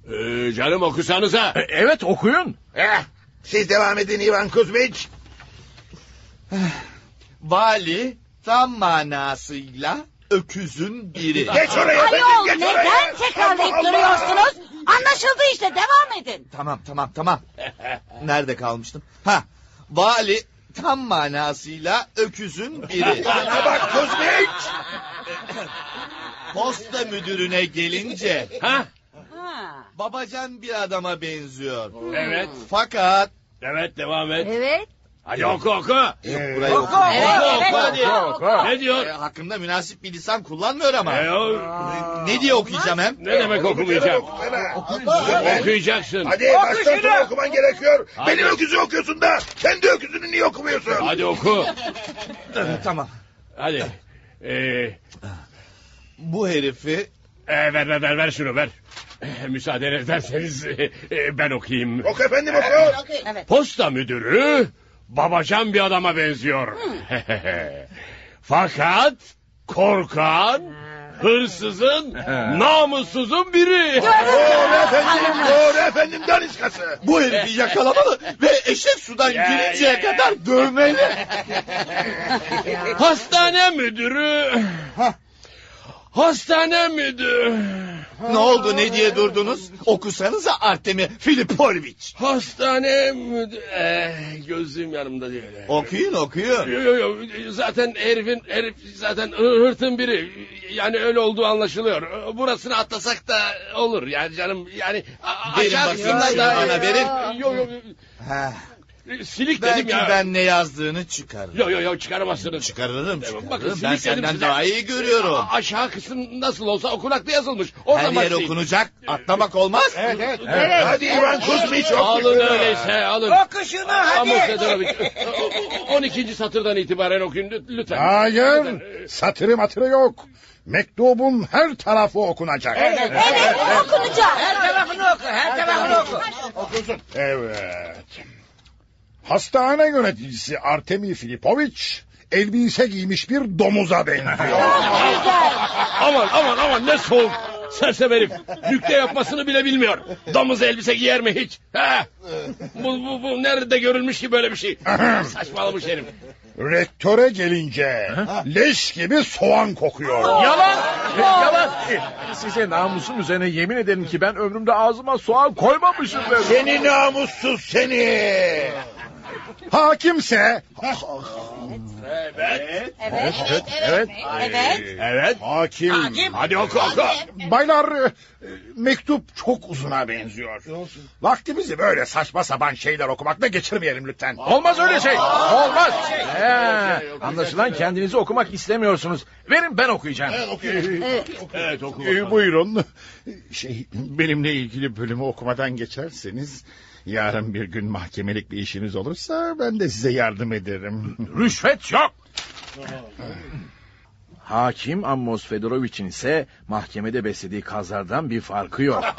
Ee, canım okusanıza. Evet okuyun. Eh, siz devam edin Ivan Kuzmiç. Vali tam manasıyla öküzün biri. Geç oraya Ayol geç oraya. neden tekrarlayıp duruyorsunuz? Anlaşıldı işte devam edin. Tamam tamam tamam. Nerede kalmıştım? Ha, vali tam manasıyla öküzün biri. Bana bak Kuzmiç. Posta müdürüne gelince Ha? babacan bir adama benziyor. Evet. Fakat Evet devam et. Evet. Hadi oku oku. burayı oku. Evet, Oku, evet, oku, hadi. Ne diyor? E, hakkında münasip bir lisan kullanmıyor ama. E, o, Ne diye okuyacağım hem? ne demek okumayacağım? Okuyacaksın. Hadi baştan sona okuman gerekiyor. Hadi. Benim öküzü okuyorsun da kendi öküzünü niye okumuyorsun? Hadi oku. tamam. Hadi. Ee, Bu herifi e, ver ver ver ver şunu ver. E, müsaade ederseniz e, ben okuyayım. Oku efendim oku. Posta müdürü babacan bir adama benziyor. Fakat korkan, hırsızın, namussuzun biri. Doğru efendim, doğru efendim daniskası. bu herifi yakalamalı ve eşek sudan girinceye kadar dövmeli. Hastane müdürü. Hastane müdürü. ne oldu ne diye durdunuz? Okusanıza Artemi Filipovic. Hastane müdürü. Eh, gözlüğüm yanımda değil. Okuyun okuyun. Yo, yo, yo. Zaten herifin herif zaten hı- hırtın biri. Yani öyle olduğu anlaşılıyor. Burasını atlasak da olur yani canım. Yani Verin aşağı bakayım da bana, verin. Yo yo. Ha, Silik dedim belki ya. ben ne yazdığını çıkarırım. Yo yo yo çıkaramazsınız. Çıkarırım Bakın çıkarırım. silik Ben dedim senden size. daha iyi görüyorum. A- aşağı kısım nasıl olsa okunakta yazılmış. Oradan Her yer okunacak. Atlamak olmaz. Evet, evet. Hadi Ivan Kuzmiç. Alın öyleyse alın. Oku şunu hadi. Ama Sedarovic, 12. satırdan itibaren okuyun lü- lütfen. Hayır, satırı matırı yok. Mektubun her tarafı okunacak. Evet, evet okunacak. Her tarafını oku, her tarafını oku. Okusun. Evet. Hastane yöneticisi Artemi Filipovic elbise giymiş bir domuza benziyor. Aman aman aman ne soğuk. Sersem herif. Nükte yapmasını bile bilmiyor. Domuz elbise giyer mi hiç? Ha? Bu, bu, bu nerede görülmüş ki böyle bir şey? Saçmalamış herif. Rektöre gelince leş gibi soğan kokuyor. Yalan. Yalan. Size namusum üzerine yemin ederim ki ben ömrümde ağzıma soğan koymamışımdır. Seni namussuz seni. Hakimse Evet. Evet, evet, Evet. evet. Evet. hakim. Hadi oku oku. Baylar e, mektup çok uzuna benziyor. Vaktimizi böyle saçma sapan şeyler okumakla geçirmeyelim lütfen. Olmaz öyle şey. Olmaz. He, anlaşılan kendinizi okumak istemiyorsunuz. Verin ben okuyacağım. Evet oku. Ee, buyurun. Şey, benimle ilgili bölümü okumadan geçerseniz... ...yarın bir gün mahkemelik bir işiniz olursa... ...ben de size yardım ederim. Rüşvet yok. Hakim Ammos Fedoroviç'in ise mahkemede beslediği kazlardan bir farkı yok.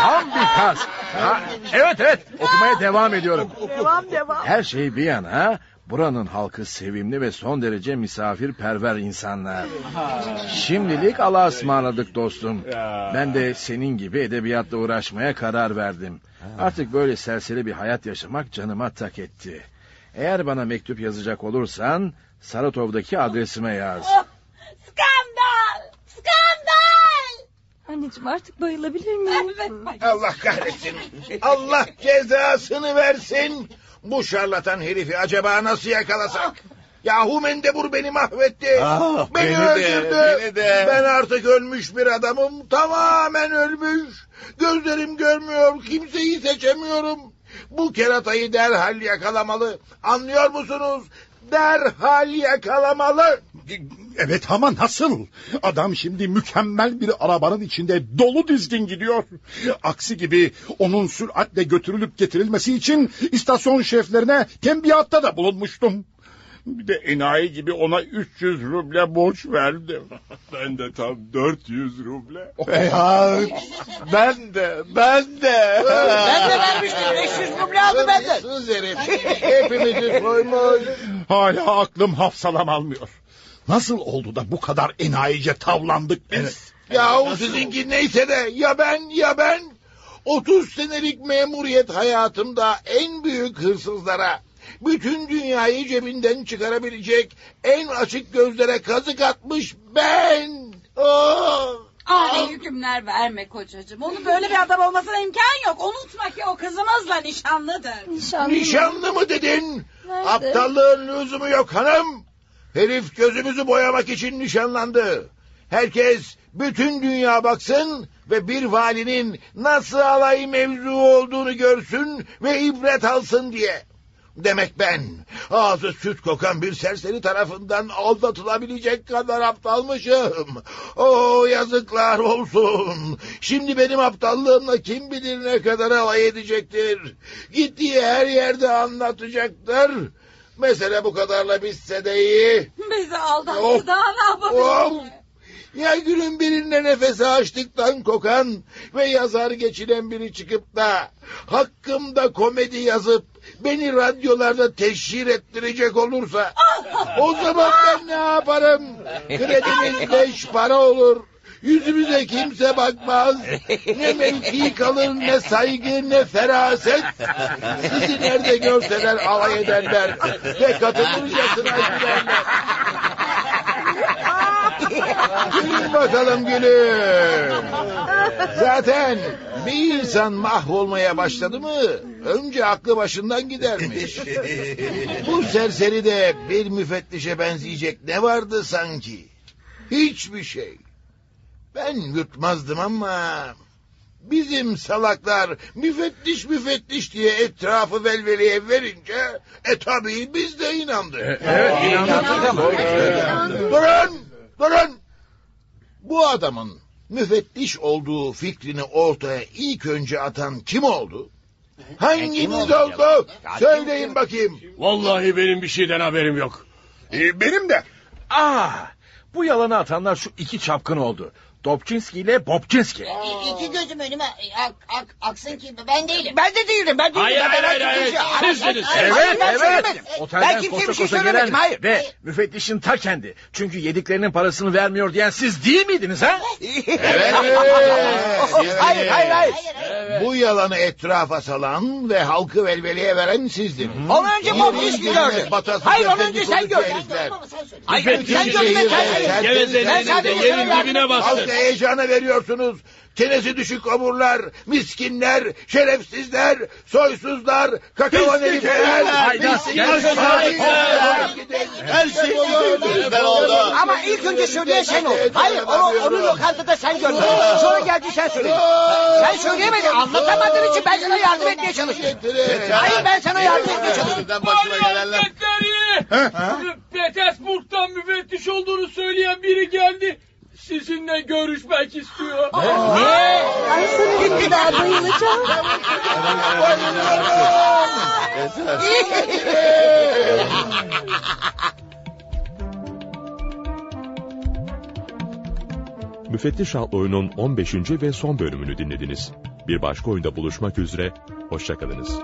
Tam bir kaz. Ha, evet evet okumaya devam ediyorum. Devam devam. Her şey bir yana buranın halkı sevimli ve son derece misafirperver insanlar. Şimdilik Allah'a ısmarladık dostum. Ben de senin gibi edebiyatla uğraşmaya karar verdim. Artık böyle serseri bir hayat yaşamak canıma tak etti. Eğer bana mektup yazacak olursan Saratov'daki adresime yaz. Skandal! Skandal! Anneciğim artık bayılabilir miyim? Allah kahretsin. Allah cezasını versin. Bu şarlatan herifi acaba nasıl yakalasak? Yahu Mendebur beni mahvetti. Ah, beni, beni de, öldürdü. beni de. Ben artık ölmüş bir adamım. Tamamen ölmüş. Gözlerim görmüyor. Kimseyi seçemiyorum. Bu keratayı derhal yakalamalı. Anlıyor musunuz? Derhal yakalamalı. Evet ama nasıl? Adam şimdi mükemmel bir arabanın içinde dolu dizgin gidiyor. Aksi gibi onun süratle götürülüp getirilmesi için istasyon şeflerine tembihatta da bulunmuştum. Bir de enayi gibi ona 300 ruble borç verdim. Ben de tam 400 ruble. Ya, ben de, ben de. Ben de vermiştim 500 ruble aldı benden. Sus herif. Hepimizi soymuş. Hala aklım hafsalam almıyor. Nasıl oldu da bu kadar enayice tavlandık biz? Yahu sizinki neyse de ya ben ya ben 30 senelik memuriyet hayatımda en büyük hırsızlara bütün dünyayı cebinden çıkarabilecek en açık gözlere kazık atmış ben. Oh! Ağır hükümler verme kocacığım. Onun böyle bir adam olmasına imkan yok. Unutma ki o kızımızla nişanlıdır. Nişanlı, Nişanlı mı dedin? Nerede? Aptallığın lüzumu yok hanım. Herif gözümüzü boyamak için nişanlandı. Herkes bütün dünya baksın ve bir valinin nasıl alay mevzu olduğunu görsün ve ibret alsın diye. Demek ben ağzı süt kokan bir serseri tarafından aldatılabilecek kadar aptalmışım. Oo yazıklar olsun. Şimdi benim aptallığımla kim bilir ne kadar alay edecektir. Gittiği her yerde anlatacaktır. Mesele bu kadarla bitse de iyi. Bizi aldattı Of. daha ne yapabilirim? Of! Ya günün birinde nefesi açlıktan kokan ve yazar geçinen biri çıkıp da hakkımda komedi yazıp beni radyolarda teşhir ettirecek olursa o zaman ben ne yaparım? Kredimiz beş para olur. Yüzümüze kimse bakmaz. Ne mevki kalır ne saygı ne feraset. Sizi nerede görseler alay ederler ve katılırcasına gülerler. Gülün bakalım gülün. Zaten bir insan mahvolmaya başladı mı önce aklı başından gidermiş. Bu serseri de bir müfettişe benzeyecek ne vardı sanki? Hiçbir şey. Ben yutmazdım ama bizim salaklar müfettiş müfettiş diye etrafı velveleye verince e tabii biz de inandık. evet, inandık ama. Durun! Durun! Bu adamın müfettiş olduğu fikrini ortaya ilk önce atan kim oldu? Hanginiz oldu? Söyleyin bakayım. Vallahi benim bir şeyden haberim yok. Ee, benim de. Aa, bu yalanı atanlar şu iki çapkın oldu. Dobçinski ile Bobçinski. İ- İki gözüm önüme ak, ak, aksın ki ben değilim. Ben de değilim ben değilim. Hayır, ben hayır, herhangi hayır, şey- hayır. Sizdiniz. Hayır, Evet, hayır, ben evet. söylemedim. Ben Otelden kimseye koşa bir şey söylemedim. gelen Hayır. ve müfettişin ta kendi. Çünkü yediklerinin parasını vermiyor diyen siz değil miydiniz ha? Evet. Hayır hayır hayır. Bu yalanı etrafa salan ve halkı velveleye veren sizdiniz. Onu önce Bobçinski gördü. Hayır onu önce sen gördün. Hayır sen gördün ve sen söyledin. Gevezenin Ben sadece elinde yerin sana dibine yardım- bastı. Halka heyecanı veriyorsunuz. Çenesi düşük omurlar, miskinler, şerefsizler, soysuzlar, kakavan herifler. Her şey ben oldu. Ama ilk önce söyleyen sen oldun. Hayır onu, onu lokantada sen gördün. Sonra geldi sen söyledin. Sen söyleyemedin anlatamadığın için ben sana yardım etmeye çalıştım. Hayır ben sana yardım etmeye çalıştım. Bizden. Hazretleri! Petersburg'dan müfettiş olduğunu söyleyen biri geldi. Sizinle görüşmek istiyor. Ay sana bir daha bayılacağım. Müfettiş adlı oyunun 15. ve son bölümünü dinlediniz. Bir başka oyunda buluşmak üzere, hoşçakalınız.